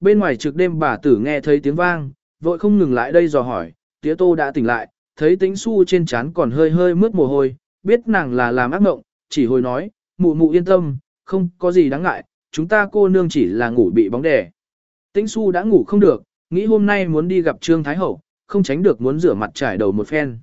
bên ngoài trực đêm bà tử nghe thấy tiếng vang, vội không ngừng lại đây dò hỏi, tía tô đã tỉnh lại, thấy tĩnh su trên trán còn hơi hơi mướt mồ hôi, biết nàng là làm ác mộng, chỉ hồi nói, mụ mụ yên tâm, không có gì đáng ngại, chúng ta cô nương chỉ là ngủ bị bóng đè. Tĩnh su đã ngủ không được, nghĩ hôm nay muốn đi gặp Trương Thái Hậu, không tránh được muốn rửa mặt trải đầu một phen.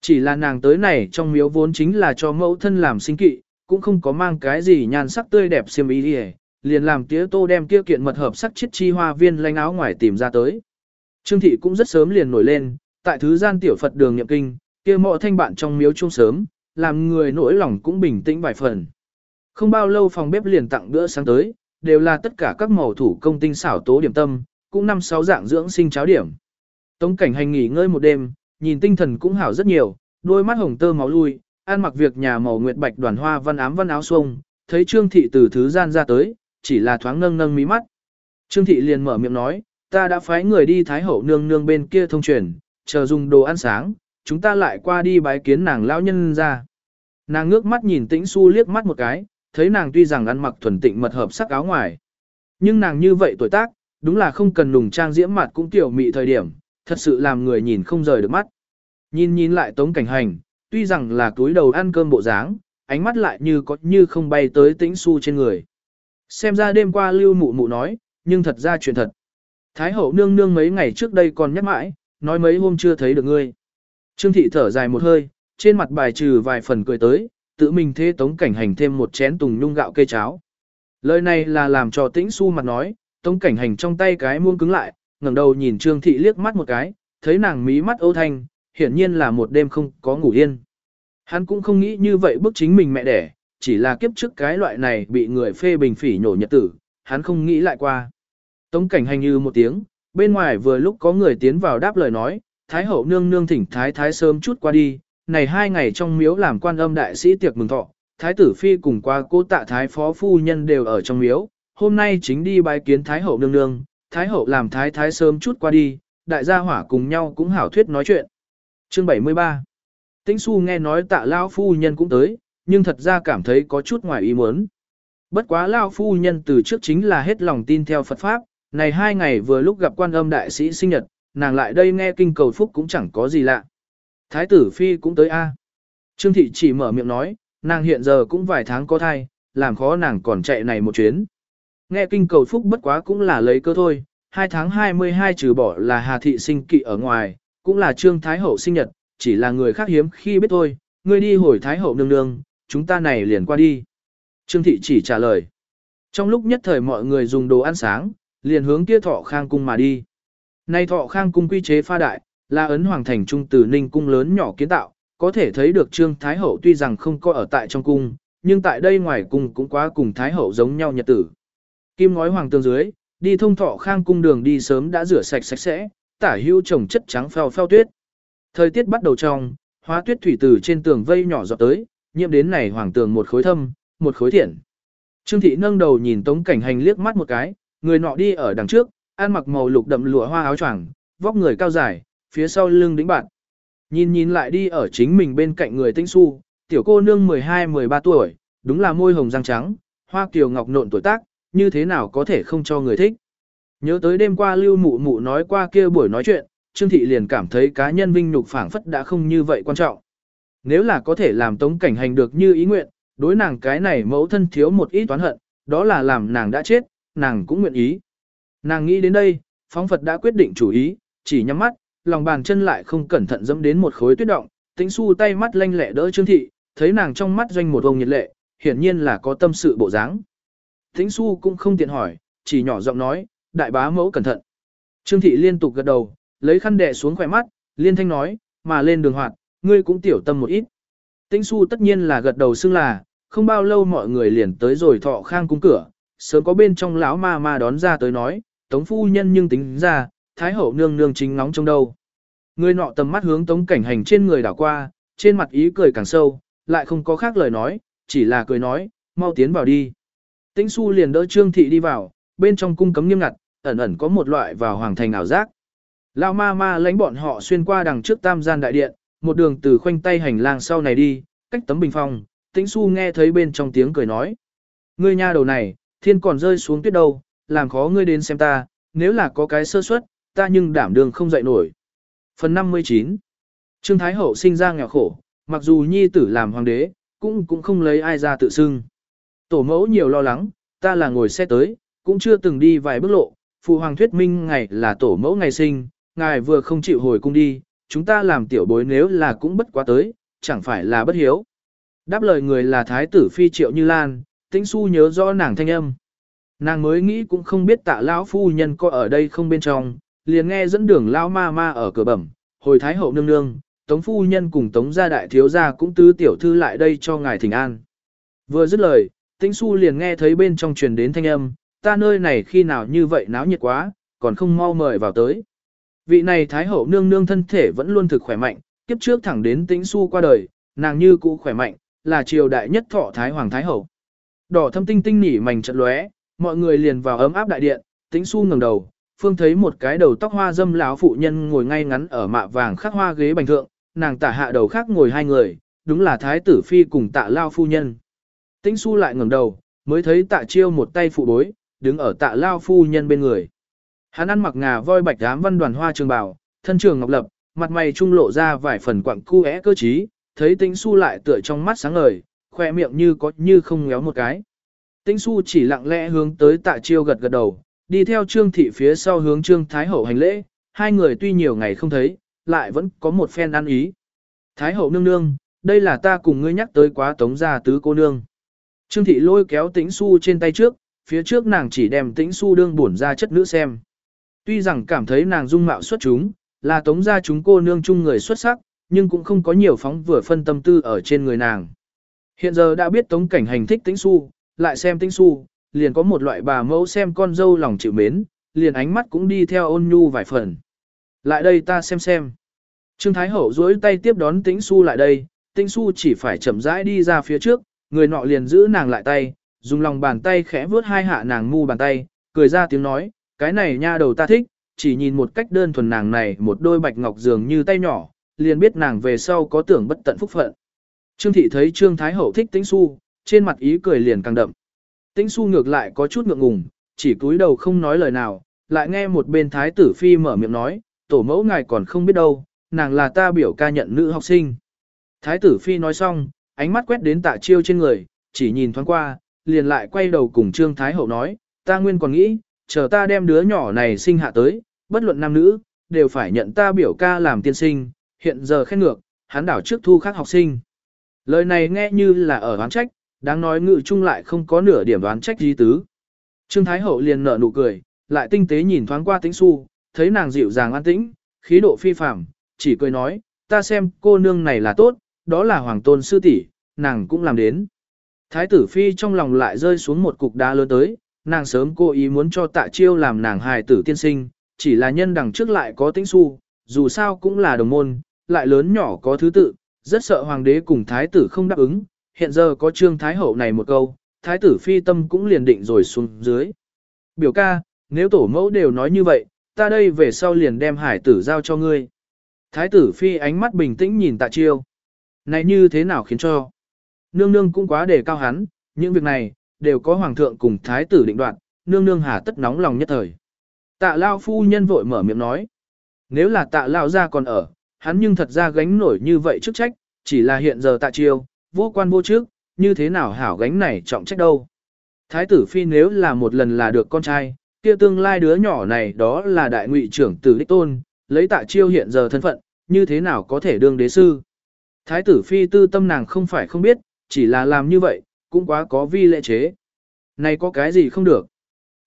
Chỉ là nàng tới này trong miếu vốn chính là cho mẫu thân làm sinh kỵ, cũng không có mang cái gì nhan sắc tươi đẹp xiêm ý đi liền làm tía tô đem kia kiện mật hợp sắc chiết chi hoa viên lanh áo ngoài tìm ra tới. Trương thị cũng rất sớm liền nổi lên, tại thứ gian tiểu Phật đường nhậm kinh, kia mọ thanh bạn trong miếu chung sớm, làm người nỗi lòng cũng bình tĩnh vài phần. Không bao lâu phòng bếp liền tặng bữa sáng tới, đều là tất cả các màu thủ công tinh xảo tố điểm tâm, cũng năm sáu dạng dưỡng sinh cháo điểm. Tống cảnh hành nghỉ ngơi một đêm, nhìn tinh thần cũng hảo rất nhiều, đôi mắt hồng tơ máu lui, ăn mặc việc nhà màu nguyệt bạch đoàn hoa văn ám văn áo xuông, thấy Trương thị từ thứ gian ra tới, chỉ là thoáng nâng nâng mí mắt. Trương thị liền mở miệng nói, ta đã phái người đi thái hậu nương nương bên kia thông truyền, chờ dùng đồ ăn sáng, chúng ta lại qua đi bái kiến nàng lão nhân ra. Nàng ngước mắt nhìn tĩnh su liếc mắt một cái, thấy nàng tuy rằng ăn mặc thuần tịnh mật hợp sắc áo ngoài. Nhưng nàng như vậy tuổi tác, đúng là không cần nùng trang diễm mặt cũng tiểu mị thời điểm, thật sự làm người nhìn không rời được mắt. Nhìn nhìn lại tống cảnh hành, tuy rằng là túi đầu ăn cơm bộ dáng, ánh mắt lại như có như không bay tới tĩnh su trên người. Xem ra đêm qua lưu mụ mụ nói, nhưng thật ra chuyện thật. Thái hậu nương nương mấy ngày trước đây còn nhắc mãi, nói mấy hôm chưa thấy được ngươi. Trương thị thở dài một hơi, trên mặt bài trừ vài phần cười tới, tự mình thế tống cảnh hành thêm một chén tùng nhung gạo cây cháo. Lời này là làm cho tĩnh su mặt nói, tống cảnh hành trong tay cái muông cứng lại, ngẩng đầu nhìn trương thị liếc mắt một cái, thấy nàng mí mắt âu thanh, hiển nhiên là một đêm không có ngủ yên. Hắn cũng không nghĩ như vậy bức chính mình mẹ đẻ, chỉ là kiếp trước cái loại này bị người phê bình phỉ nhổ nhật tử, hắn không nghĩ lại qua. Tống cảnh hành như một tiếng, bên ngoài vừa lúc có người tiến vào đáp lời nói, Thái hậu nương nương thỉnh Thái Thái sớm chút qua đi, này hai ngày trong miếu làm quan âm đại sĩ tiệc mừng thọ, Thái tử Phi cùng qua cô tạ Thái phó phu nhân đều ở trong miếu, hôm nay chính đi bái kiến Thái hậu nương nương, Thái hậu làm Thái Thái sớm chút qua đi, đại gia hỏa cùng nhau cũng hảo thuyết nói chuyện. Chương 73 Tĩnh Xu nghe nói tạ Lao phu nhân cũng tới, nhưng thật ra cảm thấy có chút ngoài ý muốn. Bất quá Lao phu nhân từ trước chính là hết lòng tin theo Phật Pháp, này hai ngày vừa lúc gặp quan âm đại sĩ sinh nhật, nàng lại đây nghe kinh cầu phúc cũng chẳng có gì lạ. Thái tử Phi cũng tới A. Trương Thị chỉ mở miệng nói, nàng hiện giờ cũng vài tháng có thai, làm khó nàng còn chạy này một chuyến. Nghe kinh cầu phúc bất quá cũng là lấy cơ thôi, hai tháng 22 trừ bỏ là Hà Thị sinh kỵ ở ngoài, cũng là Trương Thái Hậu sinh nhật, chỉ là người khác hiếm khi biết thôi, ngươi đi hồi Thái Hậu nương nương, chúng ta này liền qua đi. Trương Thị chỉ trả lời. Trong lúc nhất thời mọi người dùng đồ ăn sáng, liền hướng kia thọ khang cung mà đi. Nay thọ khang cung quy chế pha đại, là ấn hoàng thành trung từ ninh cung lớn nhỏ kiến tạo, có thể thấy được Trương Thái Hậu tuy rằng không có ở tại trong cung, nhưng tại đây ngoài cung cũng quá cùng Thái Hậu giống nhau nhật tử. Kim ngói hoàng tường dưới, đi thông thọ khang cung đường đi sớm đã rửa sạch sạch sẽ, tả hưu trồng chất trắng phèo phèo tuyết. Thời tiết bắt đầu trong, hóa tuyết thủy từ trên tường vây nhỏ giọt tới, nhiễm đến này hoàng tường một khối thâm, một khối thiện. Trương thị nâng đầu nhìn Tống Cảnh Hành liếc mắt một cái, người nọ đi ở đằng trước, ăn mặc màu lục đậm lụa hoa áo choàng, vóc người cao dài, phía sau lưng đĩnh bạn. Nhìn nhìn lại đi ở chính mình bên cạnh người tinh su, tiểu cô nương 12-13 tuổi, đúng là môi hồng răng trắng, hoa kiều ngọc nộn tuổi tác, như thế nào có thể không cho người thích. Nhớ tới đêm qua lưu mụ mụ nói qua kia buổi nói chuyện, Trương Thị liền cảm thấy cá nhân vinh nhục phảng phất đã không như vậy quan trọng. Nếu là có thể làm tống cảnh hành được như ý nguyện, đối nàng cái này mẫu thân thiếu một ít toán hận, đó là làm nàng đã chết, nàng cũng nguyện ý. Nàng nghĩ đến đây, phóng Phật đã quyết định chủ ý, chỉ nhắm mắt, lòng bàn chân lại không cẩn thận dẫm đến một khối tuyết động, tính su tay mắt lanh lẹ đỡ Trương Thị, thấy nàng trong mắt doanh một vòng nhiệt lệ, hiển nhiên là có tâm sự bộ dáng. Tính su cũng không tiện hỏi, chỉ nhỏ giọng nói, đại bá mẫu cẩn thận. Trương Thị liên tục gật đầu, lấy khăn đè xuống khỏe mắt, liên thanh nói, mà lên đường hoạt, ngươi cũng tiểu tâm một ít. Tĩnh su tất nhiên là gật đầu xưng là, không bao lâu mọi người liền tới rồi thọ khang cung cửa, sớm có bên trong lão ma ma đón ra tới nói, tống phu nhân nhưng tính ra, thái hậu nương nương chính ngóng trong đâu. Người nọ tầm mắt hướng tống cảnh hành trên người đảo qua, trên mặt ý cười càng sâu, lại không có khác lời nói, chỉ là cười nói, mau tiến vào đi. Tĩnh su liền đỡ trương thị đi vào, bên trong cung cấm nghiêm ngặt, ẩn ẩn có một loại vào hoàng thành ảo giác. Lão ma ma lãnh bọn họ xuyên qua đằng trước tam gian đại điện, một đường từ khoanh tay hành lang sau này đi, cách tấm bình phong, tĩnh su nghe thấy bên trong tiếng cười nói. Ngươi nha đầu này, thiên còn rơi xuống tuyết đâu, làm khó ngươi đến xem ta, nếu là có cái sơ suất, ta nhưng đảm đường không dậy nổi. Phần 59 Trương Thái Hậu sinh ra nghèo khổ, mặc dù nhi tử làm hoàng đế, cũng cũng không lấy ai ra tự xưng. Tổ mẫu nhiều lo lắng, ta là ngồi xe tới, cũng chưa từng đi vài bước lộ, phụ hoàng thuyết minh ngày là tổ mẫu ngày sinh, ngài vừa không chịu hồi cung đi, chúng ta làm tiểu bối nếu là cũng bất quá tới, chẳng phải là bất hiếu. Đáp lời người là thái tử phi triệu như lan, tĩnh su nhớ rõ nàng thanh âm. Nàng mới nghĩ cũng không biết tạ lão phu nhân có ở đây không bên trong, liền nghe dẫn đường lao ma ma ở cửa bẩm, hồi thái hậu nương nương, tống phu nhân cùng tống gia đại thiếu gia cũng tứ tiểu thư lại đây cho ngài thỉnh an. Vừa dứt lời, tĩnh su liền nghe thấy bên trong truyền đến thanh âm, ta nơi này khi nào như vậy náo nhiệt quá, còn không mau mời vào tới. Vị này thái hậu nương nương thân thể vẫn luôn thực khỏe mạnh, kiếp trước thẳng đến tĩnh su qua đời, nàng như cũ khỏe mạnh, là triều đại nhất thọ thái hoàng thái hậu. Đỏ thâm tinh tinh nỉ mảnh trận lóe, mọi người liền vào ấm áp đại điện, tĩnh su ngẩng đầu, phương thấy một cái đầu tóc hoa dâm lão phụ nhân ngồi ngay ngắn ở mạ vàng khắc hoa ghế bành thượng, nàng tả hạ đầu khác ngồi hai người, đúng là thái tử phi cùng tạ lao phu nhân. Tĩnh su lại ngẩng đầu, mới thấy tạ chiêu một tay phụ bối, đứng ở tạ lao phu nhân bên người. Hắn ăn mặc ngà voi bạch ám văn đoàn hoa trường bào, thân trường ngọc lập, mặt mày trung lộ ra vài phần quặng cu é cơ trí, thấy tĩnh su lại tựa trong mắt sáng ngời, khoe miệng như có như không ngéo một cái. Tĩnh su chỉ lặng lẽ hướng tới tạ chiêu gật gật đầu, đi theo trương thị phía sau hướng trương thái hậu hành lễ, hai người tuy nhiều ngày không thấy, lại vẫn có một phen ăn ý. Thái hậu nương nương, đây là ta cùng ngươi nhắc tới quá tống gia tứ cô nương. Trương thị lôi kéo tĩnh su trên tay trước, phía trước nàng chỉ đem tĩnh su đương bổn ra chất nữ xem. Tuy rằng cảm thấy nàng dung mạo xuất chúng, là tống gia chúng cô nương chung người xuất sắc, nhưng cũng không có nhiều phóng vừa phân tâm tư ở trên người nàng. Hiện giờ đã biết tống cảnh hành thích tĩnh su, lại xem tĩnh su, liền có một loại bà mẫu xem con dâu lòng chịu mến, liền ánh mắt cũng đi theo ôn nhu vài phần. Lại đây ta xem xem. Trương Thái Hậu duỗi tay tiếp đón tĩnh su lại đây, tĩnh su chỉ phải chậm rãi đi ra phía trước, người nọ liền giữ nàng lại tay, dùng lòng bàn tay khẽ vuốt hai hạ nàng mu bàn tay, cười ra tiếng nói, cái này nha đầu ta thích, chỉ nhìn một cách đơn thuần nàng này một đôi bạch ngọc dường như tay nhỏ, liền biết nàng về sau có tưởng bất tận phúc phận. Trương thị thấy Trương Thái Hậu thích Tĩnh Xu, trên mặt ý cười liền càng đậm. Tĩnh Xu ngược lại có chút ngượng ngùng, chỉ cúi đầu không nói lời nào, lại nghe một bên Thái tử Phi mở miệng nói, tổ mẫu ngài còn không biết đâu, nàng là ta biểu ca nhận nữ học sinh. Thái tử Phi nói xong, ánh mắt quét đến tạ chiêu trên người, chỉ nhìn thoáng qua, liền lại quay đầu cùng Trương Thái Hậu nói, ta nguyên còn nghĩ, chờ ta đem đứa nhỏ này sinh hạ tới, bất luận nam nữ, đều phải nhận ta biểu ca làm tiên sinh, hiện giờ khen ngược, hắn đảo trước thu khác học sinh. Lời này nghe như là ở đoán trách, đáng nói ngự chung lại không có nửa điểm đoán trách gì tứ. Trương Thái Hậu liền nở nụ cười, lại tinh tế nhìn thoáng qua tĩnh su, thấy nàng dịu dàng an tĩnh, khí độ phi phàm, chỉ cười nói, ta xem cô nương này là tốt, đó là hoàng tôn sư tỷ, nàng cũng làm đến. Thái tử phi trong lòng lại rơi xuống một cục đá lớn tới, nàng sớm cố ý muốn cho tạ chiêu làm nàng hài tử tiên sinh, chỉ là nhân đằng trước lại có tĩnh su, dù sao cũng là đồng môn, lại lớn nhỏ có thứ tự, rất sợ hoàng đế cùng thái tử không đáp ứng, hiện giờ có trương thái hậu này một câu, thái tử phi tâm cũng liền định rồi xuống dưới. Biểu ca, nếu tổ mẫu đều nói như vậy, ta đây về sau liền đem hải tử giao cho ngươi. Thái tử phi ánh mắt bình tĩnh nhìn tạ chiêu. Này như thế nào khiến cho? Nương nương cũng quá đề cao hắn, những việc này, đều có hoàng thượng cùng thái tử định đoạt, nương nương hà tất nóng lòng nhất thời. Tạ lao phu nhân vội mở miệng nói. Nếu là tạ lao ra còn ở, hắn nhưng thật ra gánh nổi như vậy chức trách, chỉ là hiện giờ tạ chiêu, vô quan vô trước, như thế nào hảo gánh này trọng trách đâu. Thái tử phi nếu là một lần là được con trai, kia tương lai đứa nhỏ này đó là đại ngụy trưởng tử đích tôn, lấy tạ chiêu hiện giờ thân phận, như thế nào có thể đương đế sư. Thái tử phi tư tâm nàng không phải không biết, chỉ là làm như vậy, cũng quá có vi lệ chế. Này có cái gì không được.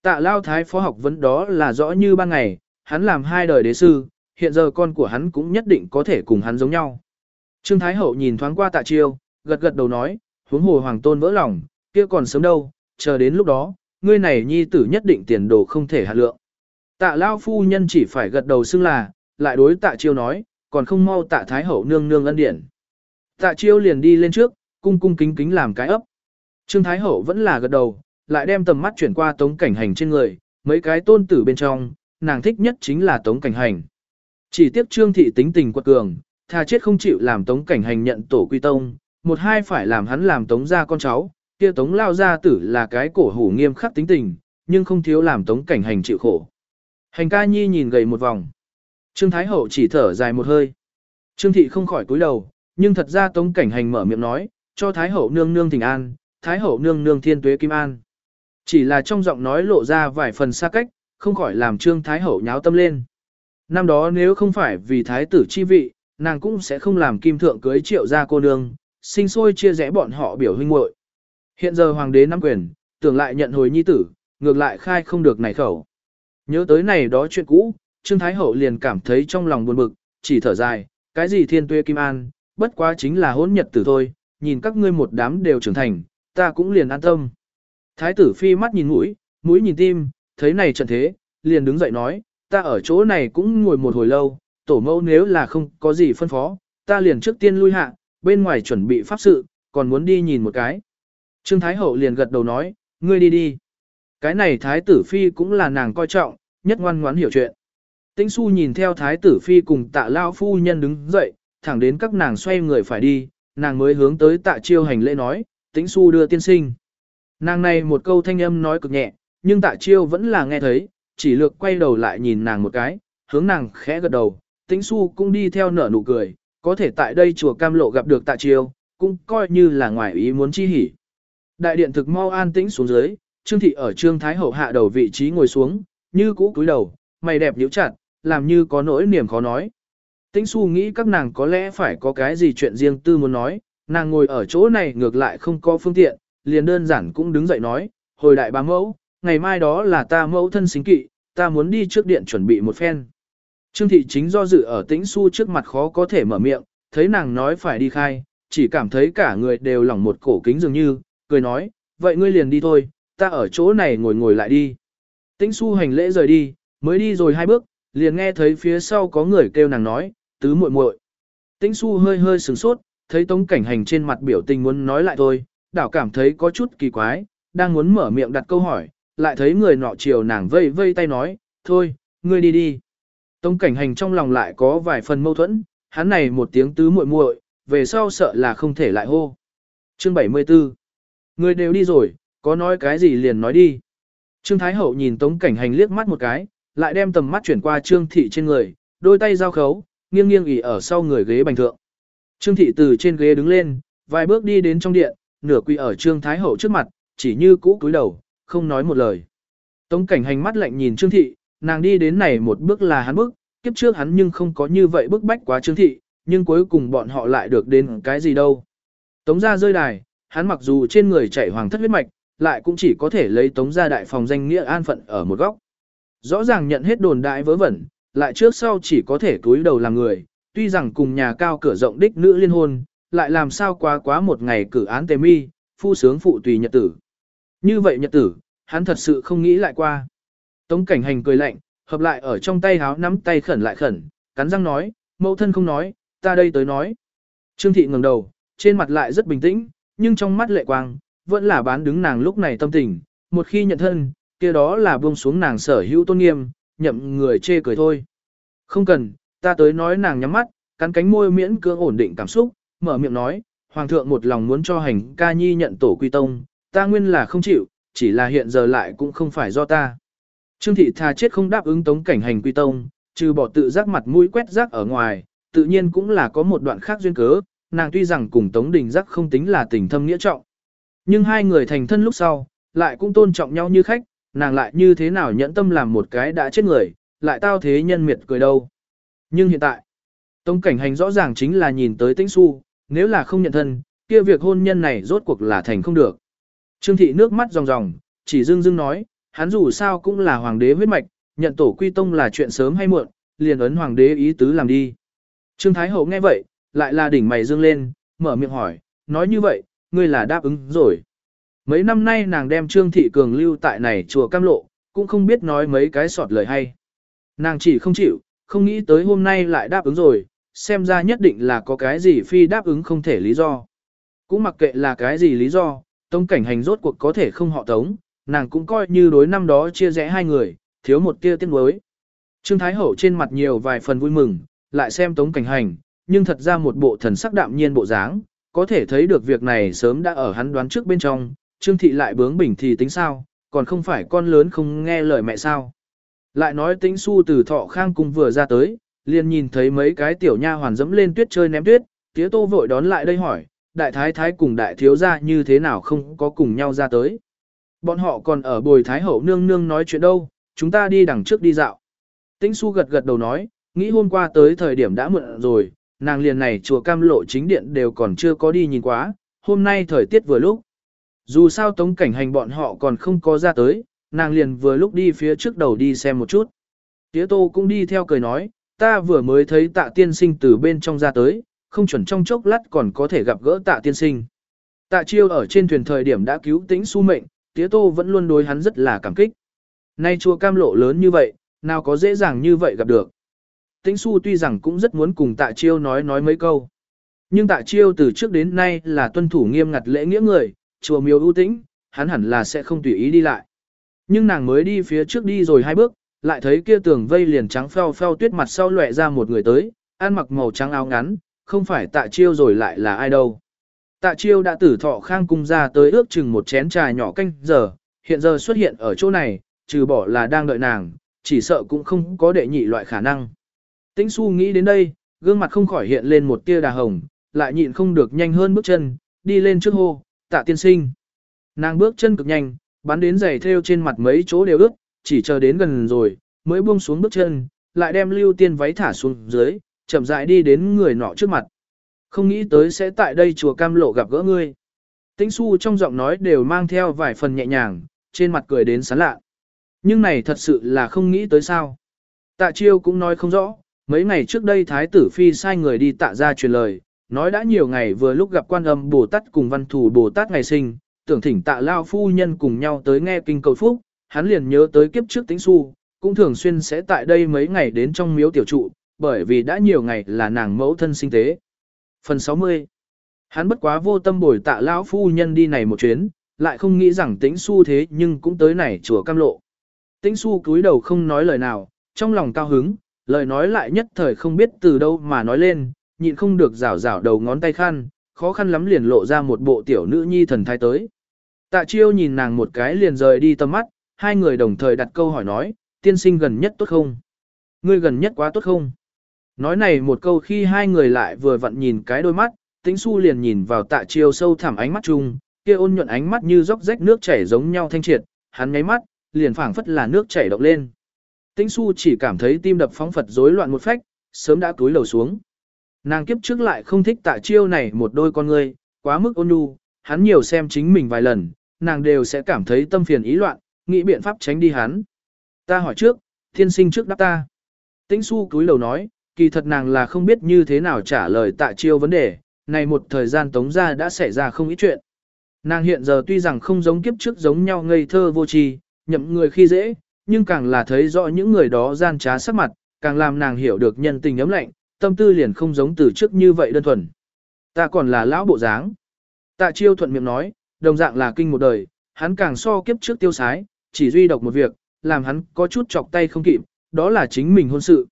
Tạ lao thái phó học vấn đó là rõ như ban ngày, hắn làm hai đời đế sư, hiện giờ con của hắn cũng nhất định có thể cùng hắn giống nhau. Trương Thái Hậu nhìn thoáng qua tạ chiêu, gật gật đầu nói, huống hồ hoàng tôn vỡ lòng, kia còn sớm đâu, chờ đến lúc đó, ngươi này nhi tử nhất định tiền đồ không thể hạ lượng. Tạ lao phu nhân chỉ phải gật đầu xưng là, lại đối tạ chiêu nói, còn không mau tạ Thái Hậu nương nương ân điển. Tạ chiêu liền đi lên trước, cung cung kính kính làm cái ấp. Trương Thái Hậu vẫn là gật đầu, lại đem tầm mắt chuyển qua tống cảnh hành trên người, mấy cái tôn tử bên trong, nàng thích nhất chính là tống cảnh hành. Chỉ tiếc trương thị tính tình quật cường, thà chết không chịu làm tống cảnh hành nhận tổ quy tông, một hai phải làm hắn làm tống gia con cháu, kia tống lao gia tử là cái cổ hủ nghiêm khắc tính tình, nhưng không thiếu làm tống cảnh hành chịu khổ. Hành ca nhi nhìn gầy một vòng. Trương Thái Hậu chỉ thở dài một hơi. Trương Thị không khỏi cúi đầu, nhưng thật ra Tống Cảnh Hành mở miệng nói, cho Thái Hậu nương nương thỉnh an, Thái Hậu nương nương thiên tuế kim an. Chỉ là trong giọng nói lộ ra vài phần xa cách, không khỏi làm Trương Thái Hậu nháo tâm lên. Năm đó nếu không phải vì Thái tử chi vị, nàng cũng sẽ không làm kim thượng cưới triệu gia cô nương, sinh sôi chia rẽ bọn họ biểu huynh muội. Hiện giờ hoàng đế nắm quyền, tưởng lại nhận hồi nhi tử, ngược lại khai không được này khẩu. Nhớ tới này đó chuyện cũ, Trương Thái Hậu liền cảm thấy trong lòng buồn bực, chỉ thở dài, cái gì thiên tuế kim an, bất quá chính là hỗn nhật tử thôi, nhìn các ngươi một đám đều trưởng thành, ta cũng liền an tâm. Thái tử phi mắt nhìn mũi, mũi nhìn tim, thấy này trận thế, liền đứng dậy nói, ta ở chỗ này cũng ngồi một hồi lâu, tổ mẫu nếu là không có gì phân phó, ta liền trước tiên lui hạ, bên ngoài chuẩn bị pháp sự, còn muốn đi nhìn một cái. Trương Thái Hậu liền gật đầu nói, ngươi đi đi. Cái này Thái tử Phi cũng là nàng coi trọng, nhất ngoan ngoãn hiểu chuyện. Tĩnh Xu nhìn theo Thái tử Phi cùng tạ lao phu nhân đứng dậy, thẳng đến các nàng xoay người phải đi, nàng mới hướng tới tạ chiêu hành lễ nói, Tĩnh Xu đưa tiên sinh. Nàng này một câu thanh âm nói cực nhẹ, nhưng tạ chiêu vẫn là nghe thấy, chỉ lược quay đầu lại nhìn nàng một cái, hướng nàng khẽ gật đầu, Tĩnh Xu cũng đi theo nở nụ cười, có thể tại đây chùa Cam Lộ gặp được tạ chiêu, cũng coi như là ngoài ý muốn chi hỉ. Đại điện thực mau an tĩnh xuống dưới, Trương Thị ở Trương Thái Hậu hạ đầu vị trí ngồi xuống, như cũ cúi đầu, mày đẹp nhíu chặt, làm như có nỗi niềm khó nói. Tĩnh Xu nghĩ các nàng có lẽ phải có cái gì chuyện riêng tư muốn nói, nàng ngồi ở chỗ này ngược lại không có phương tiện, liền đơn giản cũng đứng dậy nói, hồi đại bá mẫu, ngày mai đó là ta mẫu thân xính kỵ, ta muốn đi trước điện chuẩn bị một phen. Trương thị chính do dự ở tĩnh su trước mặt khó có thể mở miệng, thấy nàng nói phải đi khai, chỉ cảm thấy cả người đều lỏng một cổ kính dường như, cười nói, vậy ngươi liền đi thôi, ta ở chỗ này ngồi ngồi lại đi. Tĩnh su hành lễ rời đi, mới đi rồi hai bước, liền nghe thấy phía sau có người kêu nàng nói, tứ muội muội. Tĩnh su hơi hơi sửng sốt, thấy tống cảnh hành trên mặt biểu tình muốn nói lại thôi, đảo cảm thấy có chút kỳ quái, đang muốn mở miệng đặt câu hỏi, lại thấy người nọ chiều nàng vây vây tay nói, thôi, ngươi đi đi. Tống cảnh hành trong lòng lại có vài phần mâu thuẫn, hắn này một tiếng tứ muội muội, về sau sợ là không thể lại hô. Chương 74 Người đều đi rồi, có nói cái gì liền nói đi. Trương Thái Hậu nhìn Tống cảnh hành liếc mắt một cái, lại đem tầm mắt chuyển qua Trương Thị trên người, đôi tay giao khấu, nghiêng nghiêng ỉ ở sau người ghế bành thượng. Trương Thị từ trên ghế đứng lên, vài bước đi đến trong điện, nửa quỳ ở Trương Thái Hậu trước mặt, chỉ như cũ cúi đầu, không nói một lời. Tống cảnh hành mắt lạnh nhìn Trương Thị, nàng đi đến này một bước là hắn bước, kiếp trước hắn nhưng không có như vậy bức bách quá Trương Thị, nhưng cuối cùng bọn họ lại được đến cái gì đâu. Tống ra rơi đài, hắn mặc dù trên người chảy hoàng thất huyết mạch, lại cũng chỉ có thể lấy tống ra đại phòng danh nghĩa an phận ở một góc. Rõ ràng nhận hết đồn đại vớ vẩn, lại trước sau chỉ có thể cúi đầu làm người, tuy rằng cùng nhà cao cửa rộng đích nữ liên hôn, lại làm sao quá quá một ngày cử án tề mi, phu sướng phụ tùy nhật tử. Như vậy nhật tử, hắn thật sự không nghĩ lại qua. Tống cảnh hành cười lạnh, hợp lại ở trong tay háo nắm tay khẩn lại khẩn, cắn răng nói, mẫu thân không nói, ta đây tới nói. Trương thị ngẩng đầu, trên mặt lại rất bình tĩnh, nhưng trong mắt lệ quang, vẫn là bán đứng nàng lúc này tâm tình, một khi nhận thân, kia đó là buông xuống nàng sở hữu tôn nghiêm, nhậm người chê cười thôi. Không cần, ta tới nói nàng nhắm mắt, cắn cánh môi miễn cưỡng ổn định cảm xúc, mở miệng nói, hoàng thượng một lòng muốn cho hành ca nhi nhận tổ quy tông, ta nguyên là không chịu, chỉ là hiện giờ lại cũng không phải do ta. Trương thị tha chết không đáp ứng tống cảnh hành quy tông, trừ bỏ tự giác mặt mũi quét rác ở ngoài, tự nhiên cũng là có một đoạn khác duyên cớ, nàng tuy rằng cùng tống đình giác không tính là tình thâm nghĩa trọng. Nhưng hai người thành thân lúc sau, lại cũng tôn trọng nhau như khách, nàng lại như thế nào nhẫn tâm làm một cái đã chết người, lại tao thế nhân miệt cười đâu. Nhưng hiện tại, tống cảnh hành rõ ràng chính là nhìn tới tĩnh su, nếu là không nhận thân, kia việc hôn nhân này rốt cuộc là thành không được. Trương thị nước mắt ròng ròng, chỉ dưng dưng nói, hắn dù sao cũng là hoàng đế huyết mạch, nhận tổ quy tông là chuyện sớm hay muộn, liền ấn hoàng đế ý tứ làm đi. Trương Thái Hậu nghe vậy, lại là đỉnh mày dương lên, mở miệng hỏi, nói như vậy, ngươi là đáp ứng rồi. Mấy năm nay nàng đem Trương Thị Cường lưu tại này chùa cam lộ, cũng không biết nói mấy cái sọt lời hay. Nàng chỉ không chịu, không nghĩ tới hôm nay lại đáp ứng rồi, xem ra nhất định là có cái gì phi đáp ứng không thể lý do. Cũng mặc kệ là cái gì lý do, tống cảnh hành rốt cuộc có thể không họ tống, nàng cũng coi như đối năm đó chia rẽ hai người, thiếu một tia tiếc nuối. Trương Thái Hậu trên mặt nhiều vài phần vui mừng, lại xem tống cảnh hành, nhưng thật ra một bộ thần sắc đạm nhiên bộ dáng, có thể thấy được việc này sớm đã ở hắn đoán trước bên trong, Trương Thị lại bướng bỉnh thì tính sao, còn không phải con lớn không nghe lời mẹ sao. Lại nói tính su từ thọ khang cung vừa ra tới, liền nhìn thấy mấy cái tiểu nha hoàn dẫm lên tuyết chơi ném tuyết, tía tô vội đón lại đây hỏi, đại thái thái cùng đại thiếu gia như thế nào không có cùng nhau ra tới. Bọn họ còn ở bồi thái hậu nương nương nói chuyện đâu, chúng ta đi đằng trước đi dạo. Tĩnh su gật gật đầu nói, nghĩ hôm qua tới thời điểm đã muộn rồi, nàng liền này chùa cam lộ chính điện đều còn chưa có đi nhìn quá, hôm nay thời tiết vừa lúc. Dù sao tống cảnh hành bọn họ còn không có ra tới, nàng liền vừa lúc đi phía trước đầu đi xem một chút. Tía tô cũng đi theo cười nói, ta vừa mới thấy tạ tiên sinh từ bên trong ra tới, không chuẩn trong chốc lát còn có thể gặp gỡ tạ tiên sinh. Tạ chiêu ở trên thuyền thời điểm đã cứu tĩnh su mệnh, tía tô vẫn luôn đối hắn rất là cảm kích. Nay chùa cam lộ lớn như vậy, nào có dễ dàng như vậy gặp được. Tĩnh su tuy rằng cũng rất muốn cùng tạ chiêu nói nói mấy câu. Nhưng tạ chiêu từ trước đến nay là tuân thủ nghiêm ngặt lễ nghĩa người, chùa miếu ưu tĩnh, hắn hẳn là sẽ không tùy ý đi lại. Nhưng nàng mới đi phía trước đi rồi hai bước, lại thấy kia tường vây liền trắng pheo pheo tuyết mặt sau lệ ra một người tới, ăn mặc màu trắng áo ngắn, không phải tạ chiêu rồi lại là ai đâu. Tạ chiêu đã tử thọ khang cung ra tới ước chừng một chén trà nhỏ canh giờ, hiện giờ xuất hiện ở chỗ này, trừ bỏ là đang đợi nàng, chỉ sợ cũng không có đệ nhị loại khả năng. Tĩnh su nghĩ đến đây, gương mặt không khỏi hiện lên một tia đà hồng, lại nhịn không được nhanh hơn bước chân, đi lên trước hô, tạ tiên sinh. Nàng bước chân cực nhanh, bắn đến giày theo trên mặt mấy chỗ đều ướt, chỉ chờ đến gần rồi, mới buông xuống bước chân, lại đem lưu tiên váy thả xuống dưới, chậm rãi đi đến người nọ trước mặt. Không nghĩ tới sẽ tại đây chùa cam lộ gặp gỡ ngươi. Tĩnh su trong giọng nói đều mang theo vài phần nhẹ nhàng, trên mặt cười đến sán lạ. Nhưng này thật sự là không nghĩ tới sao. Tạ chiêu cũng nói không rõ, mấy ngày trước đây Thái tử Phi sai người đi tạ ra truyền lời, nói đã nhiều ngày vừa lúc gặp quan âm Bồ Tát cùng văn thủ Bồ Tát ngày sinh, tưởng thỉnh tạ lao phu nhân cùng nhau tới nghe kinh cầu phúc, hắn liền nhớ tới kiếp trước tính su, cũng thường xuyên sẽ tại đây mấy ngày đến trong miếu tiểu trụ, bởi vì đã nhiều ngày là nàng mẫu thân sinh tế. Phần 60 Hắn bất quá vô tâm bồi tạ lão phu nhân đi này một chuyến, lại không nghĩ rằng tĩnh su thế nhưng cũng tới này chùa cam lộ. Tĩnh su cúi đầu không nói lời nào, trong lòng cao hứng, lời nói lại nhất thời không biết từ đâu mà nói lên, nhịn không được rảo rảo đầu ngón tay khăn, khó khăn lắm liền lộ ra một bộ tiểu nữ nhi thần thái tới. Tạ chiêu nhìn nàng một cái liền rời đi tầm mắt, hai người đồng thời đặt câu hỏi nói, tiên sinh gần nhất tốt không? Ngươi gần nhất quá tốt không? Nói này một câu khi hai người lại vừa vặn nhìn cái đôi mắt, tĩnh su liền nhìn vào tạ chiêu sâu thẳm ánh mắt chung, kia ôn nhuận ánh mắt như róc rách nước chảy giống nhau thanh triệt, hắn nháy mắt, liền phảng phất là nước chảy động lên. Tĩnh su chỉ cảm thấy tim đập phóng phật rối loạn một phách, sớm đã túi lầu xuống. Nàng kiếp trước lại không thích tạ chiêu này một đôi con người, quá mức ôn nhu, hắn nhiều xem chính mình vài lần, nàng đều sẽ cảm thấy tâm phiền ý loạn, nghĩ biện pháp tránh đi hắn. Ta hỏi trước, thiên sinh trước đáp ta. Tĩnh su cúi đầu nói, kỳ thật nàng là không biết như thế nào trả lời tạ chiêu vấn đề, này một thời gian tống ra đã xảy ra không ít chuyện. Nàng hiện giờ tuy rằng không giống kiếp trước giống nhau ngây thơ vô tri, nhậm người khi dễ, nhưng càng là thấy rõ những người đó gian trá sắc mặt, càng làm nàng hiểu được nhân tình ấm lạnh, tâm tư liền không giống từ trước như vậy đơn thuần. Ta còn là lão bộ dáng. Tạ chiêu thuận miệng nói, đồng dạng là kinh một đời, hắn càng so kiếp trước tiêu sái, chỉ duy độc một việc, làm hắn có chút chọc tay không kịp, đó là chính mình hôn sự.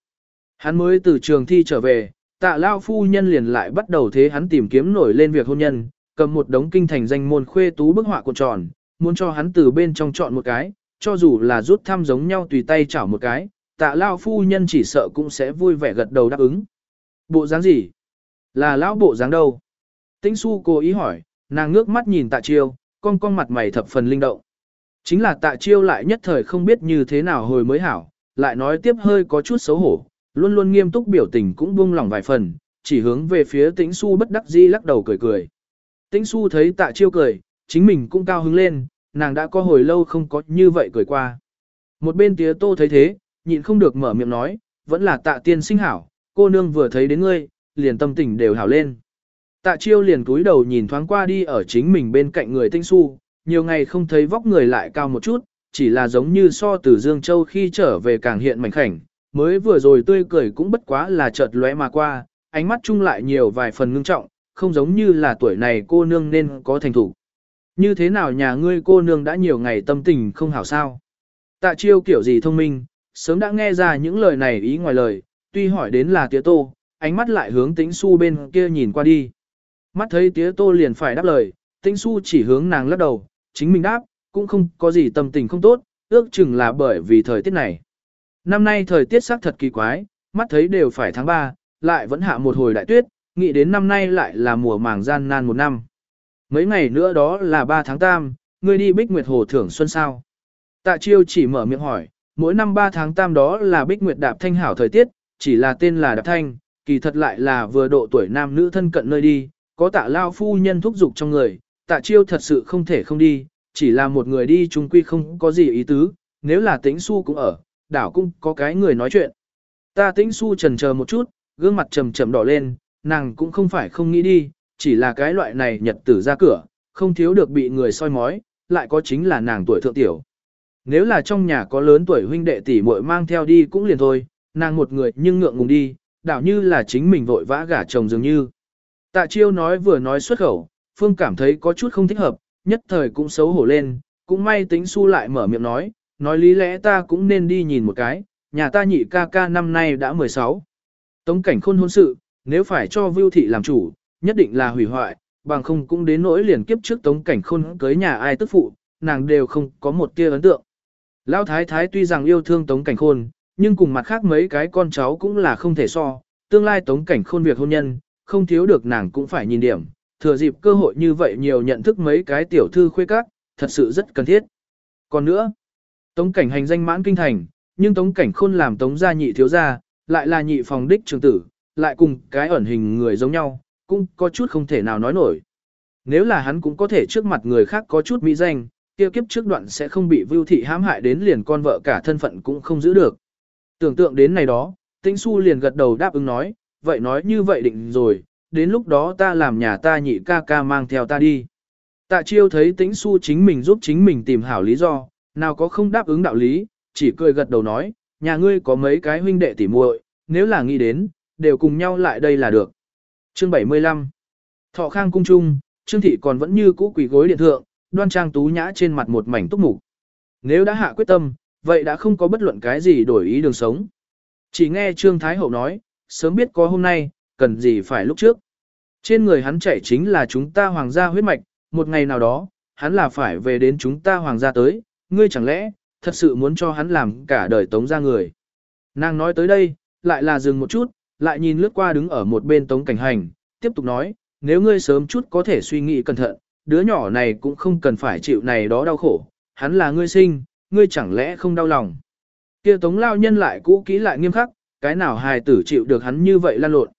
Hắn mới từ trường thi trở về, tạ lao phu nhân liền lại bắt đầu thế hắn tìm kiếm nổi lên việc hôn nhân, cầm một đống kinh thành danh môn khuê tú bức họa cuộn tròn, muốn cho hắn từ bên trong chọn một cái, cho dù là rút thăm giống nhau tùy tay chảo một cái, tạ lao phu nhân chỉ sợ cũng sẽ vui vẻ gật đầu đáp ứng. Bộ dáng gì? Là lão bộ dáng đâu? Tĩnh su cố ý hỏi, nàng ngước mắt nhìn tạ chiêu, con con mặt mày thập phần linh động. Chính là tạ chiêu lại nhất thời không biết như thế nào hồi mới hảo, lại nói tiếp hơi có chút xấu hổ, luôn luôn nghiêm túc biểu tình cũng buông lỏng vài phần, chỉ hướng về phía tĩnh su bất đắc dĩ lắc đầu cười cười. Tĩnh su thấy tạ chiêu cười, chính mình cũng cao hứng lên, nàng đã có hồi lâu không có như vậy cười qua. Một bên tía tô thấy thế, nhịn không được mở miệng nói, vẫn là tạ tiên sinh hảo, cô nương vừa thấy đến ngươi, liền tâm tình đều hảo lên. Tạ chiêu liền cúi đầu nhìn thoáng qua đi ở chính mình bên cạnh người tinh su, nhiều ngày không thấy vóc người lại cao một chút, chỉ là giống như so từ Dương Châu khi trở về càng hiện mảnh khảnh, mới vừa rồi tươi cười cũng bất quá là chợt lóe mà qua, ánh mắt chung lại nhiều vài phần ngưng trọng, không giống như là tuổi này cô nương nên có thành thủ. Như thế nào nhà ngươi cô nương đã nhiều ngày tâm tình không hảo sao? Tạ chiêu kiểu gì thông minh, sớm đã nghe ra những lời này ý ngoài lời, tuy hỏi đến là tía tô, ánh mắt lại hướng tĩnh su bên kia nhìn qua đi. Mắt thấy tía tô liền phải đáp lời, tĩnh su chỉ hướng nàng lắc đầu, chính mình đáp, cũng không có gì tâm tình không tốt, ước chừng là bởi vì thời tiết này. Năm nay thời tiết sắc thật kỳ quái, mắt thấy đều phải tháng 3, lại vẫn hạ một hồi đại tuyết, nghĩ đến năm nay lại là mùa màng gian nan một năm. Mấy ngày nữa đó là 3 tháng tam, ngươi đi Bích Nguyệt Hồ thưởng xuân sao. Tạ chiêu chỉ mở miệng hỏi, mỗi năm 3 tháng tam đó là Bích Nguyệt Đạp Thanh hảo thời tiết, chỉ là tên là Đạp Thanh, kỳ thật lại là vừa độ tuổi nam nữ thân cận nơi đi, có tạ lao phu nhân thúc giục trong người, tạ chiêu thật sự không thể không đi, chỉ là một người đi chung quy không có gì ý tứ, nếu là tĩnh su cũng ở, đảo cũng có cái người nói chuyện. Ta tĩnh su trần chờ một chút, gương mặt trầm trầm đỏ lên, nàng cũng không phải không nghĩ đi, chỉ là cái loại này nhật tử ra cửa, không thiếu được bị người soi mói, lại có chính là nàng tuổi thượng tiểu. Nếu là trong nhà có lớn tuổi huynh đệ tỷ muội mang theo đi cũng liền thôi, nàng một người nhưng ngượng ngùng đi, đảo như là chính mình vội vã gả chồng dường như. Tạ chiêu nói vừa nói xuất khẩu, Phương cảm thấy có chút không thích hợp, nhất thời cũng xấu hổ lên, cũng may tính su lại mở miệng nói, nói lý lẽ ta cũng nên đi nhìn một cái, nhà ta nhị ca ca năm nay đã 16. Tống cảnh khôn hôn sự, nếu phải cho Vưu Thị làm chủ, nhất định là hủy hoại, bằng không cũng đến nỗi liền kiếp trước tống cảnh khôn cưới nhà ai tức phụ, nàng đều không có một tia ấn tượng. Lão thái thái tuy rằng yêu thương tống cảnh khôn, nhưng cùng mặt khác mấy cái con cháu cũng là không thể so, tương lai tống cảnh khôn việc hôn nhân, không thiếu được nàng cũng phải nhìn điểm, thừa dịp cơ hội như vậy nhiều nhận thức mấy cái tiểu thư khuê các, thật sự rất cần thiết. Còn nữa, tống cảnh hành danh mãn kinh thành, nhưng tống cảnh khôn làm tống gia nhị thiếu gia, lại là nhị phòng đích trường tử, lại cùng cái ẩn hình người giống nhau, cũng có chút không thể nào nói nổi. Nếu là hắn cũng có thể trước mặt người khác có chút mỹ danh, kia kiếp trước đoạn sẽ không bị vưu thị hãm hại đến liền con vợ cả thân phận cũng không giữ được. Tưởng tượng đến này đó, Tĩnh Xu liền gật đầu đáp ứng nói, vậy nói như vậy định rồi, đến lúc đó ta làm nhà ta nhị ca ca mang theo ta đi. Tạ chiêu thấy Tĩnh su chính mình giúp chính mình tìm hảo lý do, nào có không đáp ứng đạo lý, chỉ cười gật đầu nói, nhà ngươi có mấy cái huynh đệ tỉ muội, nếu là nghĩ đến, đều cùng nhau lại đây là được. Chương 75 Thọ khang cung trung, Trương Thị còn vẫn như cũ quỷ gối điện thượng, đoan trang tú nhã trên mặt một mảnh túc mục. Nếu đã hạ quyết tâm, vậy đã không có bất luận cái gì đổi ý đường sống. Chỉ nghe Trương Thái Hậu nói, sớm biết có hôm nay, cần gì phải lúc trước. Trên người hắn chảy chính là chúng ta hoàng gia huyết mạch, một ngày nào đó, hắn là phải về đến chúng ta hoàng gia tới, ngươi chẳng lẽ, thật sự muốn cho hắn làm cả đời tống ra người. Nàng nói tới đây, lại là dừng một chút, lại nhìn lướt qua đứng ở một bên tống cảnh hành, tiếp tục nói, nếu ngươi sớm chút có thể suy nghĩ cẩn thận, đứa nhỏ này cũng không cần phải chịu này đó đau khổ, hắn là ngươi sinh, ngươi chẳng lẽ không đau lòng. Kia tống lao nhân lại cũ kỹ lại nghiêm khắc, cái nào hài tử chịu được hắn như vậy lan lộn.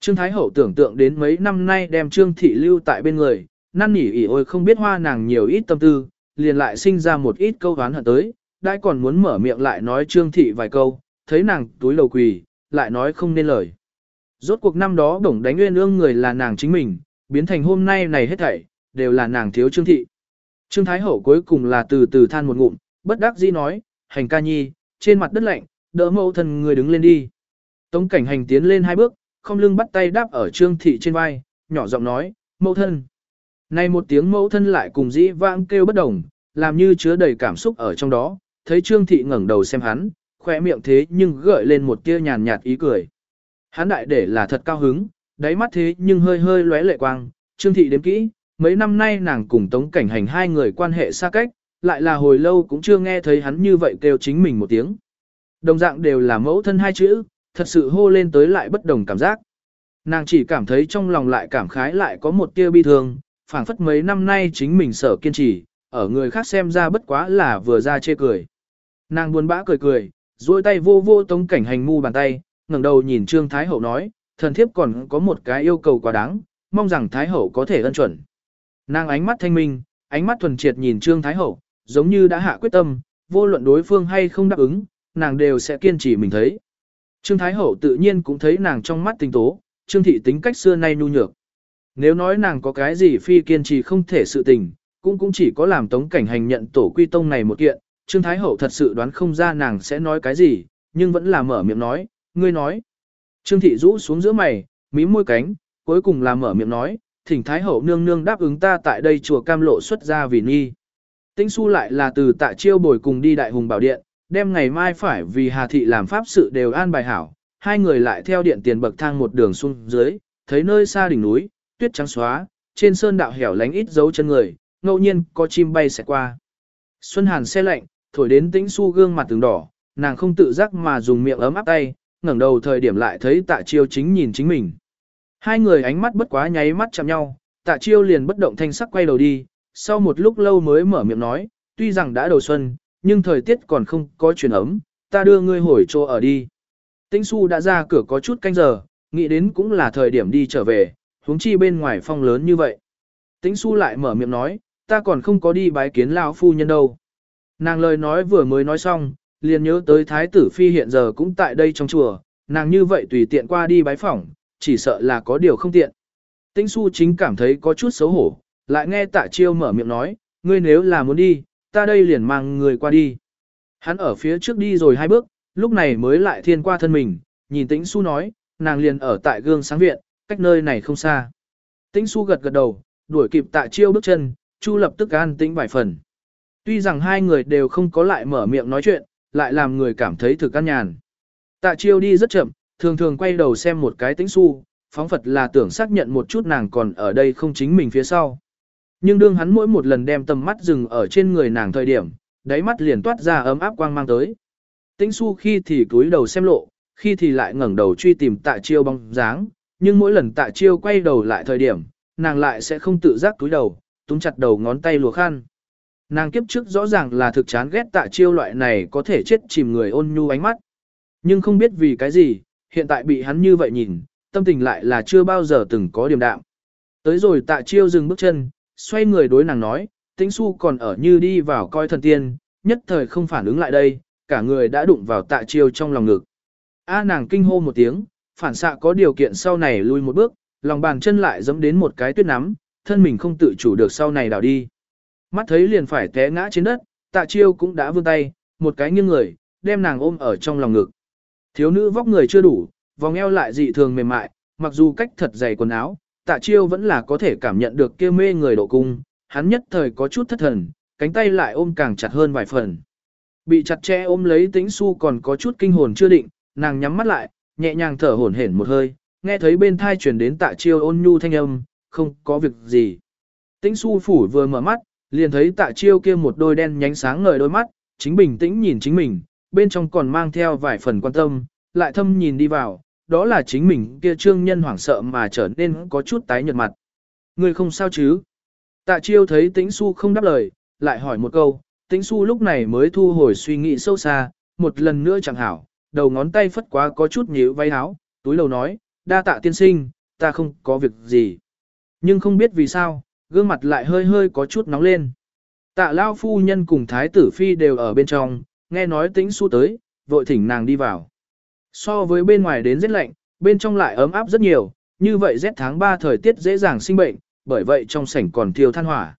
Trương Thái Hậu tưởng tượng đến mấy năm nay đem Trương Thị lưu tại bên người, năn nỉ ỉ ôi không biết hoa nàng nhiều ít tâm tư, liền lại sinh ra một ít câu đoán hận tới, đã còn muốn mở miệng lại nói Trương Thị vài câu, thấy nàng túi lầu quỳ, lại nói không nên lời. Rốt cuộc năm đó đổng đánh nguyên ương người là nàng chính mình, biến thành hôm nay này hết thảy, đều là nàng thiếu Trương Thị. Trương Thái Hậu cuối cùng là từ từ than một ngụm, bất đắc dĩ nói, hành ca nhi, trên mặt đất lạnh, đỡ mẫu thân người đứng lên đi. Tống cảnh hành tiến lên hai bước, không lưng bắt tay đáp ở Trương Thị trên vai, nhỏ giọng nói, mẫu thân. Này một tiếng mẫu thân lại cùng dĩ vãng kêu bất đồng, làm như chứa đầy cảm xúc ở trong đó, thấy Trương Thị ngẩng đầu xem hắn, khỏe miệng thế nhưng gợi lên một tia nhàn nhạt ý cười. Hắn đại để là thật cao hứng, đáy mắt thế nhưng hơi hơi lóe lệ quang, Trương Thị đếm kỹ, mấy năm nay nàng cùng Tống Cảnh Hành hai người quan hệ xa cách, lại là hồi lâu cũng chưa nghe thấy hắn như vậy kêu chính mình một tiếng. Đồng dạng đều là mẫu thân hai chữ, thật sự hô lên tới lại bất đồng cảm giác. Nàng chỉ cảm thấy trong lòng lại cảm khái lại có một tia bi thương, phảng phất mấy năm nay chính mình sở kiên trì, ở người khác xem ra bất quá là vừa ra chê cười. Nàng buồn bã cười cười, duỗi tay vô vô tống cảnh hành mu bàn tay, ngẩng đầu nhìn Trương Thái Hậu nói, thần thiếp còn có một cái yêu cầu quá đáng, mong rằng Thái Hậu có thể ân chuẩn. Nàng ánh mắt thanh minh, ánh mắt thuần triệt nhìn Trương Thái Hậu, giống như đã hạ quyết tâm, vô luận đối phương hay không đáp ứng, nàng đều sẽ kiên trì mình thấy. Trương Thái Hậu tự nhiên cũng thấy nàng trong mắt tinh tố, Trương Thị tính cách xưa nay nhu nhược. Nếu nói nàng có cái gì phi kiên trì không thể sự tình, cũng cũng chỉ có làm tống cảnh hành nhận tổ quy tông này một kiện, Trương Thái Hậu thật sự đoán không ra nàng sẽ nói cái gì, nhưng vẫn là mở miệng nói, ngươi nói. Trương Thị rũ xuống giữa mày, mím môi cánh, cuối cùng là mở miệng nói, thỉnh Thái Hậu nương nương đáp ứng ta tại đây chùa cam lộ xuất ra vì nghi. Tĩnh su lại là từ tạ chiêu bồi cùng đi đại hùng bảo điện, đem ngày mai phải vì Hà Thị làm pháp sự đều an bài hảo, hai người lại theo điện tiền bậc thang một đường xuống dưới, thấy nơi xa đỉnh núi, tuyết trắng xóa, trên sơn đạo hẻo lánh ít dấu chân người, ngẫu nhiên có chim bay sẽ qua. Xuân Hàn xe lạnh, thổi đến tĩnh su gương mặt từng đỏ, nàng không tự giác mà dùng miệng ấm áp tay, ngẩng đầu thời điểm lại thấy tạ chiêu chính nhìn chính mình. Hai người ánh mắt bất quá nháy mắt chạm nhau, tạ chiêu liền bất động thanh sắc quay đầu đi, sau một lúc lâu mới mở miệng nói, tuy rằng đã đầu xuân, nhưng thời tiết còn không có chuyển ấm, ta đưa ngươi hồi chỗ ở đi. Tĩnh su đã ra cửa có chút canh giờ, nghĩ đến cũng là thời điểm đi trở về, huống chi bên ngoài phong lớn như vậy. Tĩnh su lại mở miệng nói, ta còn không có đi bái kiến lão phu nhân đâu. Nàng lời nói vừa mới nói xong, liền nhớ tới thái tử phi hiện giờ cũng tại đây trong chùa, nàng như vậy tùy tiện qua đi bái phỏng, chỉ sợ là có điều không tiện. Tĩnh su chính cảm thấy có chút xấu hổ, lại nghe tạ chiêu mở miệng nói, ngươi nếu là muốn đi, ta đây liền mang người qua đi. Hắn ở phía trước đi rồi hai bước, lúc này mới lại thiên qua thân mình, nhìn tĩnh su nói, nàng liền ở tại gương sáng viện, cách nơi này không xa. Tĩnh su gật gật đầu, đuổi kịp tạ chiêu bước chân, chu lập tức an tĩnh vài phần. Tuy rằng hai người đều không có lại mở miệng nói chuyện, lại làm người cảm thấy thực căn nhàn. Tạ chiêu đi rất chậm, thường thường quay đầu xem một cái tĩnh su, phóng phật là tưởng xác nhận một chút nàng còn ở đây không chính mình phía sau. Nhưng đương hắn mỗi một lần đem tầm mắt dừng ở trên người nàng thời điểm, đáy mắt liền toát ra ấm áp quang mang tới. Tĩnh su khi thì cúi đầu xem lộ, khi thì lại ngẩng đầu truy tìm tạ chiêu bóng dáng, nhưng mỗi lần tạ chiêu quay đầu lại thời điểm, nàng lại sẽ không tự giác cúi đầu, túm chặt đầu ngón tay lùa khăn. Nàng kiếp trước rõ ràng là thực chán ghét tạ chiêu loại này có thể chết chìm người ôn nhu ánh mắt. Nhưng không biết vì cái gì, hiện tại bị hắn như vậy nhìn, tâm tình lại là chưa bao giờ từng có điểm đạm. Tới rồi tạ chiêu dừng bước chân, xoay người đối nàng nói, tĩnh su còn ở như đi vào coi thần tiên, nhất thời không phản ứng lại đây, cả người đã đụng vào tạ chiêu trong lòng ngực. A nàng kinh hô một tiếng, phản xạ có điều kiện sau này lui một bước, lòng bàn chân lại dẫm đến một cái tuyết nắm, thân mình không tự chủ được sau này đảo đi. Mắt thấy liền phải té ngã trên đất, tạ chiêu cũng đã vươn tay, một cái nghiêng người, đem nàng ôm ở trong lòng ngực. Thiếu nữ vóc người chưa đủ, vòng eo lại dị thường mềm mại, mặc dù cách thật dày quần áo, tạ chiêu vẫn là có thể cảm nhận được kia mê người độ cung, hắn nhất thời có chút thất thần, cánh tay lại ôm càng chặt hơn vài phần. Bị chặt che ôm lấy tĩnh su còn có chút kinh hồn chưa định, nàng nhắm mắt lại, nhẹ nhàng thở hổn hển một hơi, nghe thấy bên thai truyền đến tạ chiêu ôn nhu thanh âm, không có việc gì. Tĩnh su phủ vừa mở mắt, liền thấy tạ chiêu kia một đôi đen nhánh sáng ngời đôi mắt, chính bình tĩnh nhìn chính mình, bên trong còn mang theo vài phần quan tâm, lại thâm nhìn đi vào, đó là chính mình kia trương nhân hoảng sợ mà trở nên có chút tái nhợt mặt. Người không sao chứ? Tạ chiêu thấy tĩnh su không đáp lời, lại hỏi một câu, tĩnh su lúc này mới thu hồi suy nghĩ sâu xa, một lần nữa chẳng hảo, đầu ngón tay phất quá có chút nhíu váy áo, túi lầu nói, đa tạ tiên sinh, ta không có việc gì. Nhưng không biết vì sao, gương mặt lại hơi hơi có chút nóng lên. Tạ lao phu nhân cùng thái tử phi đều ở bên trong, nghe nói tĩnh su tới, vội thỉnh nàng đi vào. So với bên ngoài đến rét lạnh, bên trong lại ấm áp rất nhiều, như vậy rét tháng 3 thời tiết dễ dàng sinh bệnh, bởi vậy trong sảnh còn thiêu than hỏa.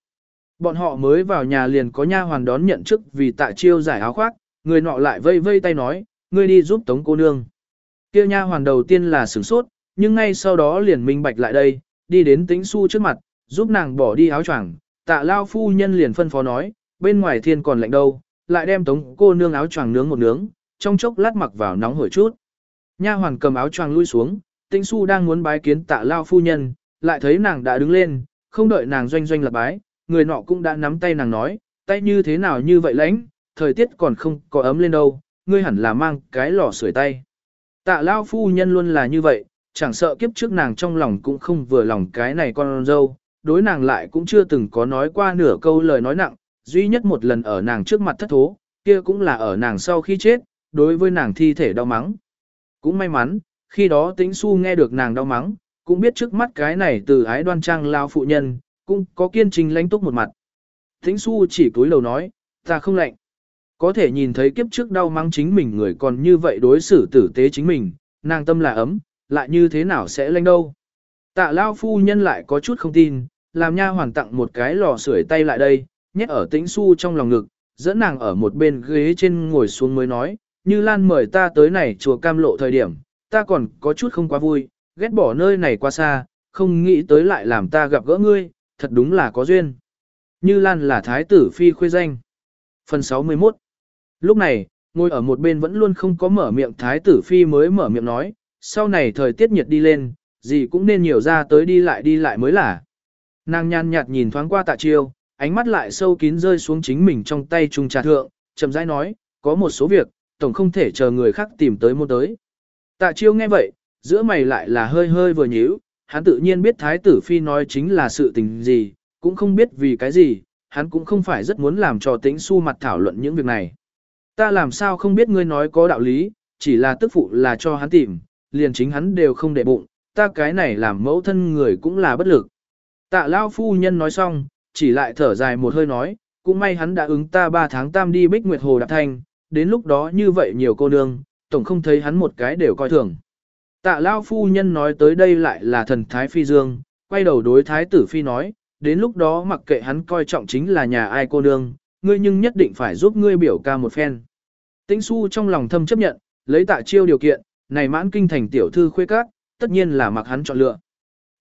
Bọn họ mới vào nhà liền có nha hoàn đón nhận chức vì tạ chiêu giải áo khoác, người nọ lại vây vây tay nói, ngươi đi giúp tống cô nương. Kêu nha hoàn đầu tiên là sửng sốt, nhưng ngay sau đó liền minh bạch lại đây, đi đến tĩnh su trước mặt, giúp nàng bỏ đi áo choàng. tạ lao phu nhân liền phân phó nói, bên ngoài thiên còn lạnh đâu, lại đem tống cô nương áo choàng nướng một nướng, trong chốc lát mặc vào nóng hổi chút. Nha hoàn cầm áo choàng lui xuống, tĩnh su đang muốn bái kiến tạ lao phu nhân, lại thấy nàng đã đứng lên, không đợi nàng doanh doanh lập bái, người nọ cũng đã nắm tay nàng nói, tay như thế nào như vậy lãnh, thời tiết còn không có ấm lên đâu, ngươi hẳn là mang cái lò sưởi tay. Tạ lao phu nhân luôn là như vậy, chẳng sợ kiếp trước nàng trong lòng cũng không vừa lòng cái này con dâu, đối nàng lại cũng chưa từng có nói qua nửa câu lời nói nặng, duy nhất một lần ở nàng trước mặt thất thố, kia cũng là ở nàng sau khi chết, đối với nàng thi thể đau mắng. Cũng may mắn, khi đó tĩnh su nghe được nàng đau mắng, cũng biết trước mắt cái này từ ái đoan trang lao phụ nhân, cũng có kiên trình lãnh túc một mặt. Tĩnh su chỉ cúi đầu nói, ta không lạnh. Có thể nhìn thấy kiếp trước đau mắng chính mình người còn như vậy đối xử tử tế chính mình, nàng tâm là ấm, lại như thế nào sẽ lanh đâu. Tạ lao phu nhân lại có chút không tin, làm nha hoàn tặng một cái lò sưởi tay lại đây, nhét ở tĩnh su trong lòng ngực, dẫn nàng ở một bên ghế trên ngồi xuống mới nói, như Lan mời ta tới này chùa cam lộ thời điểm, ta còn có chút không quá vui, ghét bỏ nơi này quá xa, không nghĩ tới lại làm ta gặp gỡ ngươi, thật đúng là có duyên. Như Lan là thái tử phi khuê danh. Phần 61 Lúc này, ngồi ở một bên vẫn luôn không có mở miệng thái tử phi mới mở miệng nói, sau này thời tiết nhiệt đi lên, gì cũng nên nhiều ra tới đi lại đi lại mới là. Nàng nhàn nhạt nhìn thoáng qua tạ chiêu, ánh mắt lại sâu kín rơi xuống chính mình trong tay trung trà thượng, chậm rãi nói, có một số việc, tổng không thể chờ người khác tìm tới môn tới. Tạ chiêu nghe vậy, giữa mày lại là hơi hơi vừa nhíu, hắn tự nhiên biết thái tử phi nói chính là sự tình gì, cũng không biết vì cái gì, hắn cũng không phải rất muốn làm cho tĩnh su mặt thảo luận những việc này. Ta làm sao không biết ngươi nói có đạo lý, chỉ là tức phụ là cho hắn tìm, liền chính hắn đều không để bụng, ta cái này làm mẫu thân người cũng là bất lực. Tạ lao phu nhân nói xong, chỉ lại thở dài một hơi nói, cũng may hắn đã ứng ta 3 tháng tam đi bích nguyệt hồ đạp thanh, đến lúc đó như vậy nhiều cô nương, tổng không thấy hắn một cái đều coi thường. Tạ lao phu nhân nói tới đây lại là thần thái phi dương, quay đầu đối thái tử phi nói, đến lúc đó mặc kệ hắn coi trọng chính là nhà ai cô nương, ngươi nhưng nhất định phải giúp ngươi biểu ca một phen. Tĩnh Xu trong lòng thâm chấp nhận, lấy tạ chiêu điều kiện, này mãn kinh thành tiểu thư khuê các, tất nhiên là mặc hắn chọn lựa.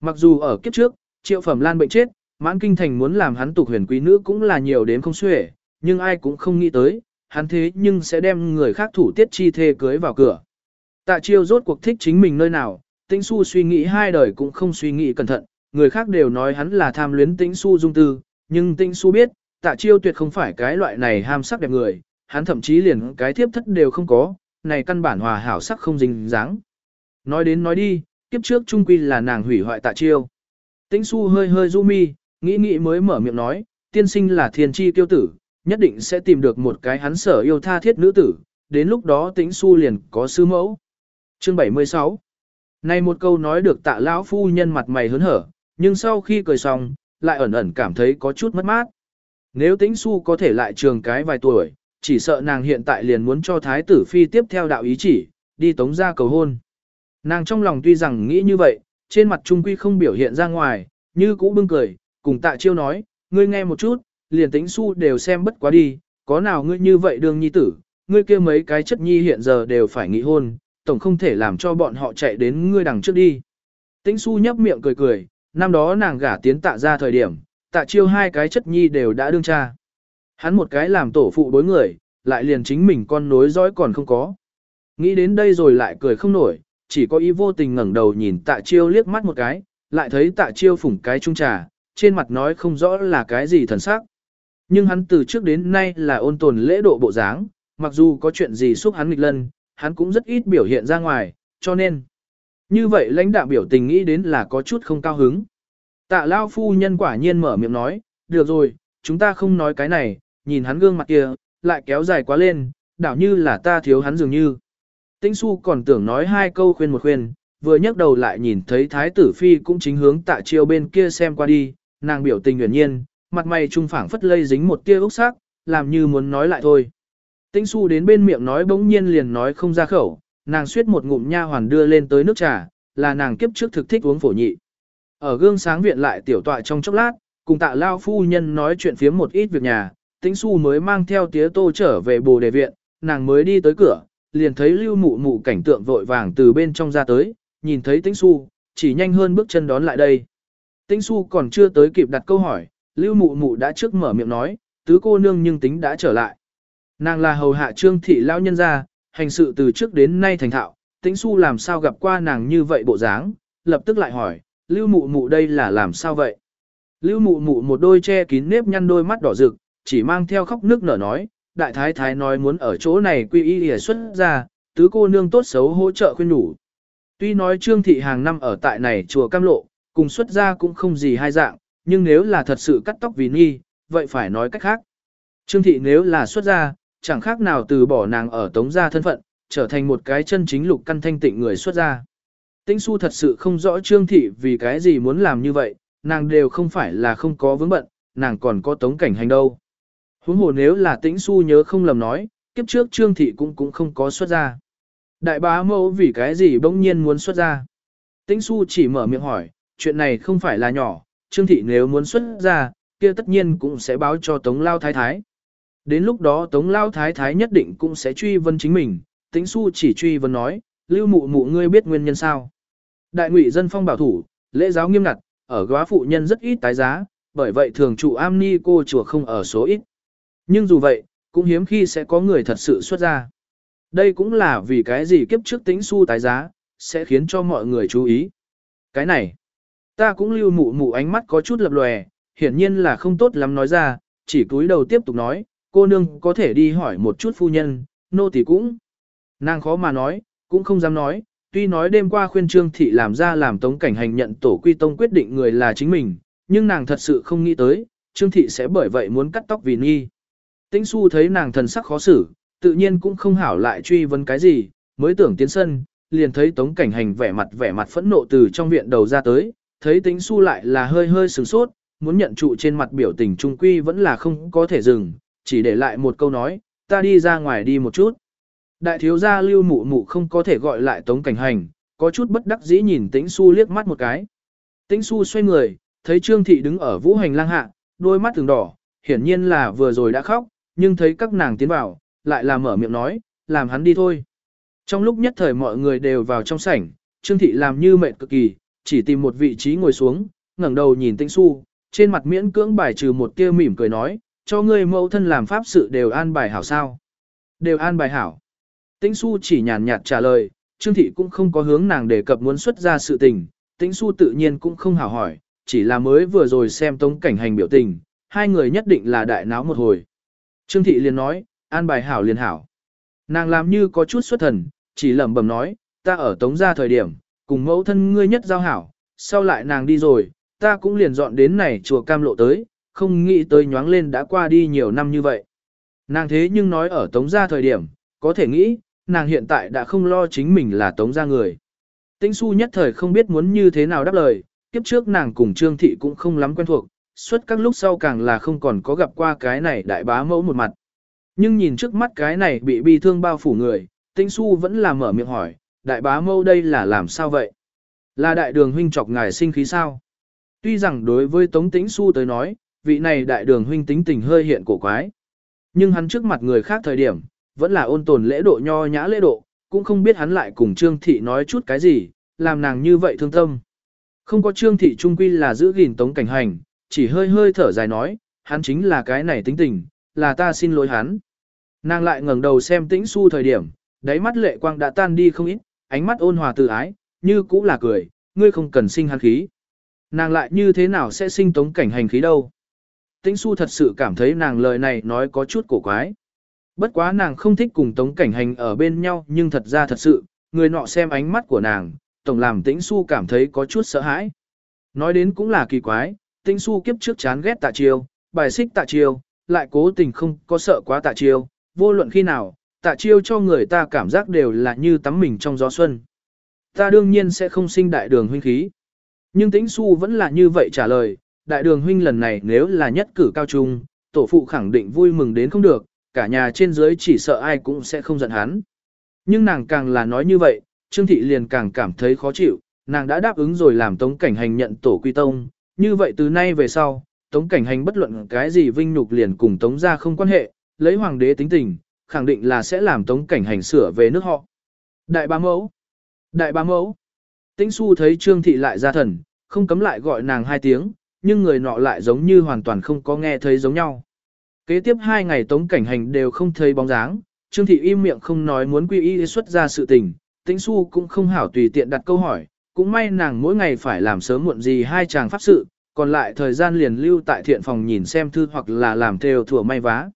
Mặc dù ở kiếp trước, triệu phẩm lan bệnh chết, mãn kinh thành muốn làm hắn tục huyền quý nữ cũng là nhiều đến không xuể, nhưng ai cũng không nghĩ tới, hắn thế nhưng sẽ đem người khác thủ tiết chi thê cưới vào cửa. Tạ chiêu rốt cuộc thích chính mình nơi nào, tĩnh su suy nghĩ hai đời cũng không suy nghĩ cẩn thận, người khác đều nói hắn là tham luyến tĩnh su dung tư, nhưng tĩnh su biết, tạ chiêu tuyệt không phải cái loại này ham sắc đẹp người, hắn thậm chí liền cái thiếp thất đều không có, này căn bản hòa hảo sắc không dính dáng. Nói đến nói đi, kiếp trước trung quy là nàng hủy hoại tạ chiêu. Tĩnh su hơi hơi du mi, nghĩ nghĩ mới mở miệng nói, tiên sinh là thiên chi tiêu tử, nhất định sẽ tìm được một cái hắn sở yêu tha thiết nữ tử, đến lúc đó tĩnh su liền có sư mẫu. Chương 76 Này một câu nói được tạ lão phu nhân mặt mày hớn hở, nhưng sau khi cười xong, lại ẩn ẩn cảm thấy có chút mất mát. Nếu tĩnh su có thể lại trường cái vài tuổi, chỉ sợ nàng hiện tại liền muốn cho thái tử phi tiếp theo đạo ý chỉ, đi tống ra cầu hôn. Nàng trong lòng tuy rằng nghĩ như vậy, trên mặt trung quy không biểu hiện ra ngoài, như cũ bưng cười, cùng tạ chiêu nói, ngươi nghe một chút, liền tĩnh su đều xem bất quá đi, có nào ngươi như vậy đương nhi tử, ngươi kia mấy cái chất nhi hiện giờ đều phải nghỉ hôn, tổng không thể làm cho bọn họ chạy đến ngươi đằng trước đi. Tĩnh su nhấp miệng cười cười, năm đó nàng gả tiến tạ ra thời điểm, tạ chiêu hai cái chất nhi đều đã đương cha. Hắn một cái làm tổ phụ đối người, lại liền chính mình con nối dõi còn không có. Nghĩ đến đây rồi lại cười không nổi, chỉ có ý vô tình ngẩng đầu nhìn tạ chiêu liếc mắt một cái, lại thấy tạ chiêu phủng cái trung trà, trên mặt nói không rõ là cái gì thần sắc. Nhưng hắn từ trước đến nay là ôn tồn lễ độ bộ dáng, mặc dù có chuyện gì xúc hắn nghịch lân, hắn cũng rất ít biểu hiện ra ngoài, cho nên. Như vậy lãnh đạo biểu tình nghĩ đến là có chút không cao hứng. Tạ lao phu nhân quả nhiên mở miệng nói, được rồi, chúng ta không nói cái này, nhìn hắn gương mặt kia, lại kéo dài quá lên, đảo như là ta thiếu hắn dường như. Tĩnh su còn tưởng nói hai câu khuyên một khuyên, vừa nhấc đầu lại nhìn thấy thái tử phi cũng chính hướng tạ chiêu bên kia xem qua đi, nàng biểu tình nguyện nhiên, mặt mày trung phảng phất lây dính một tia ốc sắc, làm như muốn nói lại thôi. Tĩnh su đến bên miệng nói bỗng nhiên liền nói không ra khẩu, nàng suýt một ngụm nha hoàn đưa lên tới nước trà, là nàng kiếp trước thực thích uống phổ nhị. Ở gương sáng viện lại tiểu tọa trong chốc lát, cùng tạ lao phu nhân nói chuyện phiếm một ít việc nhà, tĩnh su mới mang theo tía tô trở về bồ đề viện, nàng mới đi tới cửa, liền thấy lưu mụ mụ cảnh tượng vội vàng từ bên trong ra tới, nhìn thấy tĩnh su, chỉ nhanh hơn bước chân đón lại đây. Tĩnh su còn chưa tới kịp đặt câu hỏi, lưu mụ mụ đã trước mở miệng nói, tứ cô nương nhưng tính đã trở lại. Nàng là hầu hạ trương thị lao nhân gia, hành sự từ trước đến nay thành thạo, tĩnh su làm sao gặp qua nàng như vậy bộ dáng, lập tức lại hỏi, lưu mụ mụ đây là làm sao vậy? Lưu mụ mụ một đôi che kín nếp nhăn đôi mắt đỏ rực, chỉ mang theo khóc nước nở nói, đại thái thái nói muốn ở chỗ này quy y hề xuất ra, tứ cô nương tốt xấu hỗ trợ khuyên đủ. Tuy nói trương thị hàng năm ở tại này chùa cam lộ, cùng xuất gia cũng không gì hai dạng, nhưng nếu là thật sự cắt tóc vì nghi, vậy phải nói cách khác. Trương thị nếu là xuất gia chẳng khác nào từ bỏ nàng ở tống gia thân phận, trở thành một cái chân chính lục căn thanh tịnh người xuất gia. Tĩnh su thật sự không rõ trương thị vì cái gì muốn làm như vậy, nàng đều không phải là không có vướng bận, nàng còn có tống cảnh hành đâu. Huống hồ nếu là tĩnh su nhớ không lầm nói, kiếp trước trương thị cũng cũng không có xuất gia Đại bá mẫu vì cái gì bỗng nhiên muốn xuất gia Tĩnh su chỉ mở miệng hỏi, chuyện này không phải là nhỏ, trương thị nếu muốn xuất ra, kia tất nhiên cũng sẽ báo cho tống lao thái thái. Đến lúc đó tống lao thái thái nhất định cũng sẽ truy vấn chính mình, tĩnh su chỉ truy vấn nói, lưu mụ mụ ngươi biết nguyên nhân sao. Đại ngụy dân phong bảo thủ, lễ giáo nghiêm ngặt, ở góa phụ nhân rất ít tái giá, bởi vậy thường trụ am ni cô chùa không ở số ít. Nhưng dù vậy, cũng hiếm khi sẽ có người thật sự xuất ra. Đây cũng là vì cái gì kiếp trước tính su tái giá, sẽ khiến cho mọi người chú ý. Cái này, ta cũng lưu mụ mụ ánh mắt có chút lập lòe, hiển nhiên là không tốt lắm nói ra, chỉ cúi đầu tiếp tục nói, cô nương có thể đi hỏi một chút phu nhân, nô tỳ cũng. Nàng khó mà nói, cũng không dám nói, tuy nói đêm qua khuyên Trương Thị làm ra làm tống cảnh hành nhận tổ quy tông quyết định người là chính mình, nhưng nàng thật sự không nghĩ tới, Trương Thị sẽ bởi vậy muốn cắt tóc vì nghi. Tĩnh su thấy nàng thần sắc khó xử, tự nhiên cũng không hảo lại truy vấn cái gì, mới tưởng tiến sân, liền thấy tống cảnh hành vẻ mặt vẻ mặt phẫn nộ từ trong viện đầu ra tới, thấy tính su lại là hơi hơi sửng sốt, muốn nhận trụ trên mặt biểu tình trung quy vẫn là không có thể dừng, chỉ để lại một câu nói, ta đi ra ngoài đi một chút. Đại thiếu gia lưu mụ mụ không có thể gọi lại tống cảnh hành, có chút bất đắc dĩ nhìn tĩnh su liếc mắt một cái. Tĩnh su xoay người, thấy trương thị đứng ở vũ hành lang hạ, đôi mắt từng đỏ, hiển nhiên là vừa rồi đã khóc, nhưng thấy các nàng tiến vào, lại là mở miệng nói, làm hắn đi thôi. Trong lúc nhất thời mọi người đều vào trong sảnh, trương thị làm như mệt cực kỳ, chỉ tìm một vị trí ngồi xuống, ngẩng đầu nhìn tĩnh su, trên mặt miễn cưỡng bài trừ một tia mỉm cười nói, cho ngươi mẫu thân làm pháp sự đều an bài hảo sao. Đều an bài hảo. Tĩnh su chỉ nhàn nhạt trả lời, Trương Thị cũng không có hướng nàng đề cập muốn xuất ra sự tình, Tĩnh su tự nhiên cũng không hảo hỏi, chỉ là mới vừa rồi xem tống cảnh hành biểu tình, hai người nhất định là đại náo một hồi. Trương Thị liền nói, an bài hảo liền hảo. Nàng làm như có chút xuất thần, chỉ lẩm bẩm nói, ta ở tống gia thời điểm, cùng mẫu thân ngươi nhất giao hảo, sau lại nàng đi rồi, ta cũng liền dọn đến này chùa cam lộ tới, không nghĩ tới nhoáng lên đã qua đi nhiều năm như vậy. Nàng thế nhưng nói ở tống gia thời điểm, có thể nghĩ, nàng hiện tại đã không lo chính mình là tống gia người. Tĩnh su nhất thời không biết muốn như thế nào đáp lời, kiếp trước nàng cùng Trương Thị cũng không lắm quen thuộc, suốt các lúc sau càng là không còn có gặp qua cái này đại bá mẫu một mặt. Nhưng nhìn trước mắt cái này bị bi thương bao phủ người, Tĩnh su vẫn là mở miệng hỏi, đại bá mâu đây là làm sao vậy? Là đại đường huynh chọc ngài sinh khí sao? Tuy rằng đối với Tống Tĩnh su tới nói, vị này đại đường huynh tính tình hơi hiện cổ quái. Nhưng hắn trước mặt người khác thời điểm, vẫn là ôn tồn lễ độ nho nhã lễ độ, cũng không biết hắn lại cùng Trương Thị nói chút cái gì, làm nàng như vậy thương tâm. Không có Trương Thị trung quy là giữ gìn tống cảnh hành, chỉ hơi hơi thở dài nói, hắn chính là cái này tính tình, là ta xin lỗi hắn. Nàng lại ngẩng đầu xem tĩnh su thời điểm, đáy mắt lệ quang đã tan đi không ít, ánh mắt ôn hòa từ ái, như cũng là cười, ngươi không cần sinh hắn khí. Nàng lại như thế nào sẽ sinh tống cảnh hành khí đâu. Tĩnh su thật sự cảm thấy nàng lời này nói có chút cổ quái. Bất quá nàng không thích cùng tống cảnh hành ở bên nhau nhưng thật ra thật sự, người nọ xem ánh mắt của nàng, tổng làm tĩnh su cảm thấy có chút sợ hãi. Nói đến cũng là kỳ quái, tĩnh su kiếp trước chán ghét tạ chiêu, bài xích tạ chiêu, lại cố tình không có sợ quá tạ chiêu, vô luận khi nào, tạ chiêu cho người ta cảm giác đều là như tắm mình trong gió xuân. Ta đương nhiên sẽ không sinh đại đường huynh khí. Nhưng tĩnh su vẫn là như vậy trả lời, đại đường huynh lần này nếu là nhất cử cao trung, tổ phụ khẳng định vui mừng đến không được, cả nhà trên dưới chỉ sợ ai cũng sẽ không giận hắn. Nhưng nàng càng là nói như vậy, Trương Thị liền càng cảm thấy khó chịu, nàng đã đáp ứng rồi làm Tống Cảnh Hành nhận tổ quy tông, như vậy từ nay về sau, Tống Cảnh Hành bất luận cái gì vinh nhục liền cùng Tống gia không quan hệ, lấy hoàng đế tính tình, khẳng định là sẽ làm Tống Cảnh Hành sửa về nước họ. Đại bá mẫu! Đại bá mẫu! Tĩnh Su thấy Trương Thị lại ra thần, không cấm lại gọi nàng hai tiếng, nhưng người nọ lại giống như hoàn toàn không có nghe thấy giống nhau. Kế tiếp hai ngày tống cảnh hành đều không thấy bóng dáng, Trương Thị im miệng không nói muốn quy y xuất ra sự tình, tĩnh su cũng không hảo tùy tiện đặt câu hỏi, cũng may nàng mỗi ngày phải làm sớm muộn gì hai chàng pháp sự, còn lại thời gian liền lưu tại thiện phòng nhìn xem thư hoặc là làm theo thừa may vá.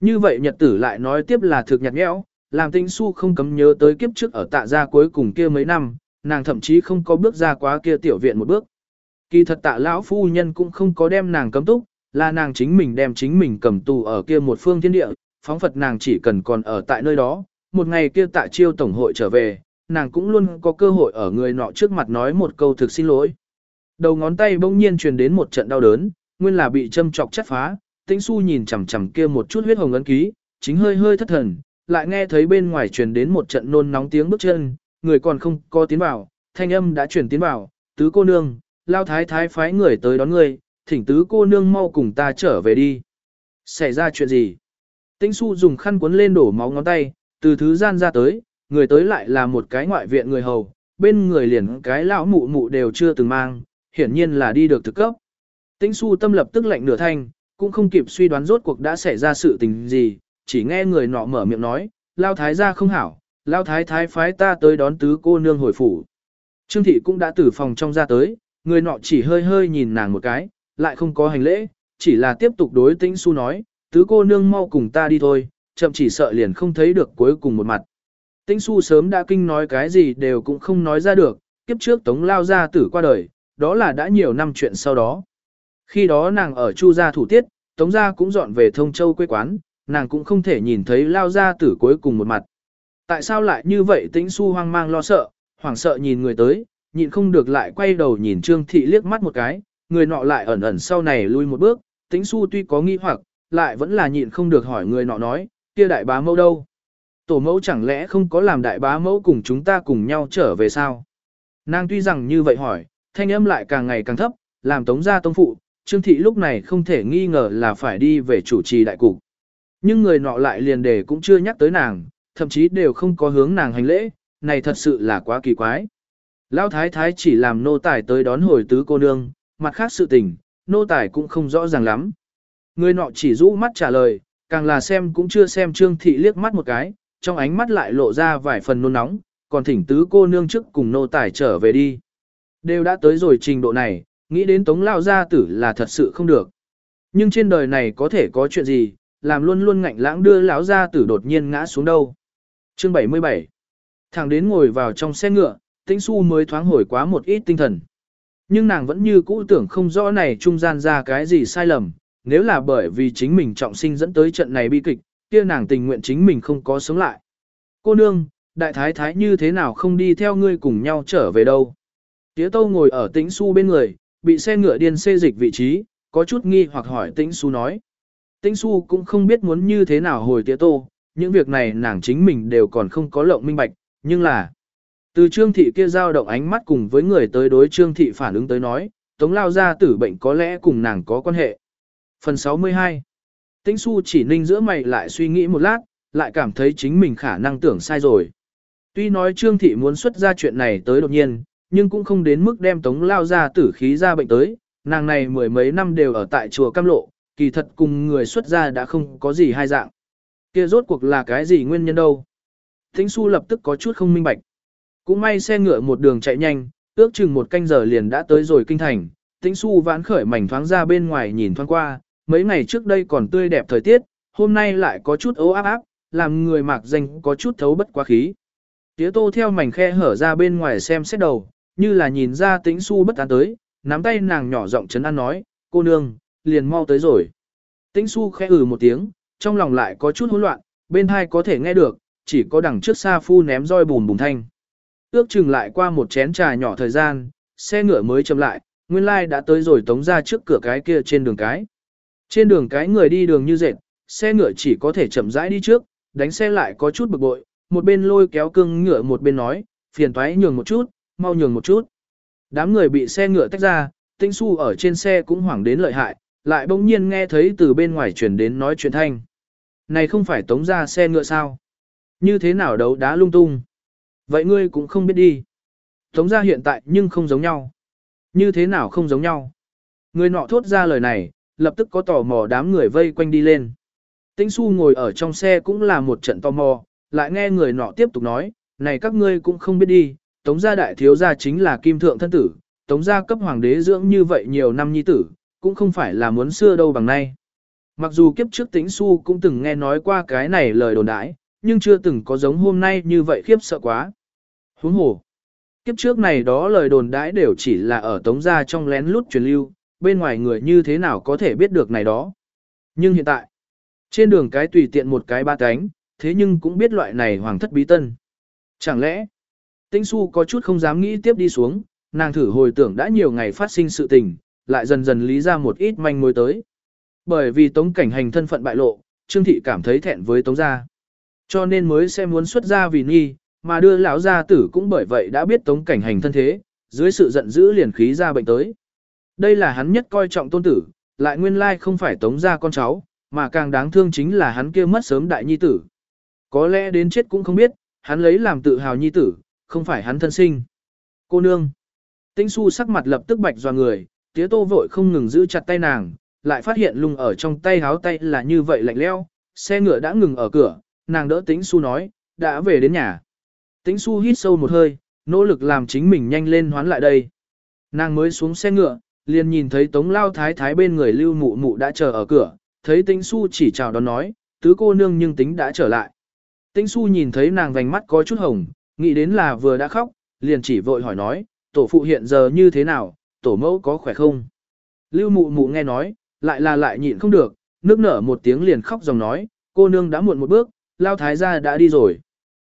Như vậy nhật tử lại nói tiếp là thực nhạt nhẽo, làm Tinh su không cấm nhớ tới kiếp trước ở tạ gia cuối cùng kia mấy năm, nàng thậm chí không có bước ra quá kia tiểu viện một bước. Kỳ thật tạ lão phu nhân cũng không có đem nàng cấm túc, là nàng chính mình đem chính mình cầm tù ở kia một phương thiên địa, phóng Phật nàng chỉ cần còn ở tại nơi đó, một ngày kia tạ chiêu tổng hội trở về, nàng cũng luôn có cơ hội ở người nọ trước mặt nói một câu thực xin lỗi. Đầu ngón tay bỗng nhiên truyền đến một trận đau đớn, nguyên là bị châm chọc chắt phá, tĩnh su nhìn chằm chằm kia một chút huyết hồng ấn ký, chính hơi hơi thất thần, lại nghe thấy bên ngoài truyền đến một trận nôn nóng tiếng bước chân, người còn không có tiến vào, thanh âm đã truyền tiến vào, tứ cô nương, lao thái thái phái người tới đón ngươi, thỉnh tứ cô nương mau cùng ta trở về đi. Xảy ra chuyện gì? Tĩnh su dùng khăn cuốn lên đổ máu ngón tay, từ thứ gian ra tới, người tới lại là một cái ngoại viện người hầu, bên người liền cái lão mụ mụ đều chưa từng mang, hiển nhiên là đi được thực cấp. Tĩnh su tâm lập tức lạnh nửa thanh, cũng không kịp suy đoán rốt cuộc đã xảy ra sự tình gì, chỉ nghe người nọ mở miệng nói, lao thái ra không hảo, lao thái thái phái ta tới đón tứ cô nương hồi phủ. Trương thị cũng đã từ phòng trong ra tới, người nọ chỉ hơi hơi nhìn nàng một cái, lại không có hành lễ, chỉ là tiếp tục đối tĩnh su nói, tứ cô nương mau cùng ta đi thôi, chậm chỉ sợ liền không thấy được cuối cùng một mặt. Tĩnh su sớm đã kinh nói cái gì đều cũng không nói ra được, kiếp trước tống lao gia tử qua đời, đó là đã nhiều năm chuyện sau đó. Khi đó nàng ở chu gia thủ tiết, tống gia cũng dọn về thông châu quê quán, nàng cũng không thể nhìn thấy lao gia tử cuối cùng một mặt. Tại sao lại như vậy tĩnh su hoang mang lo sợ, hoảng sợ nhìn người tới, nhịn không được lại quay đầu nhìn trương thị liếc mắt một cái, người nọ lại ẩn ẩn sau này lui một bước, tĩnh su tuy có nghi hoặc, lại vẫn là nhịn không được hỏi người nọ nói, kia đại bá mẫu đâu? Tổ mẫu chẳng lẽ không có làm đại bá mẫu cùng chúng ta cùng nhau trở về sao? Nàng tuy rằng như vậy hỏi, thanh âm lại càng ngày càng thấp, làm tống gia tông phụ, Trương Thị lúc này không thể nghi ngờ là phải đi về chủ trì đại cục. Nhưng người nọ lại liền đề cũng chưa nhắc tới nàng, thậm chí đều không có hướng nàng hành lễ, này thật sự là quá kỳ quái. Lão thái thái chỉ làm nô tài tới đón hồi tứ cô nương, mặt khác sự tình, nô tài cũng không rõ ràng lắm. Người nọ chỉ rũ mắt trả lời, càng là xem cũng chưa xem Trương Thị liếc mắt một cái, trong ánh mắt lại lộ ra vài phần nôn nóng, còn thỉnh tứ cô nương trước cùng nô tài trở về đi. Đều đã tới rồi trình độ này, nghĩ đến tống lao gia tử là thật sự không được. Nhưng trên đời này có thể có chuyện gì, làm luôn luôn ngạnh lãng đưa lão gia tử đột nhiên ngã xuống đâu. Chương 77 thằng đến ngồi vào trong xe ngựa, tĩnh su mới thoáng hồi quá một ít tinh thần. Nhưng nàng vẫn như cũ tưởng không rõ này trung gian ra cái gì sai lầm, nếu là bởi vì chính mình trọng sinh dẫn tới trận này bi kịch, kia nàng tình nguyện chính mình không có sống lại. Cô nương, đại thái thái như thế nào không đi theo ngươi cùng nhau trở về đâu. Tía Tâu ngồi ở tĩnh su bên người, bị xe ngựa điên xê dịch vị trí, có chút nghi hoặc hỏi tĩnh su nói. Tĩnh su cũng không biết muốn như thế nào hồi tía Tô, những việc này nàng chính mình đều còn không có lộng minh bạch, nhưng là... Từ trương thị kia giao động ánh mắt cùng với người tới đối trương thị phản ứng tới nói, tống lao ra tử bệnh có lẽ cùng nàng có quan hệ. Phần 62 Tĩnh su chỉ ninh giữa mày lại suy nghĩ một lát, lại cảm thấy chính mình khả năng tưởng sai rồi. Tuy nói Trương Thị muốn xuất ra chuyện này tới đột nhiên, nhưng cũng không đến mức đem tống lao ra tử khí ra bệnh tới, nàng này mười mấy năm đều ở tại chùa Cam Lộ, kỳ thật cùng người xuất ra đã không có gì hai dạng. Kia rốt cuộc là cái gì nguyên nhân đâu? Thính su lập tức có chút không minh bạch. Cũng may xe ngựa một đường chạy nhanh, ước chừng một canh giờ liền đã tới rồi kinh thành, tĩnh su vãn khởi mảnh thoáng ra bên ngoài nhìn thoáng qua, mấy ngày trước đây còn tươi đẹp thời tiết, hôm nay lại có chút ấu áp áp, làm người mạc danh có chút thấu bất quá khí. Tía tô theo mảnh khe hở ra bên ngoài xem xét đầu, như là nhìn ra tĩnh su bất an tới, nắm tay nàng nhỏ giọng chấn an nói, cô nương, liền mau tới rồi. Tĩnh su khẽ ừ một tiếng, trong lòng lại có chút hỗn loạn, bên hai có thể nghe được, chỉ có đằng trước xa phu ném roi bùn bùn thanh. Ước chừng lại qua một chén trà nhỏ thời gian, xe ngựa mới chậm lại, nguyên lai đã tới rồi tống ra trước cửa cái kia trên đường cái. Trên đường cái người đi đường như dệt, xe ngựa chỉ có thể chậm rãi đi trước, đánh xe lại có chút bực bội, một bên lôi kéo cương ngựa một bên nói, phiền toái nhường một chút, mau nhường một chút. Đám người bị xe ngựa tách ra, tinh su ở trên xe cũng hoảng đến lợi hại, lại bỗng nhiên nghe thấy từ bên ngoài chuyển đến nói chuyện thanh. Này không phải tống ra xe ngựa sao? Như thế nào đấu đá lung tung? Vậy ngươi cũng không biết đi. Tống ra hiện tại nhưng không giống nhau. Như thế nào không giống nhau? Người nọ thốt ra lời này, lập tức có tò mò đám người vây quanh đi lên. Tĩnh su ngồi ở trong xe cũng là một trận tò mò, lại nghe người nọ tiếp tục nói, này các ngươi cũng không biết đi, tống gia đại thiếu gia chính là kim thượng thân tử, tống gia cấp hoàng đế dưỡng như vậy nhiều năm nhi tử, cũng không phải là muốn xưa đâu bằng nay. Mặc dù kiếp trước tĩnh su cũng từng nghe nói qua cái này lời đồn đãi, nhưng chưa từng có giống hôm nay như vậy khiếp sợ quá. Huống hồ, kiếp trước này đó lời đồn đãi đều chỉ là ở tống gia trong lén lút truyền lưu, bên ngoài người như thế nào có thể biết được này đó. Nhưng hiện tại, trên đường cái tùy tiện một cái ba cánh, thế nhưng cũng biết loại này hoàng thất bí tân. Chẳng lẽ, Tĩnh Su có chút không dám nghĩ tiếp đi xuống, nàng thử hồi tưởng đã nhiều ngày phát sinh sự tình, lại dần dần lý ra một ít manh mối tới. Bởi vì Tống Cảnh Hành thân phận bại lộ, Trương thị cảm thấy thẹn với Tống gia, cho nên mới sẽ muốn xuất gia vì nghi, mà đưa lão gia tử cũng bởi vậy đã biết Tống Cảnh Hành thân thế, dưới sự giận dữ liền khí ra bệnh tới. Đây là hắn nhất coi trọng tôn tử, lại nguyên lai không phải Tống gia con cháu, mà càng đáng thương chính là hắn kia mất sớm đại nhi tử. Có lẽ đến chết cũng không biết, hắn lấy làm tự hào nhi tử, không phải hắn thân sinh. Cô nương. Tĩnh su sắc mặt lập tức bạch doa người, tía tô vội không ngừng giữ chặt tay nàng, lại phát hiện lung ở trong tay háo tay là như vậy lạnh leo, xe ngựa đã ngừng ở cửa, nàng đỡ tĩnh su nói, đã về đến nhà. Tĩnh su hít sâu một hơi, nỗ lực làm chính mình nhanh lên hoán lại đây. Nàng mới xuống xe ngựa, liền nhìn thấy tống lao thái thái bên người lưu mụ mụ đã chờ ở cửa, thấy tĩnh su chỉ chào đón nói, tứ cô nương nhưng tính đã trở lại. Tĩnh su nhìn thấy nàng vành mắt có chút hồng, nghĩ đến là vừa đã khóc, liền chỉ vội hỏi nói, tổ phụ hiện giờ như thế nào, tổ mẫu có khỏe không? Lưu mụ mụ nghe nói, lại là lại nhịn không được, nước nở một tiếng liền khóc dòng nói, cô nương đã muộn một bước, lao thái gia đã đi rồi.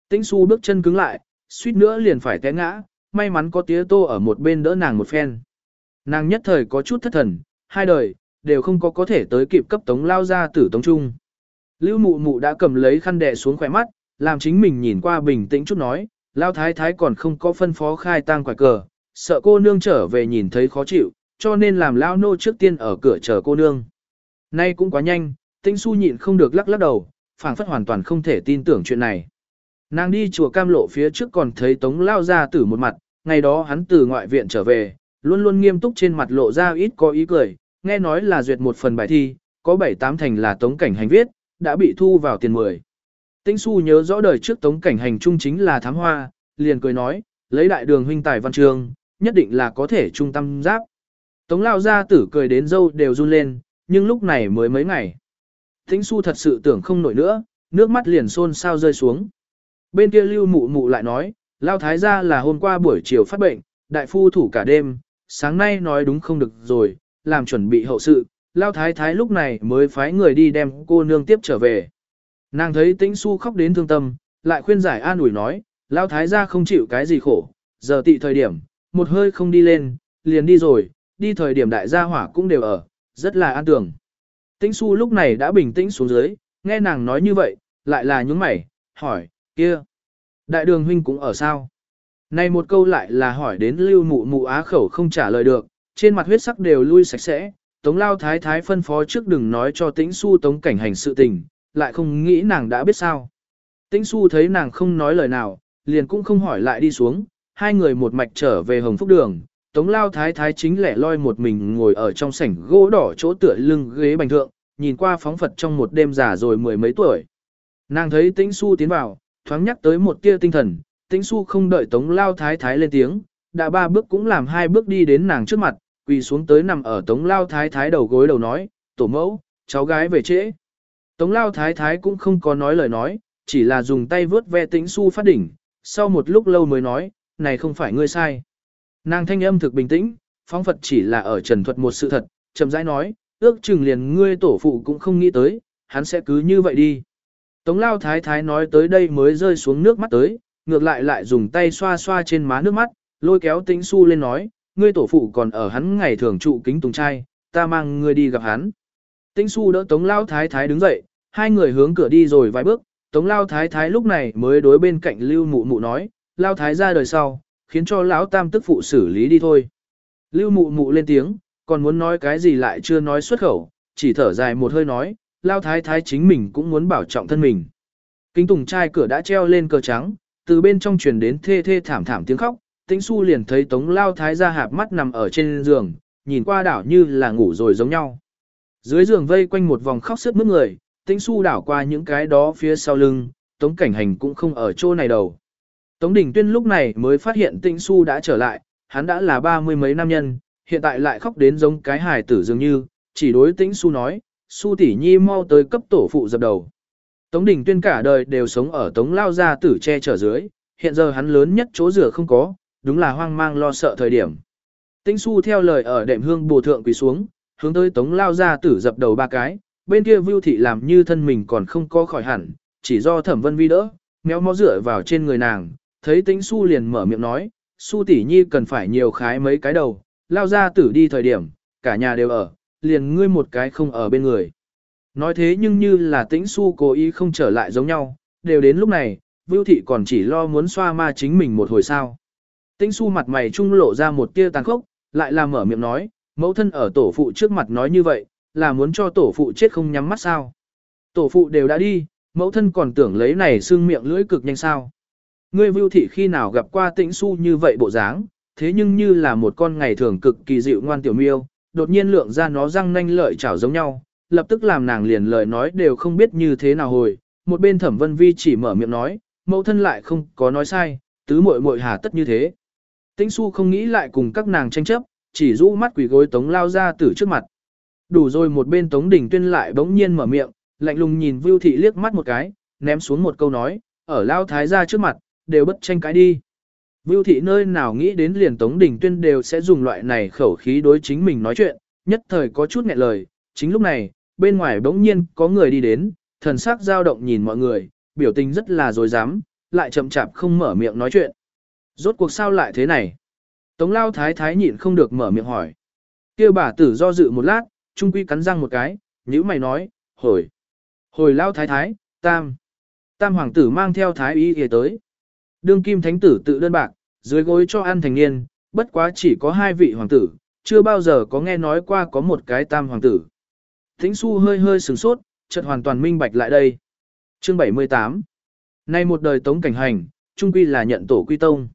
Tĩnh su bước chân cứng lại, suýt nữa liền phải té ngã, may mắn có tía tô ở một bên đỡ nàng một phen. Nàng nhất thời có chút thất thần, hai đời, đều không có có thể tới kịp cấp tống lao ra tử tống trung. Lưu mụ mụ đã cầm lấy khăn đè xuống khỏe mắt, làm chính mình nhìn qua bình tĩnh chút nói, lao thái thái còn không có phân phó khai tang quả cờ, sợ cô nương trở về nhìn thấy khó chịu, cho nên làm lao nô trước tiên ở cửa chờ cô nương. Nay cũng quá nhanh, tĩnh su nhịn không được lắc lắc đầu, phảng phất hoàn toàn không thể tin tưởng chuyện này. Nàng đi chùa cam lộ phía trước còn thấy tống lao ra tử một mặt, ngày đó hắn từ ngoại viện trở về, luôn luôn nghiêm túc trên mặt lộ ra ít có ý cười, nghe nói là duyệt một phần bài thi, có bảy tám thành là tống cảnh hành viết, đã bị thu vào tiền mười. Tĩnh su nhớ rõ đời trước tống cảnh hành trung chính là thám hoa, liền cười nói, lấy đại đường huynh tài văn trường, nhất định là có thể trung tâm giáp. Tống lao gia tử cười đến dâu đều run lên, nhưng lúc này mới mấy ngày. Tĩnh su thật sự tưởng không nổi nữa, nước mắt liền xôn sao rơi xuống. Bên kia lưu mụ mụ lại nói, lao thái gia là hôm qua buổi chiều phát bệnh, đại phu thủ cả đêm, sáng nay nói đúng không được rồi, làm chuẩn bị hậu sự, lao thái thái lúc này mới phái người đi đem cô nương tiếp trở về. Nàng thấy tĩnh su khóc đến thương tâm, lại khuyên giải an ủi nói, lao thái gia không chịu cái gì khổ, giờ tị thời điểm, một hơi không đi lên, liền đi rồi, đi thời điểm đại gia hỏa cũng đều ở, rất là an tưởng. Tĩnh su lúc này đã bình tĩnh xuống dưới, nghe nàng nói như vậy, lại là nhúng mày, hỏi, kia, đại đường huynh cũng ở sao? Này một câu lại là hỏi đến lưu mụ mụ á khẩu không trả lời được, trên mặt huyết sắc đều lui sạch sẽ, tống lao thái thái phân phó trước đừng nói cho tĩnh su tống cảnh hành sự tình, lại không nghĩ nàng đã biết sao. Tĩnh su thấy nàng không nói lời nào, liền cũng không hỏi lại đi xuống, hai người một mạch trở về hồng phúc đường, tống lao thái thái chính lẻ loi một mình ngồi ở trong sảnh gỗ đỏ chỗ tựa lưng ghế bành thượng, nhìn qua phóng phật trong một đêm già rồi mười mấy tuổi. Nàng thấy tĩnh su tiến vào, thoáng nhắc tới một tia tinh thần, tĩnh su không đợi tống lao thái thái lên tiếng, đã ba bước cũng làm hai bước đi đến nàng trước mặt, quỳ xuống tới nằm ở tống lao thái thái đầu gối đầu nói, tổ mẫu, cháu gái về trễ. Tống lao thái thái cũng không có nói lời nói, chỉ là dùng tay vớt ve tĩnh su phát đỉnh, sau một lúc lâu mới nói, này không phải ngươi sai. Nàng thanh âm thực bình tĩnh, phóng Phật chỉ là ở trần thuật một sự thật, chậm rãi nói, ước chừng liền ngươi tổ phụ cũng không nghĩ tới, hắn sẽ cứ như vậy đi. Tống lao thái thái nói tới đây mới rơi xuống nước mắt tới, ngược lại lại dùng tay xoa xoa trên má nước mắt, lôi kéo tĩnh su lên nói, ngươi tổ phụ còn ở hắn ngày thường trụ kính tùng trai, ta mang ngươi đi gặp hắn. Tĩnh su đỡ tống lao thái thái đứng dậy, hai người hướng cửa đi rồi vài bước, tống lao thái thái lúc này mới đối bên cạnh lưu mụ mụ nói, lao thái ra đời sau, khiến cho lão tam tức phụ xử lý đi thôi. Lưu mụ mụ lên tiếng, còn muốn nói cái gì lại chưa nói xuất khẩu, chỉ thở dài một hơi nói, lao thái thái chính mình cũng muốn bảo trọng thân mình. Kính tùng trai cửa đã treo lên cờ trắng, từ bên trong truyền đến thê thê thảm thảm tiếng khóc, tĩnh su liền thấy tống lao thái ra hạp mắt nằm ở trên giường, nhìn qua đảo như là ngủ rồi giống nhau. Dưới giường vây quanh một vòng khóc sướt mướt người, tĩnh su đảo qua những cái đó phía sau lưng, tống cảnh hành cũng không ở chỗ này đâu. Tống Đình Tuyên lúc này mới phát hiện Tĩnh Xu đã trở lại, hắn đã là ba mươi mấy năm nhân, hiện tại lại khóc đến giống cái hài tử dường như, chỉ đối Tĩnh Xu nói, Xu tỷ nhi mau tới cấp tổ phụ dập đầu. Tống Đình Tuyên cả đời đều sống ở Tống Lao gia tử che chở dưới, hiện giờ hắn lớn nhất chỗ rửa không có, đúng là hoang mang lo sợ thời điểm. Tĩnh Xu theo lời ở đệm hương bồ thượng quỳ xuống, hướng tới Tống Lao gia tử dập đầu ba cái, bên kia Vưu thị làm như thân mình còn không có khỏi hẳn, chỉ do Thẩm Vân Vi đỡ, méo mó rửa vào trên người nàng, thấy tĩnh su liền mở miệng nói, su tỷ nhi cần phải nhiều khái mấy cái đầu, lao ra tử đi thời điểm, cả nhà đều ở, liền ngươi một cái không ở bên người. Nói thế nhưng như là tĩnh su cố ý không trở lại giống nhau, đều đến lúc này, Vưu thị còn chỉ lo muốn xoa ma chính mình một hồi sao. Tĩnh su mặt mày trung lộ ra một tia tàn khốc, lại là mở miệng nói, mẫu thân ở tổ phụ trước mặt nói như vậy, là muốn cho tổ phụ chết không nhắm mắt sao. Tổ phụ đều đã đi, mẫu thân còn tưởng lấy này xương miệng lưỡi cực nhanh sao. Ngươi Vưu thị khi nào gặp qua Tĩnh Su như vậy bộ dáng, thế nhưng như là một con ngày thường cực kỳ dịu ngoan tiểu miêu, đột nhiên lượng ra nó răng nanh lợi chảo giống nhau, lập tức làm nàng liền lời nói đều không biết như thế nào hồi. Một bên Thẩm Vân Vi chỉ mở miệng nói, mẫu thân lại không có nói sai, tứ muội muội hà tất như thế. Tĩnh Su không nghĩ lại cùng các nàng tranh chấp, chỉ rũ mắt quỷ gối Tống lao ra từ trước mặt. Đủ rồi một bên Tống Đỉnh Tuyên lại bỗng nhiên mở miệng, lạnh lùng nhìn Vưu thị liếc mắt một cái, ném xuống một câu nói, ở lao thái gia trước mặt, đều bất tranh cãi đi. Vưu thị nơi nào nghĩ đến liền Tống đỉnh Tuyên đều sẽ dùng loại này khẩu khí đối chính mình nói chuyện, nhất thời có chút nghẹn lời, chính lúc này, bên ngoài bỗng nhiên có người đi đến, thần sắc dao động nhìn mọi người, biểu tình rất là dối dám, lại chậm chạp không mở miệng nói chuyện. Rốt cuộc sao lại thế này? Tống lao thái thái nhịn không được mở miệng hỏi. Kêu bà tử do dự một lát, trung quy cắn răng một cái, nhữ mày nói, hồi. Hồi lao thái thái, tam. Tam hoàng tử mang theo thái y kia tới. Đương kim thánh tử tự đơn bạc, dưới gối cho ăn thành niên, bất quá chỉ có hai vị hoàng tử, chưa bao giờ có nghe nói qua có một cái tam hoàng tử. Thính su hơi hơi sừng sốt, chợt hoàn toàn minh bạch lại đây. Chương 78 Nay một đời tống cảnh hành, trung quy là nhận tổ quy tông.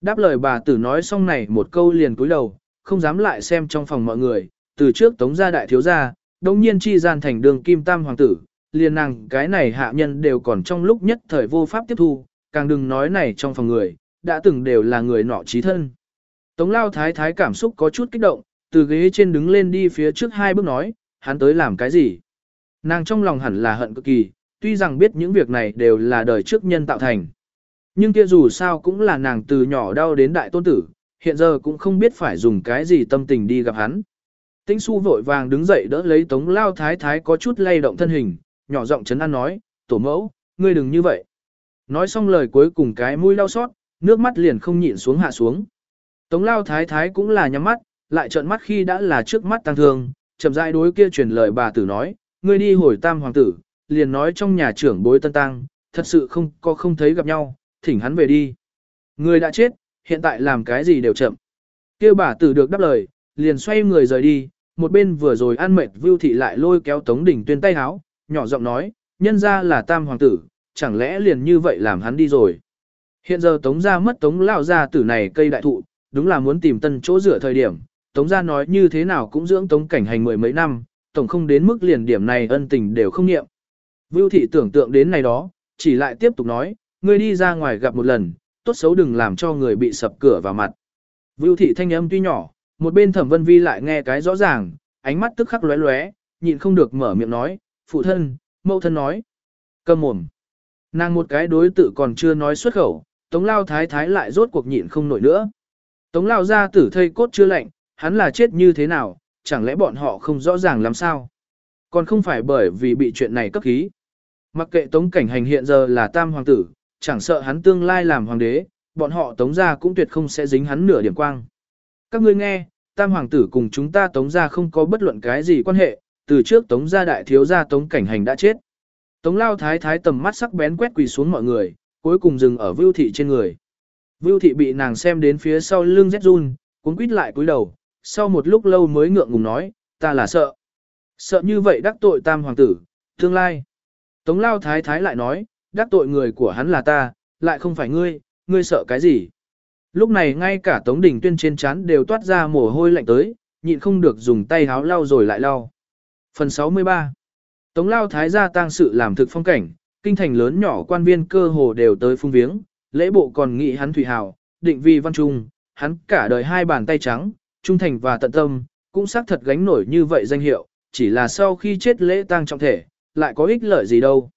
Đáp lời bà tử nói xong này một câu liền cúi đầu, không dám lại xem trong phòng mọi người, từ trước tống gia đại thiếu gia, đồng nhiên chi gian thành đường kim tam hoàng tử, liền nàng cái này hạ nhân đều còn trong lúc nhất thời vô pháp tiếp thu, càng đừng nói này trong phòng người, đã từng đều là người nọ trí thân. Tống lao thái thái cảm xúc có chút kích động, từ ghế trên đứng lên đi phía trước hai bước nói, hắn tới làm cái gì? Nàng trong lòng hẳn là hận cực kỳ, tuy rằng biết những việc này đều là đời trước nhân tạo thành. Nhưng kia dù sao cũng là nàng từ nhỏ đau đến đại tôn tử, hiện giờ cũng không biết phải dùng cái gì tâm tình đi gặp hắn. Tĩnh su vội vàng đứng dậy đỡ lấy tống lao thái thái có chút lay động thân hình, nhỏ giọng chấn an nói, tổ mẫu, ngươi đừng như vậy. Nói xong lời cuối cùng cái mũi đau xót, nước mắt liền không nhịn xuống hạ xuống. Tống lao thái thái cũng là nhắm mắt, lại trợn mắt khi đã là trước mắt tăng thương, chậm rãi đối kia truyền lời bà tử nói, ngươi đi hồi tam hoàng tử, liền nói trong nhà trưởng bối tân tăng, thật sự không có không thấy gặp nhau, thỉnh hắn về đi. Người đã chết, hiện tại làm cái gì đều chậm. Kêu bà tử được đáp lời, liền xoay người rời đi, một bên vừa rồi ăn mệt vưu thị lại lôi kéo Tống Đình tuyên tay háo, nhỏ giọng nói, nhân ra là tam hoàng tử, chẳng lẽ liền như vậy làm hắn đi rồi. Hiện giờ Tống gia mất Tống lao gia tử này cây đại thụ, đúng là muốn tìm tân chỗ rửa thời điểm, Tống gia nói như thế nào cũng dưỡng Tống cảnh hành mười mấy năm, tổng không đến mức liền điểm này ân tình đều không niệm. Vưu thị tưởng tượng đến này đó, chỉ lại tiếp tục nói, ngươi đi ra ngoài gặp một lần, tốt xấu đừng làm cho người bị sập cửa vào mặt. Vưu thị thanh âm tuy nhỏ, một bên thẩm vân vi lại nghe cái rõ ràng, ánh mắt tức khắc lóe lóe, nhịn không được mở miệng nói, phụ thân, mẫu thân nói. Cầm mồm. Nàng một cái đối tự còn chưa nói xuất khẩu, tống lao thái thái lại rốt cuộc nhịn không nổi nữa. Tống lao ra tử thây cốt chưa lạnh, hắn là chết như thế nào, chẳng lẽ bọn họ không rõ ràng làm sao? Còn không phải bởi vì bị chuyện này cấp khí. Mặc kệ tống cảnh hành hiện giờ là tam hoàng tử, chẳng sợ hắn tương lai làm hoàng đế, bọn họ tống ra cũng tuyệt không sẽ dính hắn nửa điểm quang. Các ngươi nghe, tam hoàng tử cùng chúng ta tống ra không có bất luận cái gì quan hệ, từ trước tống gia đại thiếu gia tống cảnh hành đã chết. Tống lao thái thái tầm mắt sắc bén quét quỳ xuống mọi người, cuối cùng dừng ở vưu thị trên người. Vưu thị bị nàng xem đến phía sau lưng rét run, cuốn quýt lại cúi đầu, sau một lúc lâu mới ngượng ngùng nói, ta là sợ. Sợ như vậy đắc tội tam hoàng tử, tương lai. Tống lao thái thái lại nói, đắc tội người của hắn là ta, lại không phải ngươi, ngươi sợ cái gì. Lúc này ngay cả Tống Đình Tuyên trên chán đều toát ra mồ hôi lạnh tới, nhịn không được dùng tay háo lau rồi lại lau. Phần 63 Tống lao thái gia tang sự làm thực phong cảnh, kinh thành lớn nhỏ quan viên cơ hồ đều tới phung viếng, lễ bộ còn nghị hắn thủy hào, định vi văn trung, hắn cả đời hai bàn tay trắng, trung thành và tận tâm, cũng xác thật gánh nổi như vậy danh hiệu, chỉ là sau khi chết lễ tang trọng thể, lại có ích lợi gì đâu.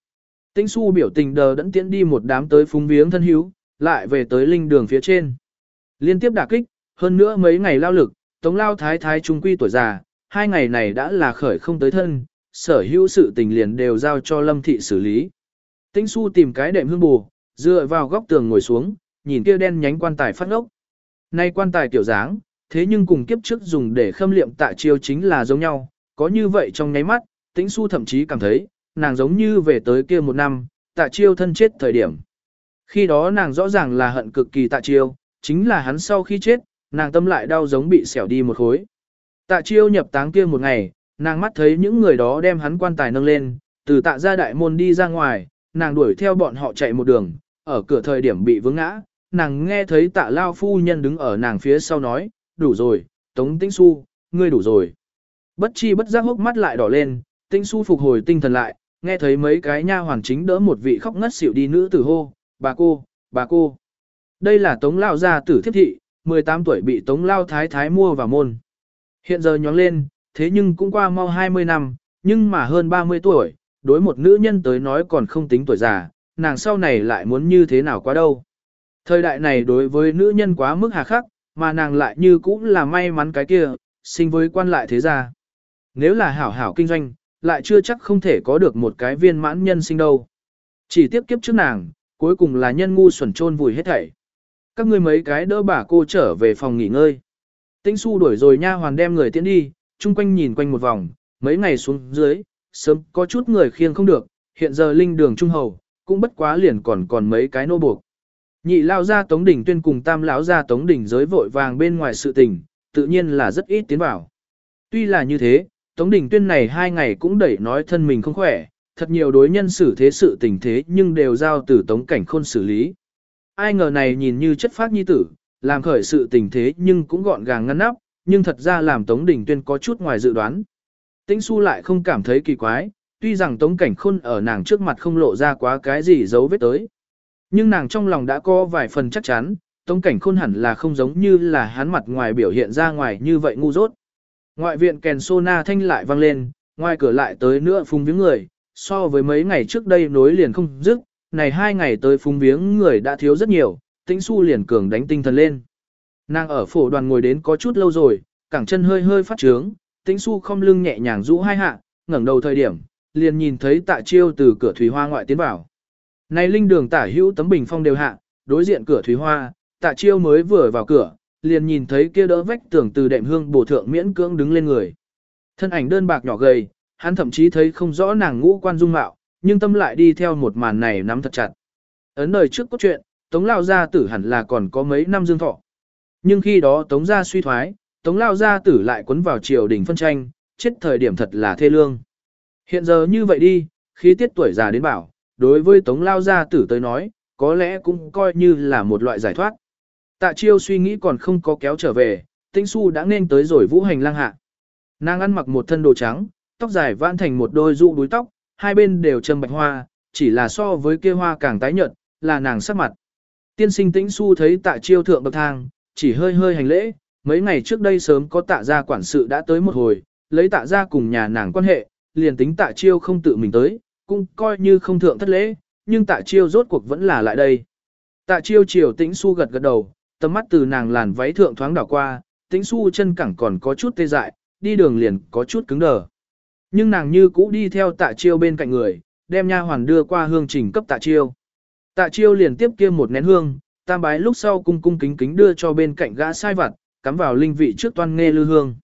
Tĩnh su biểu tình đờ đẫn tiễn đi một đám tới phúng viếng thân hữu, lại về tới linh đường phía trên. Liên tiếp đả kích, hơn nữa mấy ngày lao lực, tống lao thái thái trung quy tuổi già, hai ngày này đã là khởi không tới thân, sở hữu sự tình liền đều giao cho lâm thị xử lý. Tĩnh su tìm cái đệm hương bù, dựa vào góc tường ngồi xuống, nhìn kia đen nhánh quan tài phát ngốc. Nay quan tài tiểu dáng, thế nhưng cùng kiếp trước dùng để khâm liệm tạ chiêu chính là giống nhau, có như vậy trong nháy mắt, tĩnh su thậm chí cảm thấy, nàng giống như về tới kia một năm, tạ chiêu thân chết thời điểm. Khi đó nàng rõ ràng là hận cực kỳ tạ chiêu, chính là hắn sau khi chết, nàng tâm lại đau giống bị xẻo đi một khối. Tạ chiêu nhập táng kia một ngày, nàng mắt thấy những người đó đem hắn quan tài nâng lên, từ tạ ra đại môn đi ra ngoài, nàng đuổi theo bọn họ chạy một đường, ở cửa thời điểm bị vướng ngã, nàng nghe thấy tạ lao phu nhân đứng ở nàng phía sau nói, đủ rồi, tống tĩnh su, ngươi đủ rồi. Bất chi bất giác hốc mắt lại đỏ lên, tĩnh su phục hồi tinh thần lại, nghe thấy mấy cái nha hoàn chính đỡ một vị khóc ngất xỉu đi nữ tử hô, bà cô, bà cô. Đây là tống lao gia tử thiếp thị, 18 tuổi bị tống lao thái thái mua vào môn. Hiện giờ nhóng lên, thế nhưng cũng qua mau 20 năm, nhưng mà hơn 30 tuổi, đối một nữ nhân tới nói còn không tính tuổi già, nàng sau này lại muốn như thế nào quá đâu. Thời đại này đối với nữ nhân quá mức hà khắc, mà nàng lại như cũng là may mắn cái kia, sinh với quan lại thế gia. Nếu là hảo hảo kinh doanh, lại chưa chắc không thể có được một cái viên mãn nhân sinh đâu. Chỉ tiếp kiếp trước nàng, cuối cùng là nhân ngu xuẩn trôn vùi hết thảy. Các ngươi mấy cái đỡ bà cô trở về phòng nghỉ ngơi. Tĩnh su đuổi rồi nha hoàn đem người tiễn đi, chung quanh nhìn quanh một vòng, mấy ngày xuống dưới, sớm có chút người khiêng không được, hiện giờ linh đường trung hầu, cũng bất quá liền còn còn mấy cái nô buộc. Nhị lao ra tống đỉnh tuyên cùng tam lão ra tống đỉnh giới vội vàng bên ngoài sự tình, tự nhiên là rất ít tiến vào. Tuy là như thế, tống đỉnh tuyên này hai ngày cũng đẩy nói thân mình không khỏe, thật nhiều đối nhân xử thế sự tình thế nhưng đều giao từ tống cảnh khôn xử lý. Ai ngờ này nhìn như chất phát nhi tử, làm khởi sự tình thế nhưng cũng gọn gàng ngăn nắp, nhưng thật ra làm tống đỉnh tuyên có chút ngoài dự đoán. Tĩnh Xu lại không cảm thấy kỳ quái, tuy rằng tống cảnh khôn ở nàng trước mặt không lộ ra quá cái gì dấu vết tới. Nhưng nàng trong lòng đã có vài phần chắc chắn, tống cảnh khôn hẳn là không giống như là hắn mặt ngoài biểu hiện ra ngoài như vậy ngu dốt. Ngoại viện kèn sô na thanh lại vang lên, ngoài cửa lại tới nữa phung viếng người, so với mấy ngày trước đây nối liền không dứt, này hai ngày tới phung viếng người đã thiếu rất nhiều, tĩnh su liền cường đánh tinh thần lên. Nàng ở phổ đoàn ngồi đến có chút lâu rồi, cẳng chân hơi hơi phát trướng, tĩnh su không lưng nhẹ nhàng rũ hai hạ, ngẩng đầu thời điểm, liền nhìn thấy tạ chiêu từ cửa thủy hoa ngoại tiến vào. Này linh đường tả hữu tấm bình phong đều hạ, đối diện cửa thủy hoa, tạ chiêu mới vừa vào cửa, liền nhìn thấy kia đỡ vách tường từ đệm hương bổ thượng miễn cưỡng đứng lên người. Thân ảnh đơn bạc nhỏ gầy, hắn thậm chí thấy không rõ nàng ngũ quan dung mạo, nhưng tâm lại đi theo một màn này nắm thật chặt. Ấn đời trước cốt truyện, Tống Lao Gia tử hẳn là còn có mấy năm dương thọ. Nhưng khi đó Tống Gia suy thoái, Tống Lao Gia tử lại quấn vào triều đình phân tranh, chết thời điểm thật là thê lương. Hiện giờ như vậy đi, khi tiết tuổi già đến bảo, đối với Tống Lao Gia tử tới nói, có lẽ cũng coi như là một loại giải thoát. Tạ chiêu suy nghĩ còn không có kéo trở về, Tĩnh su đã nên tới rồi vũ hành lang hạ. Nàng ăn mặc một thân đồ trắng, tóc dài vãn thành một đôi rụ đuôi tóc, hai bên đều châm bạch hoa, chỉ là so với kia hoa càng tái nhợt, là nàng sắc mặt. Tiên sinh tĩnh su thấy tạ chiêu thượng bậc thang, chỉ hơi hơi hành lễ, mấy ngày trước đây sớm có tạ gia quản sự đã tới một hồi, lấy tạ gia cùng nhà nàng quan hệ, liền tính tạ chiêu không tự mình tới, cũng coi như không thượng thất lễ, nhưng tạ chiêu rốt cuộc vẫn là lại đây. Tạ chiêu chiều tĩnh su gật gật đầu, tầm mắt từ nàng làn váy thượng thoáng đảo qua, tĩnh su chân cẳng còn có chút tê dại, đi đường liền có chút cứng đờ. Nhưng nàng như cũ đi theo tạ chiêu bên cạnh người, đem nha hoàn đưa qua hương trình cấp tạ chiêu. Tạ chiêu liền tiếp kia một nén hương, tam bái lúc sau cung cung kính kính đưa cho bên cạnh gã sai vặt, cắm vào linh vị trước toan nghe lư hương.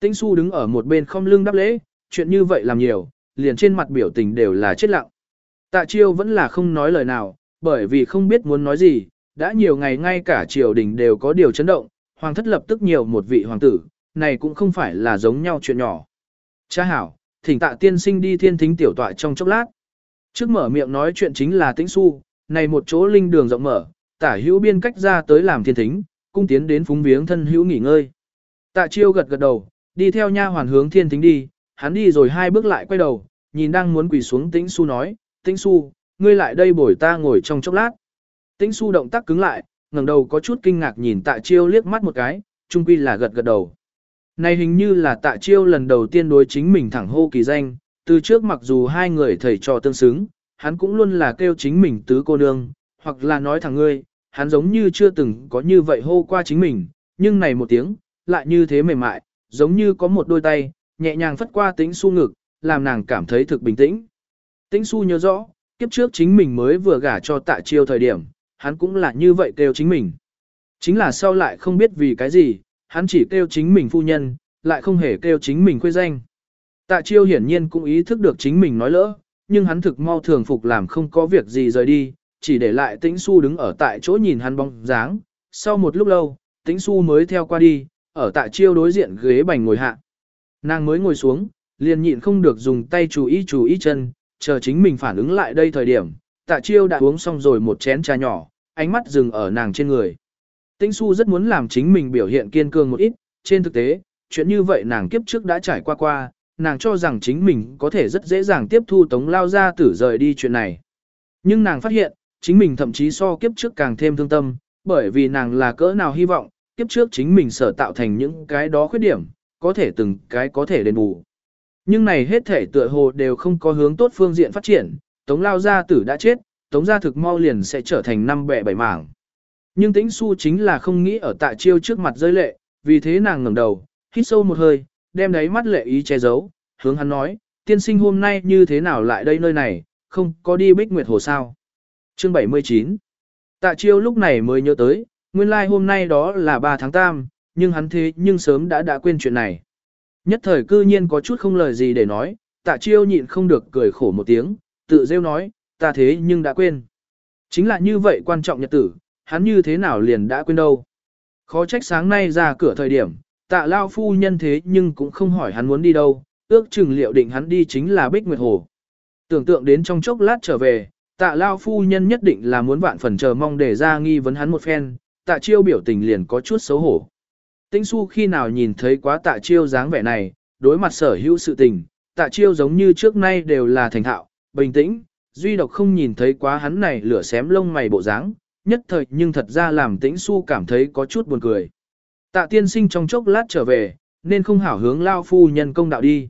Tĩnh su đứng ở một bên không lưng đáp lễ, chuyện như vậy làm nhiều, liền trên mặt biểu tình đều là chết lặng. Tạ chiêu vẫn là không nói lời nào, bởi vì không biết muốn nói gì, đã nhiều ngày ngay cả triều đình đều có điều chấn động, hoàng thất lập tức nhiều một vị hoàng tử, này cũng không phải là giống nhau chuyện nhỏ. Cha hảo, thỉnh tạ tiên sinh đi thiên thính tiểu tọa trong chốc lát. Trước mở miệng nói chuyện chính là tĩnh su, này một chỗ linh đường rộng mở, tả hữu biên cách ra tới làm thiên thính, cung tiến đến phúng viếng thân hữu nghỉ ngơi. Tạ chiêu gật gật đầu, đi theo nha hoàn hướng thiên thính đi, hắn đi rồi hai bước lại quay đầu, nhìn đang muốn quỳ xuống tĩnh su nói, tĩnh su, ngươi lại đây bồi ta ngồi trong chốc lát. Tĩnh su động tác cứng lại, ngẩng đầu có chút kinh ngạc nhìn tạ chiêu liếc mắt một cái, trung quy là gật gật đầu. Này hình như là tạ chiêu lần đầu tiên đối chính mình thẳng hô kỳ danh, từ trước mặc dù hai người thầy trò tương xứng, hắn cũng luôn là kêu chính mình tứ cô nương, hoặc là nói thẳng ngươi, hắn giống như chưa từng có như vậy hô qua chính mình, nhưng này một tiếng, lại như thế mềm mại, giống như có một đôi tay, nhẹ nhàng phất qua tĩnh su ngực, làm nàng cảm thấy thực bình tĩnh. Tĩnh su nhớ rõ, kiếp trước chính mình mới vừa gả cho tạ chiêu thời điểm, hắn cũng là như vậy kêu chính mình. Chính là sau lại không biết vì cái gì, hắn chỉ kêu chính mình phu nhân, lại không hề kêu chính mình khuê danh. Tạ chiêu hiển nhiên cũng ý thức được chính mình nói lỡ, nhưng hắn thực mau thường phục làm không có việc gì rời đi, chỉ để lại tĩnh su đứng ở tại chỗ nhìn hắn bóng dáng. Sau một lúc lâu, tĩnh su mới theo qua đi, ở tại chiêu đối diện ghế bành ngồi hạ. Nàng mới ngồi xuống, liền nhịn không được dùng tay chú ý chú ý chân, chờ chính mình phản ứng lại đây thời điểm, tạ chiêu đã uống xong rồi một chén trà nhỏ, ánh mắt dừng ở nàng trên người. Tĩnh su rất muốn làm chính mình biểu hiện kiên cường một ít, trên thực tế, chuyện như vậy nàng kiếp trước đã trải qua qua, nàng cho rằng chính mình có thể rất dễ dàng tiếp thu tống lao ra tử rời đi chuyện này. Nhưng nàng phát hiện, chính mình thậm chí so kiếp trước càng thêm thương tâm, bởi vì nàng là cỡ nào hy vọng, kiếp trước chính mình sở tạo thành những cái đó khuyết điểm, có thể từng cái có thể đền bù. Nhưng này hết thể tựa hồ đều không có hướng tốt phương diện phát triển, tống lao gia tử đã chết, tống gia thực mau liền sẽ trở thành năm bẻ bảy mảng. Nhưng tĩnh su chính là không nghĩ ở tạ chiêu trước mặt rơi lệ, vì thế nàng ngẩng đầu, hít sâu một hơi, đem đáy mắt lệ ý che giấu, hướng hắn nói, tiên sinh hôm nay như thế nào lại đây nơi này, không có đi bích nguyệt hồ sao. Chương 79 Tạ chiêu lúc này mới nhớ tới, nguyên lai like hôm nay đó là 3 tháng 8, nhưng hắn thế nhưng sớm đã đã quên chuyện này. Nhất thời cư nhiên có chút không lời gì để nói, tạ chiêu nhịn không được cười khổ một tiếng, tự rêu nói, ta thế nhưng đã quên. Chính là như vậy quan trọng nhật tử, hắn như thế nào liền đã quên đâu. Khó trách sáng nay ra cửa thời điểm, tạ lao phu nhân thế nhưng cũng không hỏi hắn muốn đi đâu, ước chừng liệu định hắn đi chính là Bích Nguyệt Hồ. Tưởng tượng đến trong chốc lát trở về, tạ lao phu nhân nhất định là muốn vạn phần chờ mong để ra nghi vấn hắn một phen, tạ chiêu biểu tình liền có chút xấu hổ. Tĩnh su khi nào nhìn thấy quá tạ chiêu dáng vẻ này, đối mặt sở hữu sự tình, tạ chiêu giống như trước nay đều là thành thạo, bình tĩnh, duy độc không nhìn thấy quá hắn này lửa xém lông mày bộ dáng, nhất thời nhưng thật ra làm tĩnh su cảm thấy có chút buồn cười. Tạ tiên sinh trong chốc lát trở về, nên không hảo hướng lao phu nhân công đạo đi.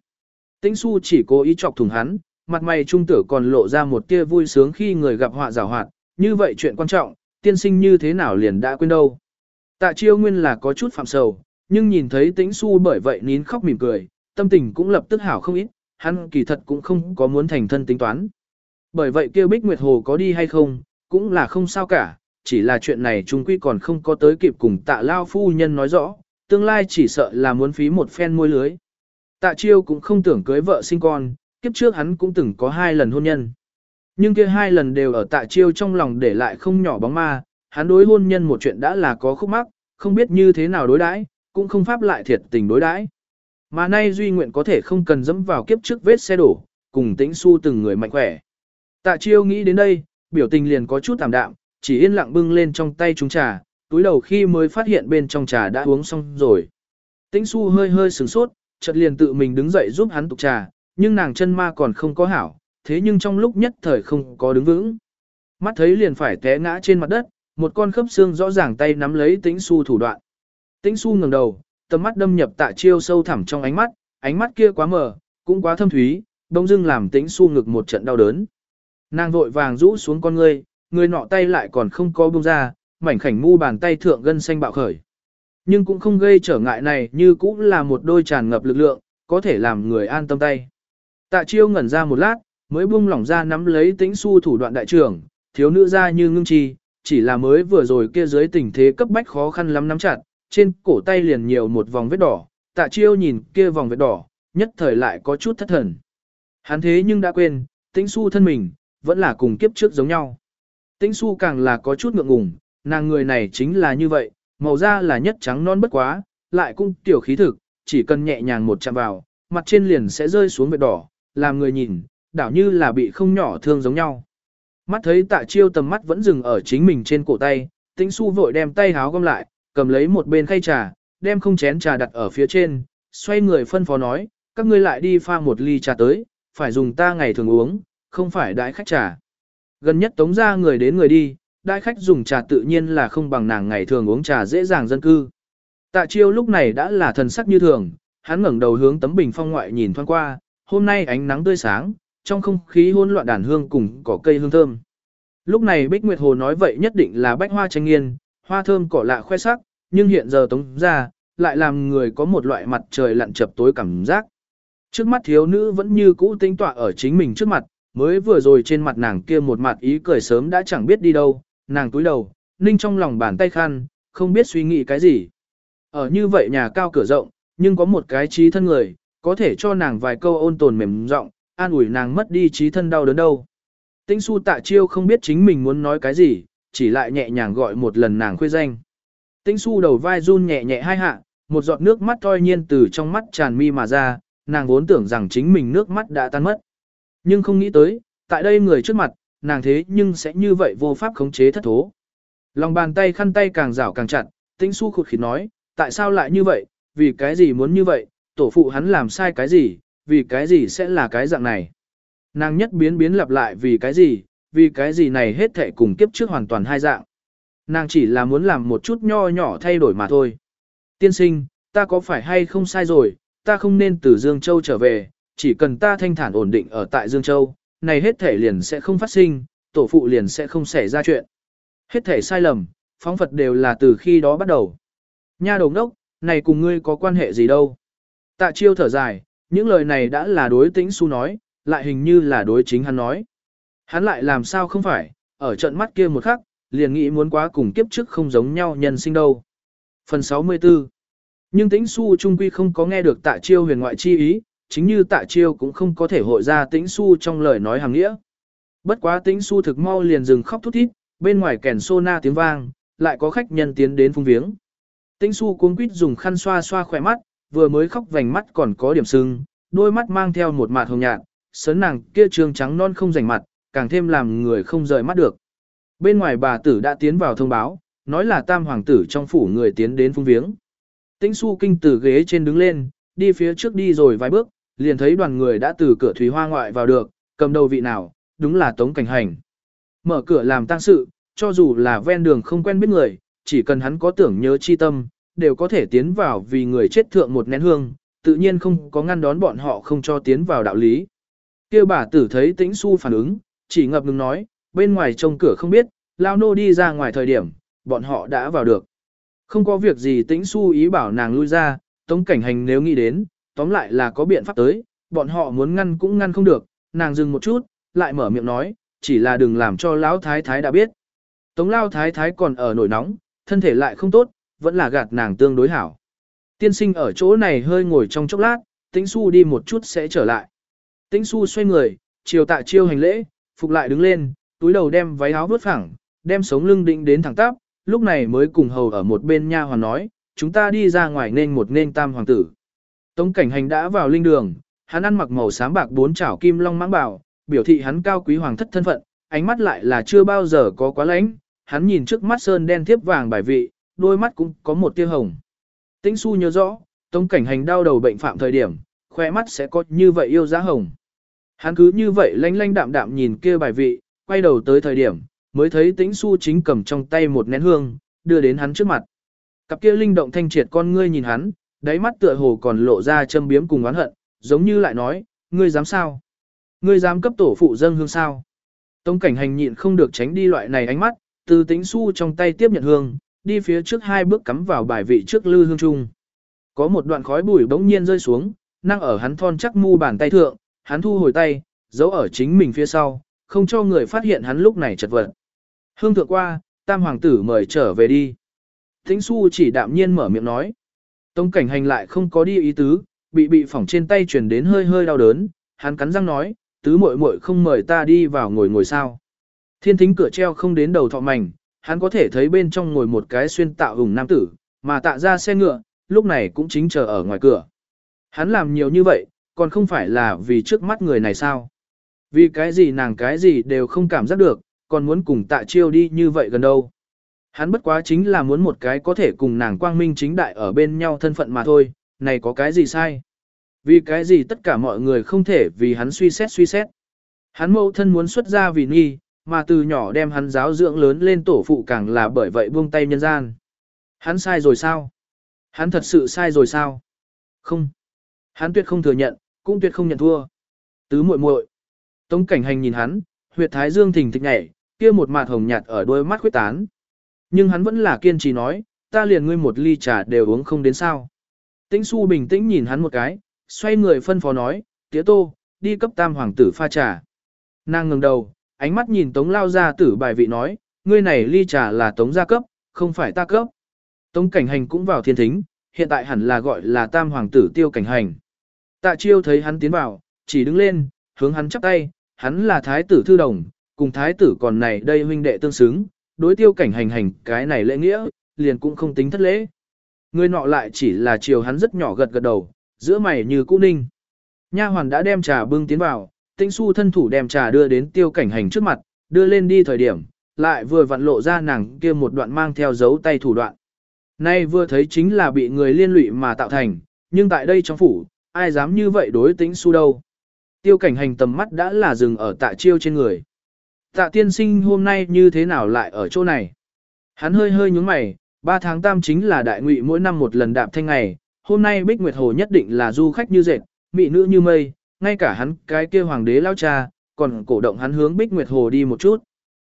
Tĩnh su chỉ cố ý chọc thùng hắn, mặt mày trung tử còn lộ ra một tia vui sướng khi người gặp họa rào hoạt, như vậy chuyện quan trọng, tiên sinh như thế nào liền đã quên đâu. Tạ chiêu nguyên là có chút phạm sầu, nhưng nhìn thấy tĩnh su bởi vậy nín khóc mỉm cười, tâm tình cũng lập tức hảo không ít, hắn kỳ thật cũng không có muốn thành thân tính toán. Bởi vậy kêu Bích Nguyệt Hồ có đi hay không, cũng là không sao cả, chỉ là chuyện này chúng quy còn không có tới kịp cùng tạ lao phu nhân nói rõ, tương lai chỉ sợ là muốn phí một phen môi lưới. Tạ chiêu cũng không tưởng cưới vợ sinh con, kiếp trước hắn cũng từng có hai lần hôn nhân. Nhưng kia hai lần đều ở tạ chiêu trong lòng để lại không nhỏ bóng ma, hắn đối hôn nhân một chuyện đã là có khúc mắc, không biết như thế nào đối đãi, cũng không pháp lại thiệt tình đối đãi. Mà nay duy nguyện có thể không cần dẫm vào kiếp trước vết xe đổ, cùng tĩnh su từng người mạnh khỏe. Tạ chiêu nghĩ đến đây, biểu tình liền có chút tạm đạm, chỉ yên lặng bưng lên trong tay chúng trà, túi đầu khi mới phát hiện bên trong trà đã uống xong rồi. Tĩnh su hơi hơi sửng sốt, chợt liền tự mình đứng dậy giúp hắn tục trà, nhưng nàng chân ma còn không có hảo, thế nhưng trong lúc nhất thời không có đứng vững. Mắt thấy liền phải té ngã trên mặt đất, một con khớp xương rõ ràng tay nắm lấy tĩnh su thủ đoạn. Tĩnh su ngẩng đầu, tầm mắt đâm nhập tạ chiêu sâu thẳm trong ánh mắt, ánh mắt kia quá mờ, cũng quá thâm thúy, đông dưng làm tĩnh su ngực một trận đau đớn. Nàng vội vàng rũ xuống con ngươi, người nọ tay lại còn không có buông ra, mảnh khảnh mu bàn tay thượng gân xanh bạo khởi. Nhưng cũng không gây trở ngại này như cũng là một đôi tràn ngập lực lượng, có thể làm người an tâm tay. Tạ chiêu ngẩn ra một lát, mới buông lỏng ra nắm lấy tĩnh su thủ đoạn đại trưởng, thiếu nữ ra như ngưng chi, chỉ là mới vừa rồi kia dưới tình thế cấp bách khó khăn lắm nắm chặt, trên cổ tay liền nhiều một vòng vết đỏ, tạ chiêu nhìn kia vòng vết đỏ, nhất thời lại có chút thất thần. Hắn thế nhưng đã quên, tĩnh su thân mình, vẫn là cùng kiếp trước giống nhau. Tĩnh su càng là có chút ngượng ngùng, nàng người này chính là như vậy, màu da là nhất trắng non bất quá, lại cũng tiểu khí thực, chỉ cần nhẹ nhàng một chạm vào, mặt trên liền sẽ rơi xuống vết đỏ, làm người nhìn, đảo như là bị không nhỏ thương giống nhau. Mắt thấy tạ chiêu tầm mắt vẫn dừng ở chính mình trên cổ tay, tĩnh su vội đem tay háo gom lại, cầm lấy một bên khay trà, đem không chén trà đặt ở phía trên, xoay người phân phó nói, các ngươi lại đi pha một ly trà tới, phải dùng ta ngày thường uống, không phải đãi khách trà. Gần nhất tống ra người đến người đi, đãi khách dùng trà tự nhiên là không bằng nàng ngày thường uống trà dễ dàng dân cư. Tạ chiêu lúc này đã là thần sắc như thường, hắn ngẩng đầu hướng tấm bình phong ngoại nhìn thoáng qua, hôm nay ánh nắng tươi sáng, trong không khí hỗn loạn đàn hương cùng cỏ cây hương thơm. Lúc này Bích Nguyệt Hồ nói vậy nhất định là bách hoa tranh nghiên, hoa thơm cỏ lạ khoe sắc, nhưng hiện giờ tống ra, lại làm người có một loại mặt trời lặn chập tối cảm giác. Trước mắt thiếu nữ vẫn như cũ tinh tọa ở chính mình trước mặt, mới vừa rồi trên mặt nàng kia một mặt ý cười sớm đã chẳng biết đi đâu, nàng túi đầu, ninh trong lòng bàn tay khăn, không biết suy nghĩ cái gì. Ở như vậy nhà cao cửa rộng, nhưng có một cái trí thân người, có thể cho nàng vài câu ôn tồn mềm giọng, an ủi nàng mất đi trí thân đau đớn đâu. Tĩnh su tạ chiêu không biết chính mình muốn nói cái gì, chỉ lại nhẹ nhàng gọi một lần nàng khuê danh. Tĩnh su đầu vai run nhẹ nhẹ hai hạ, một giọt nước mắt toi nhiên từ trong mắt tràn mi mà ra, nàng vốn tưởng rằng chính mình nước mắt đã tan mất. Nhưng không nghĩ tới, tại đây người trước mặt, nàng thế nhưng sẽ như vậy vô pháp khống chế thất thố. Lòng bàn tay khăn tay càng rảo càng chặt, tĩnh su khụt khịt nói, tại sao lại như vậy, vì cái gì muốn như vậy, tổ phụ hắn làm sai cái gì, vì cái gì sẽ là cái dạng này. Nàng nhất biến biến lặp lại vì cái gì, vì cái gì này hết thể cùng kiếp trước hoàn toàn hai dạng. Nàng chỉ là muốn làm một chút nho nhỏ thay đổi mà thôi. Tiên sinh, ta có phải hay không sai rồi, ta không nên từ Dương Châu trở về, chỉ cần ta thanh thản ổn định ở tại Dương Châu, này hết thể liền sẽ không phát sinh, tổ phụ liền sẽ không xảy ra chuyện. Hết thể sai lầm, phóng Phật đều là từ khi đó bắt đầu. Nha đồng đốc, này cùng ngươi có quan hệ gì đâu. Tạ chiêu thở dài, những lời này đã là đối tĩnh su nói, lại hình như là đối chính hắn nói. Hắn lại làm sao không phải, ở trận mắt kia một khắc, liền nghĩ muốn quá cùng kiếp trước không giống nhau nhân sinh đâu. Phần 64 Nhưng tĩnh su trung quy không có nghe được tạ chiêu huyền ngoại chi ý, chính như tạ chiêu cũng không có thể hội ra tĩnh su trong lời nói hàng nghĩa. Bất quá tĩnh su thực mau liền dừng khóc thút thít, bên ngoài kèn sô na tiếng vang, lại có khách nhân tiến đến phung viếng. Tĩnh su cuống quýt dùng khăn xoa xoa khỏe mắt, vừa mới khóc vành mắt còn có điểm sưng, đôi mắt mang theo một mạt hồng nhạt, sớn nàng kia trường trắng non không rảnh mặt, càng thêm làm người không rời mắt được. Bên ngoài bà tử đã tiến vào thông báo, nói là tam hoàng tử trong phủ người tiến đến phung viếng. Tĩnh su kinh từ ghế trên đứng lên, đi phía trước đi rồi vài bước, liền thấy đoàn người đã từ cửa thủy hoa ngoại vào được, cầm đầu vị nào, đúng là Tống Cảnh Hành. Mở cửa làm tang sự, cho dù là ven đường không quen biết người, chỉ cần hắn có tưởng nhớ chi tâm, đều có thể tiến vào vì người chết thượng một nén hương, tự nhiên không có ngăn đón bọn họ không cho tiến vào đạo lý. kia bà tử thấy tĩnh su phản ứng, chỉ ngập ngừng nói, bên ngoài trông cửa không biết, lao nô đi ra ngoài thời điểm, bọn họ đã vào được. Không có việc gì tĩnh su ý bảo nàng lui ra, tống cảnh hành nếu nghĩ đến, tóm lại là có biện pháp tới, bọn họ muốn ngăn cũng ngăn không được, nàng dừng một chút, lại mở miệng nói, chỉ là đừng làm cho lão thái thái đã biết. Tống lao thái thái còn ở nổi nóng, thân thể lại không tốt, vẫn là gạt nàng tương đối hảo. Tiên sinh ở chỗ này hơi ngồi trong chốc lát, tĩnh su đi một chút sẽ trở lại. Tĩnh su xoay người, chiều tạ chiêu hành lễ, phục lại đứng lên, túi đầu đem váy áo vớt phẳng, đem sống lưng định đến thẳng tắp, lúc này mới cùng hầu ở một bên nha hoàn nói, chúng ta đi ra ngoài nên một nên tam hoàng tử. Tống cảnh hành đã vào linh đường, hắn ăn mặc màu xám bạc bốn chảo kim long mãng bảo, biểu thị hắn cao quý hoàng thất thân phận, ánh mắt lại là chưa bao giờ có quá lãnh, hắn nhìn trước mắt sơn đen thiếp vàng bài vị, đôi mắt cũng có một tia hồng. Tĩnh su nhớ rõ, tống cảnh hành đau đầu bệnh phạm thời điểm, khoe mắt sẽ có như vậy yêu giá hồng. Hắn cứ như vậy lanh lanh đạm đạm nhìn kia bài vị, quay đầu tới thời điểm, mới thấy tĩnh su chính cầm trong tay một nén hương, đưa đến hắn trước mặt. Cặp kia linh động thanh triệt con ngươi nhìn hắn, đáy mắt tựa hồ còn lộ ra châm biếm cùng oán hận, giống như lại nói, ngươi dám sao? Ngươi dám cấp tổ phụ dâng hương sao? Tống cảnh hành nhịn không được tránh đi loại này ánh mắt, từ tĩnh su trong tay tiếp nhận hương, đi phía trước hai bước cắm vào bài vị trước lư hương trung. Có một đoạn khói bụi bỗng nhiên rơi xuống, năng ở hắn thon chắc mu bàn tay thượng, hắn thu hồi tay, giấu ở chính mình phía sau, không cho người phát hiện hắn lúc này chật vật. Hương thượng qua, tam hoàng tử mời trở về đi. Thính su chỉ đạm nhiên mở miệng nói. Tông cảnh hành lại không có đi ý tứ, bị bị phỏng trên tay truyền đến hơi hơi đau đớn, hắn cắn răng nói, tứ muội muội không mời ta đi vào ngồi ngồi sao. Thiên thính cửa treo không đến đầu thọ mảnh, hắn có thể thấy bên trong ngồi một cái xuyên tạo hùng nam tử, mà tạ ra xe ngựa, lúc này cũng chính chờ ở ngoài cửa. Hắn làm nhiều như vậy, còn không phải là vì trước mắt người này sao? Vì cái gì nàng cái gì đều không cảm giác được, còn muốn cùng tạ chiêu đi như vậy gần đâu. Hắn bất quá chính là muốn một cái có thể cùng nàng quang minh chính đại ở bên nhau thân phận mà thôi, này có cái gì sai? Vì cái gì tất cả mọi người không thể vì hắn suy xét suy xét. Hắn mẫu thân muốn xuất ra vì nghi, mà từ nhỏ đem hắn giáo dưỡng lớn lên tổ phụ càng là bởi vậy buông tay nhân gian. Hắn sai rồi sao? Hắn thật sự sai rồi sao? Không. Hắn tuyệt không thừa nhận, cũng tuyệt không nhận thua. Tứ muội muội. Tống cảnh hành nhìn hắn, huyệt thái dương thình thịch nhảy, kia một mạt hồng nhạt ở đôi mắt khuyết tán. Nhưng hắn vẫn là kiên trì nói, ta liền ngươi một ly trà đều uống không đến sao. Tĩnh su bình tĩnh nhìn hắn một cái, xoay người phân phó nói, tía tô, đi cấp tam hoàng tử pha trà. Nàng ngừng đầu, ánh mắt nhìn tống lao ra tử bài vị nói, ngươi này ly trà là tống gia cấp, không phải ta cấp. Tống cảnh hành cũng vào thiên thính, hiện tại hẳn là gọi là tam hoàng tử tiêu cảnh hành. Tạ chiêu thấy hắn tiến vào, chỉ đứng lên, hướng hắn chắp tay, hắn là thái tử thư đồng, cùng thái tử còn này đây huynh đệ tương xứng, đối tiêu cảnh hành hành cái này lễ nghĩa, liền cũng không tính thất lễ. Người nọ lại chỉ là chiều hắn rất nhỏ gật gật đầu, giữa mày như cũ ninh. Nha hoàn đã đem trà bưng tiến vào, tinh su thân thủ đem trà đưa đến tiêu cảnh hành trước mặt, đưa lên đi thời điểm, lại vừa vặn lộ ra nàng kia một đoạn mang theo dấu tay thủ đoạn. Nay vừa thấy chính là bị người liên lụy mà tạo thành, nhưng tại đây trong phủ, ai dám như vậy đối tính su đâu. Tiêu cảnh hành tầm mắt đã là dừng ở tạ chiêu trên người. Tạ tiên sinh hôm nay như thế nào lại ở chỗ này? Hắn hơi hơi nhúng mày, ba tháng tam chính là đại ngụy mỗi năm một lần đạp thanh ngày, hôm nay Bích Nguyệt Hồ nhất định là du khách như dệt, mỹ nữ như mây, ngay cả hắn cái kia hoàng đế lao cha, còn cổ động hắn hướng Bích Nguyệt Hồ đi một chút.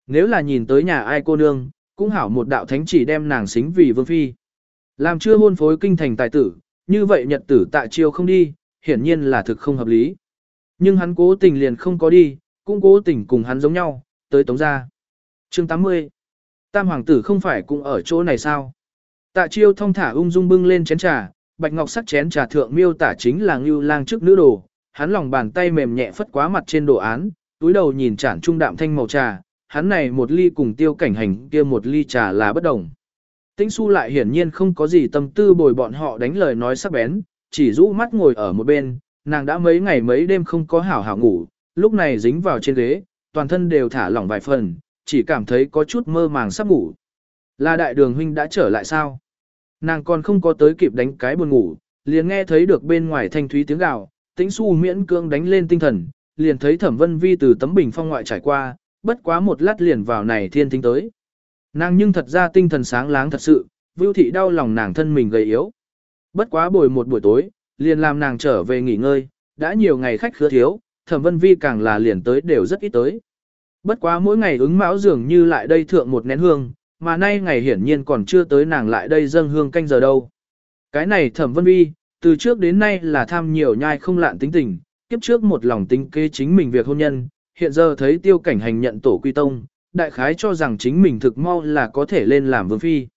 Nếu là nhìn tới nhà ai cô nương, cũng hảo một đạo thánh chỉ đem nàng xính vì vương phi. Làm chưa hôn phối kinh thành tài tử, như vậy nhật tử Tạ chiêu không đi, hiển nhiên là thực không hợp lý. Nhưng hắn cố tình liền không có đi, cũng cố tình cùng hắn giống nhau, tới tống ra Chương 80 Tam hoàng tử không phải cũng ở chỗ này sao? Tạ chiêu thông thả ung dung bưng lên chén trà, bạch ngọc sắc chén trà thượng miêu tả chính là ngưu lang trước nữ đồ, hắn lòng bàn tay mềm nhẹ phất quá mặt trên đồ án, túi đầu nhìn chản trung đạm thanh màu trà, hắn này một ly cùng tiêu cảnh hành kia một ly trà là bất đồng. Tĩnh su lại hiển nhiên không có gì tâm tư bồi bọn họ đánh lời nói sắc bén, chỉ rũ mắt ngồi ở một bên, nàng đã mấy ngày mấy đêm không có hảo hảo ngủ, lúc này dính vào trên ghế, toàn thân đều thả lỏng vài phần, chỉ cảm thấy có chút mơ màng sắp ngủ. Là đại đường huynh đã trở lại sao? Nàng còn không có tới kịp đánh cái buồn ngủ, liền nghe thấy được bên ngoài thanh thúy tiếng gào, tĩnh su miễn cương đánh lên tinh thần, liền thấy thẩm vân vi từ tấm bình phong ngoại trải qua, bất quá một lát liền vào này thiên tính tới. Nàng nhưng thật ra tinh thần sáng láng thật sự, vưu thị đau lòng nàng thân mình gầy yếu. Bất quá bồi một buổi tối, liền làm nàng trở về nghỉ ngơi, đã nhiều ngày khách khứa thiếu, thẩm vân vi càng là liền tới đều rất ít tới. Bất quá mỗi ngày ứng mão dường như lại đây thượng một nén hương, mà nay ngày hiển nhiên còn chưa tới nàng lại đây dâng hương canh giờ đâu. Cái này thẩm vân vi, từ trước đến nay là tham nhiều nhai không lạn tính tình, kiếp trước một lòng tính kế chính mình việc hôn nhân, hiện giờ thấy tiêu cảnh hành nhận tổ quy tông, đại khái cho rằng chính mình thực mau là có thể lên làm vương phi.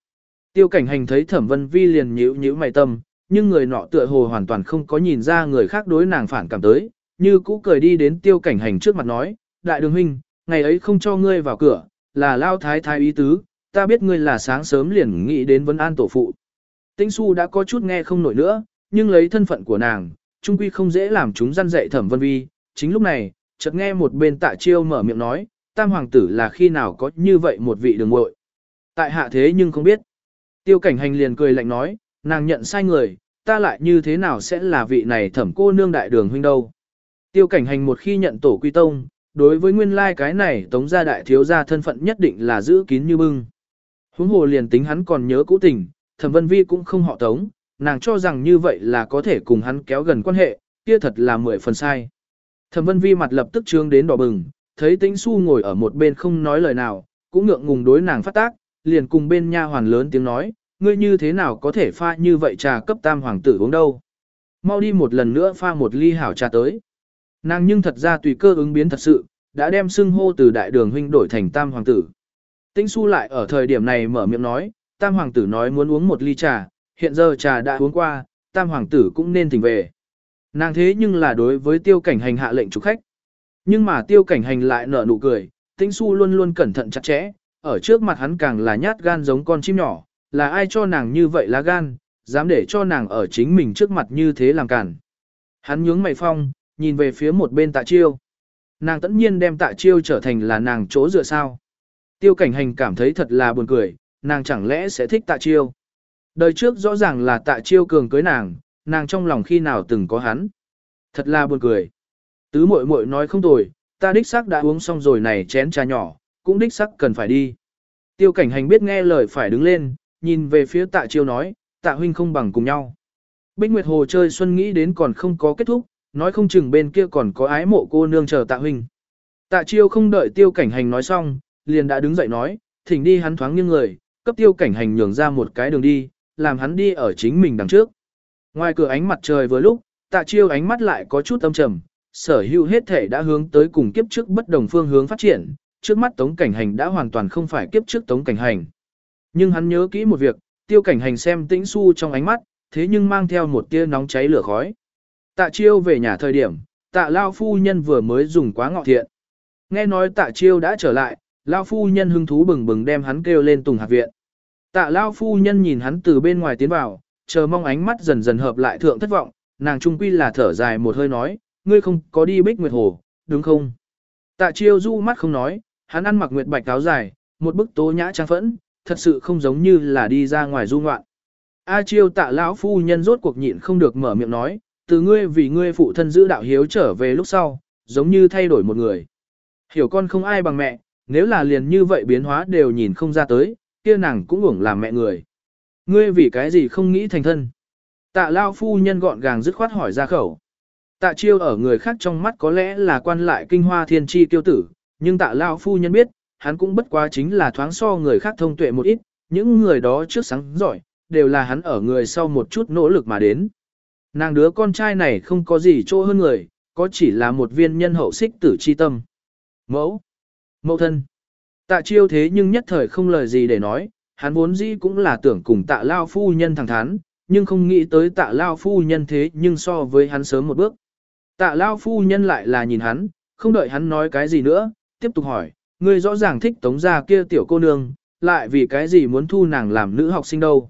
Tiêu cảnh hành thấy thẩm vân vi liền nhíu nhíu mày tâm, nhưng người nọ tựa hồ hoàn toàn không có nhìn ra người khác đối nàng phản cảm tới, như cũ cười đi đến tiêu cảnh hành trước mặt nói, đại đường huynh, ngày ấy không cho ngươi vào cửa, là lao thái thái ý tứ, ta biết ngươi là sáng sớm liền nghĩ đến vấn an tổ phụ. Tĩnh su đã có chút nghe không nổi nữa, nhưng lấy thân phận của nàng, trung quy không dễ làm chúng răn dạy thẩm vân vi, chính lúc này, chợt nghe một bên tạ chiêu mở miệng nói, tam hoàng tử là khi nào có như vậy một vị đường muội Tại hạ thế nhưng không biết. Tiêu cảnh hành liền cười lạnh nói, nàng nhận sai người, ta lại như thế nào sẽ là vị này thẩm cô nương đại đường huynh đâu. Tiêu cảnh hành một khi nhận tổ quy tông, đối với nguyên lai cái này tống gia đại thiếu gia thân phận nhất định là giữ kín như bưng. Huống hồ liền tính hắn còn nhớ cũ tình, thẩm vân vi cũng không họ tống, nàng cho rằng như vậy là có thể cùng hắn kéo gần quan hệ, kia thật là mười phần sai. Thẩm vân vi mặt lập tức trương đến đỏ bừng, thấy tĩnh su ngồi ở một bên không nói lời nào, cũng ngượng ngùng đối nàng phát tác, liền cùng bên nha hoàn lớn tiếng nói, ngươi như thế nào có thể pha như vậy trà cấp tam hoàng tử uống đâu. Mau đi một lần nữa pha một ly hảo trà tới. Nàng nhưng thật ra tùy cơ ứng biến thật sự, đã đem xưng hô từ đại đường huynh đổi thành tam hoàng tử. Tĩnh su lại ở thời điểm này mở miệng nói, tam hoàng tử nói muốn uống một ly trà, hiện giờ trà đã uống qua, tam hoàng tử cũng nên tỉnh về. Nàng thế nhưng là đối với tiêu cảnh hành hạ lệnh chủ khách. Nhưng mà tiêu cảnh hành lại nở nụ cười, tĩnh su luôn luôn cẩn thận chặt chẽ, ở trước mặt hắn càng là nhát gan giống con chim nhỏ, là ai cho nàng như vậy lá gan, dám để cho nàng ở chính mình trước mặt như thế làm cản. Hắn nhướng mày phong, nhìn về phía một bên tạ chiêu. Nàng tất nhiên đem tạ chiêu trở thành là nàng chỗ dựa sao. Tiêu cảnh hành cảm thấy thật là buồn cười, nàng chẳng lẽ sẽ thích tạ chiêu. Đời trước rõ ràng là tạ chiêu cường cưới nàng, nàng trong lòng khi nào từng có hắn. Thật là buồn cười. Tứ muội muội nói không tồi, ta đích xác đã uống xong rồi này chén trà nhỏ, cũng đích xác cần phải đi. Tiêu cảnh hành biết nghe lời phải đứng lên, nhìn về phía tạ chiêu nói, tạ huynh không bằng cùng nhau. Bích Nguyệt Hồ chơi xuân nghĩ đến còn không có kết thúc, nói không chừng bên kia còn có ái mộ cô nương chờ tạ huynh. Tạ chiêu không đợi tiêu cảnh hành nói xong, liền đã đứng dậy nói, thỉnh đi hắn thoáng nghiêng người, cấp tiêu cảnh hành nhường ra một cái đường đi, làm hắn đi ở chính mình đằng trước. Ngoài cửa ánh mặt trời vừa lúc, tạ chiêu ánh mắt lại có chút âm trầm, sở hữu hết thể đã hướng tới cùng kiếp trước bất đồng phương hướng phát triển, trước mắt tống cảnh hành đã hoàn toàn không phải kiếp trước tống cảnh hành. Nhưng hắn nhớ kỹ một việc, tiêu cảnh hành xem tĩnh su trong ánh mắt, thế nhưng mang theo một tia nóng cháy lửa khói. Tạ chiêu về nhà thời điểm, tạ lao phu nhân vừa mới dùng quá ngọ thiện. Nghe nói tạ chiêu đã trở lại, lao phu nhân hứng thú bừng bừng đem hắn kêu lên tùng hạt viện. Tạ lao phu nhân nhìn hắn từ bên ngoài tiến vào, chờ mong ánh mắt dần dần hợp lại thượng thất vọng, nàng trung quy là thở dài một hơi nói, ngươi không có đi bích nguyệt hồ, đúng không? Tạ chiêu du mắt không nói, hắn ăn mặc nguyệt bạch áo dài, một bức tố nhã trang phẫn, thật sự không giống như là đi ra ngoài du ngoạn. A chiêu tạ lão phu nhân rốt cuộc nhịn không được mở miệng nói, từ ngươi vì ngươi phụ thân giữ đạo hiếu trở về lúc sau, giống như thay đổi một người. Hiểu con không ai bằng mẹ, nếu là liền như vậy biến hóa đều nhìn không ra tới, kia nàng cũng uổng làm mẹ người. Ngươi vì cái gì không nghĩ thành thân? Tạ lao phu nhân gọn gàng dứt khoát hỏi ra khẩu. Tạ chiêu ở người khác trong mắt có lẽ là quan lại kinh hoa thiên tri tiêu tử, nhưng tạ lao phu nhân biết, hắn cũng bất quá chính là thoáng so người khác thông tuệ một ít, những người đó trước sáng giỏi, đều là hắn ở người sau một chút nỗ lực mà đến. Nàng đứa con trai này không có gì chỗ hơn người, có chỉ là một viên nhân hậu xích tử chi tâm. Mẫu, mẫu thân, tạ chiêu thế nhưng nhất thời không lời gì để nói, hắn vốn dĩ cũng là tưởng cùng tạ lao phu nhân thẳng thắn, nhưng không nghĩ tới tạ lao phu nhân thế nhưng so với hắn sớm một bước. Tạ lao phu nhân lại là nhìn hắn, không đợi hắn nói cái gì nữa, tiếp tục hỏi, ngươi rõ ràng thích tống gia kia tiểu cô nương, lại vì cái gì muốn thu nàng làm nữ học sinh đâu.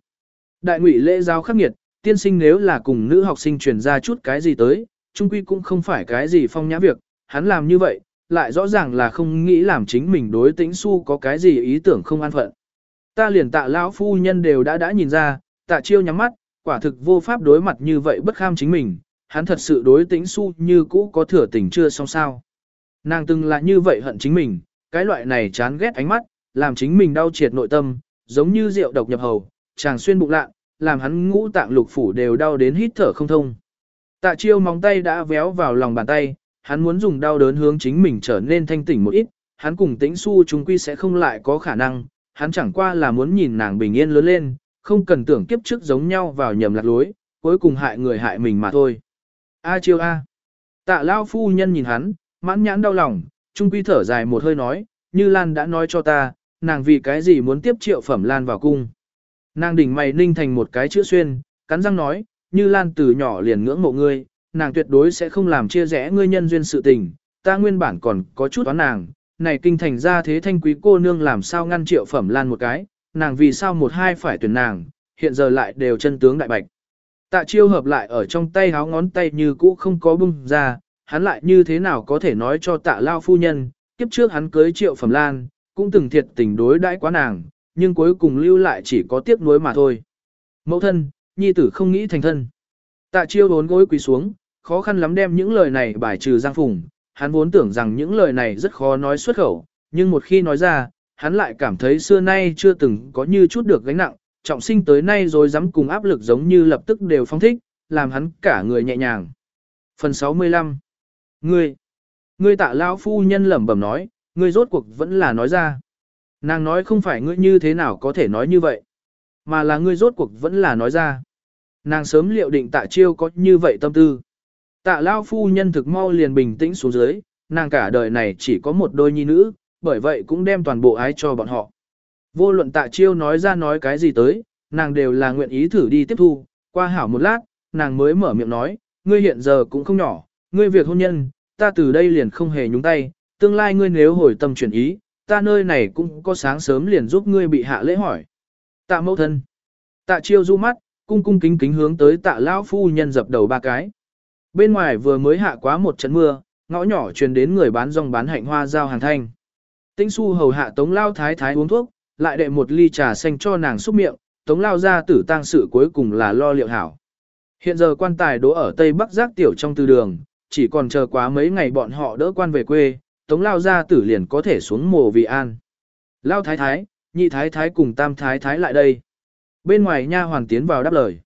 Đại ngụy lễ giáo khắc nghiệt, tiên sinh nếu là cùng nữ học sinh truyền ra chút cái gì tới, trung quy cũng không phải cái gì phong nhã việc, hắn làm như vậy, lại rõ ràng là không nghĩ làm chính mình đối tĩnh su có cái gì ý tưởng không an phận. Ta liền tạ lão phu nhân đều đã đã nhìn ra, tạ chiêu nhắm mắt, quả thực vô pháp đối mặt như vậy bất kham chính mình, hắn thật sự đối tĩnh su như cũ có thừa tình chưa xong sao. Nàng từng là như vậy hận chính mình, cái loại này chán ghét ánh mắt, làm chính mình đau triệt nội tâm, giống như rượu độc nhập hầu, chàng xuyên bụng lạ, làm hắn ngũ tạng lục phủ đều đau đến hít thở không thông. Tạ chiêu móng tay đã véo vào lòng bàn tay, hắn muốn dùng đau đớn hướng chính mình trở nên thanh tỉnh một ít, hắn cùng tĩnh su chúng quy sẽ không lại có khả năng, hắn chẳng qua là muốn nhìn nàng bình yên lớn lên, không cần tưởng kiếp trước giống nhau vào nhầm lạc lối, cuối cùng hại người hại mình mà thôi. A chiêu A. Tạ lao phu nhân nhìn hắn, mãn nhãn đau lòng, trung quy thở dài một hơi nói, như Lan đã nói cho ta, nàng vì cái gì muốn tiếp triệu phẩm Lan vào cung. Nàng đỉnh mày ninh thành một cái chữ xuyên, cắn răng nói, như Lan từ nhỏ liền ngưỡng mộ ngươi, nàng tuyệt đối sẽ không làm chia rẽ ngươi nhân duyên sự tình, ta nguyên bản còn có chút toán nàng, này kinh thành ra thế thanh quý cô nương làm sao ngăn triệu phẩm Lan một cái, nàng vì sao một hai phải tuyển nàng, hiện giờ lại đều chân tướng đại bạch. Tạ chiêu hợp lại ở trong tay háo ngón tay như cũ không có bung ra, hắn lại như thế nào có thể nói cho tạ lao phu nhân, kiếp trước hắn cưới triệu phẩm lan, cũng từng thiệt tình đối đãi quá nàng, nhưng cuối cùng lưu lại chỉ có tiếc nuối mà thôi. Mẫu thân, nhi tử không nghĩ thành thân. Tạ chiêu bốn gối quỳ xuống, khó khăn lắm đem những lời này bài trừ giang phùng, hắn vốn tưởng rằng những lời này rất khó nói xuất khẩu, nhưng một khi nói ra, hắn lại cảm thấy xưa nay chưa từng có như chút được gánh nặng, trọng sinh tới nay rồi dám cùng áp lực giống như lập tức đều phong thích, làm hắn cả người nhẹ nhàng. Phần 65 Ngươi, ngươi tạ lão phu nhân lẩm bẩm nói, ngươi rốt cuộc vẫn là nói ra. Nàng nói không phải ngươi như thế nào có thể nói như vậy, mà là ngươi rốt cuộc vẫn là nói ra. Nàng sớm liệu định tạ chiêu có như vậy tâm tư. Tạ lão phu nhân thực mau liền bình tĩnh xuống dưới, nàng cả đời này chỉ có một đôi nhi nữ, bởi vậy cũng đem toàn bộ ái cho bọn họ. Vô luận tạ chiêu nói ra nói cái gì tới, nàng đều là nguyện ý thử đi tiếp thu, qua hảo một lát, nàng mới mở miệng nói, ngươi hiện giờ cũng không nhỏ, ngươi việc hôn nhân, ta từ đây liền không hề nhúng tay, tương lai ngươi nếu hồi tâm chuyển ý, ta nơi này cũng có sáng sớm liền giúp ngươi bị hạ lễ hỏi. Tạ mẫu thân. Tạ chiêu du mắt, cung cung kính kính hướng tới tạ lão phu nhân dập đầu ba cái. Bên ngoài vừa mới hạ quá một trận mưa, ngõ nhỏ truyền đến người bán rong bán hạnh hoa giao hàng thanh. Tĩnh su hầu hạ tống lao thái thái uống thuốc, lại đệ một ly trà xanh cho nàng xúc miệng, tống lao ra tử tang sự cuối cùng là lo liệu hảo. Hiện giờ quan tài đỗ ở Tây Bắc giác tiểu trong tư đường, chỉ còn chờ quá mấy ngày bọn họ đỡ quan về quê, tống lao ra tử liền có thể xuống mồ vì an. Lao thái thái, nhị thái thái cùng tam thái thái lại đây. Bên ngoài nha hoàng tiến vào đáp lời.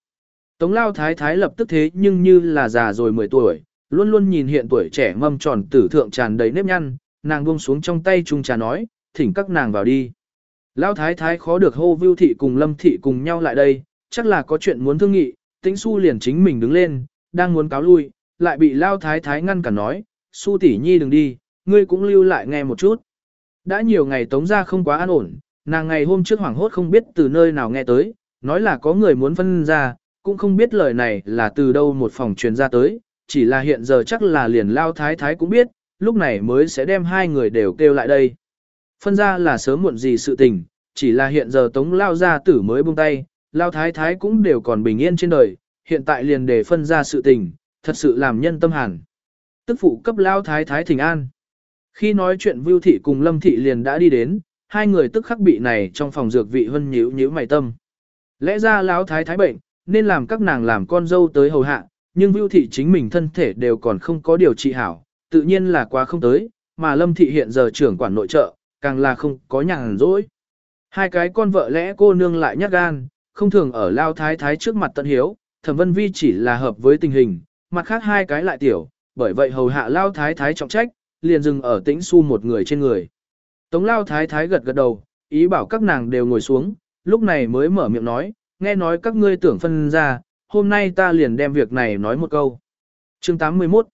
Tống lao thái thái lập tức thế nhưng như là già rồi 10 tuổi, luôn luôn nhìn hiện tuổi trẻ mâm tròn tử thượng tràn đầy nếp nhăn, nàng buông xuống trong tay chung trà nói, thỉnh các nàng vào đi. Lao thái thái khó được hô vưu thị cùng lâm thị cùng nhau lại đây, chắc là có chuyện muốn thương nghị, tĩnh su liền chính mình đứng lên, đang muốn cáo lui, lại bị Lao thái thái ngăn cản nói, su tỷ nhi đừng đi, ngươi cũng lưu lại nghe một chút. Đã nhiều ngày tống ra không quá an ổn, nàng ngày hôm trước hoảng hốt không biết từ nơi nào nghe tới, nói là có người muốn phân ra, cũng không biết lời này là từ đâu một phòng truyền ra tới, chỉ là hiện giờ chắc là liền Lao thái thái cũng biết, lúc này mới sẽ đem hai người đều kêu lại đây. Phân ra là sớm muộn gì sự tình, chỉ là hiện giờ tống lao gia tử mới buông tay, lao thái thái cũng đều còn bình yên trên đời, hiện tại liền để phân ra sự tình, thật sự làm nhân tâm hàn. Tức phụ cấp lao thái thái thỉnh an. Khi nói chuyện Vưu Thị cùng Lâm Thị liền đã đi đến, hai người tức khắc bị này trong phòng dược vị hân nhíu nhíu mày tâm. Lẽ ra lão thái thái bệnh, nên làm các nàng làm con dâu tới hầu hạ, nhưng Vưu Thị chính mình thân thể đều còn không có điều trị hảo, tự nhiên là quá không tới, mà Lâm Thị hiện giờ trưởng quản nội trợ, càng là không có nhàn rỗi. Hai cái con vợ lẽ cô nương lại nhát gan, không thường ở lao thái thái trước mặt tận hiếu, thẩm vân vi chỉ là hợp với tình hình, mặt khác hai cái lại tiểu, bởi vậy hầu hạ lao thái thái trọng trách, liền dừng ở tĩnh su một người trên người. Tống lao thái thái gật gật đầu, ý bảo các nàng đều ngồi xuống, lúc này mới mở miệng nói, nghe nói các ngươi tưởng phân ra, hôm nay ta liền đem việc này nói một câu. Chương 81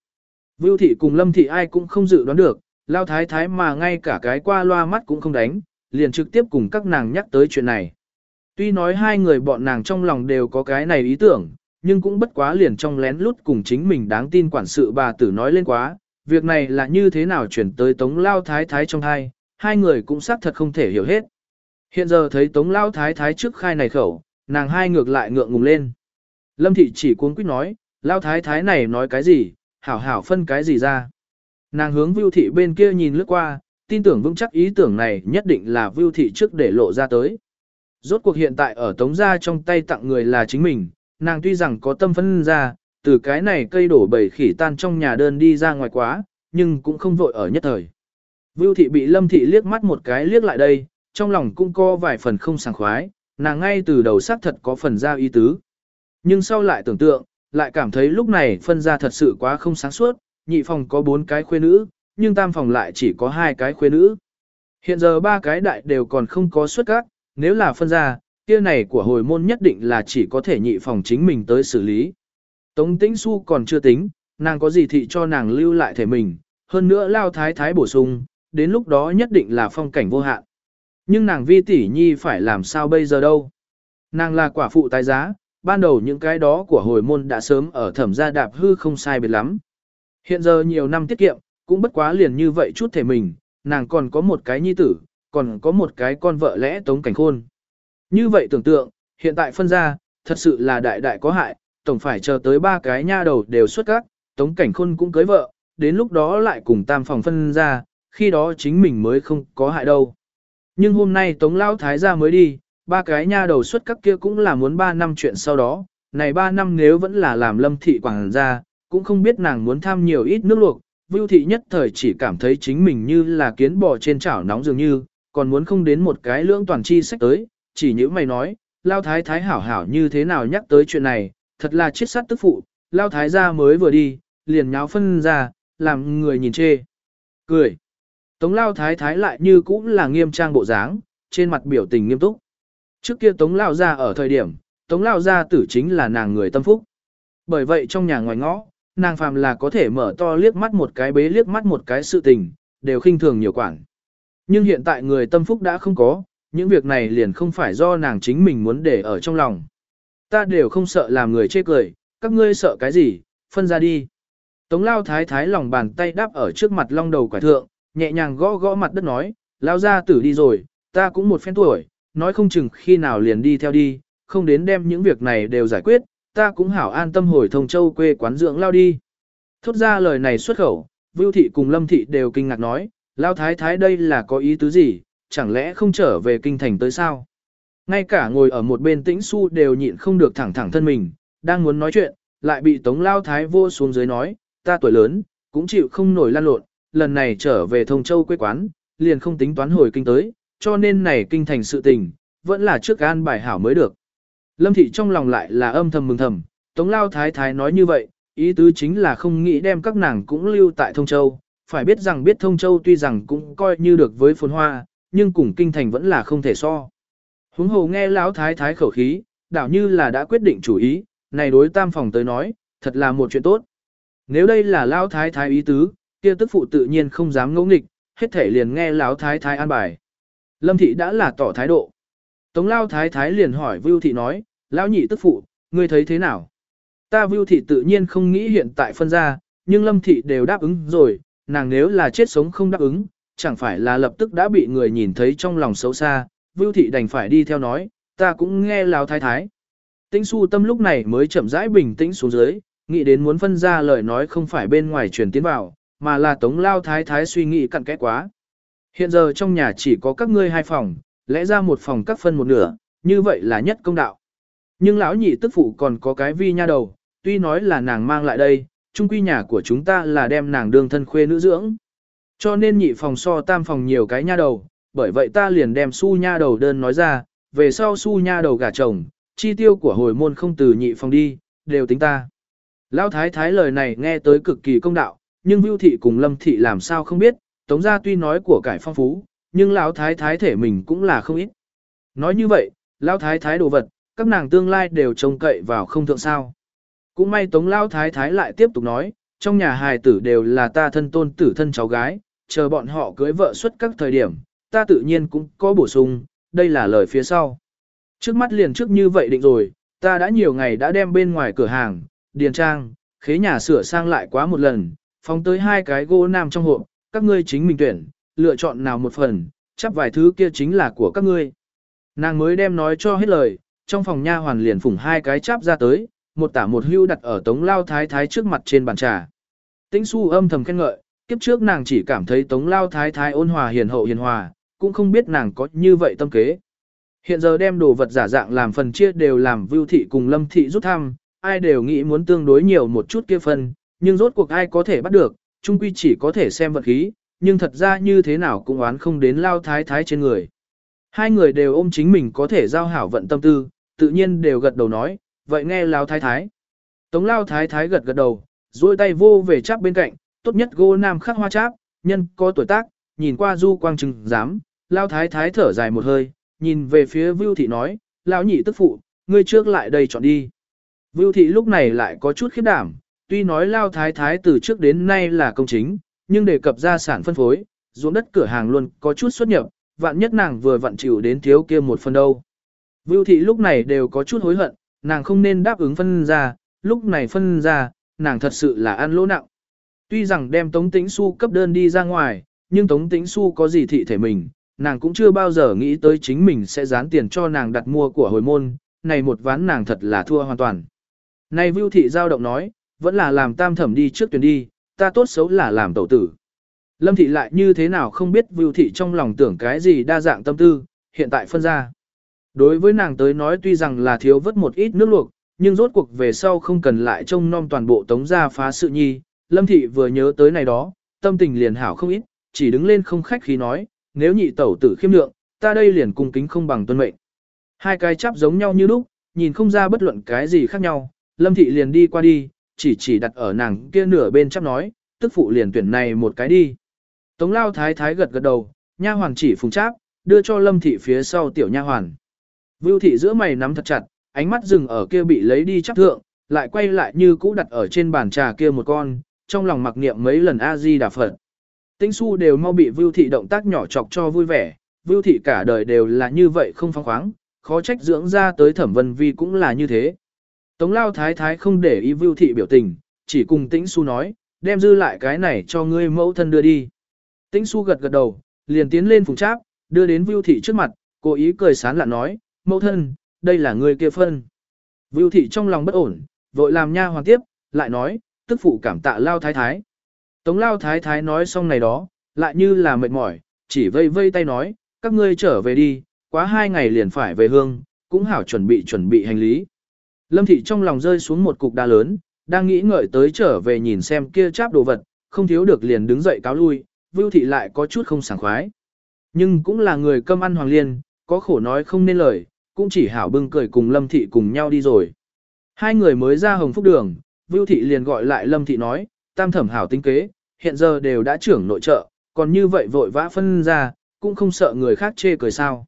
Vưu thị cùng lâm thị ai cũng không dự đoán được, lao thái thái mà ngay cả cái qua loa mắt cũng không đánh, liền trực tiếp cùng các nàng nhắc tới chuyện này. Tuy nói hai người bọn nàng trong lòng đều có cái này ý tưởng, nhưng cũng bất quá liền trong lén lút cùng chính mình đáng tin quản sự bà tử nói lên quá, việc này là như thế nào chuyển tới tống lao thái thái trong hai, hai người cũng xác thật không thể hiểu hết. Hiện giờ thấy tống lao thái thái trước khai này khẩu, nàng hai ngược lại ngượng ngùng lên. Lâm thị chỉ cuốn quýt nói, lao thái thái này nói cái gì, hảo hảo phân cái gì ra. Nàng hướng vưu thị bên kia nhìn lướt qua, tin tưởng vững chắc ý tưởng này nhất định là vưu thị trước để lộ ra tới. Rốt cuộc hiện tại ở tống gia trong tay tặng người là chính mình, nàng tuy rằng có tâm phân ra, từ cái này cây đổ bầy khỉ tan trong nhà đơn đi ra ngoài quá, nhưng cũng không vội ở nhất thời. Vưu thị bị lâm thị liếc mắt một cái liếc lại đây, trong lòng cũng có vài phần không sảng khoái, nàng ngay từ đầu xác thật có phần ra ý tứ. Nhưng sau lại tưởng tượng, lại cảm thấy lúc này phân ra thật sự quá không sáng suốt, nhị phòng có bốn cái khuê nữ, nhưng tam phòng lại chỉ có hai cái khuê nữ. Hiện giờ ba cái đại đều còn không có xuất các, nếu là phân ra, kia này của hồi môn nhất định là chỉ có thể nhị phòng chính mình tới xử lý. Tống tĩnh su còn chưa tính, nàng có gì thị cho nàng lưu lại thể mình, hơn nữa lao thái thái bổ sung, đến lúc đó nhất định là phong cảnh vô hạn. Nhưng nàng vi tỷ nhi phải làm sao bây giờ đâu. Nàng là quả phụ tái giá, ban đầu những cái đó của hồi môn đã sớm ở thẩm gia đạp hư không sai biệt lắm. Hiện giờ nhiều năm tiết kiệm, cũng bất quá liền như vậy chút thể mình, nàng còn có một cái nhi tử, còn có một cái con vợ lẽ tống cảnh khôn. Như vậy tưởng tượng, hiện tại phân ra, thật sự là đại đại có hại, tổng phải chờ tới ba cái nha đầu đều xuất các, tống cảnh khôn cũng cưới vợ, đến lúc đó lại cùng tam phòng phân ra, khi đó chính mình mới không có hại đâu. Nhưng hôm nay tống lao thái gia mới đi, ba cái nha đầu xuất các kia cũng là muốn ba năm chuyện sau đó, này ba năm nếu vẫn là làm lâm thị quảng gia, cũng không biết nàng muốn tham nhiều ít nước luộc, Vưu thị nhất thời chỉ cảm thấy chính mình như là kiến bò trên chảo nóng dường như, còn muốn không đến một cái lưỡng toàn chi sách tới, chỉ như mày nói, lao thái thái hảo hảo như thế nào nhắc tới chuyện này, thật là chết sát tức phụ, lao thái ra mới vừa đi, liền nháo phân ra, làm người nhìn chê. Cười. Tống lao thái thái lại như cũng là nghiêm trang bộ dáng, trên mặt biểu tình nghiêm túc. Trước kia tống lao ra ở thời điểm, tống lao ra tử chính là nàng người tâm phúc. Bởi vậy trong nhà ngoài ngõ, nàng phàm là có thể mở to liếc mắt một cái bế liếc mắt một cái sự tình, đều khinh thường nhiều quản. Nhưng hiện tại người tâm phúc đã không có, những việc này liền không phải do nàng chính mình muốn để ở trong lòng. Ta đều không sợ làm người chê cười, các ngươi sợ cái gì, phân ra đi. Tống lao thái thái lòng bàn tay đáp ở trước mặt long đầu quả thượng, nhẹ nhàng gõ gõ mặt đất nói, lao ra tử đi rồi, ta cũng một phen tuổi, nói không chừng khi nào liền đi theo đi, không đến đem những việc này đều giải quyết, ta cũng hảo an tâm hồi thông châu quê quán dưỡng lao đi. Thốt ra lời này xuất khẩu, Vưu thị cùng Lâm thị đều kinh ngạc nói, lao thái thái đây là có ý tứ gì, chẳng lẽ không trở về kinh thành tới sao? Ngay cả ngồi ở một bên tĩnh su đều nhịn không được thẳng thẳng thân mình, đang muốn nói chuyện, lại bị tống lao thái vô xuống dưới nói, ta tuổi lớn, cũng chịu không nổi lan lộn, lần này trở về thông châu quê quán, liền không tính toán hồi kinh tới, cho nên này kinh thành sự tình, vẫn là trước an bài hảo mới được. Lâm thị trong lòng lại là âm thầm mừng thầm, Tống Lao Thái Thái nói như vậy, ý tứ chính là không nghĩ đem các nàng cũng lưu tại Thông Châu, phải biết rằng biết Thông Châu tuy rằng cũng coi như được với phồn hoa, nhưng cùng kinh thành vẫn là không thể so. Huống hồ nghe Lão Thái Thái khẩu khí, đảo như là đã quyết định chủ ý, này đối tam phòng tới nói, thật là một chuyện tốt. Nếu đây là Lão Thái Thái ý tứ, kia tức phụ tự nhiên không dám ngỗ nghịch, hết thể liền nghe Lão Thái Thái an bài. Lâm thị đã là tỏ thái độ. Tống lao thái thái liền hỏi Vưu thị nói, lão nhị tức phụ, ngươi thấy thế nào? Ta Vưu thị tự nhiên không nghĩ hiện tại phân ra, nhưng Lâm thị đều đáp ứng rồi, nàng nếu là chết sống không đáp ứng, chẳng phải là lập tức đã bị người nhìn thấy trong lòng xấu xa, Vưu thị đành phải đi theo nói, ta cũng nghe lão thái thái. Tĩnh su tâm lúc này mới chậm rãi bình tĩnh xuống dưới, nghĩ đến muốn phân ra lời nói không phải bên ngoài truyền tiến vào, mà là tống lao thái thái suy nghĩ cặn kẽ quá. Hiện giờ trong nhà chỉ có các ngươi hai phòng, lẽ ra một phòng các phân một nửa, như vậy là nhất công đạo. Nhưng lão nhị tức phụ còn có cái vi nha đầu, tuy nói là nàng mang lại đây, chung quy nhà của chúng ta là đem nàng đương thân khuê nữ dưỡng. Cho nên nhị phòng so tam phòng nhiều cái nha đầu, bởi vậy ta liền đem su nha đầu đơn nói ra, về sau su nha đầu gả chồng, chi tiêu của hồi môn không từ nhị phòng đi, đều tính ta. Lão thái thái lời này nghe tới cực kỳ công đạo, nhưng Vưu thị cùng Lâm thị làm sao không biết, Tống gia tuy nói của cải phong phú, nhưng lão thái thái thể mình cũng là không ít. Nói như vậy, lão thái thái đồ vật, các nàng tương lai đều trông cậy vào không thượng sao. Cũng may tống lão thái thái lại tiếp tục nói, trong nhà hài tử đều là ta thân tôn tử thân cháu gái, chờ bọn họ cưới vợ xuất các thời điểm, ta tự nhiên cũng có bổ sung, đây là lời phía sau. Trước mắt liền trước như vậy định rồi, ta đã nhiều ngày đã đem bên ngoài cửa hàng, điền trang, khế nhà sửa sang lại quá một lần, phóng tới hai cái gỗ nam trong hộp, các ngươi chính mình tuyển, lựa chọn nào một phần, chắc vài thứ kia chính là của các ngươi. Nàng mới đem nói cho hết lời, trong phòng nha hoàn liền phủng hai cái cháp ra tới, một tả một hưu đặt ở tống lao thái thái trước mặt trên bàn trà. Tĩnh su âm thầm khen ngợi, kiếp trước nàng chỉ cảm thấy tống lao thái thái ôn hòa hiền hậu hiền hòa, cũng không biết nàng có như vậy tâm kế. Hiện giờ đem đồ vật giả dạng làm phần chia đều làm vưu thị cùng lâm thị rút thăm, ai đều nghĩ muốn tương đối nhiều một chút kia phần, nhưng rốt cuộc ai có thể bắt được, chung quy chỉ có thể xem vật khí, nhưng thật ra như thế nào cũng oán không đến lao thái thái trên người. Hai người đều ôm chính mình có thể giao hảo vận tâm tư, tự nhiên đều gật đầu nói, vậy nghe lao thái thái. Tống lao thái thái gật gật đầu, duỗi tay vô về chắp bên cạnh, tốt nhất gô nam khắc hoa cháp, nhân có tuổi tác, nhìn qua du quang trừng dám, lao thái thái thở dài một hơi, nhìn về phía Vưu Thị nói, lão nhị tức phụ, ngươi trước lại đây chọn đi. Vưu Thị lúc này lại có chút khiếp đảm, tuy nói lao thái thái từ trước đến nay là công chính, nhưng đề cập ra sản phân phối, ruộng đất cửa hàng luôn có chút xuất nhập, vạn nhất nàng vừa vặn chịu đến thiếu kia một phần đâu. Vưu Thị lúc này đều có chút hối hận, nàng không nên đáp ứng phân ra, lúc này phân ra, nàng thật sự là ăn lỗ nặng. Tuy rằng đem Tống Tĩnh Xu cấp đơn đi ra ngoài, nhưng Tống Tĩnh Xu có gì thị thể mình, nàng cũng chưa bao giờ nghĩ tới chính mình sẽ dán tiền cho nàng đặt mua của hồi môn, này một ván nàng thật là thua hoàn toàn. Này Vưu Thị giao động nói, vẫn là làm tam thẩm đi trước tuyển đi, ta tốt xấu là làm tẩu tử. Lâm Thị lại như thế nào không biết Vưu Thị trong lòng tưởng cái gì đa dạng tâm tư, hiện tại phân ra. Đối với nàng tới nói tuy rằng là thiếu vớt một ít nước luộc, nhưng rốt cuộc về sau không cần lại trông nom toàn bộ tống gia phá sự nhi. Lâm Thị vừa nhớ tới này đó, tâm tình liền hảo không ít, chỉ đứng lên không khách khí nói, nếu nhị tẩu tử khiêm lượng, ta đây liền cung kính không bằng tuân mệnh. Hai cái chắp giống nhau như lúc, nhìn không ra bất luận cái gì khác nhau, Lâm Thị liền đi qua đi, chỉ chỉ đặt ở nàng kia nửa bên chắp nói, tức phụ liền tuyển này một cái đi. Tống lao thái thái gật gật đầu, nha hoàn chỉ phùng cháp, đưa cho Lâm Thị phía sau tiểu nha hoàn. Vưu Thị giữa mày nắm thật chặt, ánh mắt dừng ở kia bị lấy đi chắp thượng, lại quay lại như cũ đặt ở trên bàn trà kia một con, trong lòng mặc niệm mấy lần A-di đà Phật. Tĩnh su đều mau bị Vưu Thị động tác nhỏ chọc cho vui vẻ, Vưu Thị cả đời đều là như vậy không phóng khoáng, khó trách dưỡng ra tới thẩm vân vi cũng là như thế. Tống lao thái thái không để ý Vưu Thị biểu tình, chỉ cùng Tĩnh su nói, đem dư lại cái này cho ngươi mẫu thân đưa đi. Tĩnh su gật gật đầu, liền tiến lên phùng tráp, đưa đến Vưu Thị trước mặt, cố ý cười sán lạ nói, mẫu thân, đây là người kia phân. Vưu Thị trong lòng bất ổn, vội làm nha hoàn tiếp, lại nói, tức phụ cảm tạ lao thái thái. Tống lao thái thái nói xong này đó, lại như là mệt mỏi, chỉ vây vây tay nói, các ngươi trở về đi, quá hai ngày liền phải về hương, cũng hảo chuẩn bị chuẩn bị hành lý. Lâm thị trong lòng rơi xuống một cục đá lớn, đang nghĩ ngợi tới trở về nhìn xem kia cháp đồ vật, không thiếu được liền đứng dậy cáo lui, Vưu thị lại có chút không sảng khoái. Nhưng cũng là người cơm ăn hoàng liên, có khổ nói không nên lời, cũng chỉ hảo bưng cười cùng Lâm thị cùng nhau đi rồi. Hai người mới ra hồng phúc đường, Vưu thị liền gọi lại Lâm thị nói, tam thẩm hảo tính kế, hiện giờ đều đã trưởng nội trợ, còn như vậy vội vã phân ra, cũng không sợ người khác chê cười sao.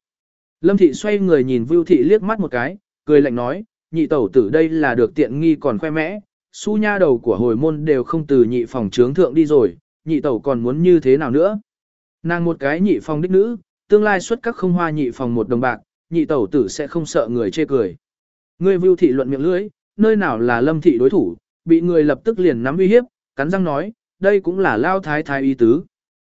Lâm thị xoay người nhìn Vưu thị liếc mắt một cái, cười lạnh nói, nhị tẩu tử đây là được tiện nghi còn khoe mẽ, su nha đầu của hồi môn đều không từ nhị phòng trướng thượng đi rồi, nhị tẩu còn muốn như thế nào nữa. Nàng một cái nhị phòng đích nữ, tương lai xuất các không hoa nhị phòng một đồng bạc, nhị tẩu tử sẽ không sợ người chê cười. Ngươi Vưu thị luận miệng lưỡi, nơi nào là Lâm thị đối thủ, bị người lập tức liền nắm uy hiếp, cắn răng nói, đây cũng là lao thái thái y tứ.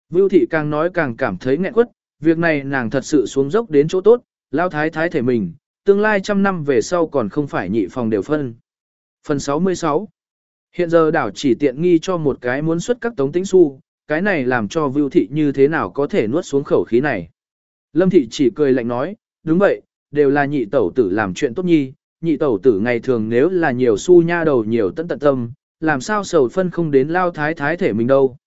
Vưu thị càng nói càng cảm thấy nghẹn quất, việc này nàng thật sự xuống dốc đến chỗ tốt, lao thái thái thể mình, tương lai trăm năm về sau còn không phải nhị phòng đều phân. Phần 66 Hiện giờ đảo chỉ tiện nghi cho một cái muốn xuất các tống tĩnh su, cái này làm cho Vưu thị như thế nào có thể nuốt xuống khẩu khí này. Lâm thị chỉ cười lạnh nói, đúng vậy, đều là nhị tẩu tử làm chuyện tốt nhi, nhị tẩu tử ngày thường nếu là nhiều su nha đầu nhiều tận tận tâm, làm sao sầu phân không đến lao thái thái thể mình đâu.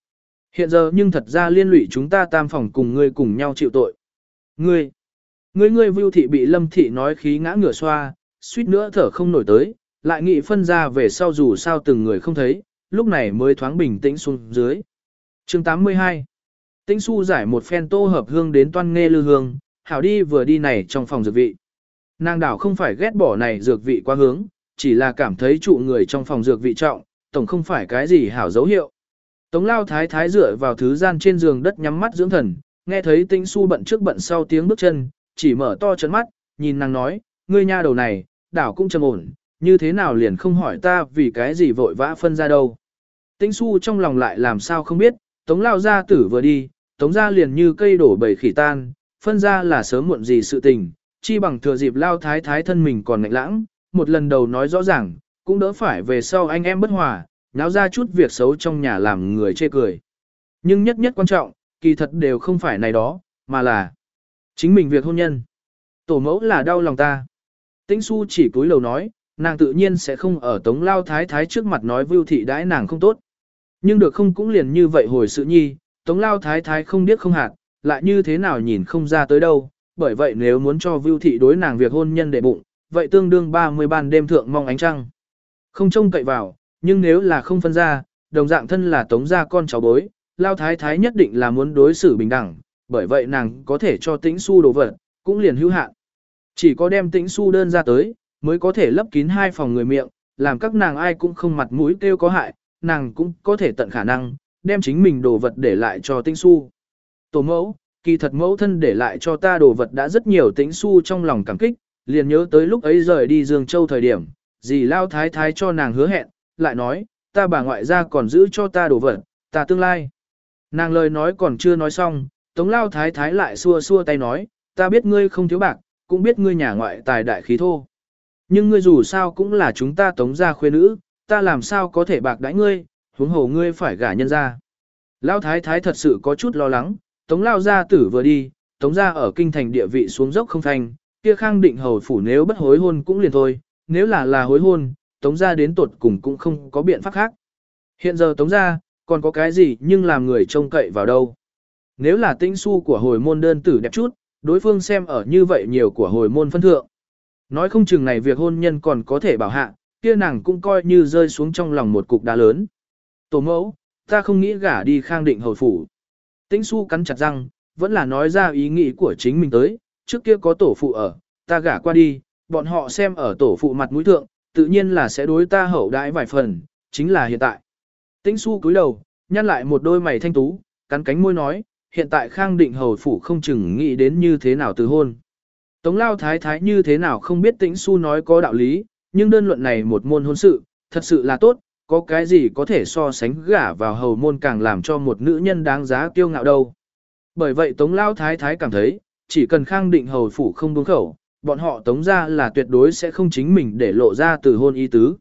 Hiện giờ nhưng thật ra liên lụy chúng ta tam phòng cùng ngươi cùng nhau chịu tội. Ngươi, ngươi ngươi vưu thị bị lâm thị nói khí ngã ngửa xoa, suýt nữa thở không nổi tới, lại nghị phân ra về sau dù sao từng người không thấy, lúc này mới thoáng bình tĩnh xuống dưới. chương 82 Tĩnh su giải một phen tô hợp hương đến toan nghe lư hương, hảo đi vừa đi này trong phòng dược vị. Nàng đảo không phải ghét bỏ này dược vị quá hướng, chỉ là cảm thấy trụ người trong phòng dược vị trọng, tổng không phải cái gì hảo dấu hiệu. Tống lao thái thái dựa vào thứ gian trên giường đất nhắm mắt dưỡng thần, nghe thấy tĩnh su bận trước bận sau tiếng bước chân, chỉ mở to chân mắt, nhìn nàng nói, ngươi nha đầu này, đảo cũng trầm ổn, như thế nào liền không hỏi ta vì cái gì vội vã phân ra đâu. Tĩnh su trong lòng lại làm sao không biết, tống lao gia tử vừa đi, tống ra liền như cây đổ bầy khỉ tan, phân ra là sớm muộn gì sự tình, chi bằng thừa dịp lao thái thái thân mình còn ngạnh lãng, một lần đầu nói rõ ràng, cũng đỡ phải về sau anh em bất hòa, náo ra chút việc xấu trong nhà làm người chê cười. Nhưng nhất nhất quan trọng, kỳ thật đều không phải này đó, mà là chính mình việc hôn nhân. Tổ mẫu là đau lòng ta. Tĩnh su chỉ cúi lầu nói, nàng tự nhiên sẽ không ở tống lao thái thái trước mặt nói vưu thị đãi nàng không tốt. Nhưng được không cũng liền như vậy hồi sự nhi, tống lao thái thái không biết không hạt, lại như thế nào nhìn không ra tới đâu, bởi vậy nếu muốn cho vưu thị đối nàng việc hôn nhân đệ bụng, vậy tương đương 30 ban đêm thượng mong ánh trăng. Không trông cậy vào, nhưng nếu là không phân ra, đồng dạng thân là tống gia con cháu bối, lao thái thái nhất định là muốn đối xử bình đẳng, bởi vậy nàng có thể cho tĩnh su đồ vật, cũng liền hữu hạn. Chỉ có đem tĩnh su đơn ra tới, mới có thể lấp kín hai phòng người miệng, làm các nàng ai cũng không mặt mũi kêu có hại, nàng cũng có thể tận khả năng, đem chính mình đồ vật để lại cho tĩnh su. Tổ mẫu, kỳ thật mẫu thân để lại cho ta đồ vật đã rất nhiều tính su trong lòng cảm kích, liền nhớ tới lúc ấy rời đi Dương Châu thời điểm, dì lao thái thái cho nàng hứa hẹn, lại nói, ta bà ngoại gia còn giữ cho ta đồ vật, ta tương lai. Nàng lời nói còn chưa nói xong, tống lao thái thái lại xua xua tay nói, ta biết ngươi không thiếu bạc, cũng biết ngươi nhà ngoại tài đại khí thô. Nhưng ngươi dù sao cũng là chúng ta tống gia khuê nữ, ta làm sao có thể bạc đãi ngươi, huống hồ ngươi phải gả nhân ra. Lão thái thái thật sự có chút lo lắng, tống lao gia tử vừa đi, tống gia ở kinh thành địa vị xuống dốc không thành, kia khang định hầu phủ nếu bất hối hôn cũng liền thôi, nếu là là hối hôn, tống gia đến tột cùng cũng không có biện pháp khác. Hiện giờ tống gia, còn có cái gì nhưng làm người trông cậy vào đâu. Nếu là tinh su của hồi môn đơn tử đẹp chút, đối phương xem ở như vậy nhiều của hồi môn phân thượng. Nói không chừng này việc hôn nhân còn có thể bảo hạ, kia nàng cũng coi như rơi xuống trong lòng một cục đá lớn. Tổ mẫu, ta không nghĩ gả đi khang định hầu phủ. Tĩnh su cắn chặt răng, vẫn là nói ra ý nghĩ của chính mình tới, trước kia có tổ phụ ở, ta gả qua đi, bọn họ xem ở tổ phụ mặt mũi thượng, tự nhiên là sẽ đối ta hậu đãi vài phần, chính là hiện tại. Tĩnh su cúi đầu, nhăn lại một đôi mày thanh tú, cắn cánh môi nói, hiện tại khang định hầu phủ không chừng nghĩ đến như thế nào từ hôn. Tống lao thái thái như thế nào không biết tĩnh su nói có đạo lý, nhưng đơn luận này một môn hôn sự, thật sự là tốt, có cái gì có thể so sánh gả vào hầu môn càng làm cho một nữ nhân đáng giá kiêu ngạo đâu. Bởi vậy tống lao thái thái cảm thấy, chỉ cần khang định hầu phủ không buông khẩu, bọn họ tống ra là tuyệt đối sẽ không chính mình để lộ ra từ hôn ý tứ.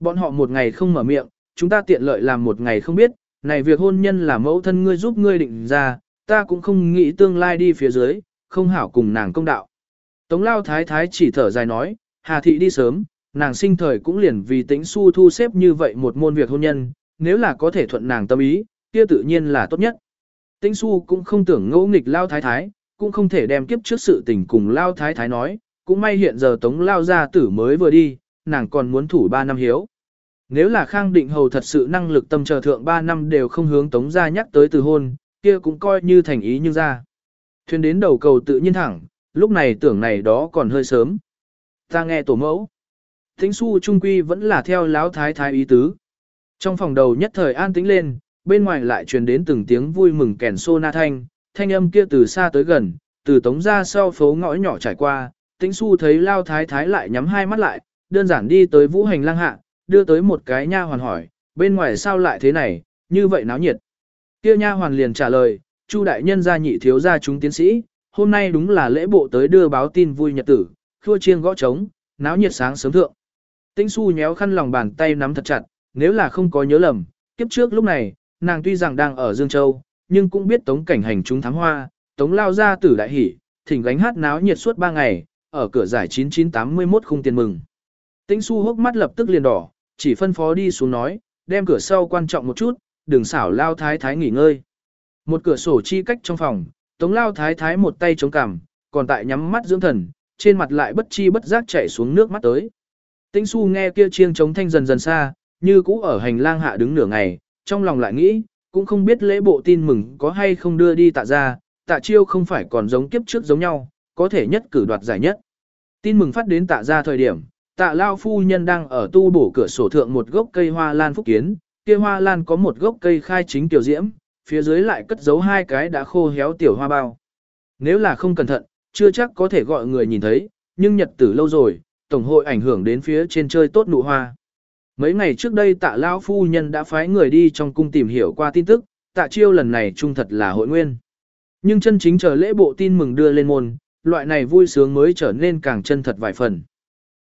Bọn họ một ngày không mở miệng, chúng ta tiện lợi làm một ngày không biết, này việc hôn nhân là mẫu thân ngươi giúp ngươi định ra, ta cũng không nghĩ tương lai đi phía dưới, không hảo cùng nàng công đạo. Tống lao thái thái chỉ thở dài nói, Hà thị đi sớm, nàng sinh thời cũng liền vì tính su thu xếp như vậy một môn việc hôn nhân, nếu là có thể thuận nàng tâm ý, kia tự nhiên là tốt nhất. Tĩnh su cũng không tưởng ngẫu nghịch lao thái thái, cũng không thể đem kiếp trước sự tình cùng lao thái thái nói, cũng may hiện giờ tống lao gia tử mới vừa đi, nàng còn muốn thủ 3 năm hiếu. Nếu là Khang Định Hầu thật sự năng lực tâm chờ thượng 3 năm đều không hướng tống gia nhắc tới từ hôn, kia cũng coi như thành ý như ra. Thuyền đến đầu cầu tự nhiên thẳng, lúc này tưởng này đó còn hơi sớm. Ta nghe tổ mẫu. Thính su trung quy vẫn là theo láo thái thái ý tứ. Trong phòng đầu nhất thời an tĩnh lên, bên ngoài lại truyền đến từng tiếng vui mừng kèn xô na thanh, thanh âm kia từ xa tới gần, từ tống ra sau phố ngõ nhỏ trải qua, tĩnh su thấy lao thái thái lại nhắm hai mắt lại, đơn giản đi tới vũ hành lang hạ, đưa tới một cái nha hoàn hỏi, bên ngoài sao lại thế này, như vậy náo nhiệt. Kia nha hoàn liền trả lời, Chu đại nhân gia nhị thiếu gia chúng tiến sĩ, hôm nay đúng là lễ bộ tới đưa báo tin vui nhật tử, khua chiêng gõ trống, náo nhiệt sáng sớm thượng. Tĩnh su nhéo khăn lòng bàn tay nắm thật chặt, nếu là không có nhớ lầm, kiếp trước lúc này, nàng tuy rằng đang ở Dương Châu, nhưng cũng biết tống cảnh hành chúng thám hoa, tống lao ra tử đại hỷ, thỉnh gánh hát náo nhiệt suốt 3 ngày, ở cửa giải 9981 khung tiền mừng. Tĩnh su hốc mắt lập tức liền đỏ, chỉ phân phó đi xuống nói, đem cửa sau quan trọng một chút, đừng xảo lao thái thái nghỉ ngơi. Một cửa sổ chi cách trong phòng, tống lao thái thái một tay chống cằm, còn tại nhắm mắt dưỡng thần, trên mặt lại bất chi bất giác chảy xuống nước mắt tới. Tĩnh su nghe kia chiêng chống thanh dần dần xa, như cũ ở hành lang hạ đứng nửa ngày, trong lòng lại nghĩ, cũng không biết lễ bộ tin mừng có hay không đưa đi tạ ra, tạ chiêu không phải còn giống kiếp trước giống nhau, có thể nhất cử đoạt giải nhất. Tin mừng phát đến tạ ra thời điểm, tạ lao phu nhân đang ở tu bổ cửa sổ thượng một gốc cây hoa lan phúc kiến, kia hoa lan có một gốc cây khai chính tiểu diễm, phía dưới lại cất giấu hai cái đã khô héo tiểu hoa bao. Nếu là không cẩn thận, chưa chắc có thể gọi người nhìn thấy, nhưng nhật tử lâu rồi, tổng hội ảnh hưởng đến phía trên chơi tốt nụ hoa. Mấy ngày trước đây tạ Lão phu nhân đã phái người đi trong cung tìm hiểu qua tin tức, tạ chiêu lần này trung thật là hội nguyên. Nhưng chân chính chờ lễ bộ tin mừng đưa lên môn, loại này vui sướng mới trở nên càng chân thật vài phần.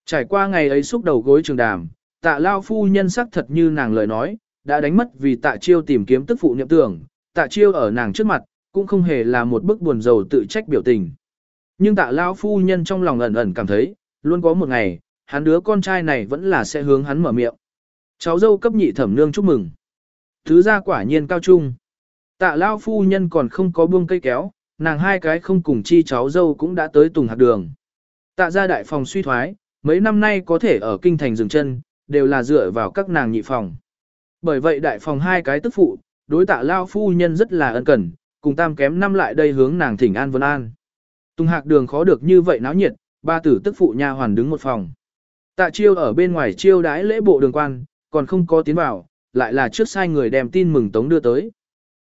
Trải qua ngày ấy xúc đầu gối trường đàm, tạ lao phu nhân sắc thật như nàng lời nói, đã đánh mất vì tạ chiêu tìm kiếm tức phụ niệm tưởng, tạ chiêu ở nàng trước mặt, cũng không hề là một bức buồn rầu tự trách biểu tình. Nhưng tạ lao phu nhân trong lòng ẩn ẩn cảm thấy, luôn có một ngày, hắn đứa con trai này vẫn là sẽ hướng hắn mở miệng. Cháu dâu cấp nhị thẩm nương chúc mừng. Thứ ra quả nhiên cao trung. Tạ lao phu nhân còn không có buông cây kéo, nàng hai cái không cùng chi cháu dâu cũng đã tới tùng hạt đường. Tạ gia đại phòng suy thoái, mấy năm nay có thể ở kinh thành dừng chân, đều là dựa vào các nàng nhị phòng. Bởi vậy đại phòng hai cái tức phụ, đối tạ lao phu nhân rất là ân cần, cùng tam kém năm lại đây hướng nàng thỉnh an vân an. Tùng hạc đường khó được như vậy náo nhiệt, ba tử tức phụ nha hoàn đứng một phòng. Tạ chiêu ở bên ngoài chiêu đái lễ bộ đường quan, còn không có tiến vào, lại là trước sai người đem tin mừng tống đưa tới.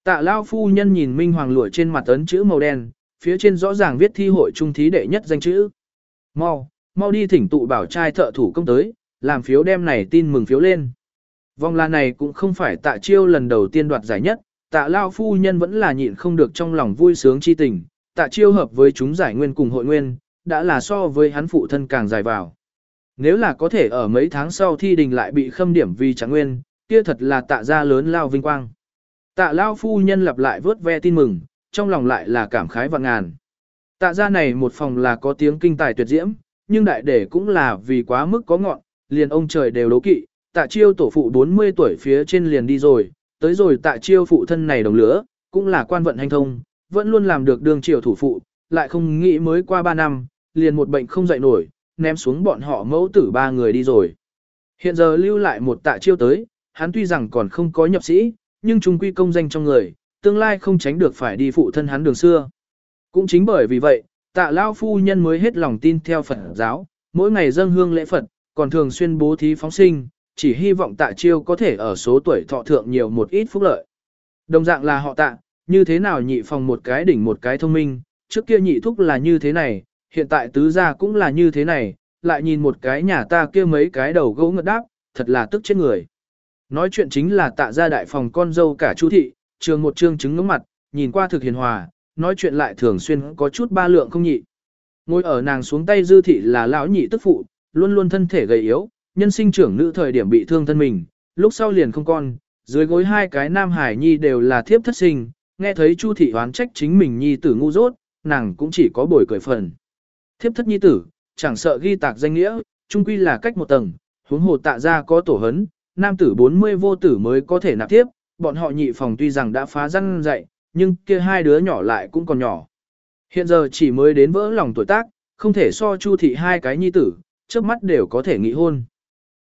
Tạ lao phu nhân nhìn minh hoàng lụa trên mặt ấn chữ màu đen, phía trên rõ ràng viết thi hội trung thí đệ nhất danh chữ. Mau, mau đi thỉnh tụ bảo trai thợ thủ công tới, làm phiếu đem này tin mừng phiếu lên. Vòng la này cũng không phải tạ chiêu lần đầu tiên đoạt giải nhất, tạ lao phu nhân vẫn là nhịn không được trong lòng vui sướng chi tình, tạ chiêu hợp với chúng giải nguyên cùng hội nguyên, đã là so với hắn phụ thân càng dài vào. Nếu là có thể ở mấy tháng sau thi đình lại bị khâm điểm vì chẳng nguyên, kia thật là tạ ra lớn lao vinh quang. Tạ lao phu nhân lặp lại vớt ve tin mừng, trong lòng lại là cảm khái vạn ngàn. Tạ ra này một phòng là có tiếng kinh tài tuyệt diễm, nhưng đại để cũng là vì quá mức có ngọn, liền ông trời đều đố kỵ, tạ chiêu tổ phụ 40 tuổi phía trên liền đi rồi, tới rồi tạ chiêu phụ thân này đồng lửa, cũng là quan vận hành thông, vẫn luôn làm được đường triều thủ phụ, lại không nghĩ mới qua 3 năm, liền một bệnh không dậy nổi, ném xuống bọn họ mẫu tử ba người đi rồi. Hiện giờ lưu lại một tạ chiêu tới, hắn tuy rằng còn không có nhập sĩ, nhưng trung quy công danh trong người, tương lai không tránh được phải đi phụ thân hắn đường xưa. Cũng chính bởi vì vậy, tạ lao phu nhân mới hết lòng tin theo Phật giáo, mỗi ngày dâng hương lễ Phật, còn thường xuyên bố thí phóng sinh, chỉ hy vọng tạ chiêu có thể ở số tuổi thọ thượng nhiều một ít phúc lợi. Đồng dạng là họ tạ, như thế nào nhị phòng một cái đỉnh một cái thông minh, trước kia nhị thúc là như thế này, hiện tại tứ gia cũng là như thế này, lại nhìn một cái nhà ta kia mấy cái đầu gỗ ngợt đáp, thật là tức chết người. Nói chuyện chính là tạ gia đại phòng con dâu cả chu thị, trường một trương chứng ngưỡng mặt, nhìn qua thực hiền hòa, nói chuyện lại thường xuyên có chút ba lượng không nhị. Ngồi ở nàng xuống tay dư thị là lão nhị tức phụ, luôn luôn thân thể gầy yếu, nhân sinh trưởng nữ thời điểm bị thương thân mình, lúc sau liền không con, dưới gối hai cái nam hải nhi đều là thiếp thất sinh, nghe thấy chu thị oán trách chính mình nhi tử ngu dốt, nàng cũng chỉ có bồi cười phần. Thiếp thất nhi tử, chẳng sợ ghi tạc danh nghĩa, trung quy là cách một tầng, huống hồ tạ ra có tổ hấn, nam tử 40 vô tử mới có thể nạp tiếp, bọn họ nhị phòng tuy rằng đã phá răng dạy, nhưng kia hai đứa nhỏ lại cũng còn nhỏ. Hiện giờ chỉ mới đến vỡ lòng tuổi tác, không thể so chu thị hai cái nhi tử, trước mắt đều có thể nghị hôn.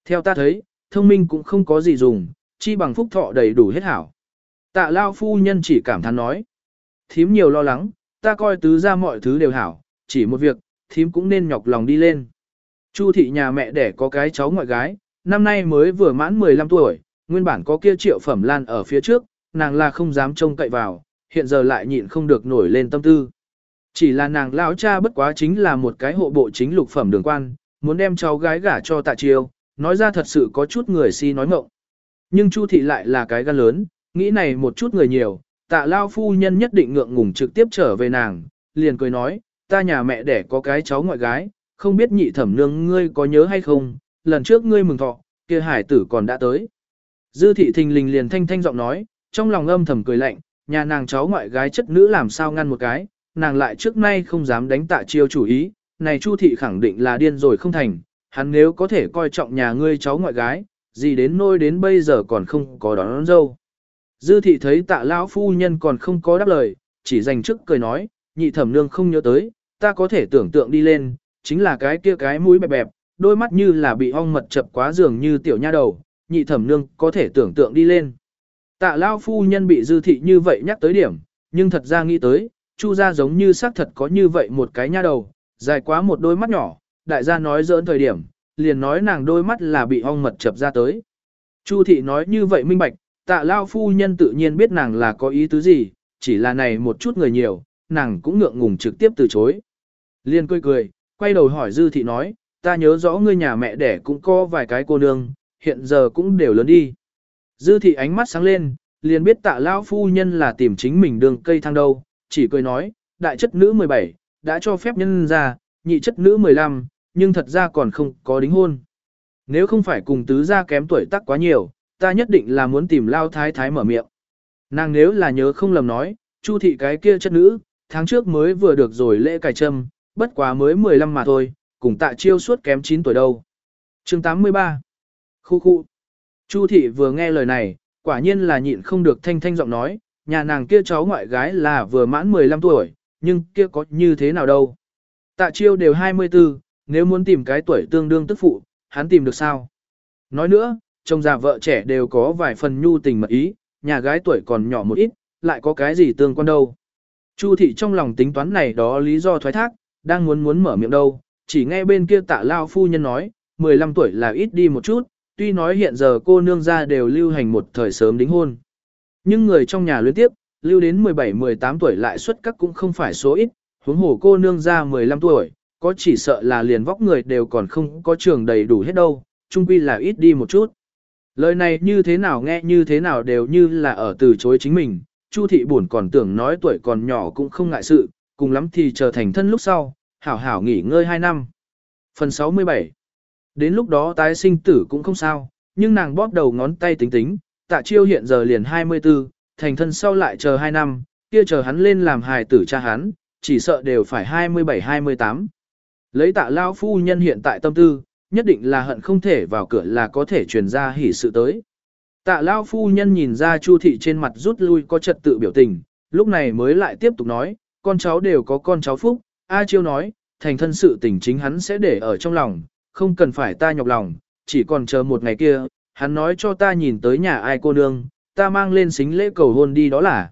Theo ta thấy, thông minh cũng không có gì dùng, chi bằng phúc thọ đầy đủ hết hảo. Tạ lao phu nhân chỉ cảm thán nói. Thím nhiều lo lắng, ta coi tứ ra mọi thứ đều hảo, chỉ một việc, thím cũng nên nhọc lòng đi lên. Chu thị nhà mẹ đẻ có cái cháu ngoại gái, năm nay mới vừa mãn 15 tuổi, nguyên bản có kia triệu phẩm lan ở phía trước, nàng là không dám trông cậy vào, hiện giờ lại nhịn không được nổi lên tâm tư. Chỉ là nàng lão cha bất quá chính là một cái hộ bộ chính lục phẩm đường quan, muốn đem cháu gái gả cho tạ triều, nói ra thật sự có chút người si nói ngộng. Nhưng Chu thị lại là cái gan lớn, nghĩ này một chút người nhiều, tạ lao phu nhân nhất định ngượng ngùng trực tiếp trở về nàng, liền cười nói, ta nhà mẹ đẻ có cái cháu ngoại gái, không biết nhị thẩm nương ngươi có nhớ hay không, lần trước ngươi mừng thọ, kia hải tử còn đã tới. Dư thị thình lình liền thanh thanh giọng nói, trong lòng âm thầm cười lạnh, nhà nàng cháu ngoại gái chất nữ làm sao ngăn một cái, nàng lại trước nay không dám đánh tạ chiêu chủ ý, này Chu thị khẳng định là điên rồi không thành, hắn nếu có thể coi trọng nhà ngươi cháu ngoại gái, gì đến nôi đến bây giờ còn không có đón, đón dâu. Dư thị thấy tạ lão phu nhân còn không có đáp lời, chỉ dành trước cười nói, nhị thẩm nương không nhớ tới, ta có thể tưởng tượng đi lên, chính là cái kia cái mũi bẹp bẹp, đôi mắt như là bị ong mật chập quá dường như tiểu nha đầu, nhị thẩm nương có thể tưởng tượng đi lên. Tạ Lao phu nhân bị dư thị như vậy nhắc tới điểm, nhưng thật ra nghĩ tới, Chu gia giống như xác thật có như vậy một cái nha đầu, dài quá một đôi mắt nhỏ, đại gia nói dỡn thời điểm, liền nói nàng đôi mắt là bị ong mật chập ra tới. Chu thị nói như vậy minh bạch, tạ lao phu nhân tự nhiên biết nàng là có ý tứ gì, chỉ là này một chút người nhiều, nàng cũng ngượng ngùng trực tiếp từ chối. Liên cười cười, quay đầu hỏi dư thị nói, ta nhớ rõ ngươi nhà mẹ đẻ cũng có vài cái cô nương, hiện giờ cũng đều lớn đi. Dư thị ánh mắt sáng lên, liền biết tạ lao phu nhân là tìm chính mình đường cây thang đâu, chỉ cười nói, đại chất nữ 17, đã cho phép nhân ra, nhị chất nữ 15, nhưng thật ra còn không có đính hôn. Nếu không phải cùng tứ gia kém tuổi tác quá nhiều, ta nhất định là muốn tìm lao thái thái mở miệng. Nàng nếu là nhớ không lầm nói, chu thị cái kia chất nữ, tháng trước mới vừa được rồi lễ cài trâm, bất quá mới 15 mà thôi, cùng tạ chiêu suốt kém 9 tuổi đâu. chương 83 Khu khu Chu thị vừa nghe lời này, quả nhiên là nhịn không được thanh thanh giọng nói, nhà nàng kia cháu ngoại gái là vừa mãn 15 tuổi, nhưng kia có như thế nào đâu. Tạ chiêu đều 24, nếu muốn tìm cái tuổi tương đương tức phụ, hắn tìm được sao? Nói nữa, chồng già vợ trẻ đều có vài phần nhu tình mật ý, nhà gái tuổi còn nhỏ một ít, lại có cái gì tương quan đâu. Chu thị trong lòng tính toán này đó lý do thoái thác, đang muốn muốn mở miệng đâu, chỉ nghe bên kia tạ lao phu nhân nói, 15 tuổi là ít đi một chút, tuy nói hiện giờ cô nương gia đều lưu hành một thời sớm đính hôn. Nhưng người trong nhà liên tiếp, lưu đến 17-18 tuổi lại xuất các cũng không phải số ít, huống hồ cô nương gia 15 tuổi, có chỉ sợ là liền vóc người đều còn không có trường đầy đủ hết đâu, chung quy là ít đi một chút. Lời này như thế nào nghe như thế nào đều như là ở từ chối chính mình, Chu thị buồn còn tưởng nói tuổi còn nhỏ cũng không ngại sự, cùng lắm thì trở thành thân lúc sau, hảo hảo nghỉ ngơi 2 năm. Phần 67 Đến lúc đó tái sinh tử cũng không sao, nhưng nàng bóp đầu ngón tay tính tính, tạ chiêu hiện giờ liền 24, thành thân sau lại chờ 2 năm, kia chờ hắn lên làm hài tử cha hắn, chỉ sợ đều phải 27-28. Lấy tạ lao phu nhân hiện tại tâm tư, nhất định là hận không thể vào cửa là có thể truyền ra hỉ sự tới. Tạ lao phu nhân nhìn ra chu thị trên mặt rút lui có trật tự biểu tình, lúc này mới lại tiếp tục nói, con cháu đều có con cháu phúc, A chiêu nói, thành thân sự tình chính hắn sẽ để ở trong lòng, không cần phải ta nhọc lòng, chỉ còn chờ một ngày kia, hắn nói cho ta nhìn tới nhà ai cô nương, ta mang lên xính lễ cầu hôn đi đó là.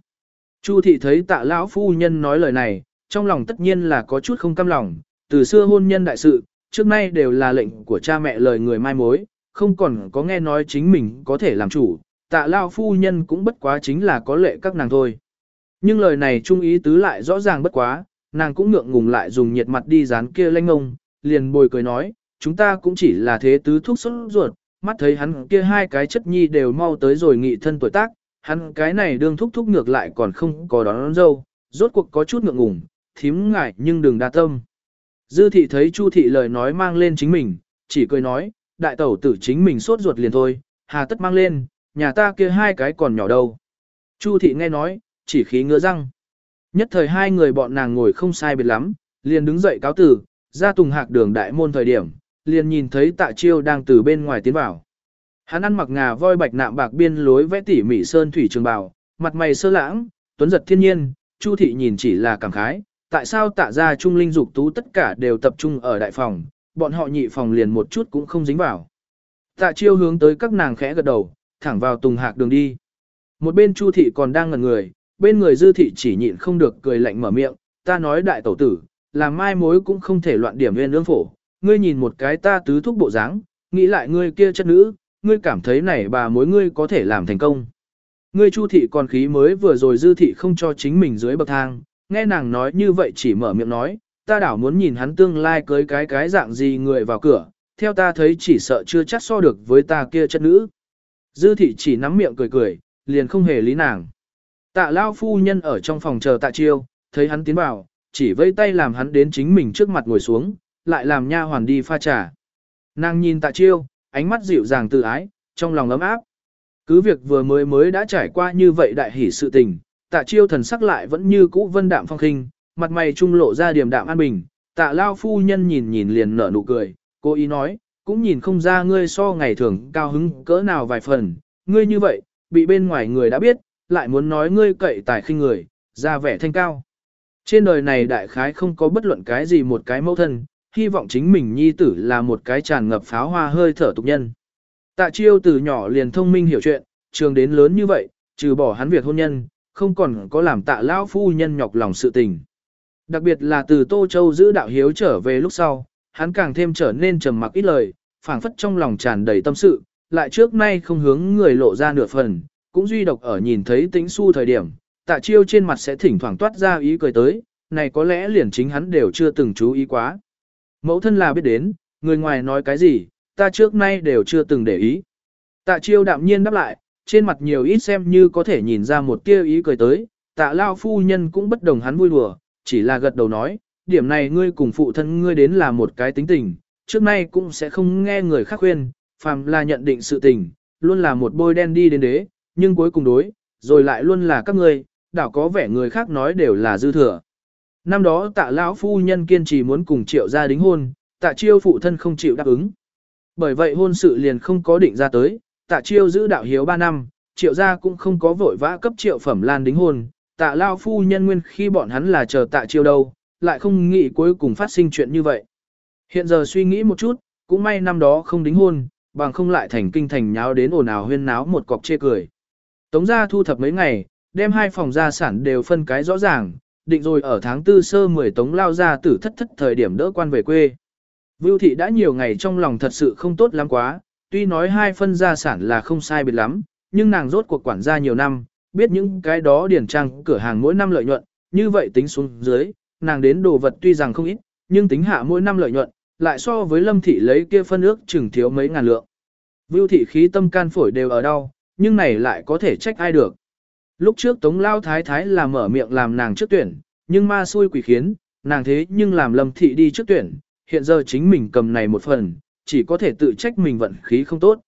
Chu thị thấy tạ lão phu nhân nói lời này, trong lòng tất nhiên là có chút không cam lòng, từ xưa hôn nhân đại sự, trước nay đều là lệnh của cha mẹ lời người mai mối, không còn có nghe nói chính mình có thể làm chủ, tạ lão phu nhân cũng bất quá chính là có lệ các nàng thôi. Nhưng lời này trung ý tứ lại rõ ràng bất quá, nàng cũng ngượng ngùng lại dùng nhiệt mặt đi dán kia lanh ngông, liền bồi cười nói, chúng ta cũng chỉ là thế tứ thuốc xuất ruột, mắt thấy hắn kia hai cái chất nhi đều mau tới rồi nghị thân tuổi tác, hắn cái này đương thúc thúc ngược lại còn không có đón, đón dâu, rốt cuộc có chút ngượng ngùng, thím ngại nhưng đừng đa tâm. Dư thị thấy Chu thị lời nói mang lên chính mình, chỉ cười nói, đại tẩu tử chính mình sốt ruột liền thôi, hà tất mang lên, nhà ta kia hai cái còn nhỏ đâu. Chu thị nghe nói, chỉ khí ngứa răng. Nhất thời hai người bọn nàng ngồi không sai biệt lắm, liền đứng dậy cáo tử, ra tùng hạc đường đại môn thời điểm, liền nhìn thấy tạ chiêu đang từ bên ngoài tiến vào. Hắn ăn mặc ngà voi bạch nạm bạc biên lối vẽ tỉ mỉ sơn thủy trường bào, mặt mày sơ lãng, tuấn giật thiên nhiên, Chu thị nhìn chỉ là cảm khái, tại sao tạ ra trung linh dục tú tất cả đều tập trung ở đại phòng, bọn họ nhị phòng liền một chút cũng không dính vào. Tạ chiêu hướng tới các nàng khẽ gật đầu, thẳng vào tùng hạc đường đi. Một bên Chu thị còn đang ngẩn người, bên người dư thị chỉ nhịn không được cười lạnh mở miệng, ta nói đại tẩu tử, làm mai mối cũng không thể loạn điểm nguyên lương phổ, ngươi nhìn một cái ta tứ thúc bộ dáng, nghĩ lại ngươi kia chất nữ, ngươi cảm thấy này bà mối ngươi có thể làm thành công. Ngươi chu thị còn khí mới vừa rồi dư thị không cho chính mình dưới bậc thang, nghe nàng nói như vậy chỉ mở miệng nói, ta đảo muốn nhìn hắn tương lai cưới cái cái dạng gì người vào cửa, theo ta thấy chỉ sợ chưa chắc so được với ta kia chất nữ. Dư thị chỉ nắm miệng cười cười, liền không hề lý nàng. Tạ lao phu nhân ở trong phòng chờ tạ chiêu, thấy hắn tiến vào, chỉ vây tay làm hắn đến chính mình trước mặt ngồi xuống, lại làm nha hoàn đi pha trà. Nàng nhìn tạ chiêu, ánh mắt dịu dàng tự ái, trong lòng ấm áp. Cứ việc vừa mới mới đã trải qua như vậy đại hỷ sự tình, tạ chiêu thần sắc lại vẫn như cũ vân đạm phong khinh, mặt mày trung lộ ra điềm đạm an bình, tạ lao phu nhân nhìn nhìn liền nở nụ cười, cô ý nói, cũng nhìn không ra ngươi so ngày thường cao hứng cỡ nào vài phần, ngươi như vậy, bị bên ngoài người đã biết, lại muốn nói ngươi cậy tài khinh người, ra vẻ thanh cao. Trên đời này đại khái không có bất luận cái gì một cái mẫu thân, hy vọng chính mình nhi tử là một cái tràn ngập pháo hoa hơi thở tục nhân. Tạ chiêu từ nhỏ liền thông minh hiểu chuyện, trường đến lớn như vậy, trừ bỏ hắn việc hôn nhân, không còn có làm tạ lão phu nhân nhọc lòng sự tình. Đặc biệt là từ Tô Châu giữ đạo hiếu trở về lúc sau, hắn càng thêm trở nên trầm mặc ít lời, phảng phất trong lòng tràn đầy tâm sự, lại trước nay không hướng người lộ ra nửa phần, cũng duy độc ở nhìn thấy tĩnh su thời điểm, tạ chiêu trên mặt sẽ thỉnh thoảng toát ra ý cười tới, này có lẽ liền chính hắn đều chưa từng chú ý quá. Mẫu thân là biết đến, người ngoài nói cái gì, ta trước nay đều chưa từng để ý. Tạ chiêu đạm nhiên đáp lại, trên mặt nhiều ít xem như có thể nhìn ra một tia ý cười tới, tạ lao phu nhân cũng bất đồng hắn vui đùa, chỉ là gật đầu nói, điểm này ngươi cùng phụ thân ngươi đến là một cái tính tình, trước nay cũng sẽ không nghe người khác khuyên, phàm là nhận định sự tình, luôn là một bôi đen đi đến đế, nhưng cuối cùng đối, rồi lại luôn là các ngươi, đảo có vẻ người khác nói đều là dư thừa. Năm đó tạ lão phu nhân kiên trì muốn cùng triệu gia đính hôn, tạ chiêu phụ thân không chịu đáp ứng. Bởi vậy hôn sự liền không có định ra tới, tạ chiêu giữ đạo hiếu 3 năm, triệu gia cũng không có vội vã cấp triệu phẩm lan đính hôn, tạ lao phu nhân nguyên khi bọn hắn là chờ tạ chiêu đâu, lại không nghĩ cuối cùng phát sinh chuyện như vậy. Hiện giờ suy nghĩ một chút, cũng may năm đó không đính hôn, bằng không lại thành kinh thành nháo đến ồn ào huyên náo một cọc chê cười. Tống gia thu thập mấy ngày, đem hai phòng gia sản đều phân cái rõ ràng, định rồi ở tháng tư sơ 10 tống lao ra tử thất thất thời điểm đỡ quan về quê. Vưu thị đã nhiều ngày trong lòng thật sự không tốt lắm quá, tuy nói hai phân gia sản là không sai biệt lắm, nhưng nàng rốt cuộc quản gia nhiều năm, biết những cái đó điển trang cửa hàng mỗi năm lợi nhuận, như vậy tính xuống dưới, nàng đến đồ vật tuy rằng không ít, nhưng tính hạ mỗi năm lợi nhuận, lại so với lâm thị lấy kia phân ước chừng thiếu mấy ngàn lượng. Vưu thị khí tâm can phổi đều ở đâu, nhưng này lại có thể trách ai được. Lúc trước Tống Lao Thái Thái là mở miệng làm nàng trước tuyển, nhưng ma xui quỷ khiến, nàng thế nhưng làm lâm thị đi trước tuyển, hiện giờ chính mình cầm này một phần, chỉ có thể tự trách mình vận khí không tốt.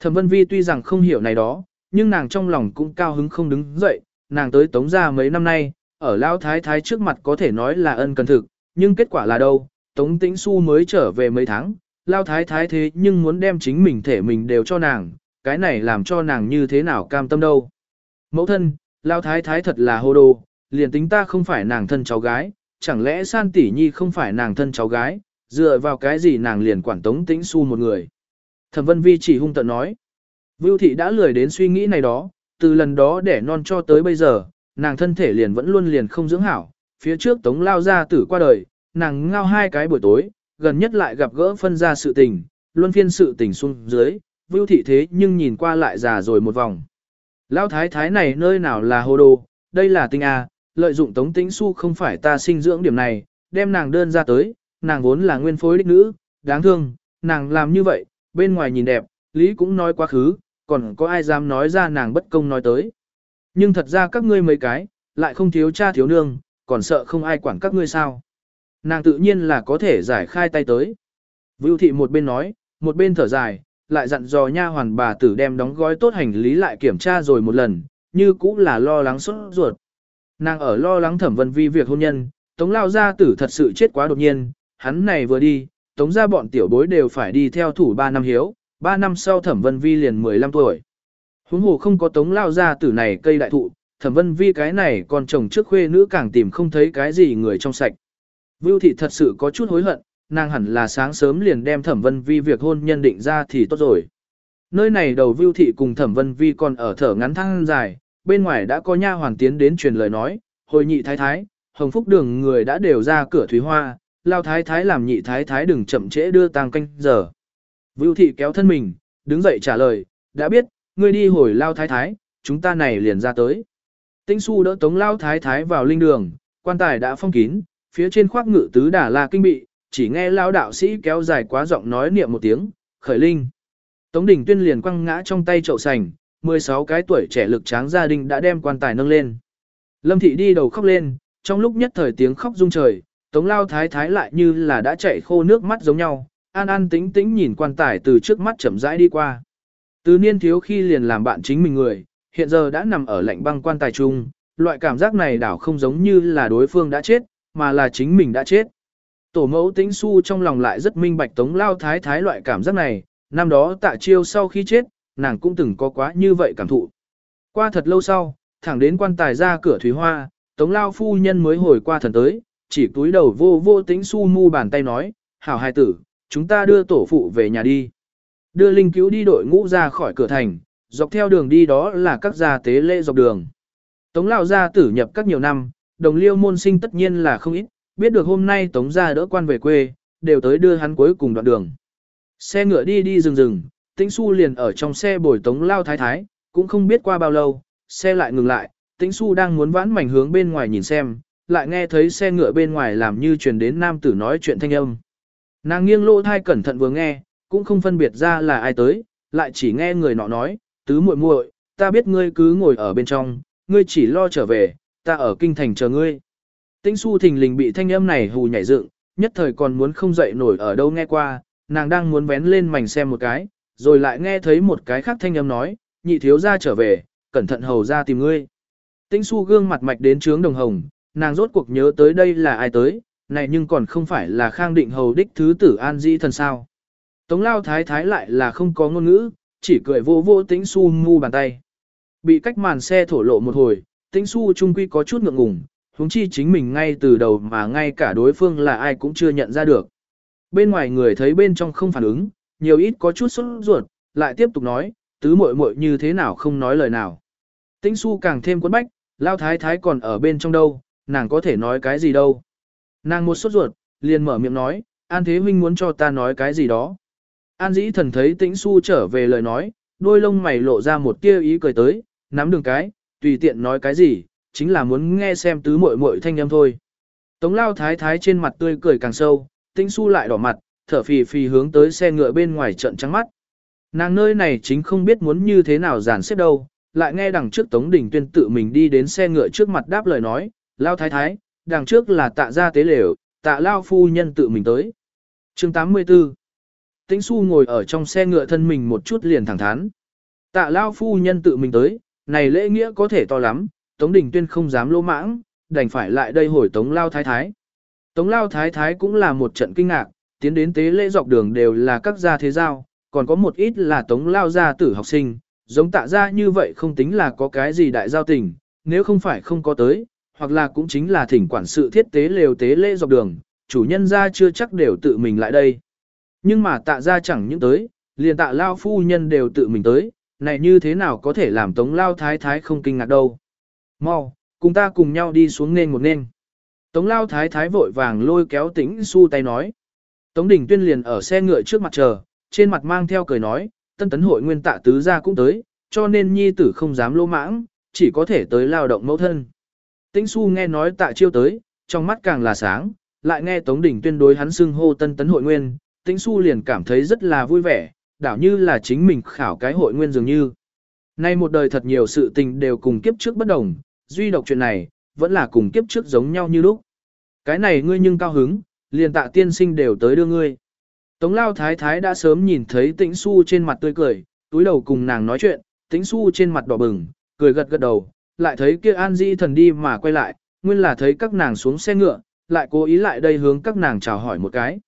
Thẩm Vân Vi tuy rằng không hiểu này đó, nhưng nàng trong lòng cũng cao hứng không đứng dậy, nàng tới Tống gia mấy năm nay, ở Lao Thái Thái trước mặt có thể nói là ân cần thực, nhưng kết quả là đâu, Tống Tĩnh Xu mới trở về mấy tháng, Lao Thái Thái thế nhưng muốn đem chính mình thể mình đều cho nàng, cái này làm cho nàng như thế nào cam tâm đâu. Mẫu thân, Lao Thái Thái thật là hô đồ, liền tính ta không phải nàng thân cháu gái, chẳng lẽ San Tỷ Nhi không phải nàng thân cháu gái, dựa vào cái gì nàng liền quản Tống Tĩnh su một người. Thẩm Vân Vi chỉ hung tận nói. Vưu Thị đã lười đến suy nghĩ này đó, từ lần đó để non cho tới bây giờ, nàng thân thể liền vẫn luôn liền không dưỡng hảo, phía trước Tống Lao ra tử qua đời, nàng ngao hai cái buổi tối, gần nhất lại gặp gỡ phân ra sự tình, luân phiên sự tình xuống dưới, vưu thị thế nhưng nhìn qua lại già rồi một vòng. Lão thái thái này nơi nào là hồ đồ, đây là tinh A, lợi dụng tống tĩnh su không phải ta sinh dưỡng điểm này, đem nàng đơn ra tới, nàng vốn là nguyên phối đích nữ, đáng thương, nàng làm như vậy, bên ngoài nhìn đẹp, Lý cũng nói quá khứ, còn có ai dám nói ra nàng bất công nói tới. Nhưng thật ra các ngươi mấy cái, lại không thiếu cha thiếu nương, còn sợ không ai quản các ngươi sao. Nàng tự nhiên là có thể giải khai tay tới. Vưu thị một bên nói, một bên thở dài, lại dặn dò nha hoàn bà tử đem đóng gói tốt hành lý lại kiểm tra rồi một lần, như cũng là lo lắng sốt ruột. Nàng ở lo lắng thẩm vân vi việc hôn nhân, tống lao gia tử thật sự chết quá đột nhiên, hắn này vừa đi, tống gia bọn tiểu bối đều phải đi theo thủ 3 năm hiếu, 3 năm sau thẩm vân vi liền 15 tuổi. Huống hồ không có tống lao gia tử này cây đại thụ, thẩm vân vi cái này còn chồng trước khuê nữ càng tìm không thấy cái gì người trong sạch. Vưu thị thật sự có chút hối hận, nàng hẳn là sáng sớm liền đem thẩm vân vi việc hôn nhân định ra thì tốt rồi. Nơi này đầu Vưu thị cùng thẩm vân vi còn ở thở ngắn thăng dài, bên ngoài đã có nha hoàng tiến đến truyền lời nói, hồi nhị thái thái, hồng phúc đường người đã đều ra cửa thúy hoa, lao thái thái làm nhị thái thái đừng chậm trễ đưa tang canh giờ. Vưu thị kéo thân mình, đứng dậy trả lời, đã biết, ngươi đi hồi lao thái thái, chúng ta này liền ra tới. Tinh su đỡ tống lao thái thái vào linh đường, quan tài đã phong kín, phía trên khoác ngự tứ đà la kinh bị, chỉ nghe lao đạo sĩ kéo dài quá giọng nói niệm một tiếng, khởi linh. Tống đỉnh tuyên liền quăng ngã trong tay chậu sành, 16 cái tuổi trẻ lực tráng gia đình đã đem quan tài nâng lên. Lâm thị đi đầu khóc lên, trong lúc nhất thời tiếng khóc rung trời, tống lao thái thái lại như là đã chạy khô nước mắt giống nhau, an an tính tính nhìn quan tài từ trước mắt chậm rãi đi qua. Từ niên thiếu khi liền làm bạn chính mình người, hiện giờ đã nằm ở lạnh băng quan tài chung, loại cảm giác này đảo không giống như là đối phương đã chết, mà là chính mình đã chết. Tổ mẫu tĩnh su trong lòng lại rất minh bạch tống lao thái thái loại cảm giác này, năm đó tạ chiêu sau khi chết, nàng cũng từng có quá như vậy cảm thụ. Qua thật lâu sau, thẳng đến quan tài ra cửa thủy hoa, tống lao phu nhân mới hồi qua thần tới, chỉ túi đầu vô vô tĩnh su mu bàn tay nói, hảo hai tử, chúng ta đưa tổ phụ về nhà đi. Đưa linh cứu đi đội ngũ ra khỏi cửa thành, Dọc theo đường đi đó là các gia tế lễ dọc đường. Tống lao gia tử nhập các nhiều năm, đồng liêu môn sinh tất nhiên là không ít, biết được hôm nay Tống gia đỡ quan về quê, đều tới đưa hắn cuối cùng đoạn đường. Xe ngựa đi đi rừng rừng, Tĩnh Xu liền ở trong xe bồi Tống lao thái thái, cũng không biết qua bao lâu, xe lại ngừng lại, Tĩnh Xu đang muốn vãn mảnh hướng bên ngoài nhìn xem, lại nghe thấy xe ngựa bên ngoài làm như truyền đến nam tử nói chuyện thanh âm. Nàng nghiêng lỗ thai cẩn thận vừa nghe, cũng không phân biệt ra là ai tới, lại chỉ nghe người nọ nói, tứ muội muội, ta biết ngươi cứ ngồi ở bên trong, ngươi chỉ lo trở về, ta ở kinh thành chờ ngươi. Tĩnh su thình lình bị thanh âm này hù nhảy dựng, nhất thời còn muốn không dậy nổi ở đâu nghe qua, nàng đang muốn vén lên mảnh xem một cái, rồi lại nghe thấy một cái khác thanh âm nói, nhị thiếu ra trở về, cẩn thận hầu ra tìm ngươi. Tĩnh su gương mặt mạch đến trướng đồng hồng, nàng rốt cuộc nhớ tới đây là ai tới, này nhưng còn không phải là khang định hầu đích thứ tử an di thần sao. Tống lao thái thái lại là không có ngôn ngữ, chỉ cười vô vô tĩnh su ngu bàn tay. Bị cách màn xe thổ lộ một hồi, tĩnh su trung quy có chút ngượng ngùng, huống chi chính mình ngay từ đầu mà ngay cả đối phương là ai cũng chưa nhận ra được. Bên ngoài người thấy bên trong không phản ứng, nhiều ít có chút sốt ruột, lại tiếp tục nói, tứ muội muội như thế nào không nói lời nào. Tĩnh su càng thêm quấn bách, lao thái thái còn ở bên trong đâu, nàng có thể nói cái gì đâu. Nàng một sốt ruột, liền mở miệng nói, An Thế Huynh muốn cho ta nói cái gì đó. An dĩ thần thấy tĩnh su trở về lời nói, đôi lông mày lộ ra một tia ý cười tới, nắm đường cái, tùy tiện nói cái gì, chính là muốn nghe xem tứ muội muội thanh âm thôi. Tống lao thái thái trên mặt tươi cười càng sâu, tĩnh su lại đỏ mặt, thở phì phì hướng tới xe ngựa bên ngoài trận trắng mắt. Nàng nơi này chính không biết muốn như thế nào giản xếp đâu, lại nghe đằng trước Tống Đình Tuyên tự mình đi đến xe ngựa trước mặt đáp lời nói, lao thái thái, đằng trước là tạ gia tế lều, tạ lao phu nhân tự mình tới. chương 84 Tĩnh su ngồi ở trong xe ngựa thân mình một chút liền thẳng thắn. Tạ lao phu nhân tự mình tới, này lễ nghĩa có thể to lắm, Tống Đình Tuyên không dám lỗ mãng, đành phải lại đây hồi Tống Lao Thái Thái. Tống Lao Thái Thái cũng là một trận kinh ngạc, tiến đến tế lễ dọc đường đều là các gia thế giao, còn có một ít là Tống Lao gia tử học sinh, giống tạ gia như vậy không tính là có cái gì đại giao tình, nếu không phải không có tới, hoặc là cũng chính là thỉnh quản sự thiết tế lều tế lễ dọc đường, chủ nhân gia chưa chắc đều tự mình lại đây. Nhưng mà tạ gia chẳng những tới, liền tạ lao phu nhân đều tự mình tới, này như thế nào có thể làm tống lao thái thái không kinh ngạc đâu. Mau, cùng ta cùng nhau đi xuống nên một nên. Tống lao thái thái vội vàng lôi kéo tĩnh su tay nói. Tống Đình tuyên liền ở xe ngựa trước mặt chờ, trên mặt mang theo cười nói, tân tấn hội nguyên tạ tứ gia cũng tới, cho nên nhi tử không dám lô mãng, chỉ có thể tới lao động mẫu thân. Tĩnh su nghe nói tạ chiêu tới, trong mắt càng là sáng, lại nghe Tống Đình tuyên đối hắn xưng hô tân tấn hội nguyên, Tĩnh su liền cảm thấy rất là vui vẻ, đảo như là chính mình khảo cái hội nguyên dường như. Nay một đời thật nhiều sự tình đều cùng kiếp trước bất đồng, duy độc chuyện này, vẫn là cùng kiếp trước giống nhau như lúc. Cái này ngươi nhưng cao hứng, liền tạ tiên sinh đều tới đưa ngươi. Tống lao thái thái đã sớm nhìn thấy tĩnh su trên mặt tươi cười, túi đầu cùng nàng nói chuyện, tĩnh su trên mặt đỏ bừng, cười gật gật đầu, lại thấy kia an di thần đi mà quay lại, nguyên là thấy các nàng xuống xe ngựa, lại cố ý lại đây hướng các nàng chào hỏi một cái.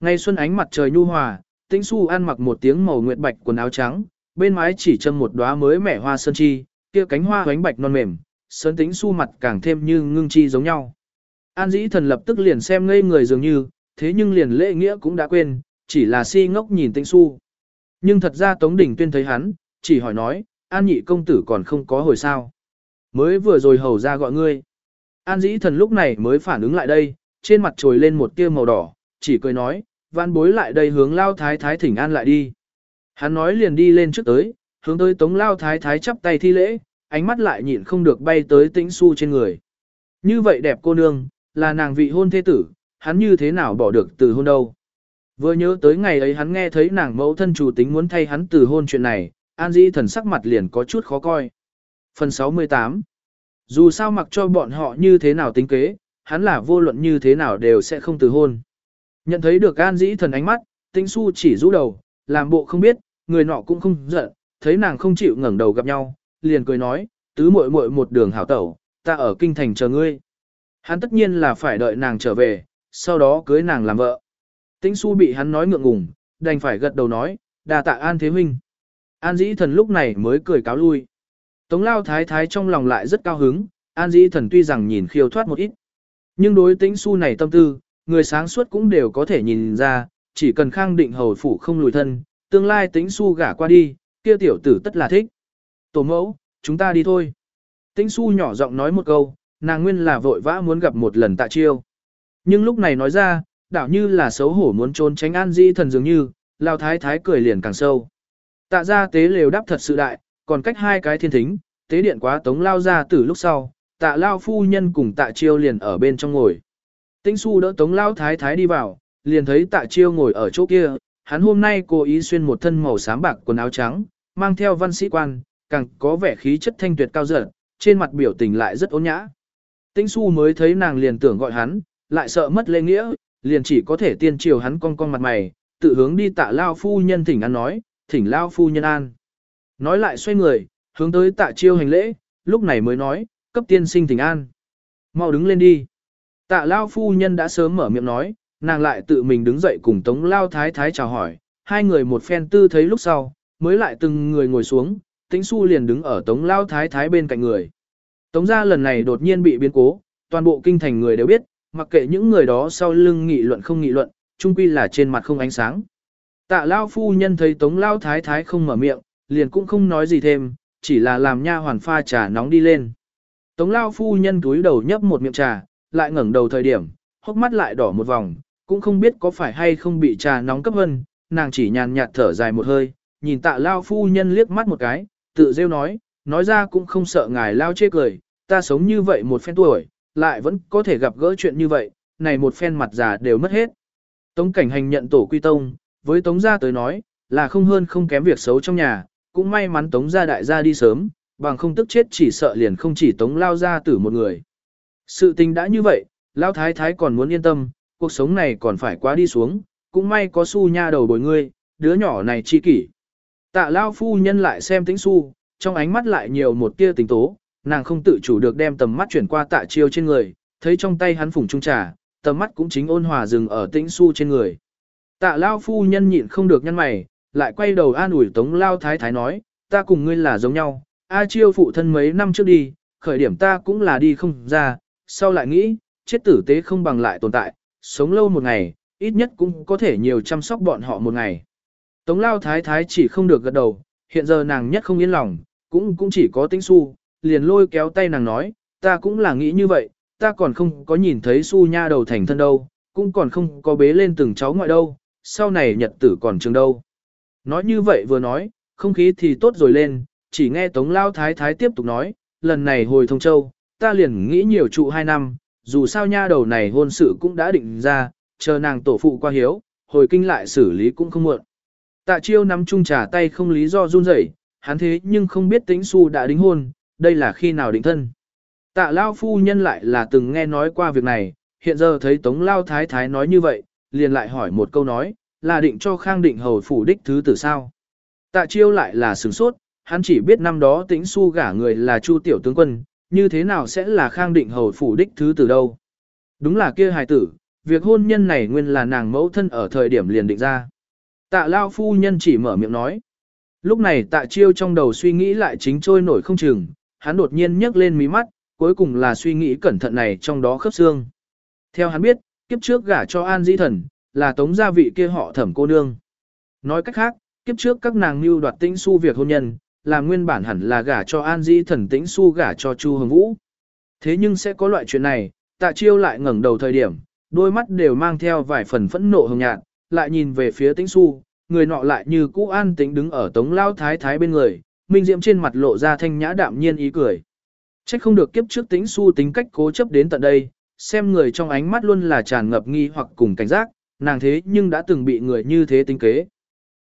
Ngay xuân ánh mặt trời nhu hòa, tĩnh su ăn mặc một tiếng màu nguyệt bạch quần áo trắng, bên mái chỉ châm một đóa mới mẻ hoa sơn chi, kia cánh hoa hoánh bạch non mềm, sơn tính su mặt càng thêm như ngưng chi giống nhau. An dĩ thần lập tức liền xem ngây người dường như, thế nhưng liền lễ nghĩa cũng đã quên, chỉ là si ngốc nhìn tĩnh su. Nhưng thật ra Tống Đình Tuyên thấy hắn, chỉ hỏi nói, An nhị công tử còn không có hồi sao. Mới vừa rồi hầu ra gọi ngươi. An dĩ thần lúc này mới phản ứng lại đây, trên mặt trồi lên một tia màu đỏ, chỉ cười nói, văn bối lại đây hướng lao thái thái thỉnh an lại đi. Hắn nói liền đi lên trước tới, hướng tới tống lao thái thái chắp tay thi lễ, ánh mắt lại nhịn không được bay tới tĩnh su trên người. Như vậy đẹp cô nương, là nàng vị hôn thế tử, hắn như thế nào bỏ được từ hôn đâu. Vừa nhớ tới ngày ấy hắn nghe thấy nàng mẫu thân chủ tính muốn thay hắn từ hôn chuyện này, an dĩ thần sắc mặt liền có chút khó coi. Phần 68 Dù sao mặc cho bọn họ như thế nào tính kế, hắn là vô luận như thế nào đều sẽ không từ hôn. Nhận thấy được an dĩ thần ánh mắt, tinh su chỉ rũ đầu, làm bộ không biết, người nọ cũng không giận, thấy nàng không chịu ngẩng đầu gặp nhau, liền cười nói, tứ muội muội một đường hảo tẩu, ta ở kinh thành chờ ngươi. Hắn tất nhiên là phải đợi nàng trở về, sau đó cưới nàng làm vợ. Tĩnh su bị hắn nói ngượng ngùng, đành phải gật đầu nói, đà tạ an thế huynh. An dĩ thần lúc này mới cười cáo lui. Tống lao thái thái trong lòng lại rất cao hứng, an dĩ thần tuy rằng nhìn khiêu thoát một ít. Nhưng đối tĩnh su này tâm tư, người sáng suốt cũng đều có thể nhìn ra, chỉ cần khang định hầu phủ không lùi thân, tương lai tính su gả qua đi, kia tiểu tử tất là thích, Tổ mẫu, chúng ta đi thôi. Tĩnh su nhỏ giọng nói một câu, nàng nguyên là vội vã muốn gặp một lần tạ chiêu. Nhưng lúc này nói ra, đảo như là xấu hổ muốn trốn tránh an di thần dường như, lao thái thái cười liền càng sâu. Tạ ra tế lều đắp thật sự đại, còn cách hai cái thiên thính, tế điện quá tống lao ra từ lúc sau, tạ lao phu nhân cùng tạ chiêu liền ở bên trong ngồi. Tĩnh su đỡ tống lao thái thái đi vào, liền thấy tạ chiêu ngồi ở chỗ kia, hắn hôm nay cố ý xuyên một thân màu xám bạc quần áo trắng, mang theo văn sĩ quan, càng có vẻ khí chất thanh tuyệt cao dở, trên mặt biểu tình lại rất ôn nhã. Tĩnh su mới thấy nàng liền tưởng gọi hắn, lại sợ mất lễ nghĩa, liền chỉ có thể tiên triều hắn cong cong mặt mày, tự hướng đi tạ lao phu nhân thỉnh an nói, thỉnh lao phu nhân an. Nói lại xoay người, hướng tới tạ chiêu hành lễ, lúc này mới nói, cấp tiên sinh thỉnh an. Mau đứng lên đi. Tạ lao phu nhân đã sớm mở miệng nói, nàng lại tự mình đứng dậy cùng tống lao thái thái chào hỏi, hai người một phen tư thấy lúc sau, mới lại từng người ngồi xuống, tĩnh su liền đứng ở tống lao thái thái bên cạnh người. Tống gia lần này đột nhiên bị biến cố, toàn bộ kinh thành người đều biết, mặc kệ những người đó sau lưng nghị luận không nghị luận, chung quy là trên mặt không ánh sáng. Tạ lao phu nhân thấy tống lao thái thái không mở miệng, liền cũng không nói gì thêm, chỉ là làm nha hoàn pha trà nóng đi lên. Tống lao phu nhân túi đầu nhấp một miệng trà, lại ngẩng đầu thời điểm, hốc mắt lại đỏ một vòng, cũng không biết có phải hay không bị trà nóng cấp hơn, nàng chỉ nhàn nhạt thở dài một hơi, nhìn tạ lao phu nhân liếc mắt một cái, tự rêu nói, nói ra cũng không sợ ngài lao chê cười, ta sống như vậy một phen tuổi, lại vẫn có thể gặp gỡ chuyện như vậy, này một phen mặt già đều mất hết. Tống cảnh hành nhận tổ quy tông, với tống gia tới nói, là không hơn không kém việc xấu trong nhà, cũng may mắn tống gia đại gia đi sớm, bằng không tức chết chỉ sợ liền không chỉ tống lao ra tử một người. Sự tình đã như vậy, lao thái thái còn muốn yên tâm, cuộc sống này còn phải quá đi xuống, cũng may có su nha đầu bồi ngươi, đứa nhỏ này chi kỷ. Tạ lao phu nhân lại xem tĩnh su, trong ánh mắt lại nhiều một tia tình tố, nàng không tự chủ được đem tầm mắt chuyển qua tạ chiêu trên người, thấy trong tay hắn phủng trung trà, tầm mắt cũng chính ôn hòa dừng ở tĩnh su trên người. Tạ lao phu nhân nhịn không được nhăn mày, lại quay đầu an ủi tống lao thái thái nói, ta cùng ngươi là giống nhau, A chiêu phụ thân mấy năm trước đi, khởi điểm ta cũng là đi không ra, sau lại nghĩ, chết tử tế không bằng lại tồn tại, sống lâu một ngày, ít nhất cũng có thể nhiều chăm sóc bọn họ một ngày. Tống lao thái thái chỉ không được gật đầu, hiện giờ nàng nhất không yên lòng, cũng cũng chỉ có tĩnh su, liền lôi kéo tay nàng nói, ta cũng là nghĩ như vậy, ta còn không có nhìn thấy su nha đầu thành thân đâu, cũng còn không có bế lên từng cháu ngoại đâu, sau này nhật tử còn trường đâu. Nói như vậy vừa nói, không khí thì tốt rồi lên, chỉ nghe Tống Lao Thái Thái tiếp tục nói, lần này hồi thông châu, ta liền nghĩ nhiều trụ hai năm, dù sao nha đầu này hôn sự cũng đã định ra, chờ nàng tổ phụ qua hiếu, hồi kinh lại xử lý cũng không muộn. Tạ chiêu nắm chung trà tay không lý do run rẩy, hắn thế nhưng không biết tĩnh su đã đính hôn, đây là khi nào định thân. Tạ Lao phu nhân lại là từng nghe nói qua việc này, hiện giờ thấy Tống Lao Thái Thái nói như vậy, liền lại hỏi một câu nói, là định cho Khang Định Hầu phủ đích thứ tử sao. Tạ chiêu lại là sửng sốt, hắn chỉ biết năm đó tĩnh su gả người là Chu Tiểu Tướng Quân, như thế nào sẽ là Khang Định Hầu phủ đích thứ từ đâu. Đúng là kia hài tử, việc hôn nhân này nguyên là nàng mẫu thân ở thời điểm liền định ra. Tạ Lao phu nhân chỉ mở miệng nói. Lúc này tạ chiêu trong đầu suy nghĩ lại chính trôi nổi không chừng, hắn đột nhiên nhấc lên mí mắt, cuối cùng là suy nghĩ cẩn thận này trong đó khớp xương. Theo hắn biết, kiếp trước gả cho An Dĩ Thần, là tống gia vị kia họ thẩm cô nương. Nói cách khác, kiếp trước các nàng mưu đoạt tĩnh su việc hôn nhân, là nguyên bản hẳn là gả cho An Dĩ Thần tĩnh su gả cho Chu Hồng Vũ. Thế nhưng sẽ có loại chuyện này, tạ chiêu lại ngẩng đầu thời điểm, đôi mắt đều mang theo vài phần phẫn nộ hồng nhạt, lại nhìn về phía tĩnh su, người nọ lại như cũ an tĩnh đứng ở tống lao thái thái bên người, minh diệm trên mặt lộ ra thanh nhã đạm nhiên ý cười. Trách không được kiếp trước tĩnh su tính cách cố chấp đến tận đây, xem người trong ánh mắt luôn là tràn ngập nghi hoặc cùng cảnh giác, nàng thế nhưng đã từng bị người như thế tính kế.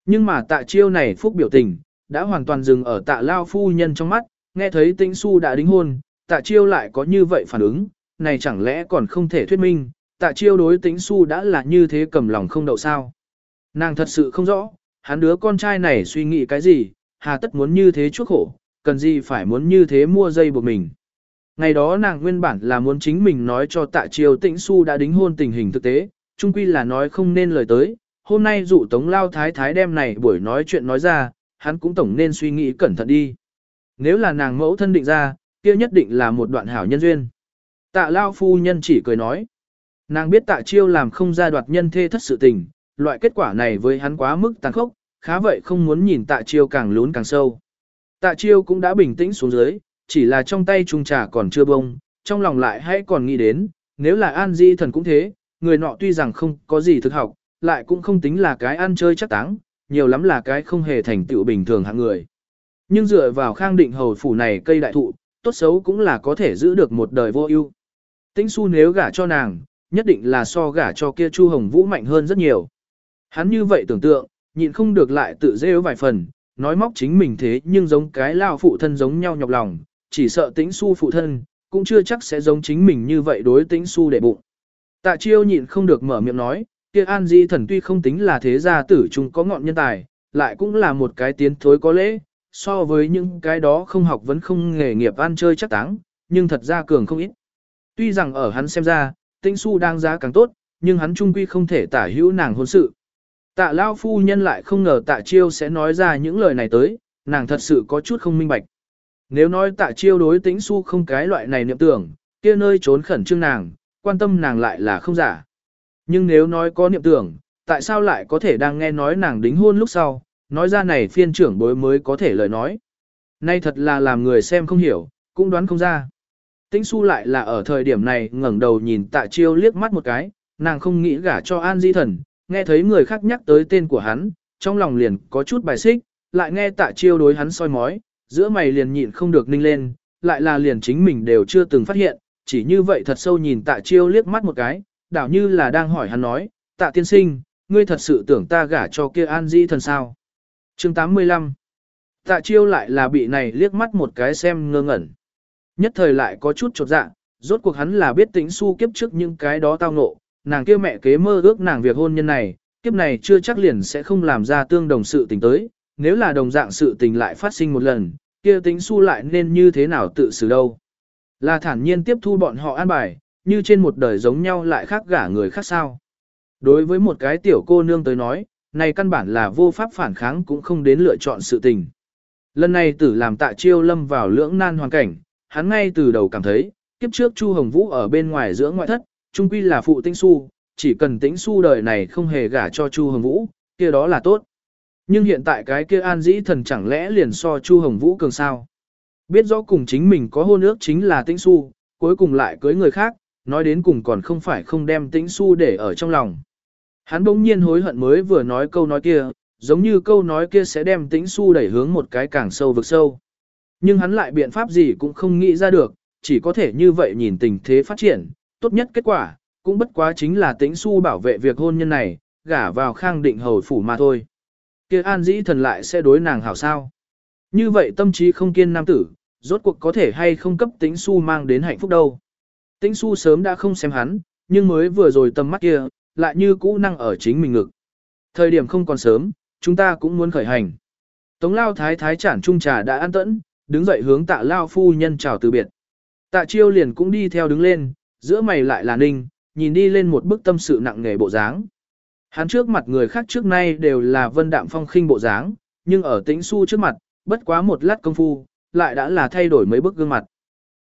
Nhưng mà tạ chiêu này phúc biểu tình, đã hoàn toàn dừng ở tạ lao phu nhân trong mắt, nghe thấy tĩnh su đã đính hôn, tạ chiêu lại có như vậy phản ứng, này chẳng lẽ còn không thể thuyết minh, tạ chiêu đối tĩnh su đã là như thế cầm lòng không đậu sao. Nàng thật sự không rõ, hắn đứa con trai này suy nghĩ cái gì, hà tất muốn như thế chuốc khổ, cần gì phải muốn như thế mua dây buộc mình. Ngày đó nàng nguyên bản là muốn chính mình nói cho tạ chiêu tĩnh su đã đính hôn tình hình thực tế, chung quy là nói không nên lời tới, hôm nay dụ tống lao thái thái đem này buổi nói chuyện nói ra, hắn cũng tổng nên suy nghĩ cẩn thận đi. Nếu là nàng mẫu thân định ra, kia nhất định là một đoạn hảo nhân duyên. Tạ lao phu nhân chỉ cười nói. Nàng biết tạ chiêu làm không ra đoạt nhân thê thất sự tình, loại kết quả này với hắn quá mức tàn khốc, khá vậy không muốn nhìn tạ chiêu càng lún càng sâu. Tạ chiêu cũng đã bình tĩnh xuống dưới, chỉ là trong tay trung trà còn chưa bông, trong lòng lại hay còn nghĩ đến, nếu là an di thần cũng thế, người nọ tuy rằng không có gì thực học, lại cũng không tính là cái ăn chơi chắc táng, nhiều lắm là cái không hề thành tựu bình thường hạng người. Nhưng dựa vào khang định hầu phủ này cây đại thụ, tốt xấu cũng là có thể giữ được một đời vô ưu. Tĩnh su nếu gả cho nàng, nhất định là so gả cho kia Chu Hồng Vũ mạnh hơn rất nhiều. Hắn như vậy tưởng tượng, nhịn không được lại tự rêu vài phần, nói móc chính mình thế nhưng giống cái lao phụ thân giống nhau nhọc lòng, chỉ sợ tĩnh su phụ thân, cũng chưa chắc sẽ giống chính mình như vậy đối tĩnh su để bụng. Tạ chiêu nhịn không được mở miệng nói, kia an di thần tuy không tính là thế gia tử chúng có ngọn nhân tài, lại cũng là một cái tiến thối có lễ, so với những cái đó không học vẫn không nghề nghiệp ăn chơi chắc táng, nhưng thật ra cường không ít. Tuy rằng ở hắn xem ra, tĩnh su đang giá càng tốt, nhưng hắn trung quy không thể tả hữu nàng hôn sự. Tạ Lao phu nhân lại không ngờ tạ chiêu sẽ nói ra những lời này tới, nàng thật sự có chút không minh bạch. Nếu nói tạ chiêu đối tĩnh su không cái loại này niệm tưởng, kia nơi trốn khẩn trương nàng, quan tâm nàng lại là không giả. Nhưng nếu nói có niệm tưởng, tại sao lại có thể đang nghe nói nàng đính hôn lúc sau, nói ra này phiên trưởng bối mới có thể lời nói. Nay thật là làm người xem không hiểu, cũng đoán không ra. Tĩnh su lại là ở thời điểm này ngẩng đầu nhìn tạ chiêu liếc mắt một cái, nàng không nghĩ gả cho An Di Thần, nghe thấy người khác nhắc tới tên của hắn, trong lòng liền có chút bài xích, lại nghe tạ chiêu đối hắn soi mói, giữa mày liền nhịn không được ninh lên, lại là liền chính mình đều chưa từng phát hiện, chỉ như vậy thật sâu nhìn tạ chiêu liếc mắt một cái, đảo như là đang hỏi hắn nói, tạ tiên sinh, ngươi thật sự tưởng ta gả cho kia an di thần sao. chương 85 Tạ chiêu lại là bị này liếc mắt một cái xem ngơ ngẩn. Nhất thời lại có chút chột dạ, rốt cuộc hắn là biết tính su kiếp trước những cái đó tao ngộ, nàng kia mẹ kế mơ ước nàng việc hôn nhân này, kiếp này chưa chắc liền sẽ không làm ra tương đồng sự tình tới, nếu là đồng dạng sự tình lại phát sinh một lần, kia tính su lại nên như thế nào tự xử đâu. Là thản nhiên tiếp thu bọn họ an bài, như trên một đời giống nhau lại khác gả người khác sao. Đối với một cái tiểu cô nương tới nói, này căn bản là vô pháp phản kháng cũng không đến lựa chọn sự tình. Lần này tử làm tạ chiêu lâm vào lưỡng nan hoàn cảnh, hắn ngay từ đầu cảm thấy, kiếp trước Chu Hồng Vũ ở bên ngoài giữa ngoại thất, trung quy là phụ tĩnh su, chỉ cần tĩnh su đời này không hề gả cho Chu Hồng Vũ, kia đó là tốt. Nhưng hiện tại cái kia an dĩ thần chẳng lẽ liền so Chu Hồng Vũ cường sao? Biết rõ cùng chính mình có hôn ước chính là tĩnh su, cuối cùng lại cưới người khác, nói đến cùng còn không phải không đem tĩnh su để ở trong lòng. Hắn bỗng nhiên hối hận mới vừa nói câu nói kia, giống như câu nói kia sẽ đem tĩnh su đẩy hướng một cái càng sâu vực sâu. Nhưng hắn lại biện pháp gì cũng không nghĩ ra được, chỉ có thể như vậy nhìn tình thế phát triển, tốt nhất kết quả, cũng bất quá chính là tĩnh su bảo vệ việc hôn nhân này, gả vào khang định hầu phủ mà thôi. kia an dĩ thần lại sẽ đối nàng hảo sao. Như vậy tâm trí không kiên nam tử, rốt cuộc có thể hay không cấp tĩnh su mang đến hạnh phúc đâu. Tĩnh su sớm đã không xem hắn, nhưng mới vừa rồi tầm mắt kia, lại như cũ năng ở chính mình ngực. Thời điểm không còn sớm, chúng ta cũng muốn khởi hành. Tống lao thái thái chản trung trà đã an tẫn, đứng dậy hướng tạ lao phu nhân chào từ biệt. Tạ chiêu liền cũng đi theo đứng lên, giữa mày lại là ninh, nhìn đi lên một bức tâm sự nặng nề bộ dáng. Hắn trước mặt người khác trước nay đều là vân đạm phong khinh bộ dáng, nhưng ở tĩnh su trước mặt, bất quá một lát công phu, lại đã là thay đổi mấy bức gương mặt.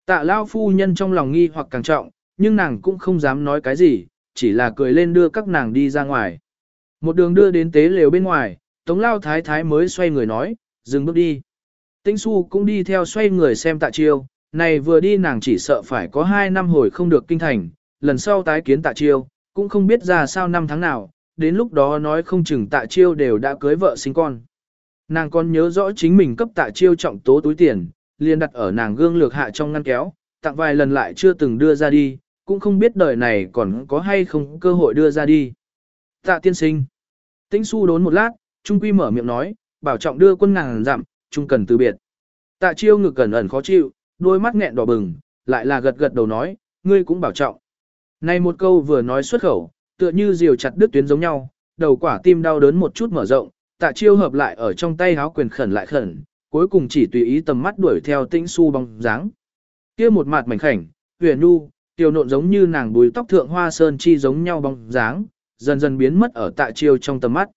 Tạ lao phu nhân trong lòng nghi hoặc càng trọng, nhưng nàng cũng không dám nói cái gì, chỉ là cười lên đưa các nàng đi ra ngoài. Một đường đưa đến tế lều bên ngoài, tống lao thái thái mới xoay người nói, dừng bước đi. Tĩnh su cũng đi theo xoay người xem tạ chiêu, này vừa đi nàng chỉ sợ phải có 2 năm hồi không được kinh thành, lần sau tái kiến tạ chiêu, cũng không biết ra sao năm tháng nào, đến lúc đó nói không chừng tạ chiêu đều đã cưới vợ sinh con. Nàng còn nhớ rõ chính mình cấp tạ chiêu trọng tố túi tiền, liền đặt ở nàng gương lược hạ trong ngăn kéo, tặng vài lần lại chưa từng đưa ra đi, cũng không biết đời này còn có hay không cơ hội đưa ra đi. Tạ tiên sinh. Tĩnh su đốn một lát, Trung Quy mở miệng nói, bảo trọng đưa quân ngàn dặm, Trung cần từ biệt. Tạ chiêu ngực cẩn ẩn khó chịu, đôi mắt nghẹn đỏ bừng, lại là gật gật đầu nói, ngươi cũng bảo trọng. Này một câu vừa nói xuất khẩu, tựa như diều chặt đứt tuyến giống nhau, đầu quả tim đau đớn một chút mở rộng, tạ chiêu hợp lại ở trong tay háo quyền khẩn lại khẩn, cuối cùng chỉ tùy ý tầm mắt đuổi theo tĩnh su bóng dáng. kia một mặt mảnh khảnh, huyền nu, tiểu nộn giống như nàng bùi tóc thượng hoa sơn chi giống nhau bóng dáng, dần dần biến mất ở tạ chiêu trong tầm mắt.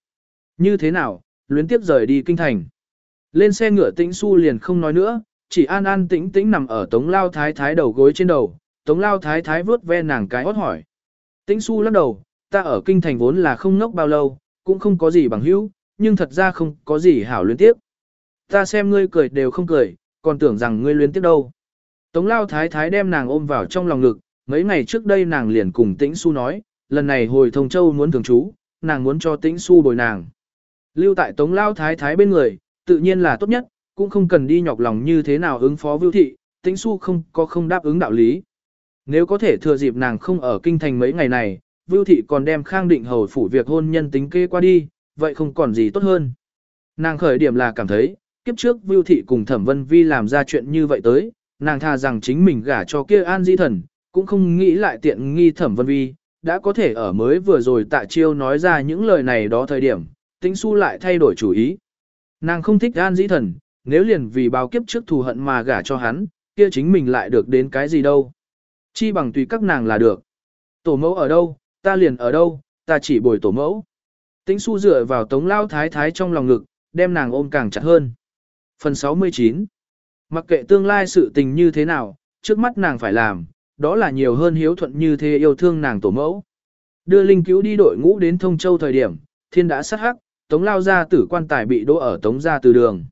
Như thế nào, luyến tiếp rời đi kinh thành. Lên xe ngựa tĩnh su liền không nói nữa, chỉ an an tĩnh tĩnh nằm ở tống lao thái thái đầu gối trên đầu, tống lao thái thái vớt ve nàng cái hót hỏi. Tĩnh su lắc đầu, ta ở kinh thành vốn là không ngốc bao lâu, cũng không có gì bằng hữu, nhưng thật ra không có gì hảo luyến tiếp. Ta xem ngươi cười đều không cười, còn tưởng rằng ngươi luyến tiếp đâu. Tống lao thái thái đem nàng ôm vào trong lòng ngực, mấy ngày trước đây nàng liền cùng tĩnh su nói, lần này hồi thông châu muốn thường trú, nàng muốn cho tĩnh su bồi nàng. Lưu tại tống lao thái thái bên người, tự nhiên là tốt nhất, cũng không cần đi nhọc lòng như thế nào ứng phó vưu thị, tĩnh su không có không đáp ứng đạo lý. Nếu có thể thừa dịp nàng không ở kinh thành mấy ngày này, vưu thị còn đem khang định hầu phủ việc hôn nhân tính kê qua đi, vậy không còn gì tốt hơn. Nàng khởi điểm là cảm thấy, kiếp trước vưu thị cùng thẩm vân vi làm ra chuyện như vậy tới, nàng tha rằng chính mình gả cho kia an di thần, cũng không nghĩ lại tiện nghi thẩm vân vi, đã có thể ở mới vừa rồi tạ chiêu nói ra những lời này đó thời điểm, tính su lại thay đổi chủ ý. Nàng không thích an di thần, nếu liền vì báo kiếp trước thù hận mà gả cho hắn, kia chính mình lại được đến cái gì đâu. Chi bằng tùy các nàng là được. Tổ mẫu ở đâu, ta liền ở đâu, ta chỉ bồi tổ mẫu. Tĩnh su dựa vào tống lao thái thái trong lòng ngực, đem nàng ôm càng chặt hơn. Phần 69 Mặc kệ tương lai sự tình như thế nào, trước mắt nàng phải làm, đó là nhiều hơn hiếu thuận như thế yêu thương nàng tổ mẫu. Đưa linh cứu đi đội ngũ đến Thông Châu thời điểm, thiên đã sát hắc, Tống Lao gia tử quan tài bị đỗ ở Tống gia từ đường.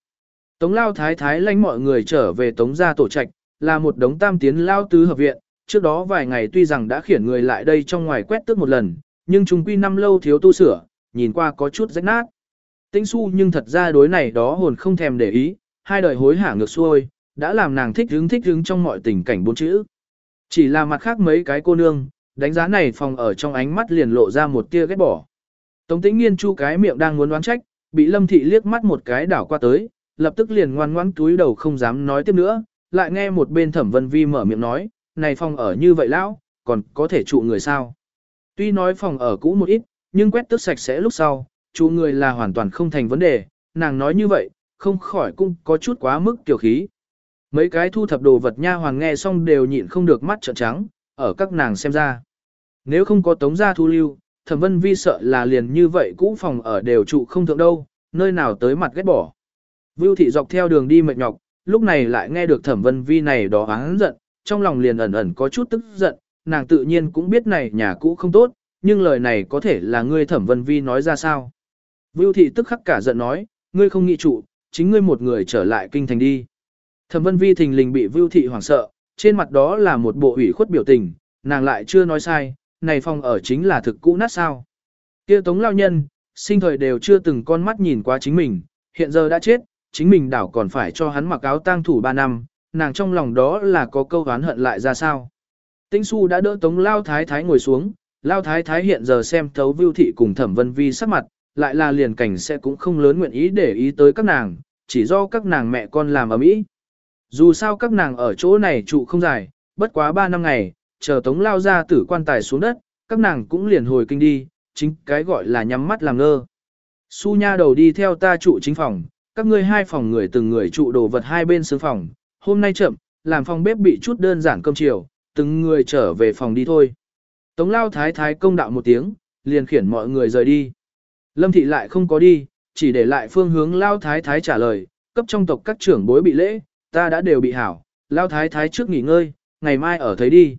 Tống Lao thái thái lãnh mọi người trở về Tống gia tổ trạch, là một đống tam tiến Lao tứ hợp viện, trước đó vài ngày tuy rằng đã khiển người lại đây trong ngoài quét tước một lần, nhưng chúng quy năm lâu thiếu tu sửa, nhìn qua có chút rách nát. Tĩnh su nhưng thật ra đối này đó hồn không thèm để ý, hai đời hối hả ngược xuôi, đã làm nàng thích hứng thích hứng trong mọi tình cảnh bốn chữ. Chỉ là mặt khác mấy cái cô nương, đánh giá này phòng ở trong ánh mắt liền lộ ra một tia ghét bỏ. Tống tĩnh nghiên chu cái miệng đang muốn đoán trách, bị lâm thị liếc mắt một cái đảo qua tới, lập tức liền ngoan ngoãn túi đầu không dám nói tiếp nữa, lại nghe một bên thẩm vân vi mở miệng nói, này phòng ở như vậy lão, còn có thể trụ người sao. Tuy nói phòng ở cũ một ít, nhưng quét tước sạch sẽ lúc sau, chủ người là hoàn toàn không thành vấn đề, nàng nói như vậy, không khỏi cũng có chút quá mức tiểu khí. Mấy cái thu thập đồ vật nha hoàng nghe xong đều nhịn không được mắt trợn trắng, ở các nàng xem ra. Nếu không có tống gia thu lưu, thẩm vân vi sợ là liền như vậy cũ phòng ở đều trụ không thượng đâu, nơi nào tới mặt ghét bỏ. Vưu thị dọc theo đường đi mệt nhọc, lúc này lại nghe được thẩm vân vi này đó hắn giận, trong lòng liền ẩn ẩn có chút tức giận, nàng tự nhiên cũng biết này nhà cũ không tốt, nhưng lời này có thể là ngươi thẩm vân vi nói ra sao. Vưu thị tức khắc cả giận nói, ngươi không nghĩ trụ, chính ngươi một người trở lại kinh thành đi. Thẩm vân vi thình lình bị vưu thị hoảng sợ, trên mặt đó là một bộ ủy khuất biểu tình, nàng lại chưa nói sai, này phòng ở chính là thực cũ nát sao. kia tống lao nhân, sinh thời đều chưa từng con mắt nhìn qua chính mình, hiện giờ đã chết, chính mình đảo còn phải cho hắn mặc áo tang thủ 3 năm, nàng trong lòng đó là có câu oán hận lại ra sao. Tĩnh su đã đỡ tống lao thái thái ngồi xuống, lao thái thái hiện giờ xem thấu vưu thị cùng thẩm vân vi sắc mặt, lại là liền cảnh sẽ cũng không lớn nguyện ý để ý tới các nàng, chỉ do các nàng mẹ con làm ở mỹ. Dù sao các nàng ở chỗ này trụ không dài, bất quá 3 năm ngày, chờ tống lao ra tử quan tài xuống đất, các nàng cũng liền hồi kinh đi, chính cái gọi là nhắm mắt làm ngơ. Su nha đầu đi theo ta trụ chính phòng, các ngươi hai phòng người từng người trụ đồ vật hai bên sướng phòng, hôm nay chậm, làm phòng bếp bị chút đơn giản cơm chiều, từng người trở về phòng đi thôi. Tống lao thái thái công đạo một tiếng, liền khiển mọi người rời đi. Lâm thị lại không có đi, chỉ để lại phương hướng lao thái thái trả lời, cấp trong tộc các trưởng bối bị lễ, ta đã đều bị hảo, lao thái thái trước nghỉ ngơi, ngày mai ở thấy đi.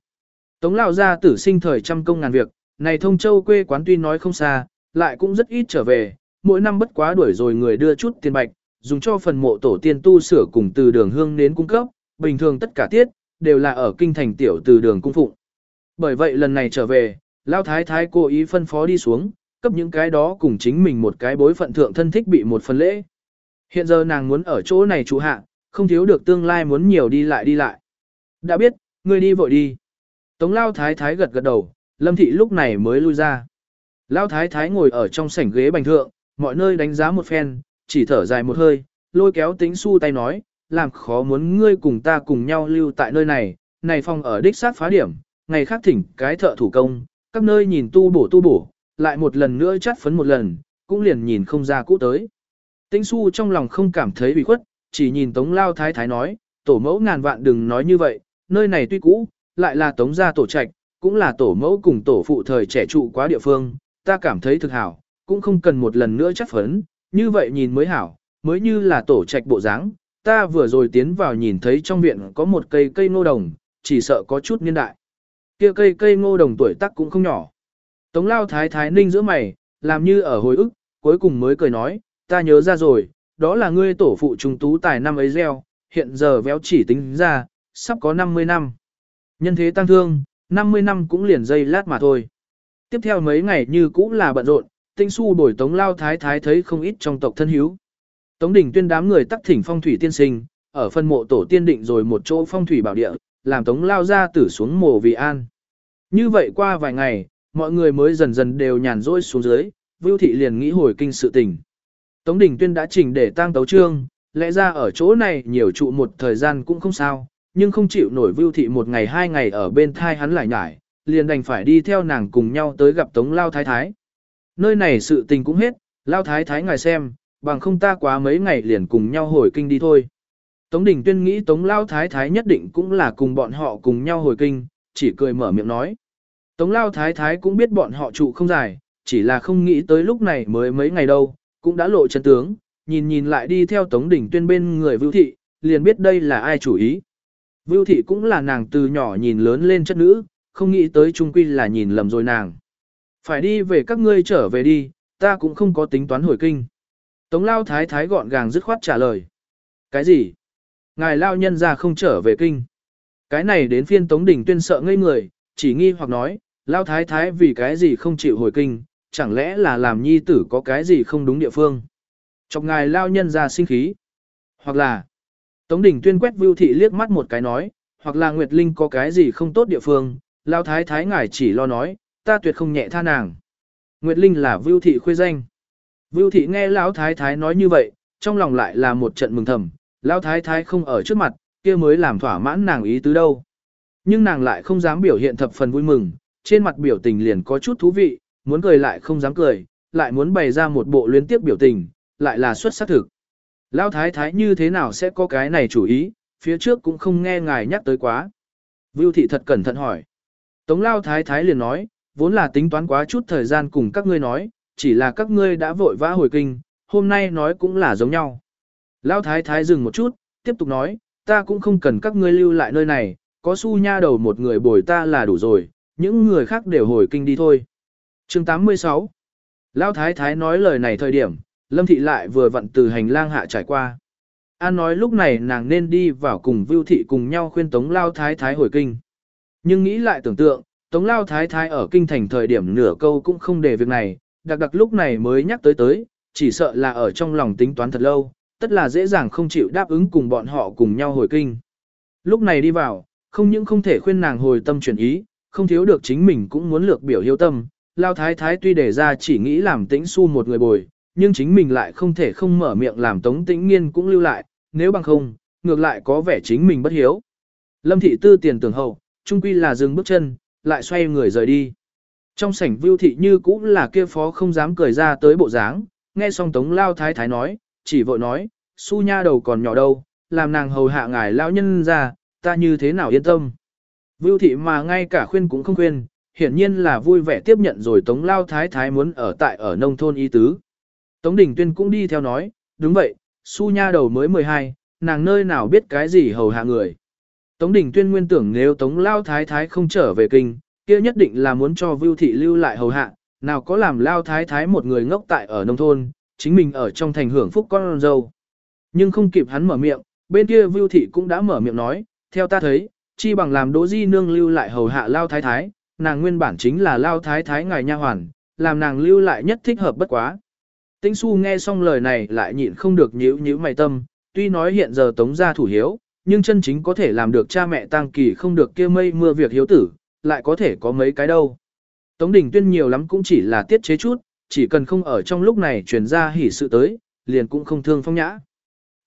Tống lao ra tử sinh thời trăm công ngàn việc, này thông châu quê quán tuy nói không xa, lại cũng rất ít trở về, mỗi năm bất quá đuổi rồi người đưa chút tiền bạch, dùng cho phần mộ tổ tiên tu sửa cùng từ đường hương đến cung cấp, bình thường tất cả tiết, đều là ở kinh thành tiểu từ đường cung phụng. Bởi vậy lần này trở về, lao thái thái cố ý phân phó đi xuống, cấp những cái đó cùng chính mình một cái bối phận thượng thân thích bị một phần lễ. Hiện giờ nàng muốn ở chỗ này trụ hạ, không thiếu được tương lai muốn nhiều đi lại đi lại. Đã biết, ngươi đi vội đi. Tống lao thái thái gật gật đầu, lâm thị lúc này mới lui ra. Lao thái thái ngồi ở trong sảnh ghế bành thượng, mọi nơi đánh giá một phen, chỉ thở dài một hơi, lôi kéo tính su tay nói, làm khó muốn ngươi cùng ta cùng nhau lưu tại nơi này, này phòng ở đích sát phá điểm, ngày khác thỉnh cái thợ thủ công, các nơi nhìn tu bổ tu bổ, lại một lần nữa chát phấn một lần, cũng liền nhìn không ra cũ tới. Tĩnh su trong lòng không cảm thấy bị khuất, chỉ nhìn tống lao thái thái nói, tổ mẫu ngàn vạn đừng nói như vậy, nơi này tuy cũ, lại là tống gia tổ trạch, cũng là tổ mẫu cùng tổ phụ thời trẻ trụ quá địa phương, ta cảm thấy thực hảo, cũng không cần một lần nữa chắt phấn, như vậy nhìn mới hảo, mới như là tổ trạch bộ dáng. Ta vừa rồi tiến vào nhìn thấy trong viện có một cây cây ngô đồng, chỉ sợ có chút niên đại. Kia cây cây ngô đồng tuổi tác cũng không nhỏ. Tống lao thái thái ninh giữa mày, làm như ở hồi ức, cuối cùng mới cười nói, ta nhớ ra rồi, đó là ngươi tổ phụ trung tú tài năm ấy gieo, hiện giờ véo chỉ tính ra, sắp có 50 năm. Nhân thế tăng thương, 50 năm cũng liền dây lát mà thôi. Tiếp theo mấy ngày như cũng là bận rộn, tinh su bồi tống lao thái thái thấy không ít trong tộc thân hiếu. Tống đỉnh tuyên đám người tắc thỉnh phong thủy tiên sinh, ở phân mộ tổ tiên định rồi một chỗ phong thủy bảo địa, làm tống lao ra tử xuống mồ vì an. Như vậy qua vài ngày, mọi người mới dần dần đều nhàn rỗi xuống dưới, Vưu Thị liền nghĩ hồi kinh sự tình. Tống Đình Tuyên đã chỉnh để tang tấu trương, lẽ ra ở chỗ này nhiều trụ một thời gian cũng không sao, nhưng không chịu nổi Vưu Thị một ngày hai ngày ở bên thai hắn lại nhải, liền đành phải đi theo nàng cùng nhau tới gặp Tống Lao Thái Thái. Nơi này sự tình cũng hết, Lao Thái Thái ngài xem, bằng không ta quá mấy ngày liền cùng nhau hồi kinh đi thôi. Tống Đình Tuyên nghĩ Tống Lao Thái Thái nhất định cũng là cùng bọn họ cùng nhau hồi kinh, chỉ cười mở miệng nói. Tống Lao Thái Thái cũng biết bọn họ trụ không dài, chỉ là không nghĩ tới lúc này mới mấy ngày đâu, cũng đã lộ chân tướng, nhìn nhìn lại đi theo Tống Đỉnh Tuyên bên người Vưu Thị, liền biết đây là ai chủ ý. Vưu Thị cũng là nàng từ nhỏ nhìn lớn lên chất nữ, không nghĩ tới trung quy là nhìn lầm rồi nàng. Phải đi về các ngươi trở về đi, ta cũng không có tính toán hồi kinh. Tống Lao Thái Thái gọn gàng dứt khoát trả lời. Cái gì? Ngài Lao nhân ra không trở về kinh. Cái này đến phiên Tống Đỉnh Tuyên sợ ngây người, chỉ nghi hoặc nói, Lao Thái Thái vì cái gì không chịu hồi kinh, chẳng lẽ là làm nhi tử có cái gì không đúng địa phương. Chọc ngài Lao nhân ra sinh khí. Hoặc là, Tống Đình Tuyên quét Vưu Thị liếc mắt một cái nói, hoặc là Nguyệt Linh có cái gì không tốt địa phương, Lao Thái Thái ngài chỉ lo nói, ta tuyệt không nhẹ tha nàng. Nguyệt Linh là Vưu Thị khuê danh. Vưu Thị nghe Lão Thái Thái nói như vậy, trong lòng lại là một trận mừng thầm, Lão Thái Thái không ở trước mặt, kia mới làm thỏa mãn nàng ý tứ đâu. Nhưng nàng lại không dám biểu hiện thập phần vui mừng, trên mặt biểu tình liền có chút thú vị, muốn cười lại không dám cười, lại muốn bày ra một bộ liên tiếp biểu tình, lại là xuất sắc thực. Lão thái thái như thế nào sẽ có cái này chủ ý, phía trước cũng không nghe ngài nhắc tới quá. Vưu thị thật cẩn thận hỏi. Tống Lão thái thái liền nói, vốn là tính toán quá chút thời gian cùng các ngươi nói, chỉ là các ngươi đã vội vã hồi kinh, hôm nay nói cũng là giống nhau. Lão thái thái dừng một chút, tiếp tục nói, ta cũng không cần các ngươi lưu lại nơi này, có su nha đầu một người bồi ta là đủ rồi, những người khác đều hồi kinh đi thôi. chương 86 Lão Thái Thái nói lời này thời điểm, Lâm Thị lại vừa vặn từ hành lang hạ trải qua. An nói lúc này nàng nên đi vào cùng Vưu Thị cùng nhau khuyên Tống Lao Thái Thái hồi kinh. Nhưng nghĩ lại tưởng tượng, Tống Lao Thái Thái ở kinh thành thời điểm nửa câu cũng không để việc này, đặc đặc lúc này mới nhắc tới tới, chỉ sợ là ở trong lòng tính toán thật lâu, tất là dễ dàng không chịu đáp ứng cùng bọn họ cùng nhau hồi kinh. Lúc này đi vào, không những không thể khuyên nàng hồi tâm chuyển ý, không thiếu được chính mình cũng muốn lược biểu hiếu tâm. Lao thái thái tuy để ra chỉ nghĩ làm tĩnh su một người bồi, nhưng chính mình lại không thể không mở miệng làm tống tĩnh nghiên cũng lưu lại, nếu bằng không, ngược lại có vẻ chính mình bất hiếu. Lâm thị tư tiền tưởng hậu, trung quy là dừng bước chân, lại xoay người rời đi. Trong sảnh vưu thị như cũng là kia phó không dám cười ra tới bộ dáng, nghe xong tống lao thái thái nói, chỉ vội nói, su nha đầu còn nhỏ đâu, làm nàng hầu hạ ngài lão nhân ra, ta như thế nào yên tâm. Vưu thị mà ngay cả khuyên cũng không khuyên, hiển nhiên là vui vẻ tiếp nhận rồi Tống Lao Thái Thái muốn ở tại ở nông thôn y tứ. Tống Đình Tuyên cũng đi theo nói, đúng vậy, su nha đầu mới 12, nàng nơi nào biết cái gì hầu hạ người. Tống Đình Tuyên nguyên tưởng nếu Tống Lao Thái Thái không trở về kinh, kia nhất định là muốn cho Vưu thị lưu lại hầu hạ, nào có làm Lao Thái Thái một người ngốc tại ở nông thôn, chính mình ở trong thành hưởng phúc con dâu. Nhưng không kịp hắn mở miệng, bên kia Vưu thị cũng đã mở miệng nói, theo ta thấy, chi bằng làm Đỗ Di nương lưu lại hầu hạ Lao Thái Thái, nàng nguyên bản chính là Lao Thái Thái ngài nha hoàn, làm nàng lưu lại nhất thích hợp bất quá. Tĩnh Xu nghe xong lời này lại nhịn không được nhíu nhíu mày tâm, tuy nói hiện giờ Tống gia thủ hiếu, nhưng chân chính có thể làm được cha mẹ tăng kỳ không được kia mây mưa việc hiếu tử, lại có thể có mấy cái đâu. Tống Đình Tuyên nhiều lắm cũng chỉ là tiết chế chút, chỉ cần không ở trong lúc này truyền ra hỉ sự tới, liền cũng không thương phong nhã.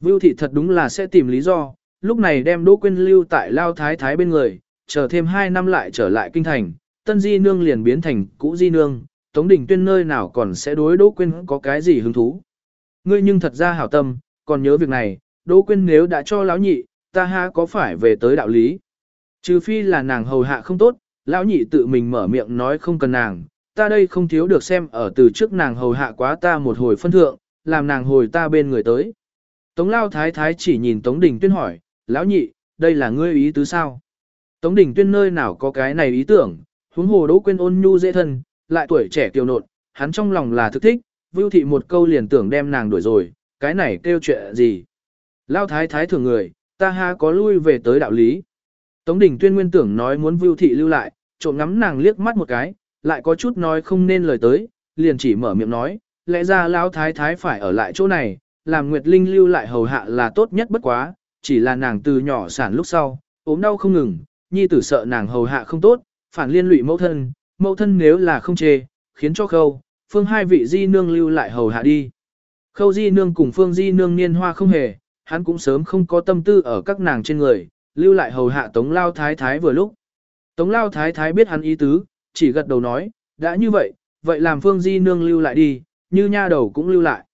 Vưu thị thật đúng là sẽ tìm lý do, lúc này đem Đỗ Quyên lưu tại Lao Thái Thái bên người, chờ thêm 2 năm lại trở lại kinh thành, Tân Di Nương liền biến thành cũ Di Nương, Tống Đình Tuyên nơi nào còn sẽ đối Đỗ Quyên có cái gì hứng thú. Ngươi nhưng thật ra hảo tâm, còn nhớ việc này, Đỗ Quyên nếu đã cho lão nhị, ta ha có phải về tới đạo lý. Trừ phi là nàng hầu hạ không tốt, lão nhị tự mình mở miệng nói không cần nàng, ta đây không thiếu được xem ở từ trước nàng hầu hạ quá ta một hồi phân thượng, làm nàng hồi ta bên người tới. Tống lao thái thái chỉ nhìn Tống Đình Tuyên hỏi, lão nhị, đây là ngươi ý tứ sao? Tống Đình Tuyên nơi nào có cái này ý tưởng, huống hồ đỗ quên ôn nhu dễ thân, lại tuổi trẻ kiều nộn, hắn trong lòng là thức thích, vưu thị một câu liền tưởng đem nàng đuổi rồi, cái này kêu chuyện gì? Lao thái thái thường người, ta ha có lui về tới đạo lý. Tống Đình Tuyên nguyên tưởng nói muốn Vưu Thị lưu lại, trộm ngắm nàng liếc mắt một cái, lại có chút nói không nên lời tới, liền chỉ mở miệng nói, lẽ ra Lão Thái Thái phải ở lại chỗ này, làm Nguyệt Linh lưu lại hầu hạ là tốt nhất bất quá, chỉ là nàng từ nhỏ sản lúc sau, ốm đau không ngừng, nhi tử sợ nàng hầu hạ không tốt, phản liên lụy mẫu thân, mẫu thân nếu là không chê, khiến cho khâu, phương hai vị di nương lưu lại hầu hạ đi. Khâu di nương cùng phương di nương niên hoa không hề, hắn cũng sớm không có tâm tư ở các nàng trên người, lưu lại hầu hạ tống lao thái thái vừa lúc. Tống lao thái thái biết hắn ý tứ, chỉ gật đầu nói, đã như vậy, vậy làm phương di nương lưu lại đi, như nha đầu cũng lưu lại.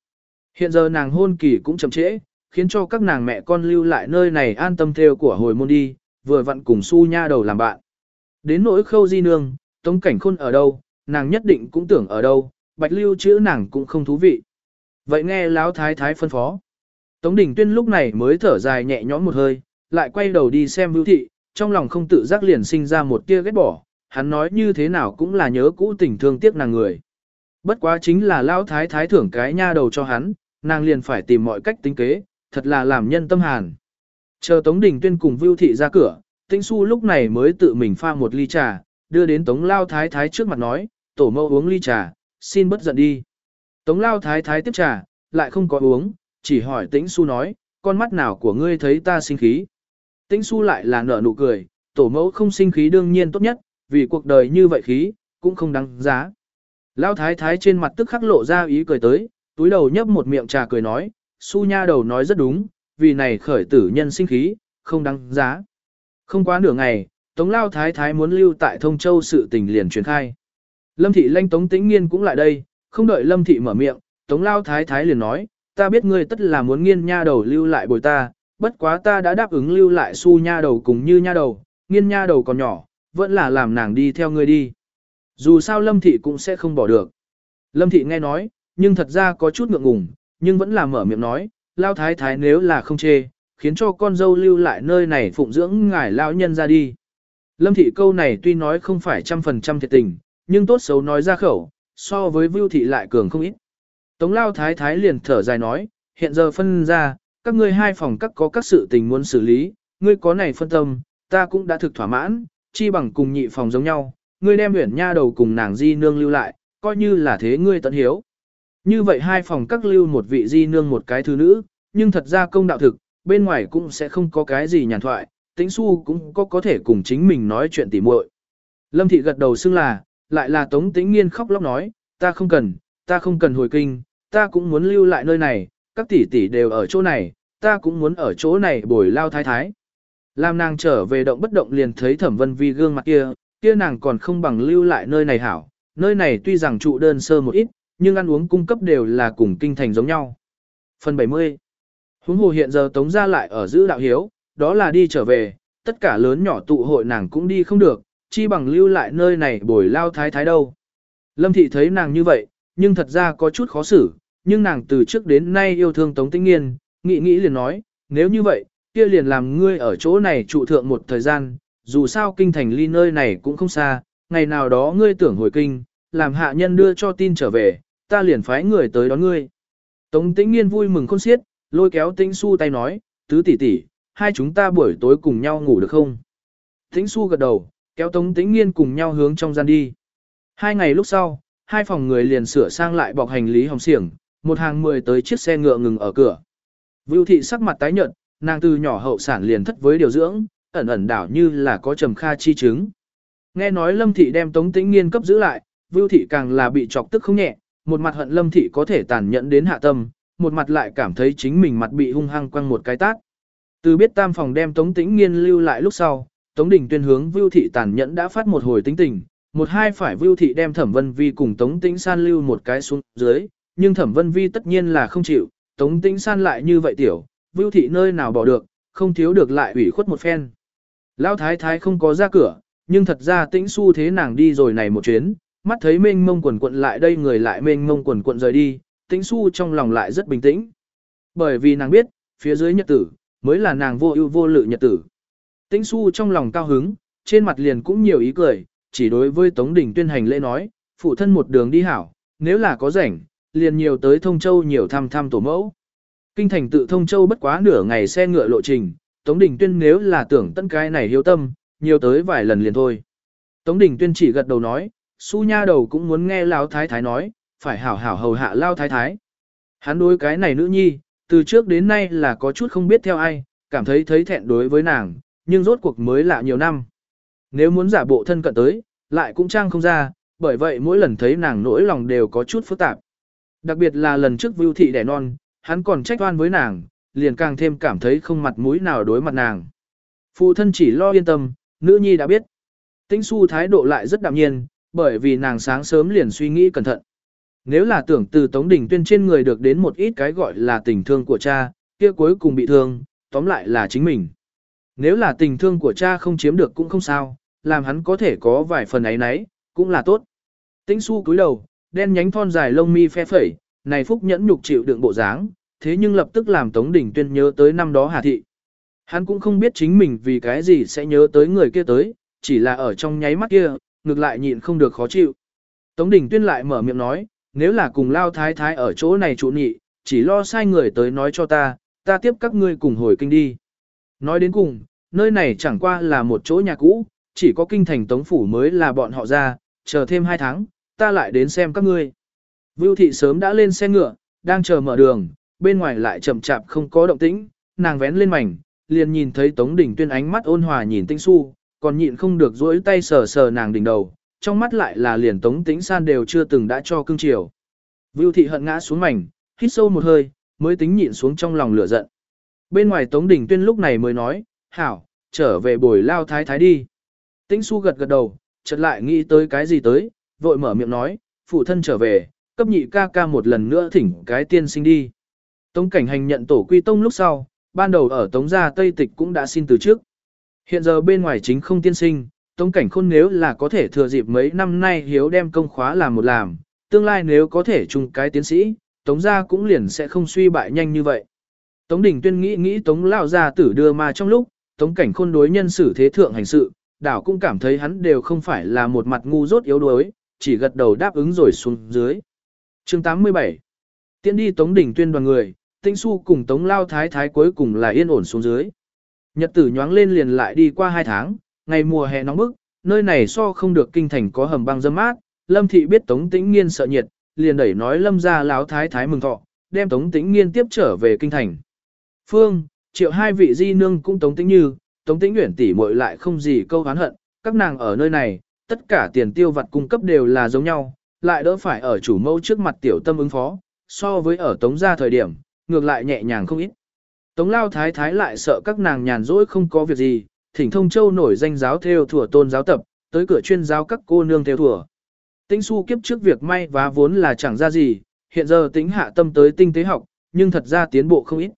Hiện giờ nàng hôn kỳ cũng chậm trễ, khiến cho các nàng mẹ con lưu lại nơi này an tâm theo của hồi môn đi, vừa vặn cùng su nha đầu làm bạn. Đến nỗi khâu di nương, tống cảnh khôn ở đâu, nàng nhất định cũng tưởng ở đâu, bạch lưu chữ nàng cũng không thú vị. Vậy nghe lão thái thái phân phó. Tống Đình Tuyên lúc này mới thở dài nhẹ nhõm một hơi, lại quay đầu đi xem Vưu Thị, trong lòng không tự giác liền sinh ra một tia ghét bỏ, hắn nói như thế nào cũng là nhớ cũ tình thương tiếc nàng người. Bất quá chính là lão thái thái thưởng cái nha đầu cho hắn, nàng liền phải tìm mọi cách tính kế, thật là làm nhân tâm hàn. Chờ Tống Đình Tuyên cùng Vưu Thị ra cửa, Tĩnh Xu lúc này mới tự mình pha một ly trà, đưa đến Tống Lao Thái Thái trước mặt nói, tổ mẫu uống ly trà, xin bất giận đi. Tống Lao Thái Thái tiếp trà, lại không có uống, chỉ hỏi Tĩnh Xu nói, con mắt nào của ngươi thấy ta sinh khí. Tĩnh Xu lại là nở nụ cười, tổ mẫu không sinh khí đương nhiên tốt nhất, vì cuộc đời như vậy khí, cũng không đáng giá. Lao Thái Thái trên mặt tức khắc lộ ra ý cười tới, túi đầu nhấp một miệng trà cười nói, Su nha đầu nói rất đúng, vì này khởi tử nhân sinh khí, không đáng giá. Không quá nửa ngày, Tống Lao Thái Thái muốn lưu tại Thông Châu sự tình liền truyền khai. Lâm Thị lanh Tống Tĩnh Nghiên cũng lại đây, không đợi Lâm Thị mở miệng, Tống Lao Thái Thái liền nói, ta biết ngươi tất là muốn nghiên nha đầu lưu lại bồi ta, bất quá ta đã đáp ứng lưu lại su nha đầu cùng như nha đầu, nghiên nha đầu còn nhỏ, vẫn là làm nàng đi theo ngươi đi. Dù sao Lâm Thị cũng sẽ không bỏ được. Lâm Thị nghe nói, nhưng thật ra có chút ngượng ngùng, nhưng vẫn là mở miệng nói, Lao Thái Thái nếu là không chê, khiến cho con dâu lưu lại nơi này phụng dưỡng ngài lão nhân ra đi. Lâm Thị câu này tuy nói không phải trăm phần trăm thiệt tình, nhưng tốt xấu nói ra khẩu, so với Vưu Thị lại cường không ít. Tống lao thái thái liền thở dài nói, hiện giờ phân ra, các ngươi hai phòng các có các sự tình muốn xử lý, ngươi có này phân tâm, ta cũng đã thực thỏa mãn, chi bằng cùng nhị phòng giống nhau, ngươi đem huyển nha đầu cùng nàng di nương lưu lại, coi như là thế ngươi tận hiếu. Như vậy hai phòng các lưu một vị di nương một cái thứ nữ, nhưng thật ra công đạo thực, bên ngoài cũng sẽ không có cái gì nhàn thoại, tĩnh su cũng có có thể cùng chính mình nói chuyện tỉ muội. Lâm thị gật đầu xưng là, lại là tống tĩnh nghiên khóc lóc nói, ta không cần, ta không cần hồi kinh, ta cũng muốn lưu lại nơi này, các tỷ tỷ đều ở chỗ này, ta cũng muốn ở chỗ này bồi lao thái thái. Làm nàng trở về động bất động liền thấy thẩm vân vi gương mặt kia, kia nàng còn không bằng lưu lại nơi này hảo, nơi này tuy rằng trụ đơn sơ một ít, nhưng ăn uống cung cấp đều là cùng kinh thành giống nhau. Phần 70 Huống hồ hiện giờ tống ra lại ở giữ đạo hiếu, đó là đi trở về, tất cả lớn nhỏ tụ hội nàng cũng đi không được, chi bằng lưu lại nơi này bồi lao thái thái đâu. Lâm thị thấy nàng như vậy, nhưng thật ra có chút khó xử, nhưng nàng từ trước đến nay yêu thương Tống Tĩnh Nghiên, nghĩ nghĩ liền nói, nếu như vậy, kia liền làm ngươi ở chỗ này trụ thượng một thời gian, dù sao kinh thành ly nơi này cũng không xa, ngày nào đó ngươi tưởng hồi kinh, làm hạ nhân đưa cho tin trở về, ta liền phái người tới đón ngươi. Tống Tĩnh Nghiên vui mừng khôn xiết, lôi kéo Tĩnh Xu tay nói, tứ tỷ tỷ, hai chúng ta buổi tối cùng nhau ngủ được không? Tĩnh Xu gật đầu, kéo Tống Tĩnh Nghiên cùng nhau hướng trong gian đi. Hai ngày lúc sau, hai phòng người liền sửa sang lại bọc hành lý hồng xiềng, một hàng mười tới chiếc xe ngựa ngừng ở cửa. Vưu thị sắc mặt tái nhợt, nàng từ nhỏ hậu sản liền thất với điều dưỡng, ẩn ẩn đảo như là có trầm kha chi chứng. Nghe nói Lâm thị đem Tống Tĩnh Nghiên cấp giữ lại, Vưu thị càng là bị chọc tức không nhẹ, một mặt hận Lâm thị có thể tàn nhẫn đến hạ tâm, một mặt lại cảm thấy chính mình mặt bị hung hăng quăng một cái tát. Từ biết tam phòng đem Tống Tĩnh Nghiên lưu lại lúc sau, Tống Đình tuyên hướng Vưu thị tàn nhẫn đã phát một hồi tính tình, một hai phải Vưu Thị đem Thẩm Vân Vi cùng Tống Tĩnh San lưu một cái xuống dưới, nhưng Thẩm Vân Vi tất nhiên là không chịu, Tống Tĩnh San lại như vậy tiểu, Vưu Thị nơi nào bỏ được, không thiếu được lại ủy khuất một phen. Lão Thái Thái không có ra cửa, nhưng thật ra Tĩnh Xu thế nàng đi rồi này một chuyến, mắt thấy mênh mông quần quận lại đây người lại mênh mông quần quận rời đi, Tĩnh su trong lòng lại rất bình tĩnh. Bởi vì nàng biết, phía dưới nhật tử, mới là nàng vô ưu vô lự nhật tử. Tĩnh su trong lòng cao hứng, trên mặt liền cũng nhiều ý cười, chỉ đối với Tống Đình tuyên hành lễ nói, phụ thân một đường đi hảo, nếu là có rảnh, liền nhiều tới Thông Châu nhiều thăm thăm tổ mẫu. Kinh thành tự thông châu bất quá nửa ngày xe ngựa lộ trình, Tống Đình Tuyên nếu là tưởng tân cái này hiếu tâm, nhiều tới vài lần liền thôi. Tống Đình Tuyên chỉ gật đầu nói, su nha đầu cũng muốn nghe Lao Thái Thái nói, phải hảo hảo hầu hạ Lao Thái Thái. Hắn đối cái này nữ nhi, từ trước đến nay là có chút không biết theo ai, cảm thấy thấy thẹn đối với nàng, nhưng rốt cuộc mới lạ nhiều năm. Nếu muốn giả bộ thân cận tới, lại cũng trang không ra, bởi vậy mỗi lần thấy nàng nỗi lòng đều có chút phức tạp. Đặc biệt là lần trước Vưu Thị đẻ non, hắn còn trách oan với nàng, liền càng thêm cảm thấy không mặt mũi nào đối mặt nàng. Phụ thân chỉ lo yên tâm, nữ nhi đã biết. Tĩnh su thái độ lại rất đạm nhiên, bởi vì nàng sáng sớm liền suy nghĩ cẩn thận. Nếu là tưởng từ Tống Đình Tuyên trên người được đến một ít cái gọi là tình thương của cha, kia cuối cùng bị thương, tóm lại là chính mình. Nếu là tình thương của cha không chiếm được cũng không sao, làm hắn có thể có vài phần ấy nấy, cũng là tốt. Tĩnh su cúi đầu, đen nhánh thon dài lông mi phe phẩy, này phúc nhẫn nhục chịu đựng bộ dáng, thế nhưng lập tức làm Tống Đình Tuyên nhớ tới năm đó Hà Thị. Hắn cũng không biết chính mình vì cái gì sẽ nhớ tới người kia tới, chỉ là ở trong nháy mắt kia, ngược lại nhịn không được khó chịu. Tống Đình Tuyên lại mở miệng nói, nếu là cùng lao thái thái ở chỗ này trụ nhị, chỉ lo sai người tới nói cho ta, ta tiếp các ngươi cùng hồi kinh đi. Nói đến cùng, nơi này chẳng qua là một chỗ nhà cũ, chỉ có kinh thành tống phủ mới là bọn họ ra, chờ thêm hai tháng, ta lại đến xem các ngươi. Vưu thị sớm đã lên xe ngựa, đang chờ mở đường, bên ngoài lại chậm chạp không có động tĩnh, nàng vén lên mảnh, liền nhìn thấy Tống Đình Tuyên ánh mắt ôn hòa nhìn Tĩnh Xu, còn nhịn không được duỗi tay sờ sờ nàng đỉnh đầu, trong mắt lại là liền Tống Tĩnh San đều chưa từng đã cho cưng chiều. Vưu thị hận ngã xuống mảnh, hít sâu một hơi, mới tính nhịn xuống trong lòng lửa giận. Bên ngoài Tống đỉnh Tuyên lúc này mới nói, hảo, trở về bồi lao thái thái đi. Tĩnh su gật gật đầu, chợt lại nghĩ tới cái gì tới, vội mở miệng nói, phụ thân trở về, cấp nhị ca ca một lần nữa thỉnh cái tiên sinh đi. Tống cảnh hành nhận tổ quy tông lúc sau, ban đầu ở Tống gia Tây Tịch cũng đã xin từ trước. Hiện giờ bên ngoài chính không tiên sinh, Tống cảnh khôn nếu là có thể thừa dịp mấy năm nay hiếu đem công khóa làm một làm, tương lai nếu có thể chung cái tiến sĩ, Tống gia cũng liền sẽ không suy bại nhanh như vậy. Tống Đình Tuyên nghĩ nghĩ Tống Lao gia tử đưa mà trong lúc, Tống cảnh khôn đối nhân xử thế thượng hành sự, đảo cũng cảm thấy hắn đều không phải là một mặt ngu dốt yếu đuối, chỉ gật đầu đáp ứng rồi xuống dưới. chương 87 Tiến đi Tống Đình Tuyên đoàn người, Tĩnh Xu cùng Tống Lao Thái Thái cuối cùng là yên ổn xuống dưới. Nhật tử nhoáng lên liền lại đi qua hai tháng, ngày mùa hè nóng bức, nơi này so không được kinh thành có hầm băng dâm mát, Lâm Thị biết Tống Tĩnh Nghiên sợ nhiệt, liền đẩy nói Lâm ra láo Thái Thái mừng thọ, đem Tống Tĩnh Nghiên tiếp trở về kinh thành. Phương, triệu hai vị di nương cũng Tống Tĩnh Như, Tống Tĩnh Uyển tỷ muội lại không gì câu hán hận, các nàng ở nơi này, tất cả tiền tiêu vặt cung cấp đều là giống nhau, lại đỡ phải ở chủ mẫu trước mặt tiểu tâm ứng phó, so với ở Tống gia thời điểm, ngược lại nhẹ nhàng không ít. Tống lao thái thái lại sợ các nàng nhàn rỗi không có việc gì, thỉnh thông châu nổi danh giáo theo thủa tôn giáo tập, tới cửa chuyên giáo các cô nương theo thủa. Tĩnh su kiếp trước việc may và vốn là chẳng ra gì, hiện giờ tính hạ tâm tới tinh tế học, nhưng thật ra tiến bộ không ít.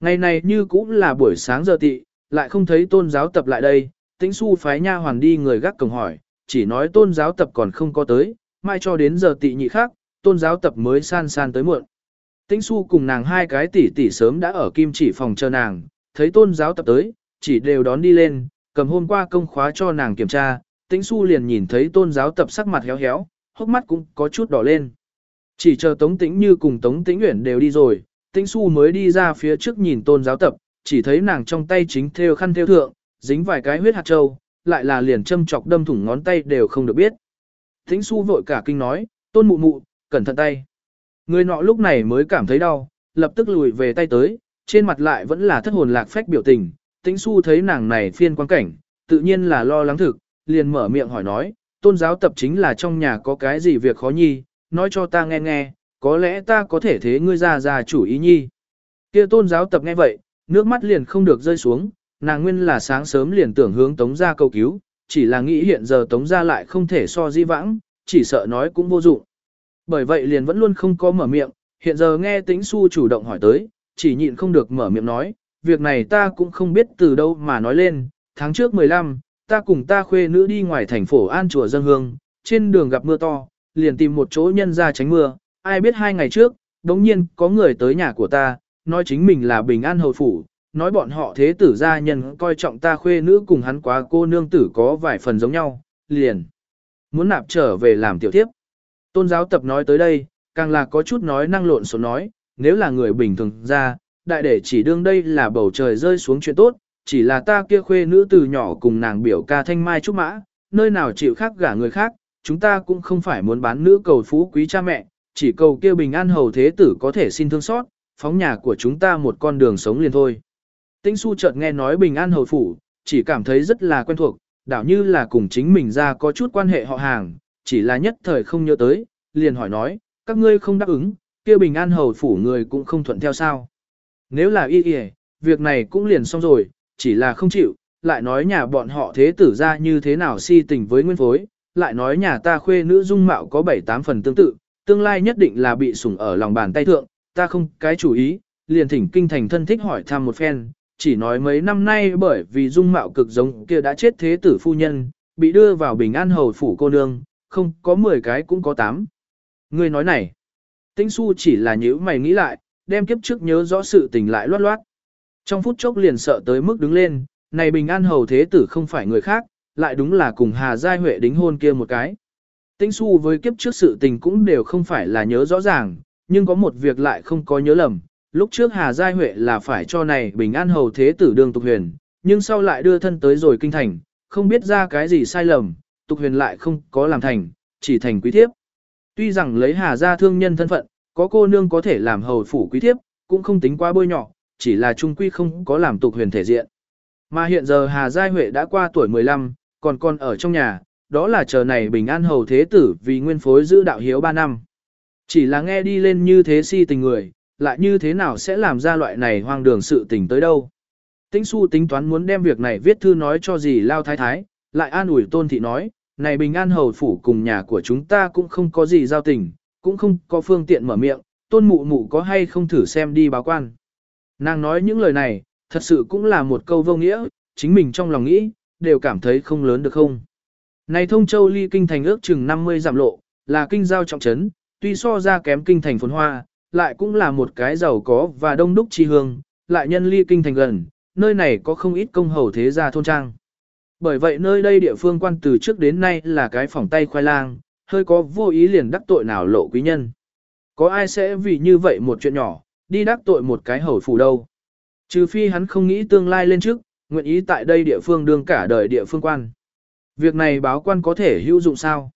Ngày này như cũng là buổi sáng giờ tị, lại không thấy tôn giáo tập lại đây, tĩnh su phái nha hoàn đi người gác cổng hỏi, chỉ nói tôn giáo tập còn không có tới, mai cho đến giờ tị nhị khác, tôn giáo tập mới san san tới muộn. Tĩnh su cùng nàng hai cái tỷ tỷ sớm đã ở kim chỉ phòng chờ nàng, thấy tôn giáo tập tới, chỉ đều đón đi lên, cầm hôm qua công khóa cho nàng kiểm tra, tĩnh su liền nhìn thấy tôn giáo tập sắc mặt héo héo, hốc mắt cũng có chút đỏ lên. Chỉ chờ tống tĩnh như cùng tống tĩnh uyển đều đi rồi, tĩnh su mới đi ra phía trước nhìn tôn giáo tập, chỉ thấy nàng trong tay chính theo khăn theo thượng, dính vài cái huyết hạt châu, lại là liền châm chọc đâm thủng ngón tay đều không được biết. Tĩnh su vội cả kinh nói, tôn mụ mụ, cẩn thận tay. Người nọ lúc này mới cảm thấy đau, lập tức lùi về tay tới, trên mặt lại vẫn là thất hồn lạc phách biểu tình. Tĩnh su thấy nàng này phiên quan cảnh, tự nhiên là lo lắng thực, liền mở miệng hỏi nói, tôn giáo tập chính là trong nhà có cái gì việc khó nhi, nói cho ta nghe nghe, có lẽ ta có thể thế ngươi ra ra chủ ý nhi. Kia tôn giáo tập nghe vậy, nước mắt liền không được rơi xuống, nàng nguyên là sáng sớm liền tưởng hướng tống ra cầu cứu, chỉ là nghĩ hiện giờ tống ra lại không thể so di vãng, chỉ sợ nói cũng vô dụng. Bởi vậy liền vẫn luôn không có mở miệng, hiện giờ nghe tĩnh su chủ động hỏi tới, chỉ nhịn không được mở miệng nói, việc này ta cũng không biết từ đâu mà nói lên, tháng trước 15, ta cùng ta khuê nữ đi ngoài thành phố An Chùa Dân Hương, trên đường gặp mưa to, liền tìm một chỗ nhân ra tránh mưa, ai biết hai ngày trước, đống nhiên có người tới nhà của ta, nói chính mình là bình an hầu phủ, nói bọn họ thế tử gia nhân coi trọng ta khuê nữ cùng hắn quá cô nương tử có vài phần giống nhau, liền. Muốn nạp trở về làm tiểu tiếp. Tôn giáo tập nói tới đây, càng là có chút nói năng lộn số nói, nếu là người bình thường ra, đại để chỉ đương đây là bầu trời rơi xuống chuyện tốt, chỉ là ta kia khuê nữ từ nhỏ cùng nàng biểu ca thanh mai trúc mã, nơi nào chịu khác gả người khác, chúng ta cũng không phải muốn bán nữ cầu phú quý cha mẹ, chỉ cầu kia bình an hầu thế tử có thể xin thương xót, phóng nhà của chúng ta một con đường sống liền thôi. Tĩnh su chợt nghe nói bình an hầu phủ, chỉ cảm thấy rất là quen thuộc, đảo như là cùng chính mình ra có chút quan hệ họ hàng, chỉ là nhất thời không nhớ tới, liền hỏi nói, các ngươi không đáp ứng, kia bình an hầu phủ người cũng không thuận theo sao. Nếu là y y, việc này cũng liền xong rồi, chỉ là không chịu, lại nói nhà bọn họ thế tử ra như thế nào si tình với nguyên phối, lại nói nhà ta khuê nữ dung mạo có 7-8 phần tương tự, tương lai nhất định là bị sủng ở lòng bàn tay thượng, ta không cái chủ ý, liền thỉnh kinh thành thân thích hỏi thăm một phen, chỉ nói mấy năm nay bởi vì dung mạo cực giống kia đã chết thế tử phu nhân, bị đưa vào bình an hầu phủ cô nương, không có 10 cái cũng có 8. Người nói này, tĩnh su chỉ là nhữ mày nghĩ lại, đem kiếp trước nhớ rõ sự tình lại loát loát. Trong phút chốc liền sợ tới mức đứng lên, này bình an hầu thế tử không phải người khác, lại đúng là cùng Hà Giai Huệ đính hôn kia một cái. Tĩnh su với kiếp trước sự tình cũng đều không phải là nhớ rõ ràng, nhưng có một việc lại không có nhớ lầm. Lúc trước Hà Giai Huệ là phải cho này bình an hầu thế tử đường tục huyền, nhưng sau lại đưa thân tới rồi kinh thành, không biết ra cái gì sai lầm, tục huyền lại không có làm thành, chỉ thành quý thiếp. Tuy rằng lấy Hà gia thương nhân thân phận, có cô nương có thể làm hầu phủ quý thiếp, cũng không tính quá bôi nhỏ, chỉ là trung quy không có làm tục huyền thể diện. Mà hiện giờ Hà Giai Huệ đã qua tuổi 15, còn còn ở trong nhà, đó là chờ này bình an hầu thế tử vì nguyên phối giữ đạo hiếu 3 năm. Chỉ là nghe đi lên như thế si tình người, lại như thế nào sẽ làm ra loại này hoang đường sự tình tới đâu. Tĩnh su tính toán muốn đem việc này viết thư nói cho gì lao thái thái, lại an ủi tôn thị nói, này bình an hầu phủ cùng nhà của chúng ta cũng không có gì giao tình, cũng không có phương tiện mở miệng, tôn mụ mụ có hay không thử xem đi báo quan. Nàng nói những lời này, thật sự cũng là một câu vô nghĩa, chính mình trong lòng nghĩ, đều cảm thấy không lớn được không. Này thông châu ly kinh thành ước chừng 50 giảm lộ, là kinh giao trọng trấn, tuy so ra kém kinh thành phồn hoa, lại cũng là một cái giàu có và đông đúc chi hương, lại nhân ly kinh thành gần, nơi này có không ít công hầu thế gia thôn trang. Bởi vậy nơi đây địa phương quan từ trước đến nay là cái phòng tay khoai lang, hơi có vô ý liền đắc tội nào lộ quý nhân. Có ai sẽ vì như vậy một chuyện nhỏ, đi đắc tội một cái hầu phủ đâu. Trừ phi hắn không nghĩ tương lai lên trước, nguyện ý tại đây địa phương đương cả đời địa phương quan. Việc này báo quan có thể hữu dụng sao?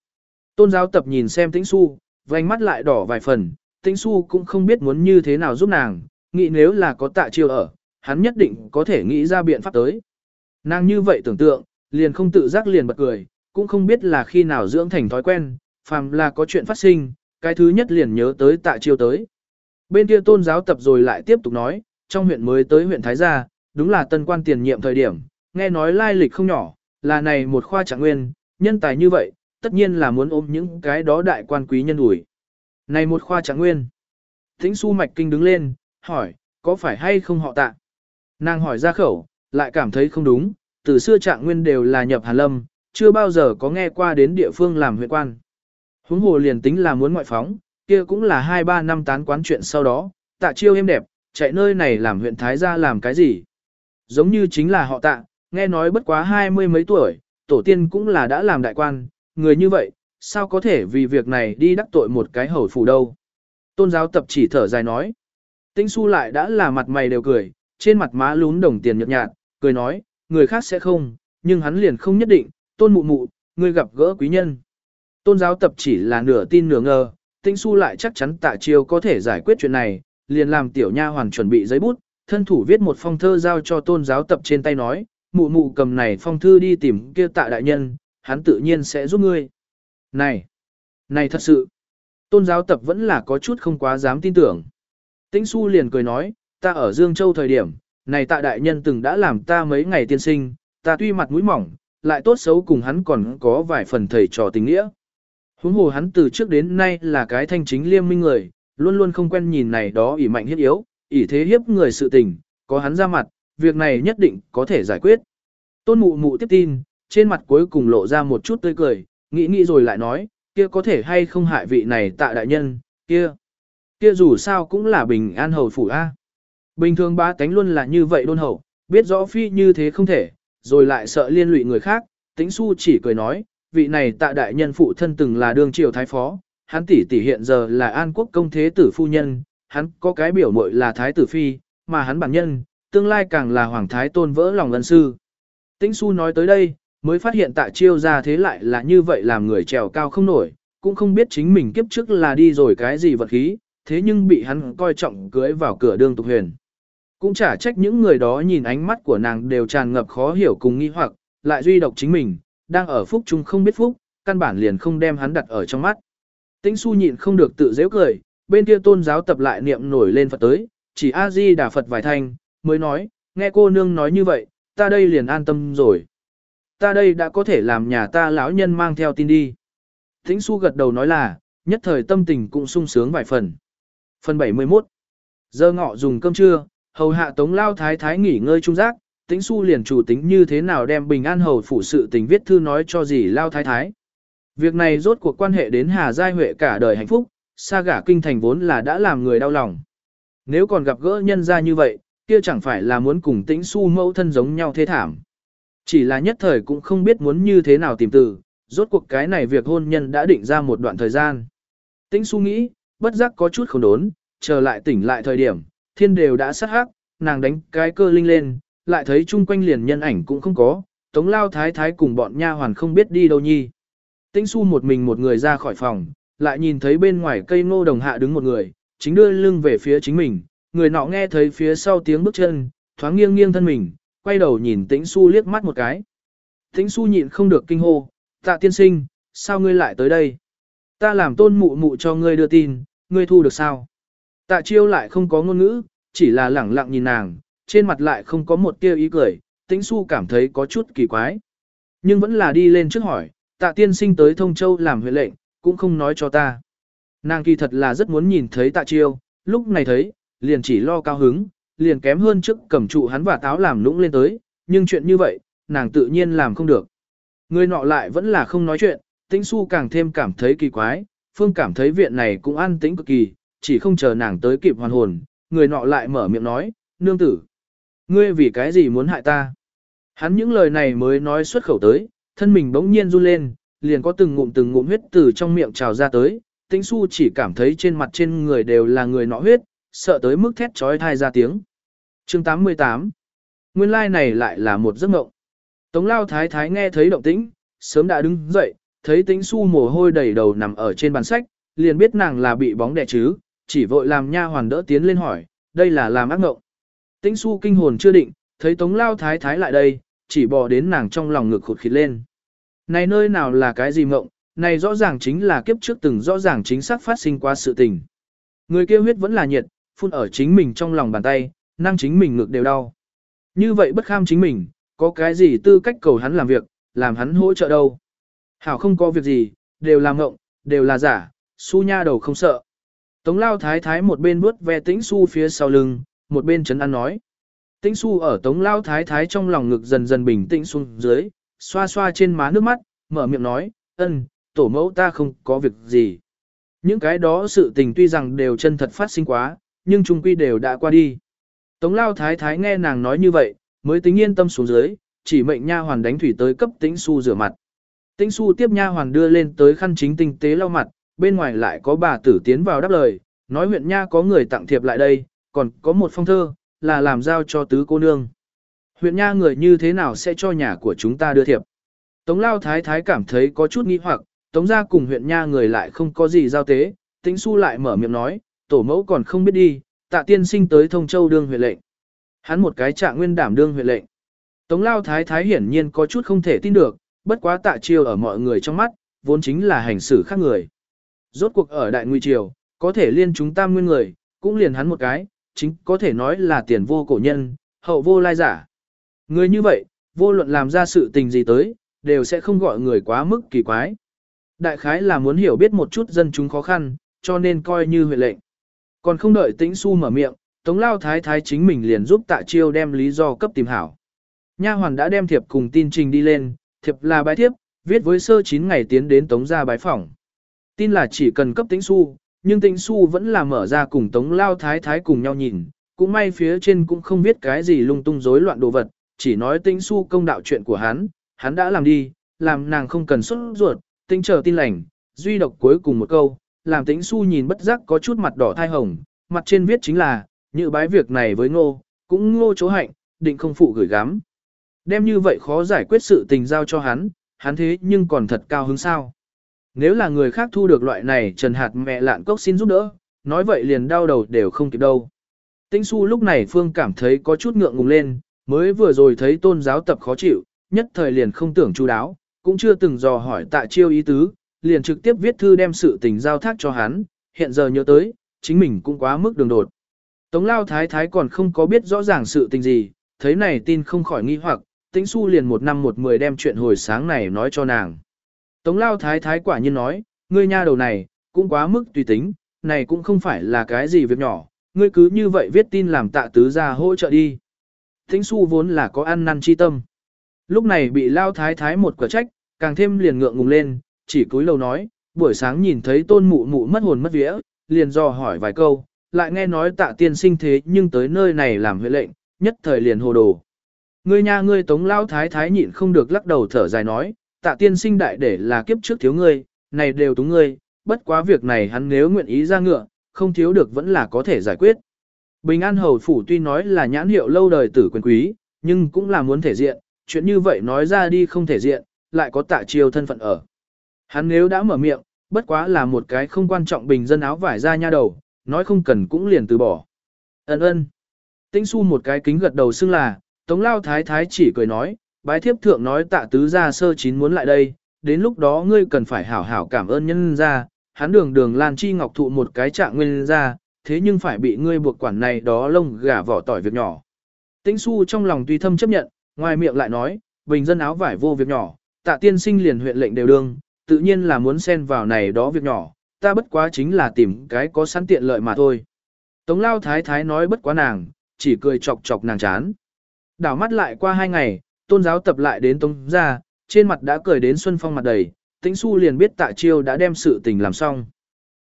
Tôn giáo tập nhìn xem tĩnh su, vành mắt lại đỏ vài phần, tĩnh su cũng không biết muốn như thế nào giúp nàng, nghĩ nếu là có tạ chiêu ở, hắn nhất định có thể nghĩ ra biện pháp tới. Nàng như vậy tưởng tượng, liền không tự giác liền bật cười, cũng không biết là khi nào dưỡng thành thói quen, phàm là có chuyện phát sinh, cái thứ nhất liền nhớ tới tạ chiêu tới. Bên kia tôn giáo tập rồi lại tiếp tục nói, trong huyện mới tới huyện Thái Gia, đúng là tân quan tiền nhiệm thời điểm, nghe nói lai lịch không nhỏ, là này một khoa trạng nguyên, nhân tài như vậy, tất nhiên là muốn ôm những cái đó đại quan quý nhân ủi. Này một khoa trạng nguyên. Thính su mạch kinh đứng lên, hỏi, có phải hay không họ tạ? Nàng hỏi ra khẩu, lại cảm thấy không đúng, từ xưa trạng nguyên đều là nhập Hàn Lâm, chưa bao giờ có nghe qua đến địa phương làm huyện quan. Huống hồ liền tính là muốn ngoại phóng, kia cũng là 2-3 năm tán quán chuyện sau đó, tạ chiêu êm đẹp, chạy nơi này làm huyện Thái gia làm cái gì? Giống như chính là họ tạ, nghe nói bất quá hai mươi mấy tuổi, tổ tiên cũng là đã làm đại quan, người như vậy, sao có thể vì việc này đi đắc tội một cái hầu phủ đâu? Tôn giáo tập chỉ thở dài nói. Tinh su lại đã là mặt mày đều cười, trên mặt má lún đồng tiền nhợt nhạt, cười nói, người khác sẽ không, nhưng hắn liền không nhất định, tôn mụ mụ, người gặp gỡ quý nhân. Tôn giáo tập chỉ là nửa tin nửa ngờ, tinh su lại chắc chắn tạ chiêu có thể giải quyết chuyện này, liền làm tiểu nha hoàn chuẩn bị giấy bút, thân thủ viết một phong thơ giao cho tôn giáo tập trên tay nói, mụ mụ cầm này phong thư đi tìm kia tạ đại nhân, hắn tự nhiên sẽ giúp ngươi. Này, này thật sự, tôn giáo tập vẫn là có chút không quá dám tin tưởng. Tĩnh su liền cười nói, ta ở Dương Châu thời điểm, này tạ đại nhân từng đã làm ta mấy ngày tiên sinh, ta tuy mặt mũi mỏng, lại tốt xấu cùng hắn còn có vài phần thầy trò tình nghĩa. Huống hồ hắn từ trước đến nay là cái thanh chính liêm minh người, luôn luôn không quen nhìn này đó ỷ mạnh hiếp yếu, ỷ thế hiếp người sự tình, có hắn ra mặt, việc này nhất định có thể giải quyết. Tôn mụ mụ tiếp tin, trên mặt cuối cùng lộ ra một chút tươi cười, nghĩ nghĩ rồi lại nói, kia có thể hay không hại vị này tạ đại nhân, kia. Kia dù sao cũng là bình an hầu phủ A. Bình thường ba tánh luôn là như vậy đôn hậu, biết rõ phi như thế không thể, rồi lại sợ liên lụy người khác, tính su chỉ cười nói, vị này tạ đại nhân phụ thân từng là đương triều thái phó, hắn tỷ tỷ hiện giờ là an quốc công thế tử phu nhân, hắn có cái biểu muội là thái tử phi, mà hắn bản nhân, tương lai càng là hoàng thái tôn vỡ lòng lân sư. Tĩnh su nói tới đây, mới phát hiện tạ chiêu ra thế lại là như vậy làm người trèo cao không nổi, cũng không biết chính mình kiếp trước là đi rồi cái gì vật khí, thế nhưng bị hắn coi trọng cưới vào cửa đương tục huyền. Cũng chả trách những người đó nhìn ánh mắt của nàng đều tràn ngập khó hiểu cùng nghi hoặc, lại duy độc chính mình, đang ở phúc chung không biết phúc, căn bản liền không đem hắn đặt ở trong mắt. Tĩnh su nhịn không được tự dễ cười, bên kia tôn giáo tập lại niệm nổi lên Phật tới, chỉ A-di đà Phật vài thanh, mới nói, nghe cô nương nói như vậy, ta đây liền an tâm rồi. Ta đây đã có thể làm nhà ta lão nhân mang theo tin đi. Tĩnh su gật đầu nói là, nhất thời tâm tình cũng sung sướng vài phần. Phần 71 Giờ ngọ dùng cơm trưa, hầu hạ tống lao thái thái nghỉ ngơi trung giác, tĩnh su liền chủ tính như thế nào đem bình an hầu phủ sự tình viết thư nói cho gì lao thái thái. Việc này rốt cuộc quan hệ đến Hà Giai Huệ cả đời hạnh phúc, xa gả kinh thành vốn là đã làm người đau lòng. Nếu còn gặp gỡ nhân ra như vậy, kia chẳng phải là muốn cùng tĩnh su mẫu thân giống nhau thế thảm. Chỉ là nhất thời cũng không biết muốn như thế nào tìm từ, rốt cuộc cái này việc hôn nhân đã định ra một đoạn thời gian. Tĩnh su nghĩ, bất giác có chút không đốn, trở lại tỉnh lại thời điểm, thiên đều đã sát hắc, nàng đánh cái cơ linh lên, lại thấy chung quanh liền nhân ảnh cũng không có, tống lao thái thái cùng bọn nha hoàn không biết đi đâu nhi. Tĩnh su một mình một người ra khỏi phòng, lại nhìn thấy bên ngoài cây ngô đồng hạ đứng một người, chính đưa lưng về phía chính mình, người nọ nghe thấy phía sau tiếng bước chân, thoáng nghiêng nghiêng thân mình, quay đầu nhìn tĩnh su liếc mắt một cái. Tĩnh su nhịn không được kinh hô, tạ tiên sinh, sao ngươi lại tới đây? Ta làm tôn mụ mụ cho ngươi đưa tin, ngươi thu được sao? Tạ chiêu lại không có ngôn ngữ, chỉ là lẳng lặng nhìn nàng, trên mặt lại không có một tia ý cười, tĩnh su cảm thấy có chút kỳ quái. Nhưng vẫn là đi lên trước hỏi, tạ tiên sinh tới thông châu làm huệ lệnh, cũng không nói cho ta. Nàng kỳ thật là rất muốn nhìn thấy tạ chiêu, lúc này thấy, liền chỉ lo cao hứng, liền kém hơn trước cầm trụ hắn và táo làm lũng lên tới, nhưng chuyện như vậy, nàng tự nhiên làm không được. Người nọ lại vẫn là không nói chuyện, tĩnh su càng thêm cảm thấy kỳ quái, phương cảm thấy viện này cũng an tĩnh cực kỳ, chỉ không chờ nàng tới kịp hoàn hồn, người nọ lại mở miệng nói, nương tử. Ngươi vì cái gì muốn hại ta? Hắn những lời này mới nói xuất khẩu tới, thân mình bỗng nhiên run lên, liền có từng ngụm từng ngụm huyết từ trong miệng trào ra tới, tĩnh su chỉ cảm thấy trên mặt trên người đều là người nọ huyết, sợ tới mức thét trói thai ra tiếng. chương 88 Nguyên lai like này lại là một giấc mộng. Tống lao thái thái nghe thấy động tĩnh, sớm đã đứng dậy, thấy tĩnh su mồ hôi đầy đầu nằm ở trên bàn sách, liền biết nàng là bị bóng đè chứ, chỉ vội làm nha hoàn đỡ tiến lên hỏi, đây là làm ác ngộng. Tĩnh su kinh hồn chưa định, thấy tống lao thái thái lại đây, chỉ bò đến nàng trong lòng ngực khụt khịt lên. Này nơi nào là cái gì mộng, này rõ ràng chính là kiếp trước từng rõ ràng chính xác phát sinh qua sự tình. Người kia huyết vẫn là nhiệt, phun ở chính mình trong lòng bàn tay, năng chính mình ngực đều đau. Như vậy bất kham chính mình, có cái gì tư cách cầu hắn làm việc, làm hắn hỗ trợ đâu. Hảo không có việc gì, đều là ngộng, đều là giả, su nha đầu không sợ. Tống lao thái thái một bên vuốt ve tĩnh su phía sau lưng, một bên chấn an nói. Tĩnh su ở tống lao thái thái trong lòng ngực dần dần bình tĩnh xuống dưới, xoa xoa trên má nước mắt, mở miệng nói, ân, tổ mẫu ta không có việc gì. Những cái đó sự tình tuy rằng đều chân thật phát sinh quá, nhưng chung quy đều đã qua đi. Tống lao thái thái nghe nàng nói như vậy, mới tính yên tâm xuống dưới, chỉ mệnh nha hoàn đánh thủy tới cấp tĩnh su rửa mặt. Tĩnh su tiếp nha hoàn đưa lên tới khăn chính tinh tế lau mặt, bên ngoài lại có bà tử tiến vào đáp lời, nói huyện nha có người tặng thiệp lại đây, còn có một phong thơ, là làm giao cho tứ cô nương. Huyện nha người như thế nào sẽ cho nhà của chúng ta đưa thiệp? Tống lao thái thái cảm thấy có chút nghi hoặc, tống ra cùng huyện nha người lại không có gì giao tế, tĩnh su lại mở miệng nói, tổ mẫu còn không biết đi, tạ tiên sinh tới thông châu đương huyện lệnh. Hắn một cái trạng nguyên đảm đương huyện lệnh. Tống lao thái thái hiển nhiên có chút không thể tin được, bất quá tạ chiêu ở mọi người trong mắt, vốn chính là hành xử khác người. Rốt cuộc ở đại nguy triều, có thể liên chúng tam nguyên người, cũng liền hắn một cái, chính có thể nói là tiền vô cổ nhân, hậu vô lai giả. Người như vậy, vô luận làm ra sự tình gì tới, đều sẽ không gọi người quá mức kỳ quái. Đại khái là muốn hiểu biết một chút dân chúng khó khăn, cho nên coi như huệ lệnh. Còn không đợi tĩnh su mở miệng, Tống Lao Thái Thái chính mình liền giúp tạ chiêu đem lý do cấp tìm hảo. Nha hoàn đã đem thiệp cùng tin trình đi lên, thiệp là bài thiếp, viết với sơ 9 ngày tiến đến Tống ra bái phỏng. Tin là chỉ cần cấp tĩnh su, nhưng tĩnh su vẫn là mở ra cùng Tống Lao Thái Thái cùng nhau nhìn, cũng may phía trên cũng không biết cái gì lung tung rối loạn đồ vật, chỉ nói tĩnh su công đạo chuyện của hắn, hắn đã làm đi, làm nàng không cần xuất ruột, tĩnh chờ tin lành, duy độc cuối cùng một câu, làm tĩnh su nhìn bất giác có chút mặt đỏ thai hồng, mặt trên viết chính là, như bái việc này với ngô, cũng ngô chỗ hạnh, định không phụ gửi gắm. Đem như vậy khó giải quyết sự tình giao cho hắn, hắn thế nhưng còn thật cao hứng sao. Nếu là người khác thu được loại này trần hạt mẹ lạn cốc xin giúp đỡ, nói vậy liền đau đầu đều không kịp đâu. Tĩnh su lúc này Phương cảm thấy có chút ngượng ngùng lên, mới vừa rồi thấy tôn giáo tập khó chịu, nhất thời liền không tưởng chú đáo, cũng chưa từng dò hỏi tạ chiêu ý tứ, liền trực tiếp viết thư đem sự tình giao thác cho hắn, hiện giờ nhớ tới, chính mình cũng quá mức đường đột. Tống lao thái thái còn không có biết rõ ràng sự tình gì, thấy này tin không khỏi nghi hoặc, tĩnh su liền một năm một mười đem chuyện hồi sáng này nói cho nàng. Tống lao thái thái quả nhiên nói, ngươi nha đầu này, cũng quá mức tùy tính, này cũng không phải là cái gì việc nhỏ, ngươi cứ như vậy viết tin làm tạ tứ ra hỗ trợ đi. Thính su vốn là có ăn năn chi tâm. Lúc này bị lao thái thái một quả trách, càng thêm liền ngượng ngùng lên, chỉ cúi đầu nói, buổi sáng nhìn thấy tôn mụ mụ mất hồn mất vía, liền dò hỏi vài câu, lại nghe nói tạ tiên sinh thế nhưng tới nơi này làm huệ lệnh, nhất thời liền hồ đồ. Ngươi nha ngươi tống lao thái thái nhịn không được lắc đầu thở dài nói, tạ tiên sinh đại để là kiếp trước thiếu ngươi, này đều túng ngươi, bất quá việc này hắn nếu nguyện ý ra ngựa, không thiếu được vẫn là có thể giải quyết. Bình An Hầu Phủ tuy nói là nhãn hiệu lâu đời tử quyền quý, nhưng cũng là muốn thể diện, chuyện như vậy nói ra đi không thể diện, lại có tạ chiêu thân phận ở. Hắn nếu đã mở miệng, bất quá là một cái không quan trọng bình dân áo vải ra nha đầu, nói không cần cũng liền từ bỏ. Ấn ơn. Tĩnh su một cái kính gật đầu xưng là, Tống Lao Thái Thái chỉ cười nói, bái thiếp thượng nói tạ tứ gia sơ chín muốn lại đây, đến lúc đó ngươi cần phải hảo hảo cảm ơn nhân gia. hắn đường đường Lan Chi Ngọc thụ một cái trạng nguyên gia, thế nhưng phải bị ngươi buộc quản này đó lông gà vỏ tỏi việc nhỏ. Tĩnh su trong lòng tuy thâm chấp nhận, ngoài miệng lại nói, bình dân áo vải vô việc nhỏ, tạ tiên sinh liền huyện lệnh đều đương, tự nhiên là muốn xen vào này đó việc nhỏ, ta bất quá chính là tìm cái có sẵn tiện lợi mà thôi. Tống lao thái thái nói bất quá nàng, chỉ cười chọc chọc nàng chán. Đảo mắt lại qua hai ngày, tôn giáo tập lại đến tống ra, trên mặt đã cười đến xuân phong mặt đầy, tĩnh su liền biết tạ chiêu đã đem sự tình làm xong.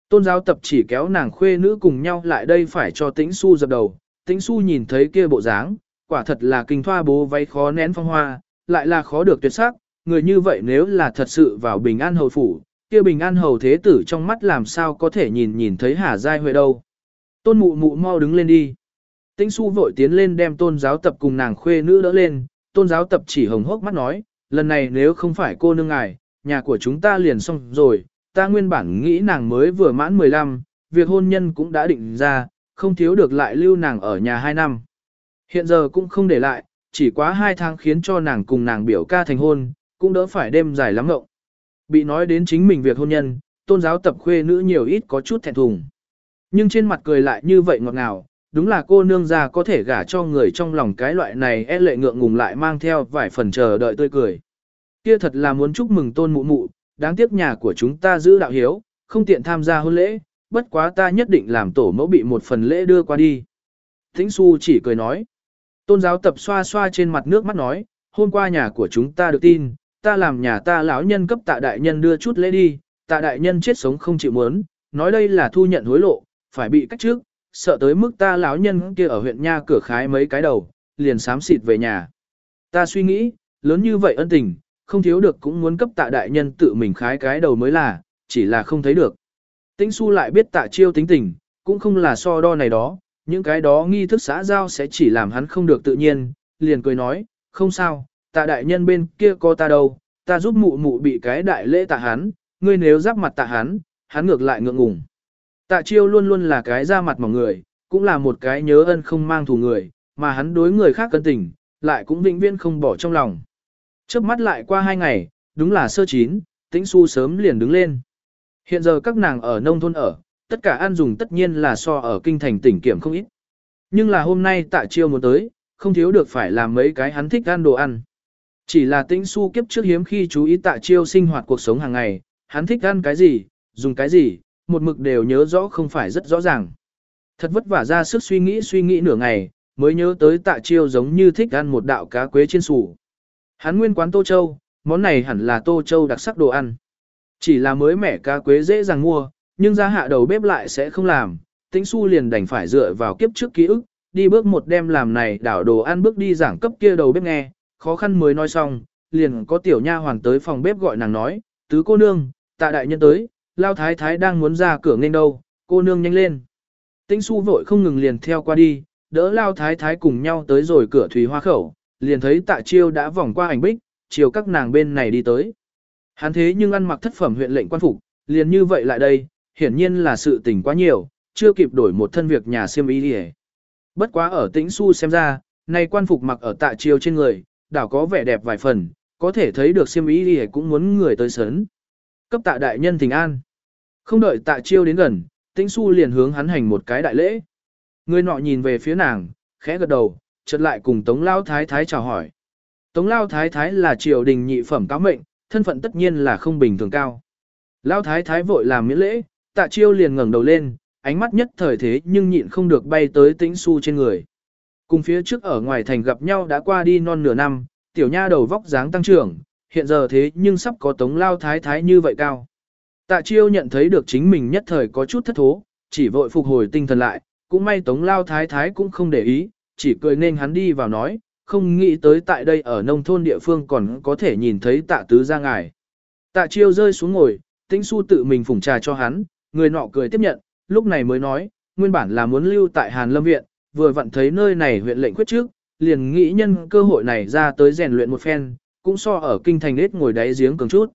Tôn giáo tập chỉ kéo nàng khuê nữ cùng nhau lại đây phải cho tĩnh su dập đầu, tĩnh su nhìn thấy kia bộ dáng, quả thật là kinh thoa bố váy khó nén phong hoa, lại là khó được tuyệt sắc, người như vậy nếu là thật sự vào bình an hầu phủ, kia bình an hầu thế tử trong mắt làm sao có thể nhìn nhìn thấy hà giai huệ đâu. Tôn mụ mụ mau đứng lên đi. Tĩnh su vội tiến lên đem tôn giáo tập cùng nàng khuê nữ đỡ lên, tôn giáo tập chỉ hồng hốc mắt nói, lần này nếu không phải cô nương ngài, nhà của chúng ta liền xong rồi, ta nguyên bản nghĩ nàng mới vừa mãn 15, việc hôn nhân cũng đã định ra, không thiếu được lại lưu nàng ở nhà 2 năm. Hiện giờ cũng không để lại, chỉ quá 2 tháng khiến cho nàng cùng nàng biểu ca thành hôn, cũng đỡ phải đêm dài lắm ngộng. Bị nói đến chính mình việc hôn nhân, tôn giáo tập khuê nữ nhiều ít có chút thẹn thùng. Nhưng trên mặt cười lại như vậy ngọt ngào, đúng là cô nương già có thể gả cho người trong lòng cái loại này e lệ ngượng ngùng lại mang theo vài phần chờ đợi tươi cười. Kia thật là muốn chúc mừng tôn mụ mụ, đáng tiếc nhà của chúng ta giữ đạo hiếu, không tiện tham gia hôn lễ, bất quá ta nhất định làm tổ mẫu bị một phần lễ đưa qua đi. Thính su chỉ cười nói. Tôn giáo tập xoa xoa trên mặt nước mắt nói, hôm qua nhà của chúng ta được tin, ta làm nhà ta lão nhân cấp tạ đại nhân đưa chút lễ đi, tạ đại nhân chết sống không chịu muốn, nói đây là thu nhận hối lộ, phải bị cách trước, sợ tới mức ta lão nhân kia ở huyện nha cửa khái mấy cái đầu, liền sám xịt về nhà. Ta suy nghĩ, lớn như vậy ân tình, không thiếu được cũng muốn cấp tạ đại nhân tự mình khái cái đầu mới là, chỉ là không thấy được. Tĩnh su lại biết tạ chiêu tính tình, cũng không là so đo này đó, những cái đó nghi thức xã giao sẽ chỉ làm hắn không được tự nhiên, liền cười nói, không sao, tạ đại nhân bên kia có ta đâu, ta giúp mụ mụ bị cái đại lễ tạ hắn, ngươi nếu giáp mặt tạ hắn, hắn ngược lại ngượng ngùng. Tạ chiêu luôn luôn là cái ra mặt mỏng người, cũng là một cái nhớ ân không mang thù người, mà hắn đối người khác cân tình, lại cũng vĩnh viễn không bỏ trong lòng. Chớp mắt lại qua hai ngày, đúng là sơ chín, tĩnh su sớm liền đứng lên. Hiện giờ các nàng ở nông thôn ở, tất cả ăn dùng tất nhiên là so ở kinh thành tỉnh kiểm không ít. Nhưng là hôm nay tạ chiêu muốn tới, không thiếu được phải làm mấy cái hắn thích ăn đồ ăn. Chỉ là tĩnh su kiếp trước hiếm khi chú ý tạ chiêu sinh hoạt cuộc sống hàng ngày, hắn thích ăn cái gì, dùng cái gì, một mực đều nhớ rõ không phải rất rõ ràng. Thật vất vả ra sức suy nghĩ suy nghĩ nửa ngày, mới nhớ tới tạ chiêu giống như thích ăn một đạo cá quế trên sủ. Hắn nguyên quán Tô Châu, món này hẳn là Tô Châu đặc sắc đồ ăn. Chỉ là mới mẻ cá quế dễ dàng mua, nhưng ra hạ đầu bếp lại sẽ không làm, tĩnh su liền đành phải dựa vào kiếp trước ký ức, đi bước một đêm làm này đảo đồ ăn bước đi giảng cấp kia đầu bếp nghe, khó khăn mới nói xong, liền có tiểu nha hoàn tới phòng bếp gọi nàng nói, tứ cô nương, tạ đại nhân tới, lao thái thái đang muốn ra cửa nghênh đâu, cô nương nhanh lên. Tĩnh su vội không ngừng liền theo qua đi, đỡ lao thái thái cùng nhau tới rồi cửa thủy hoa khẩu, liền thấy tạ chiêu đã vòng qua ảnh bích, chiều các nàng bên này đi tới. Hắn thế nhưng ăn mặc thất phẩm huyện lệnh quan phục, liền như vậy lại đây, hiển nhiên là sự tình quá nhiều, chưa kịp đổi một thân việc nhà siêm ý đi Bất quá ở tĩnh su xem ra, này quan phục mặc ở tạ chiêu trên người, đảo có vẻ đẹp vài phần, có thể thấy được siêm ý đi cũng muốn người tới sớn. Cấp tạ đại nhân thỉnh an. Không đợi tạ chiêu đến gần, tĩnh su liền hướng hắn hành một cái đại lễ. Người nọ nhìn về phía nàng, khẽ gật đầu, chợt lại cùng Tống Lao Thái Thái chào hỏi. Tống Lao Thái Thái là triều đình nhị phẩm cáo mệnh, thân phận tất nhiên là không bình thường cao. Lao Thái Thái vội làm miễn lễ, tạ chiêu liền ngẩng đầu lên, ánh mắt nhất thời thế nhưng nhịn không được bay tới tĩnh su trên người. Cùng phía trước ở ngoài thành gặp nhau đã qua đi non nửa năm, tiểu nha đầu vóc dáng tăng trưởng, hiện giờ thế nhưng sắp có tống lao thái thái như vậy cao. Tạ chiêu nhận thấy được chính mình nhất thời có chút thất thố, chỉ vội phục hồi tinh thần lại, cũng may tống lao thái thái cũng không để ý, chỉ cười nên hắn đi vào nói, không nghĩ tới tại đây ở nông thôn địa phương còn có thể nhìn thấy tạ tứ ra ngài. Tạ chiêu rơi xuống ngồi, tĩnh su tự mình phủng trà cho hắn, người nọ cười tiếp nhận, lúc này mới nói, nguyên bản là muốn lưu tại Hàn Lâm Viện, vừa vặn thấy nơi này huyện lệnh quyết trước, liền nghĩ nhân cơ hội này ra tới rèn luyện một phen, cũng so ở kinh thành nết ngồi đáy giếng cường chút.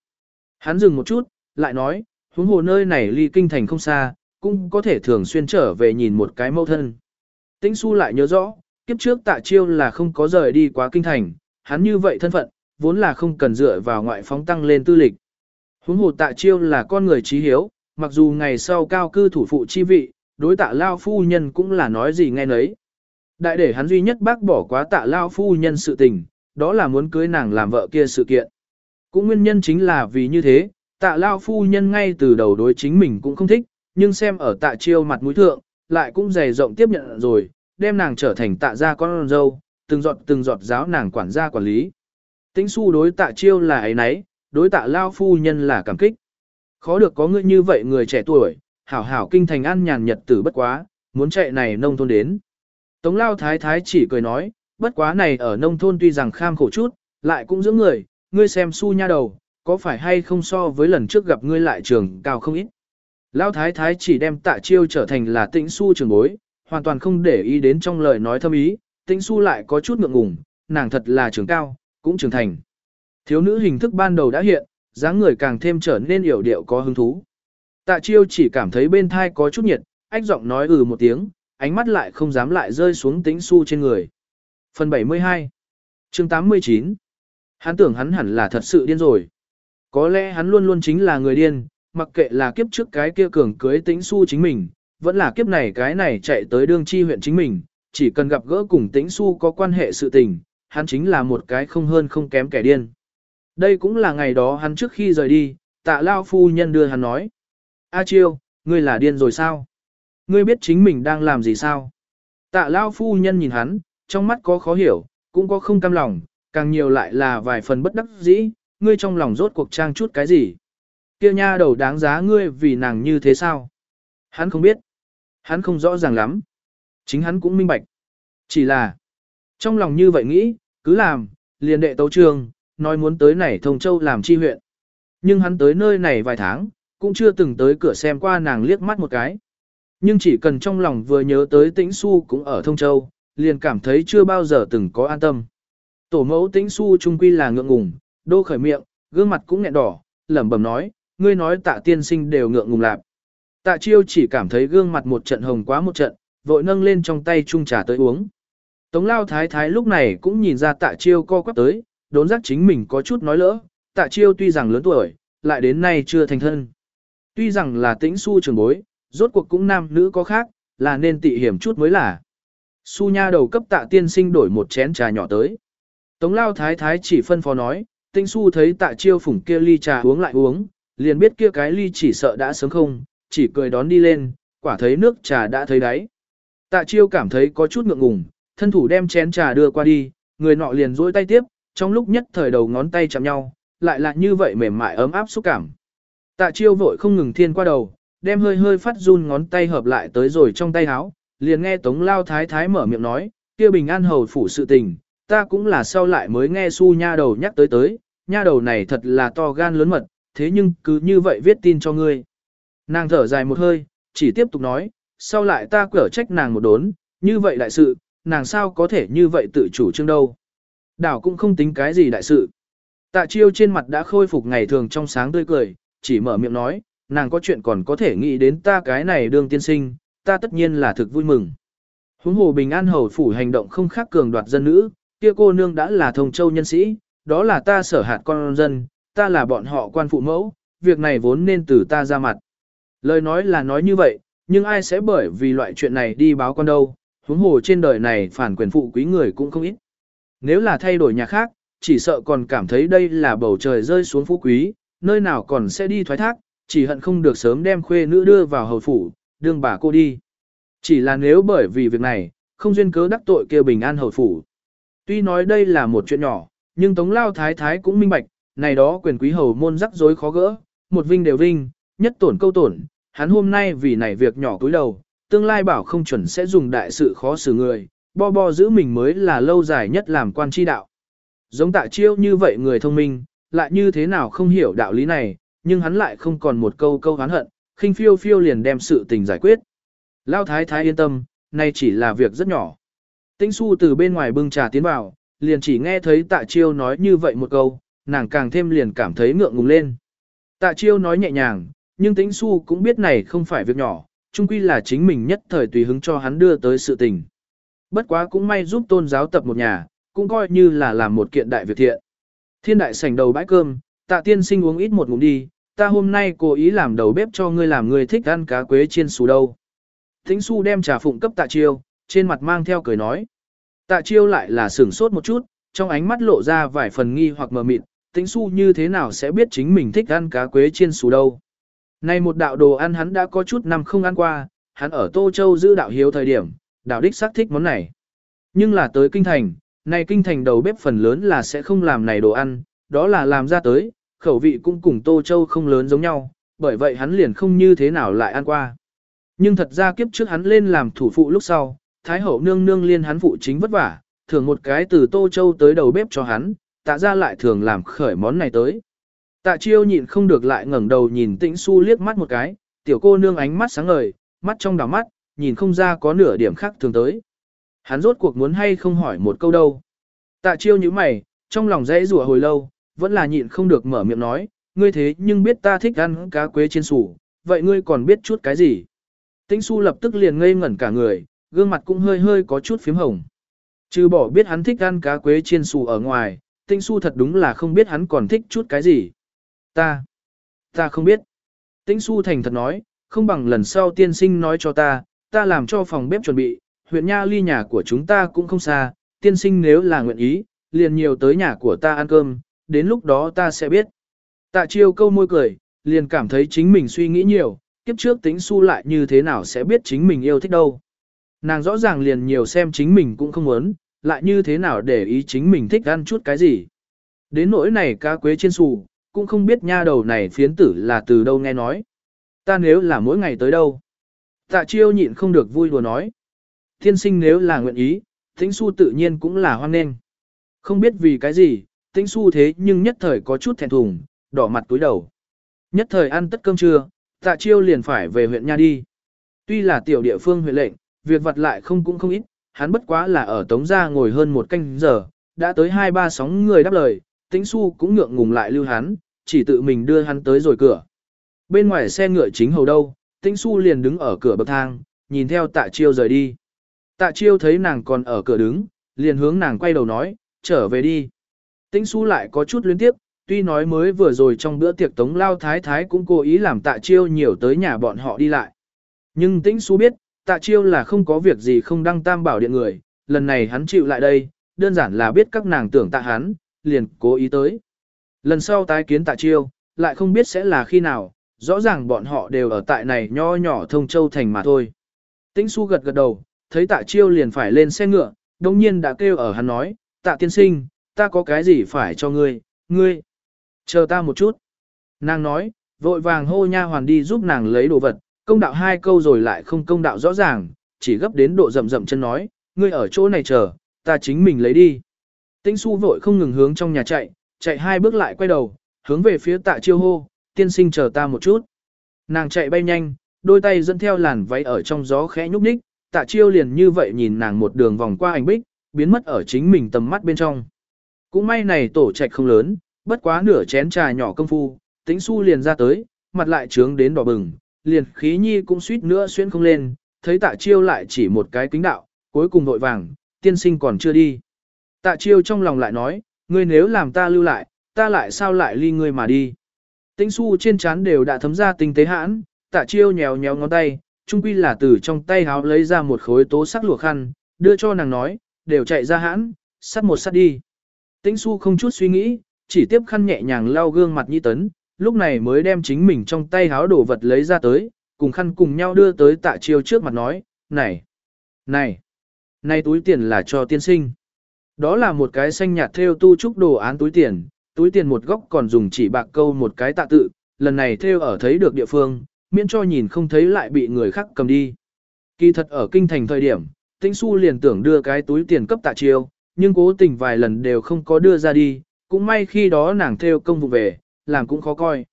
Hắn dừng một chút, lại nói, huống hồ nơi này ly kinh thành không xa, cũng có thể thường xuyên trở về nhìn một cái mâu thân. Tĩnh su lại nhớ rõ, kiếp trước tạ chiêu là không có rời đi quá kinh thành, hắn như vậy thân phận, vốn là không cần dựa vào ngoại phóng tăng lên tư lịch. Huống hồ tạ chiêu là con người trí hiếu, mặc dù ngày sau cao cư thủ phụ chi vị, đối tạ lao phu nhân cũng là nói gì nghe nấy. Đại để hắn duy nhất bác bỏ quá tạ lao phu nhân sự tình, đó là muốn cưới nàng làm vợ kia sự kiện. Cũng nguyên nhân chính là vì như thế, tạ lao phu nhân ngay từ đầu đối chính mình cũng không thích, nhưng xem ở tạ chiêu mặt mũi thượng, lại cũng dày rộng tiếp nhận rồi, đem nàng trở thành tạ gia con dâu, từng giọt từng giọt giáo nàng quản gia quản lý. Tĩnh su đối tạ chiêu là ấy nấy, đối tạ lao phu nhân là cảm kích. Khó được có người như vậy người trẻ tuổi, hảo hảo kinh thành an nhàn nhật tử bất quá, muốn chạy này nông thôn đến. Tống lao thái thái chỉ cười nói, bất quá này ở nông thôn tuy rằng kham khổ chút, lại cũng giữ người, ngươi xem su nha đầu, có phải hay không so với lần trước gặp ngươi lại trường cao không ít. Lão thái thái chỉ đem tạ chiêu trở thành là tĩnh su trường bối, hoàn toàn không để ý đến trong lời nói thâm ý, tĩnh su lại có chút ngượng ngùng, nàng thật là trường cao, cũng trưởng thành. Thiếu nữ hình thức ban đầu đã hiện, dáng người càng thêm trở nên hiểu điệu có hứng thú. Tạ chiêu chỉ cảm thấy bên thai có chút nhiệt, ách giọng nói ừ một tiếng, ánh mắt lại không dám lại rơi xuống tĩnh su trên người. Phần 72 chương 89 Hắn tưởng hắn hẳn là thật sự điên rồi. Có lẽ hắn luôn luôn chính là người điên, mặc kệ là kiếp trước cái kia cường cưới tĩnh su chính mình, vẫn là kiếp này cái này chạy tới đương chi huyện chính mình, chỉ cần gặp gỡ cùng tĩnh su có quan hệ sự tình, hắn chính là một cái không hơn không kém kẻ điên. Đây cũng là ngày đó hắn trước khi rời đi, tạ lao phu nhân đưa hắn nói. A chiêu, ngươi là điên rồi sao? Ngươi biết chính mình đang làm gì sao? Tạ lao phu nhân nhìn hắn, trong mắt có khó hiểu, cũng có không cam lòng, càng nhiều lại là vài phần bất đắc dĩ, ngươi trong lòng rốt cuộc trang chút cái gì? Kia nha đầu đáng giá ngươi vì nàng như thế sao? Hắn không biết. Hắn không rõ ràng lắm. Chính hắn cũng minh bạch. Chỉ là, trong lòng như vậy nghĩ, cứ làm, liền đệ tấu trường, nói muốn tới này Thông Châu làm chi huyện. Nhưng hắn tới nơi này vài tháng, cũng chưa từng tới cửa xem qua nàng liếc mắt một cái. Nhưng chỉ cần trong lòng vừa nhớ tới tĩnh su cũng ở Thông Châu, liền cảm thấy chưa bao giờ từng có an tâm. Tổ mẫu tĩnh su trung quy là ngượng ngùng, đô khởi miệng, gương mặt cũng nghẹn đỏ, lẩm bẩm nói, ngươi nói tạ tiên sinh đều ngượng ngùng lạp. Tạ chiêu chỉ cảm thấy gương mặt một trận hồng quá một trận, vội nâng lên trong tay chung trà tới uống. Tống lao thái thái lúc này cũng nhìn ra tạ chiêu co quắp tới, đốn giác chính mình có chút nói lỡ, tạ chiêu tuy rằng lớn tuổi, lại đến nay chưa thành thân. Tuy rằng là tĩnh su trường bối, rốt cuộc cũng nam nữ có khác, là nên tị hiểm chút mới là. Su nha đầu cấp tạ tiên sinh đổi một chén trà nhỏ tới. Tống lao thái thái chỉ phân phó nói, Tinh su thấy tạ chiêu phủng kia ly trà uống lại uống, liền biết kia cái ly chỉ sợ đã sớm không, chỉ cười đón đi lên, quả thấy nước trà đã thấy đáy. Tạ chiêu cảm thấy có chút ngượng ngùng, thân thủ đem chén trà đưa qua đi, người nọ liền duỗi tay tiếp, trong lúc nhất thời đầu ngón tay chạm nhau, lại là như vậy mềm mại ấm áp xúc cảm. Tạ chiêu vội không ngừng thiên qua đầu, đem hơi hơi phát run ngón tay hợp lại tới rồi trong tay áo, liền nghe Tống Lao Thái Thái mở miệng nói, kia bình an hầu phủ sự tình, ta cũng là sau lại mới nghe su nha đầu nhắc tới tới, nha đầu này thật là to gan lớn mật, thế nhưng cứ như vậy viết tin cho ngươi. Nàng thở dài một hơi, chỉ tiếp tục nói, sau lại ta cở trách nàng một đốn, như vậy đại sự, nàng sao có thể như vậy tự chủ trương đâu. Đảo cũng không tính cái gì đại sự. Tạ chiêu trên mặt đã khôi phục ngày thường trong sáng tươi cười, chỉ mở miệng nói, nàng có chuyện còn có thể nghĩ đến ta cái này đương tiên sinh, ta tất nhiên là thực vui mừng. Huống hồ bình an hầu phủ hành động không khác cường đoạt dân nữ, kia cô nương đã là thông châu nhân sĩ, đó là ta sở hạt con dân, ta là bọn họ quan phụ mẫu, việc này vốn nên từ ta ra mặt. Lời nói là nói như vậy, nhưng ai sẽ bởi vì loại chuyện này đi báo con đâu, huống hồ trên đời này phản quyền phụ quý người cũng không ít. Nếu là thay đổi nhà khác, chỉ sợ còn cảm thấy đây là bầu trời rơi xuống phú quý, nơi nào còn sẽ đi thoái thác, chỉ hận không được sớm đem khuê nữ đưa vào hầu phủ, đương bà cô đi. Chỉ là nếu bởi vì việc này, không duyên cớ đắc tội kêu bình an hầu phủ. Tuy nói đây là một chuyện nhỏ, nhưng Tống Lao Thái Thái cũng minh bạch, này đó quyền quý hầu môn rắc rối khó gỡ, một vinh đều vinh, nhất tổn câu tổn, hắn hôm nay vì này việc nhỏ cúi đầu, tương lai bảo không chuẩn sẽ dùng đại sự khó xử người, bo bo giữ mình mới là lâu dài nhất làm quan tri đạo. Giống tạ chiêu như vậy người thông minh, lại như thế nào không hiểu đạo lý này, nhưng hắn lại không còn một câu câu hán hận, khinh phiêu phiêu liền đem sự tình giải quyết. Lao thái thái yên tâm, nay chỉ là việc rất nhỏ. Tĩnh su từ bên ngoài bưng trà tiến vào, liền chỉ nghe thấy tạ chiêu nói như vậy một câu, nàng càng thêm liền cảm thấy ngượng ngùng lên. Tạ chiêu nói nhẹ nhàng, nhưng tĩnh su cũng biết này không phải việc nhỏ, chung quy là chính mình nhất thời tùy hứng cho hắn đưa tới sự tình. Bất quá cũng may giúp tôn giáo tập một nhà, cũng coi như là làm một kiện đại việc thiện. Thiên đại sảnh đầu bãi cơm, tạ tiên sinh uống ít một ngụm đi, ta hôm nay cố ý làm đầu bếp cho ngươi làm người thích ăn cá quế chiên xù đâu. Tĩnh su đem trà phụng cấp tạ chiêu, trên mặt mang theo cười nói. Tạ chiêu lại là sửng sốt một chút, trong ánh mắt lộ ra vài phần nghi hoặc mờ mịt, tĩnh su như thế nào sẽ biết chính mình thích ăn cá quế chiên xù đâu. Này một đạo đồ ăn hắn đã có chút năm không ăn qua, hắn ở Tô Châu giữ đạo hiếu thời điểm, đạo đích xác thích món này. Nhưng là tới kinh thành, này kinh thành đầu bếp phần lớn là sẽ không làm này đồ ăn, đó là làm ra tới, khẩu vị cũng cùng Tô Châu không lớn giống nhau, bởi vậy hắn liền không như thế nào lại ăn qua. Nhưng thật ra kiếp trước hắn lên làm thủ phụ lúc sau, Thái hậu nương nương liên hắn phụ chính vất vả, thường một cái từ Tô Châu tới đầu bếp cho hắn, tạ ra lại thường làm khởi món này tới. Tạ chiêu nhịn không được lại ngẩng đầu nhìn tĩnh su liếc mắt một cái, tiểu cô nương ánh mắt sáng ngời, mắt trong đảo mắt, nhìn không ra có nửa điểm khác thường tới. Hắn rốt cuộc muốn hay không hỏi một câu đâu. Tạ chiêu như mày, trong lòng dãy rủa hồi lâu, vẫn là nhịn không được mở miệng nói, ngươi thế nhưng biết ta thích ăn cá quế chiên sủ, vậy ngươi còn biết chút cái gì? Tĩnh su lập tức liền ngây ngẩn cả người, gương mặt cũng hơi hơi có chút phím hồng. Trừ bỏ biết hắn thích ăn cá quế chiên xù ở ngoài, tinh su thật đúng là không biết hắn còn thích chút cái gì. Ta, ta không biết. Tinh su thành thật nói, không bằng lần sau tiên sinh nói cho ta, ta làm cho phòng bếp chuẩn bị, huyện nha ly nhà của chúng ta cũng không xa, tiên sinh nếu là nguyện ý, liền nhiều tới nhà của ta ăn cơm, đến lúc đó ta sẽ biết. Tạ chiêu câu môi cười, liền cảm thấy chính mình suy nghĩ nhiều, kiếp trước tính su lại như thế nào sẽ biết chính mình yêu thích đâu. Nàng rõ ràng liền nhiều xem chính mình cũng không muốn, lại như thế nào để ý chính mình thích ăn chút cái gì. Đến nỗi này cá quế trên Su cũng không biết nha đầu này phiến tử là từ đâu nghe nói. Ta nếu là mỗi ngày tới đâu. Tạ chiêu nhịn không được vui đùa nói. Thiên sinh nếu là nguyện ý, tĩnh su tự nhiên cũng là hoan nghênh. Không biết vì cái gì, tĩnh su thế nhưng nhất thời có chút thẹn thùng, đỏ mặt túi đầu. Nhất thời ăn tất cơm trưa, tạ chiêu liền phải về huyện nha đi. Tuy là tiểu địa phương huyện lệnh, việc vật lại không cũng không ít, hắn bất quá là ở tống gia ngồi hơn một canh giờ, đã tới hai ba sóng người đáp lời, tĩnh su cũng ngượng ngùng lại lưu hắn, chỉ tự mình đưa hắn tới rồi cửa. Bên ngoài xe ngựa chính hầu đâu, tĩnh su liền đứng ở cửa bậc thang, nhìn theo tạ chiêu rời đi. Tạ chiêu thấy nàng còn ở cửa đứng, liền hướng nàng quay đầu nói, trở về đi. Tĩnh su lại có chút luyến tiếp, tuy nói mới vừa rồi trong bữa tiệc tống lao thái thái cũng cố ý làm tạ chiêu nhiều tới nhà bọn họ đi lại. Nhưng tĩnh su biết, tạ chiêu là không có việc gì không đăng tam bảo điện người, lần này hắn chịu lại đây, đơn giản là biết các nàng tưởng tạ hắn, liền cố ý tới. Lần sau tái kiến tạ chiêu, lại không biết sẽ là khi nào, rõ ràng bọn họ đều ở tại này nho nhỏ thông châu thành mà thôi. Tĩnh su gật gật đầu, thấy tạ chiêu liền phải lên xe ngựa, đồng nhiên đã kêu ở hắn nói, tạ tiên sinh, ta có cái gì phải cho ngươi, ngươi, chờ ta một chút. Nàng nói, vội vàng hô nha hoàn đi giúp nàng lấy đồ vật, công đạo hai câu rồi lại không công đạo rõ ràng, chỉ gấp đến độ rậm rậm chân nói, ngươi ở chỗ này chờ, ta chính mình lấy đi. Tĩnh su vội không ngừng hướng trong nhà chạy, chạy hai bước lại quay đầu, hướng về phía tạ chiêu hô, tiên sinh chờ ta một chút. Nàng chạy bay nhanh, đôi tay dẫn theo làn váy ở trong gió khẽ nhúc nhích, tạ chiêu liền như vậy nhìn nàng một đường vòng qua ảnh bích, biến mất ở chính mình tầm mắt bên trong. Cũng may này tổ trạch không lớn, bất quá nửa chén trà nhỏ công phu, tĩnh su liền ra tới, mặt lại trướng đến đỏ bừng, liền khí nhi cũng suýt nữa xuyên không lên, thấy tạ chiêu lại chỉ một cái kính đạo, cuối cùng vội vàng, tiên sinh còn chưa đi. Tạ chiêu trong lòng lại nói, ngươi nếu làm ta lưu lại, ta lại sao lại ly ngươi mà đi. Tĩnh su trên trán đều đã thấm ra tinh tế hãn, tạ chiêu nhéo nhéo ngón tay, trung quy là từ trong tay háo lấy ra một khối tố sắc lụa khăn, đưa cho nàng nói, đều chạy ra hãn, sắt một sắt đi. Tĩnh su không chút suy nghĩ, chỉ tiếp khăn nhẹ nhàng lau gương mặt nhi tấn, lúc này mới đem chính mình trong tay háo đổ vật lấy ra tới, cùng khăn cùng nhau đưa tới tạ chiêu trước mặt nói, này, này, này túi tiền là cho tiên sinh. Đó là một cái xanh nhạt theo tu trúc đồ án túi tiền, túi tiền một góc còn dùng chỉ bạc câu một cái tạ tự, lần này theo ở thấy được địa phương, miễn cho nhìn không thấy lại bị người khác cầm đi. Kỳ thật ở kinh thành thời điểm, Tĩnh Su liền tưởng đưa cái túi tiền cấp tạ chiêu, nhưng cố tình vài lần đều không có đưa ra đi, cũng may khi đó nàng theo công vụ về, làm cũng khó coi.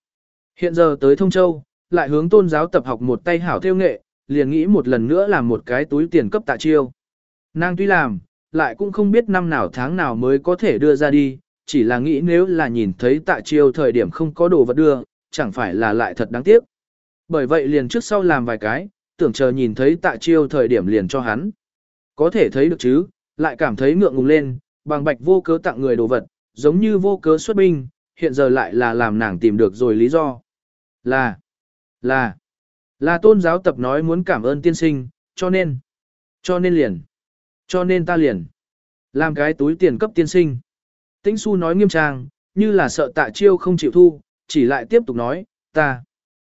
Hiện giờ tới Thông Châu, lại hướng tôn giáo tập học một tay hảo theo nghệ, liền nghĩ một lần nữa làm một cái túi tiền cấp tạ chiêu. Nàng tuy làm, lại cũng không biết năm nào tháng nào mới có thể đưa ra đi, chỉ là nghĩ nếu là nhìn thấy tạ chiêu thời điểm không có đồ vật đưa, chẳng phải là lại thật đáng tiếc. Bởi vậy liền trước sau làm vài cái, tưởng chờ nhìn thấy tạ chiêu thời điểm liền cho hắn. Có thể thấy được chứ, lại cảm thấy ngượng ngùng lên, bằng bạch vô cớ tặng người đồ vật, giống như vô cớ xuất binh, hiện giờ lại là làm nàng tìm được rồi lý do. Là, là, là tôn giáo tập nói muốn cảm ơn tiên sinh, cho nên, cho nên liền, cho nên ta liền, làm cái túi tiền cấp tiên sinh. Tĩnh su nói nghiêm trang, như là sợ tạ chiêu không chịu thu, chỉ lại tiếp tục nói, ta,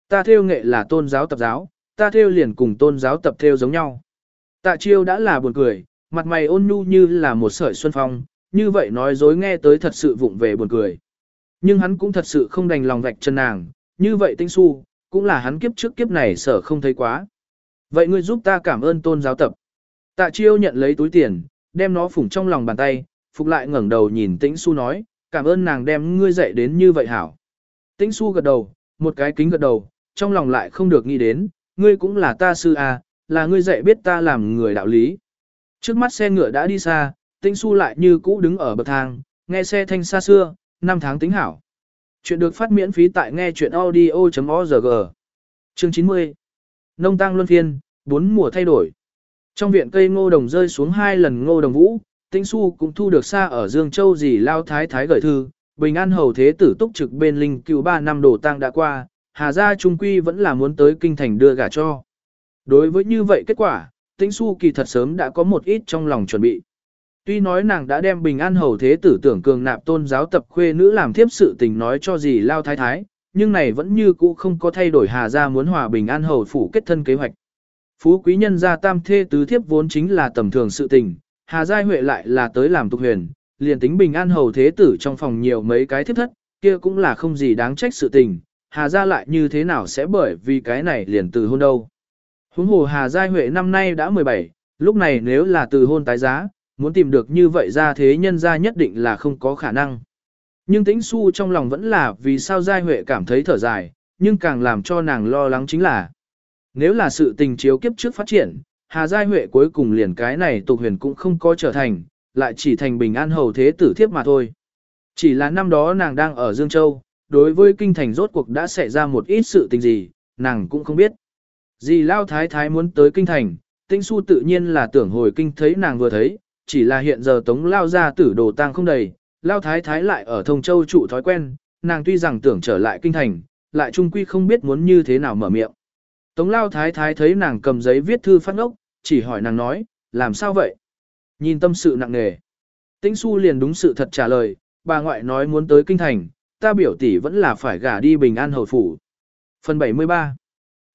ta theo nghệ là tôn giáo tập giáo, ta theo liền cùng tôn giáo tập theo giống nhau. Tạ chiêu đã là buồn cười, mặt mày ôn nhu như là một sợi xuân phong, như vậy nói dối nghe tới thật sự vụng về buồn cười. Nhưng hắn cũng thật sự không đành lòng vạch chân nàng, như vậy tinh su, cũng là hắn kiếp trước kiếp này sợ không thấy quá. Vậy ngươi giúp ta cảm ơn tôn giáo tập. Tạ chiêu nhận lấy túi tiền, đem nó phủng trong lòng bàn tay, phục lại ngẩng đầu nhìn tĩnh su nói, cảm ơn nàng đem ngươi dạy đến như vậy hảo. Tĩnh su gật đầu, một cái kính gật đầu, trong lòng lại không được nghĩ đến, ngươi cũng là ta sư à, là ngươi dạy biết ta làm người đạo lý. Trước mắt xe ngựa đã đi xa, tĩnh su lại như cũ đứng ở bậc thang, nghe xe thanh xa xưa, năm tháng tính hảo. Chuyện được phát miễn phí tại nghe chuyện audio.org. Chương 90. Nông tăng luân phiên, bốn mùa thay đổi. Trong viện cây ngô đồng rơi xuống hai lần ngô đồng vũ, Tĩnh Xu cũng thu được xa ở Dương Châu gì lao thái thái gửi thư, bình an hầu thế tử túc trực bên linh cứu ba năm đổ tang đã qua, Hà gia trung quy vẫn là muốn tới kinh thành đưa gả cho. Đối với như vậy kết quả, Tĩnh Xu kỳ thật sớm đã có một ít trong lòng chuẩn bị. Tuy nói nàng đã đem bình an hầu thế tử tưởng cường nạp tôn giáo tập khuê nữ làm thiếp sự tình nói cho gì lao thái thái, nhưng này vẫn như cũ không có thay đổi Hà gia muốn hòa bình an hầu phủ kết thân kế hoạch. Phú quý nhân gia tam thê tứ thiếp vốn chính là tầm thường sự tình, Hà Giai Huệ lại là tới làm tục huyền, liền tính bình an hầu thế tử trong phòng nhiều mấy cái thiếp thất, kia cũng là không gì đáng trách sự tình, Hà Gia lại như thế nào sẽ bởi vì cái này liền từ hôn đâu. Huống hồ Hà Giai Huệ năm nay đã 17, lúc này nếu là từ hôn tái giá, muốn tìm được như vậy ra thế nhân ra nhất định là không có khả năng. Nhưng tĩnh su trong lòng vẫn là vì sao Giai Huệ cảm thấy thở dài, nhưng càng làm cho nàng lo lắng chính là nếu là sự tình chiếu kiếp trước phát triển, Hà Giai Huệ cuối cùng liền cái này tục huyền cũng không có trở thành, lại chỉ thành bình an hầu thế tử thiếp mà thôi. Chỉ là năm đó nàng đang ở Dương Châu, đối với kinh thành rốt cuộc đã xảy ra một ít sự tình gì, nàng cũng không biết. Dì Lao Thái Thái muốn tới kinh thành, Tĩnh su tự nhiên là tưởng hồi kinh thấy nàng vừa thấy, chỉ là hiện giờ tống Lao ra tử đồ tang không đầy, Lao Thái Thái lại ở Thông Châu trụ thói quen, nàng tuy rằng tưởng trở lại kinh thành, lại trung quy không biết muốn như thế nào mở miệng. Tống lao thái thái thấy nàng cầm giấy viết thư phát ngốc, chỉ hỏi nàng nói, làm sao vậy? Nhìn tâm sự nặng nề. Tĩnh su liền đúng sự thật trả lời, bà ngoại nói muốn tới kinh thành, ta biểu tỷ vẫn là phải gả đi bình an hầu phủ. Phần 73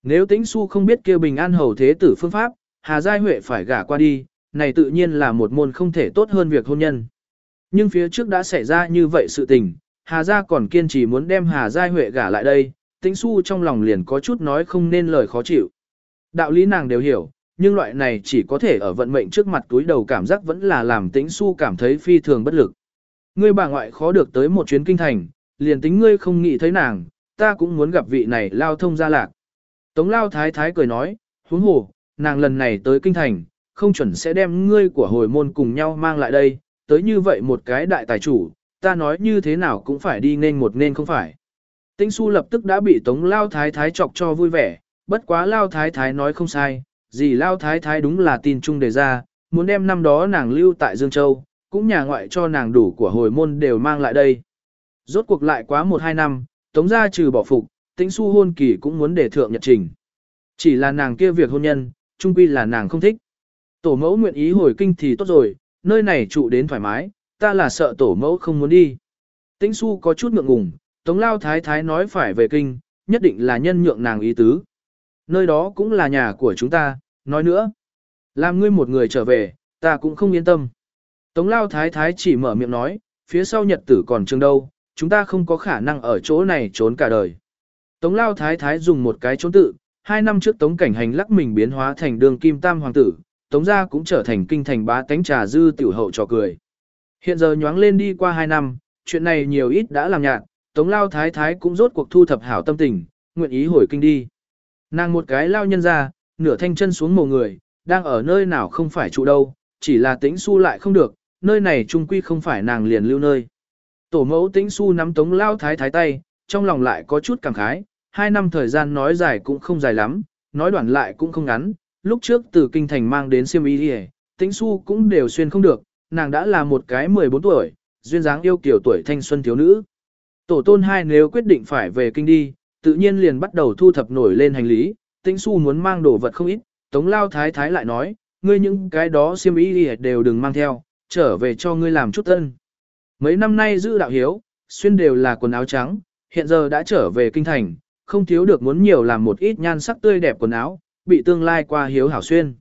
nếu tĩnh su không biết kêu bình an hầu thế tử phương pháp, Hà Giai Huệ phải gả qua đi, này tự nhiên là một môn không thể tốt hơn việc hôn nhân. Nhưng phía trước đã xảy ra như vậy sự tình, Hà Gia còn kiên trì muốn đem Hà Giai Huệ gả lại đây, tĩnh su trong lòng liền có chút nói không nên lời khó chịu. Đạo lý nàng đều hiểu, nhưng loại này chỉ có thể ở vận mệnh trước mặt túi đầu cảm giác vẫn là làm tĩnh su cảm thấy phi thường bất lực. Ngươi bà ngoại khó được tới một chuyến kinh thành, liền tính ngươi không nghĩ thấy nàng, ta cũng muốn gặp vị này lao thông gia lạc. Tống lao thái thái cười nói, huống hồ, nàng lần này tới kinh thành, không chuẩn sẽ đem ngươi của hồi môn cùng nhau mang lại đây, tới như vậy một cái đại tài chủ, ta nói như thế nào cũng phải đi nên một nên không phải. Tĩnh su lập tức đã bị tống lao thái thái chọc cho vui vẻ, bất quá lao thái thái nói không sai, gì lao thái thái đúng là tin chung đề ra, muốn đem năm đó nàng lưu tại Dương Châu, cũng nhà ngoại cho nàng đủ của hồi môn đều mang lại đây. Rốt cuộc lại quá một hai năm, tống gia trừ bỏ phục, tĩnh su hôn kỳ cũng muốn để thượng nhật trình. Chỉ là nàng kia việc hôn nhân, trung quy là nàng không thích. Tổ mẫu nguyện ý hồi kinh thì tốt rồi, nơi này trụ đến thoải mái, ta là sợ tổ mẫu không muốn đi. Tĩnh su có chút ngượng ngùng, tống lao thái thái nói phải về kinh, nhất định là nhân nhượng nàng ý tứ. Nơi đó cũng là nhà của chúng ta, nói nữa. Làm ngươi một người trở về, ta cũng không yên tâm. Tống lao thái thái chỉ mở miệng nói, phía sau nhật tử còn trường đâu, chúng ta không có khả năng ở chỗ này trốn cả đời. Tống lao thái thái dùng một cái trốn tự, hai năm trước tống cảnh hành lắc mình biến hóa thành đường kim tam hoàng tử, tống gia cũng trở thành kinh thành bá tánh trà dư tiểu hậu trò cười. Hiện giờ nhoáng lên đi qua hai năm, chuyện này nhiều ít đã làm nhạt, tống lao thái thái cũng rốt cuộc thu thập hảo tâm tình, nguyện ý hồi kinh đi. Nàng một cái lao nhân ra, nửa thanh chân xuống mồ người, đang ở nơi nào không phải trụ đâu, chỉ là tĩnh su lại không được, nơi này trung quy không phải nàng liền lưu nơi. Tổ mẫu tĩnh su nắm tống lao thái thái tay, trong lòng lại có chút cảm khái, hai năm thời gian nói dài cũng không dài lắm, nói đoạn lại cũng không ngắn, lúc trước từ kinh thành mang đến siêm y hề, tĩnh su cũng đều xuyên không được, nàng đã là một cái 14 tuổi, duyên dáng yêu kiểu tuổi thanh xuân thiếu nữ. Tổ tôn hai nếu quyết định phải về kinh đi, tự nhiên liền bắt đầu thu thập nổi lên hành lý, tĩnh su muốn mang đồ vật không ít, tống lao thái thái lại nói, ngươi những cái đó siêm y đều đừng mang theo, trở về cho ngươi làm chút tân. Mấy năm nay giữ đạo hiếu, xuyên đều là quần áo trắng, hiện giờ đã trở về kinh thành, không thiếu được muốn nhiều làm một ít nhan sắc tươi đẹp quần áo, bị tương lai qua hiếu hảo xuyên.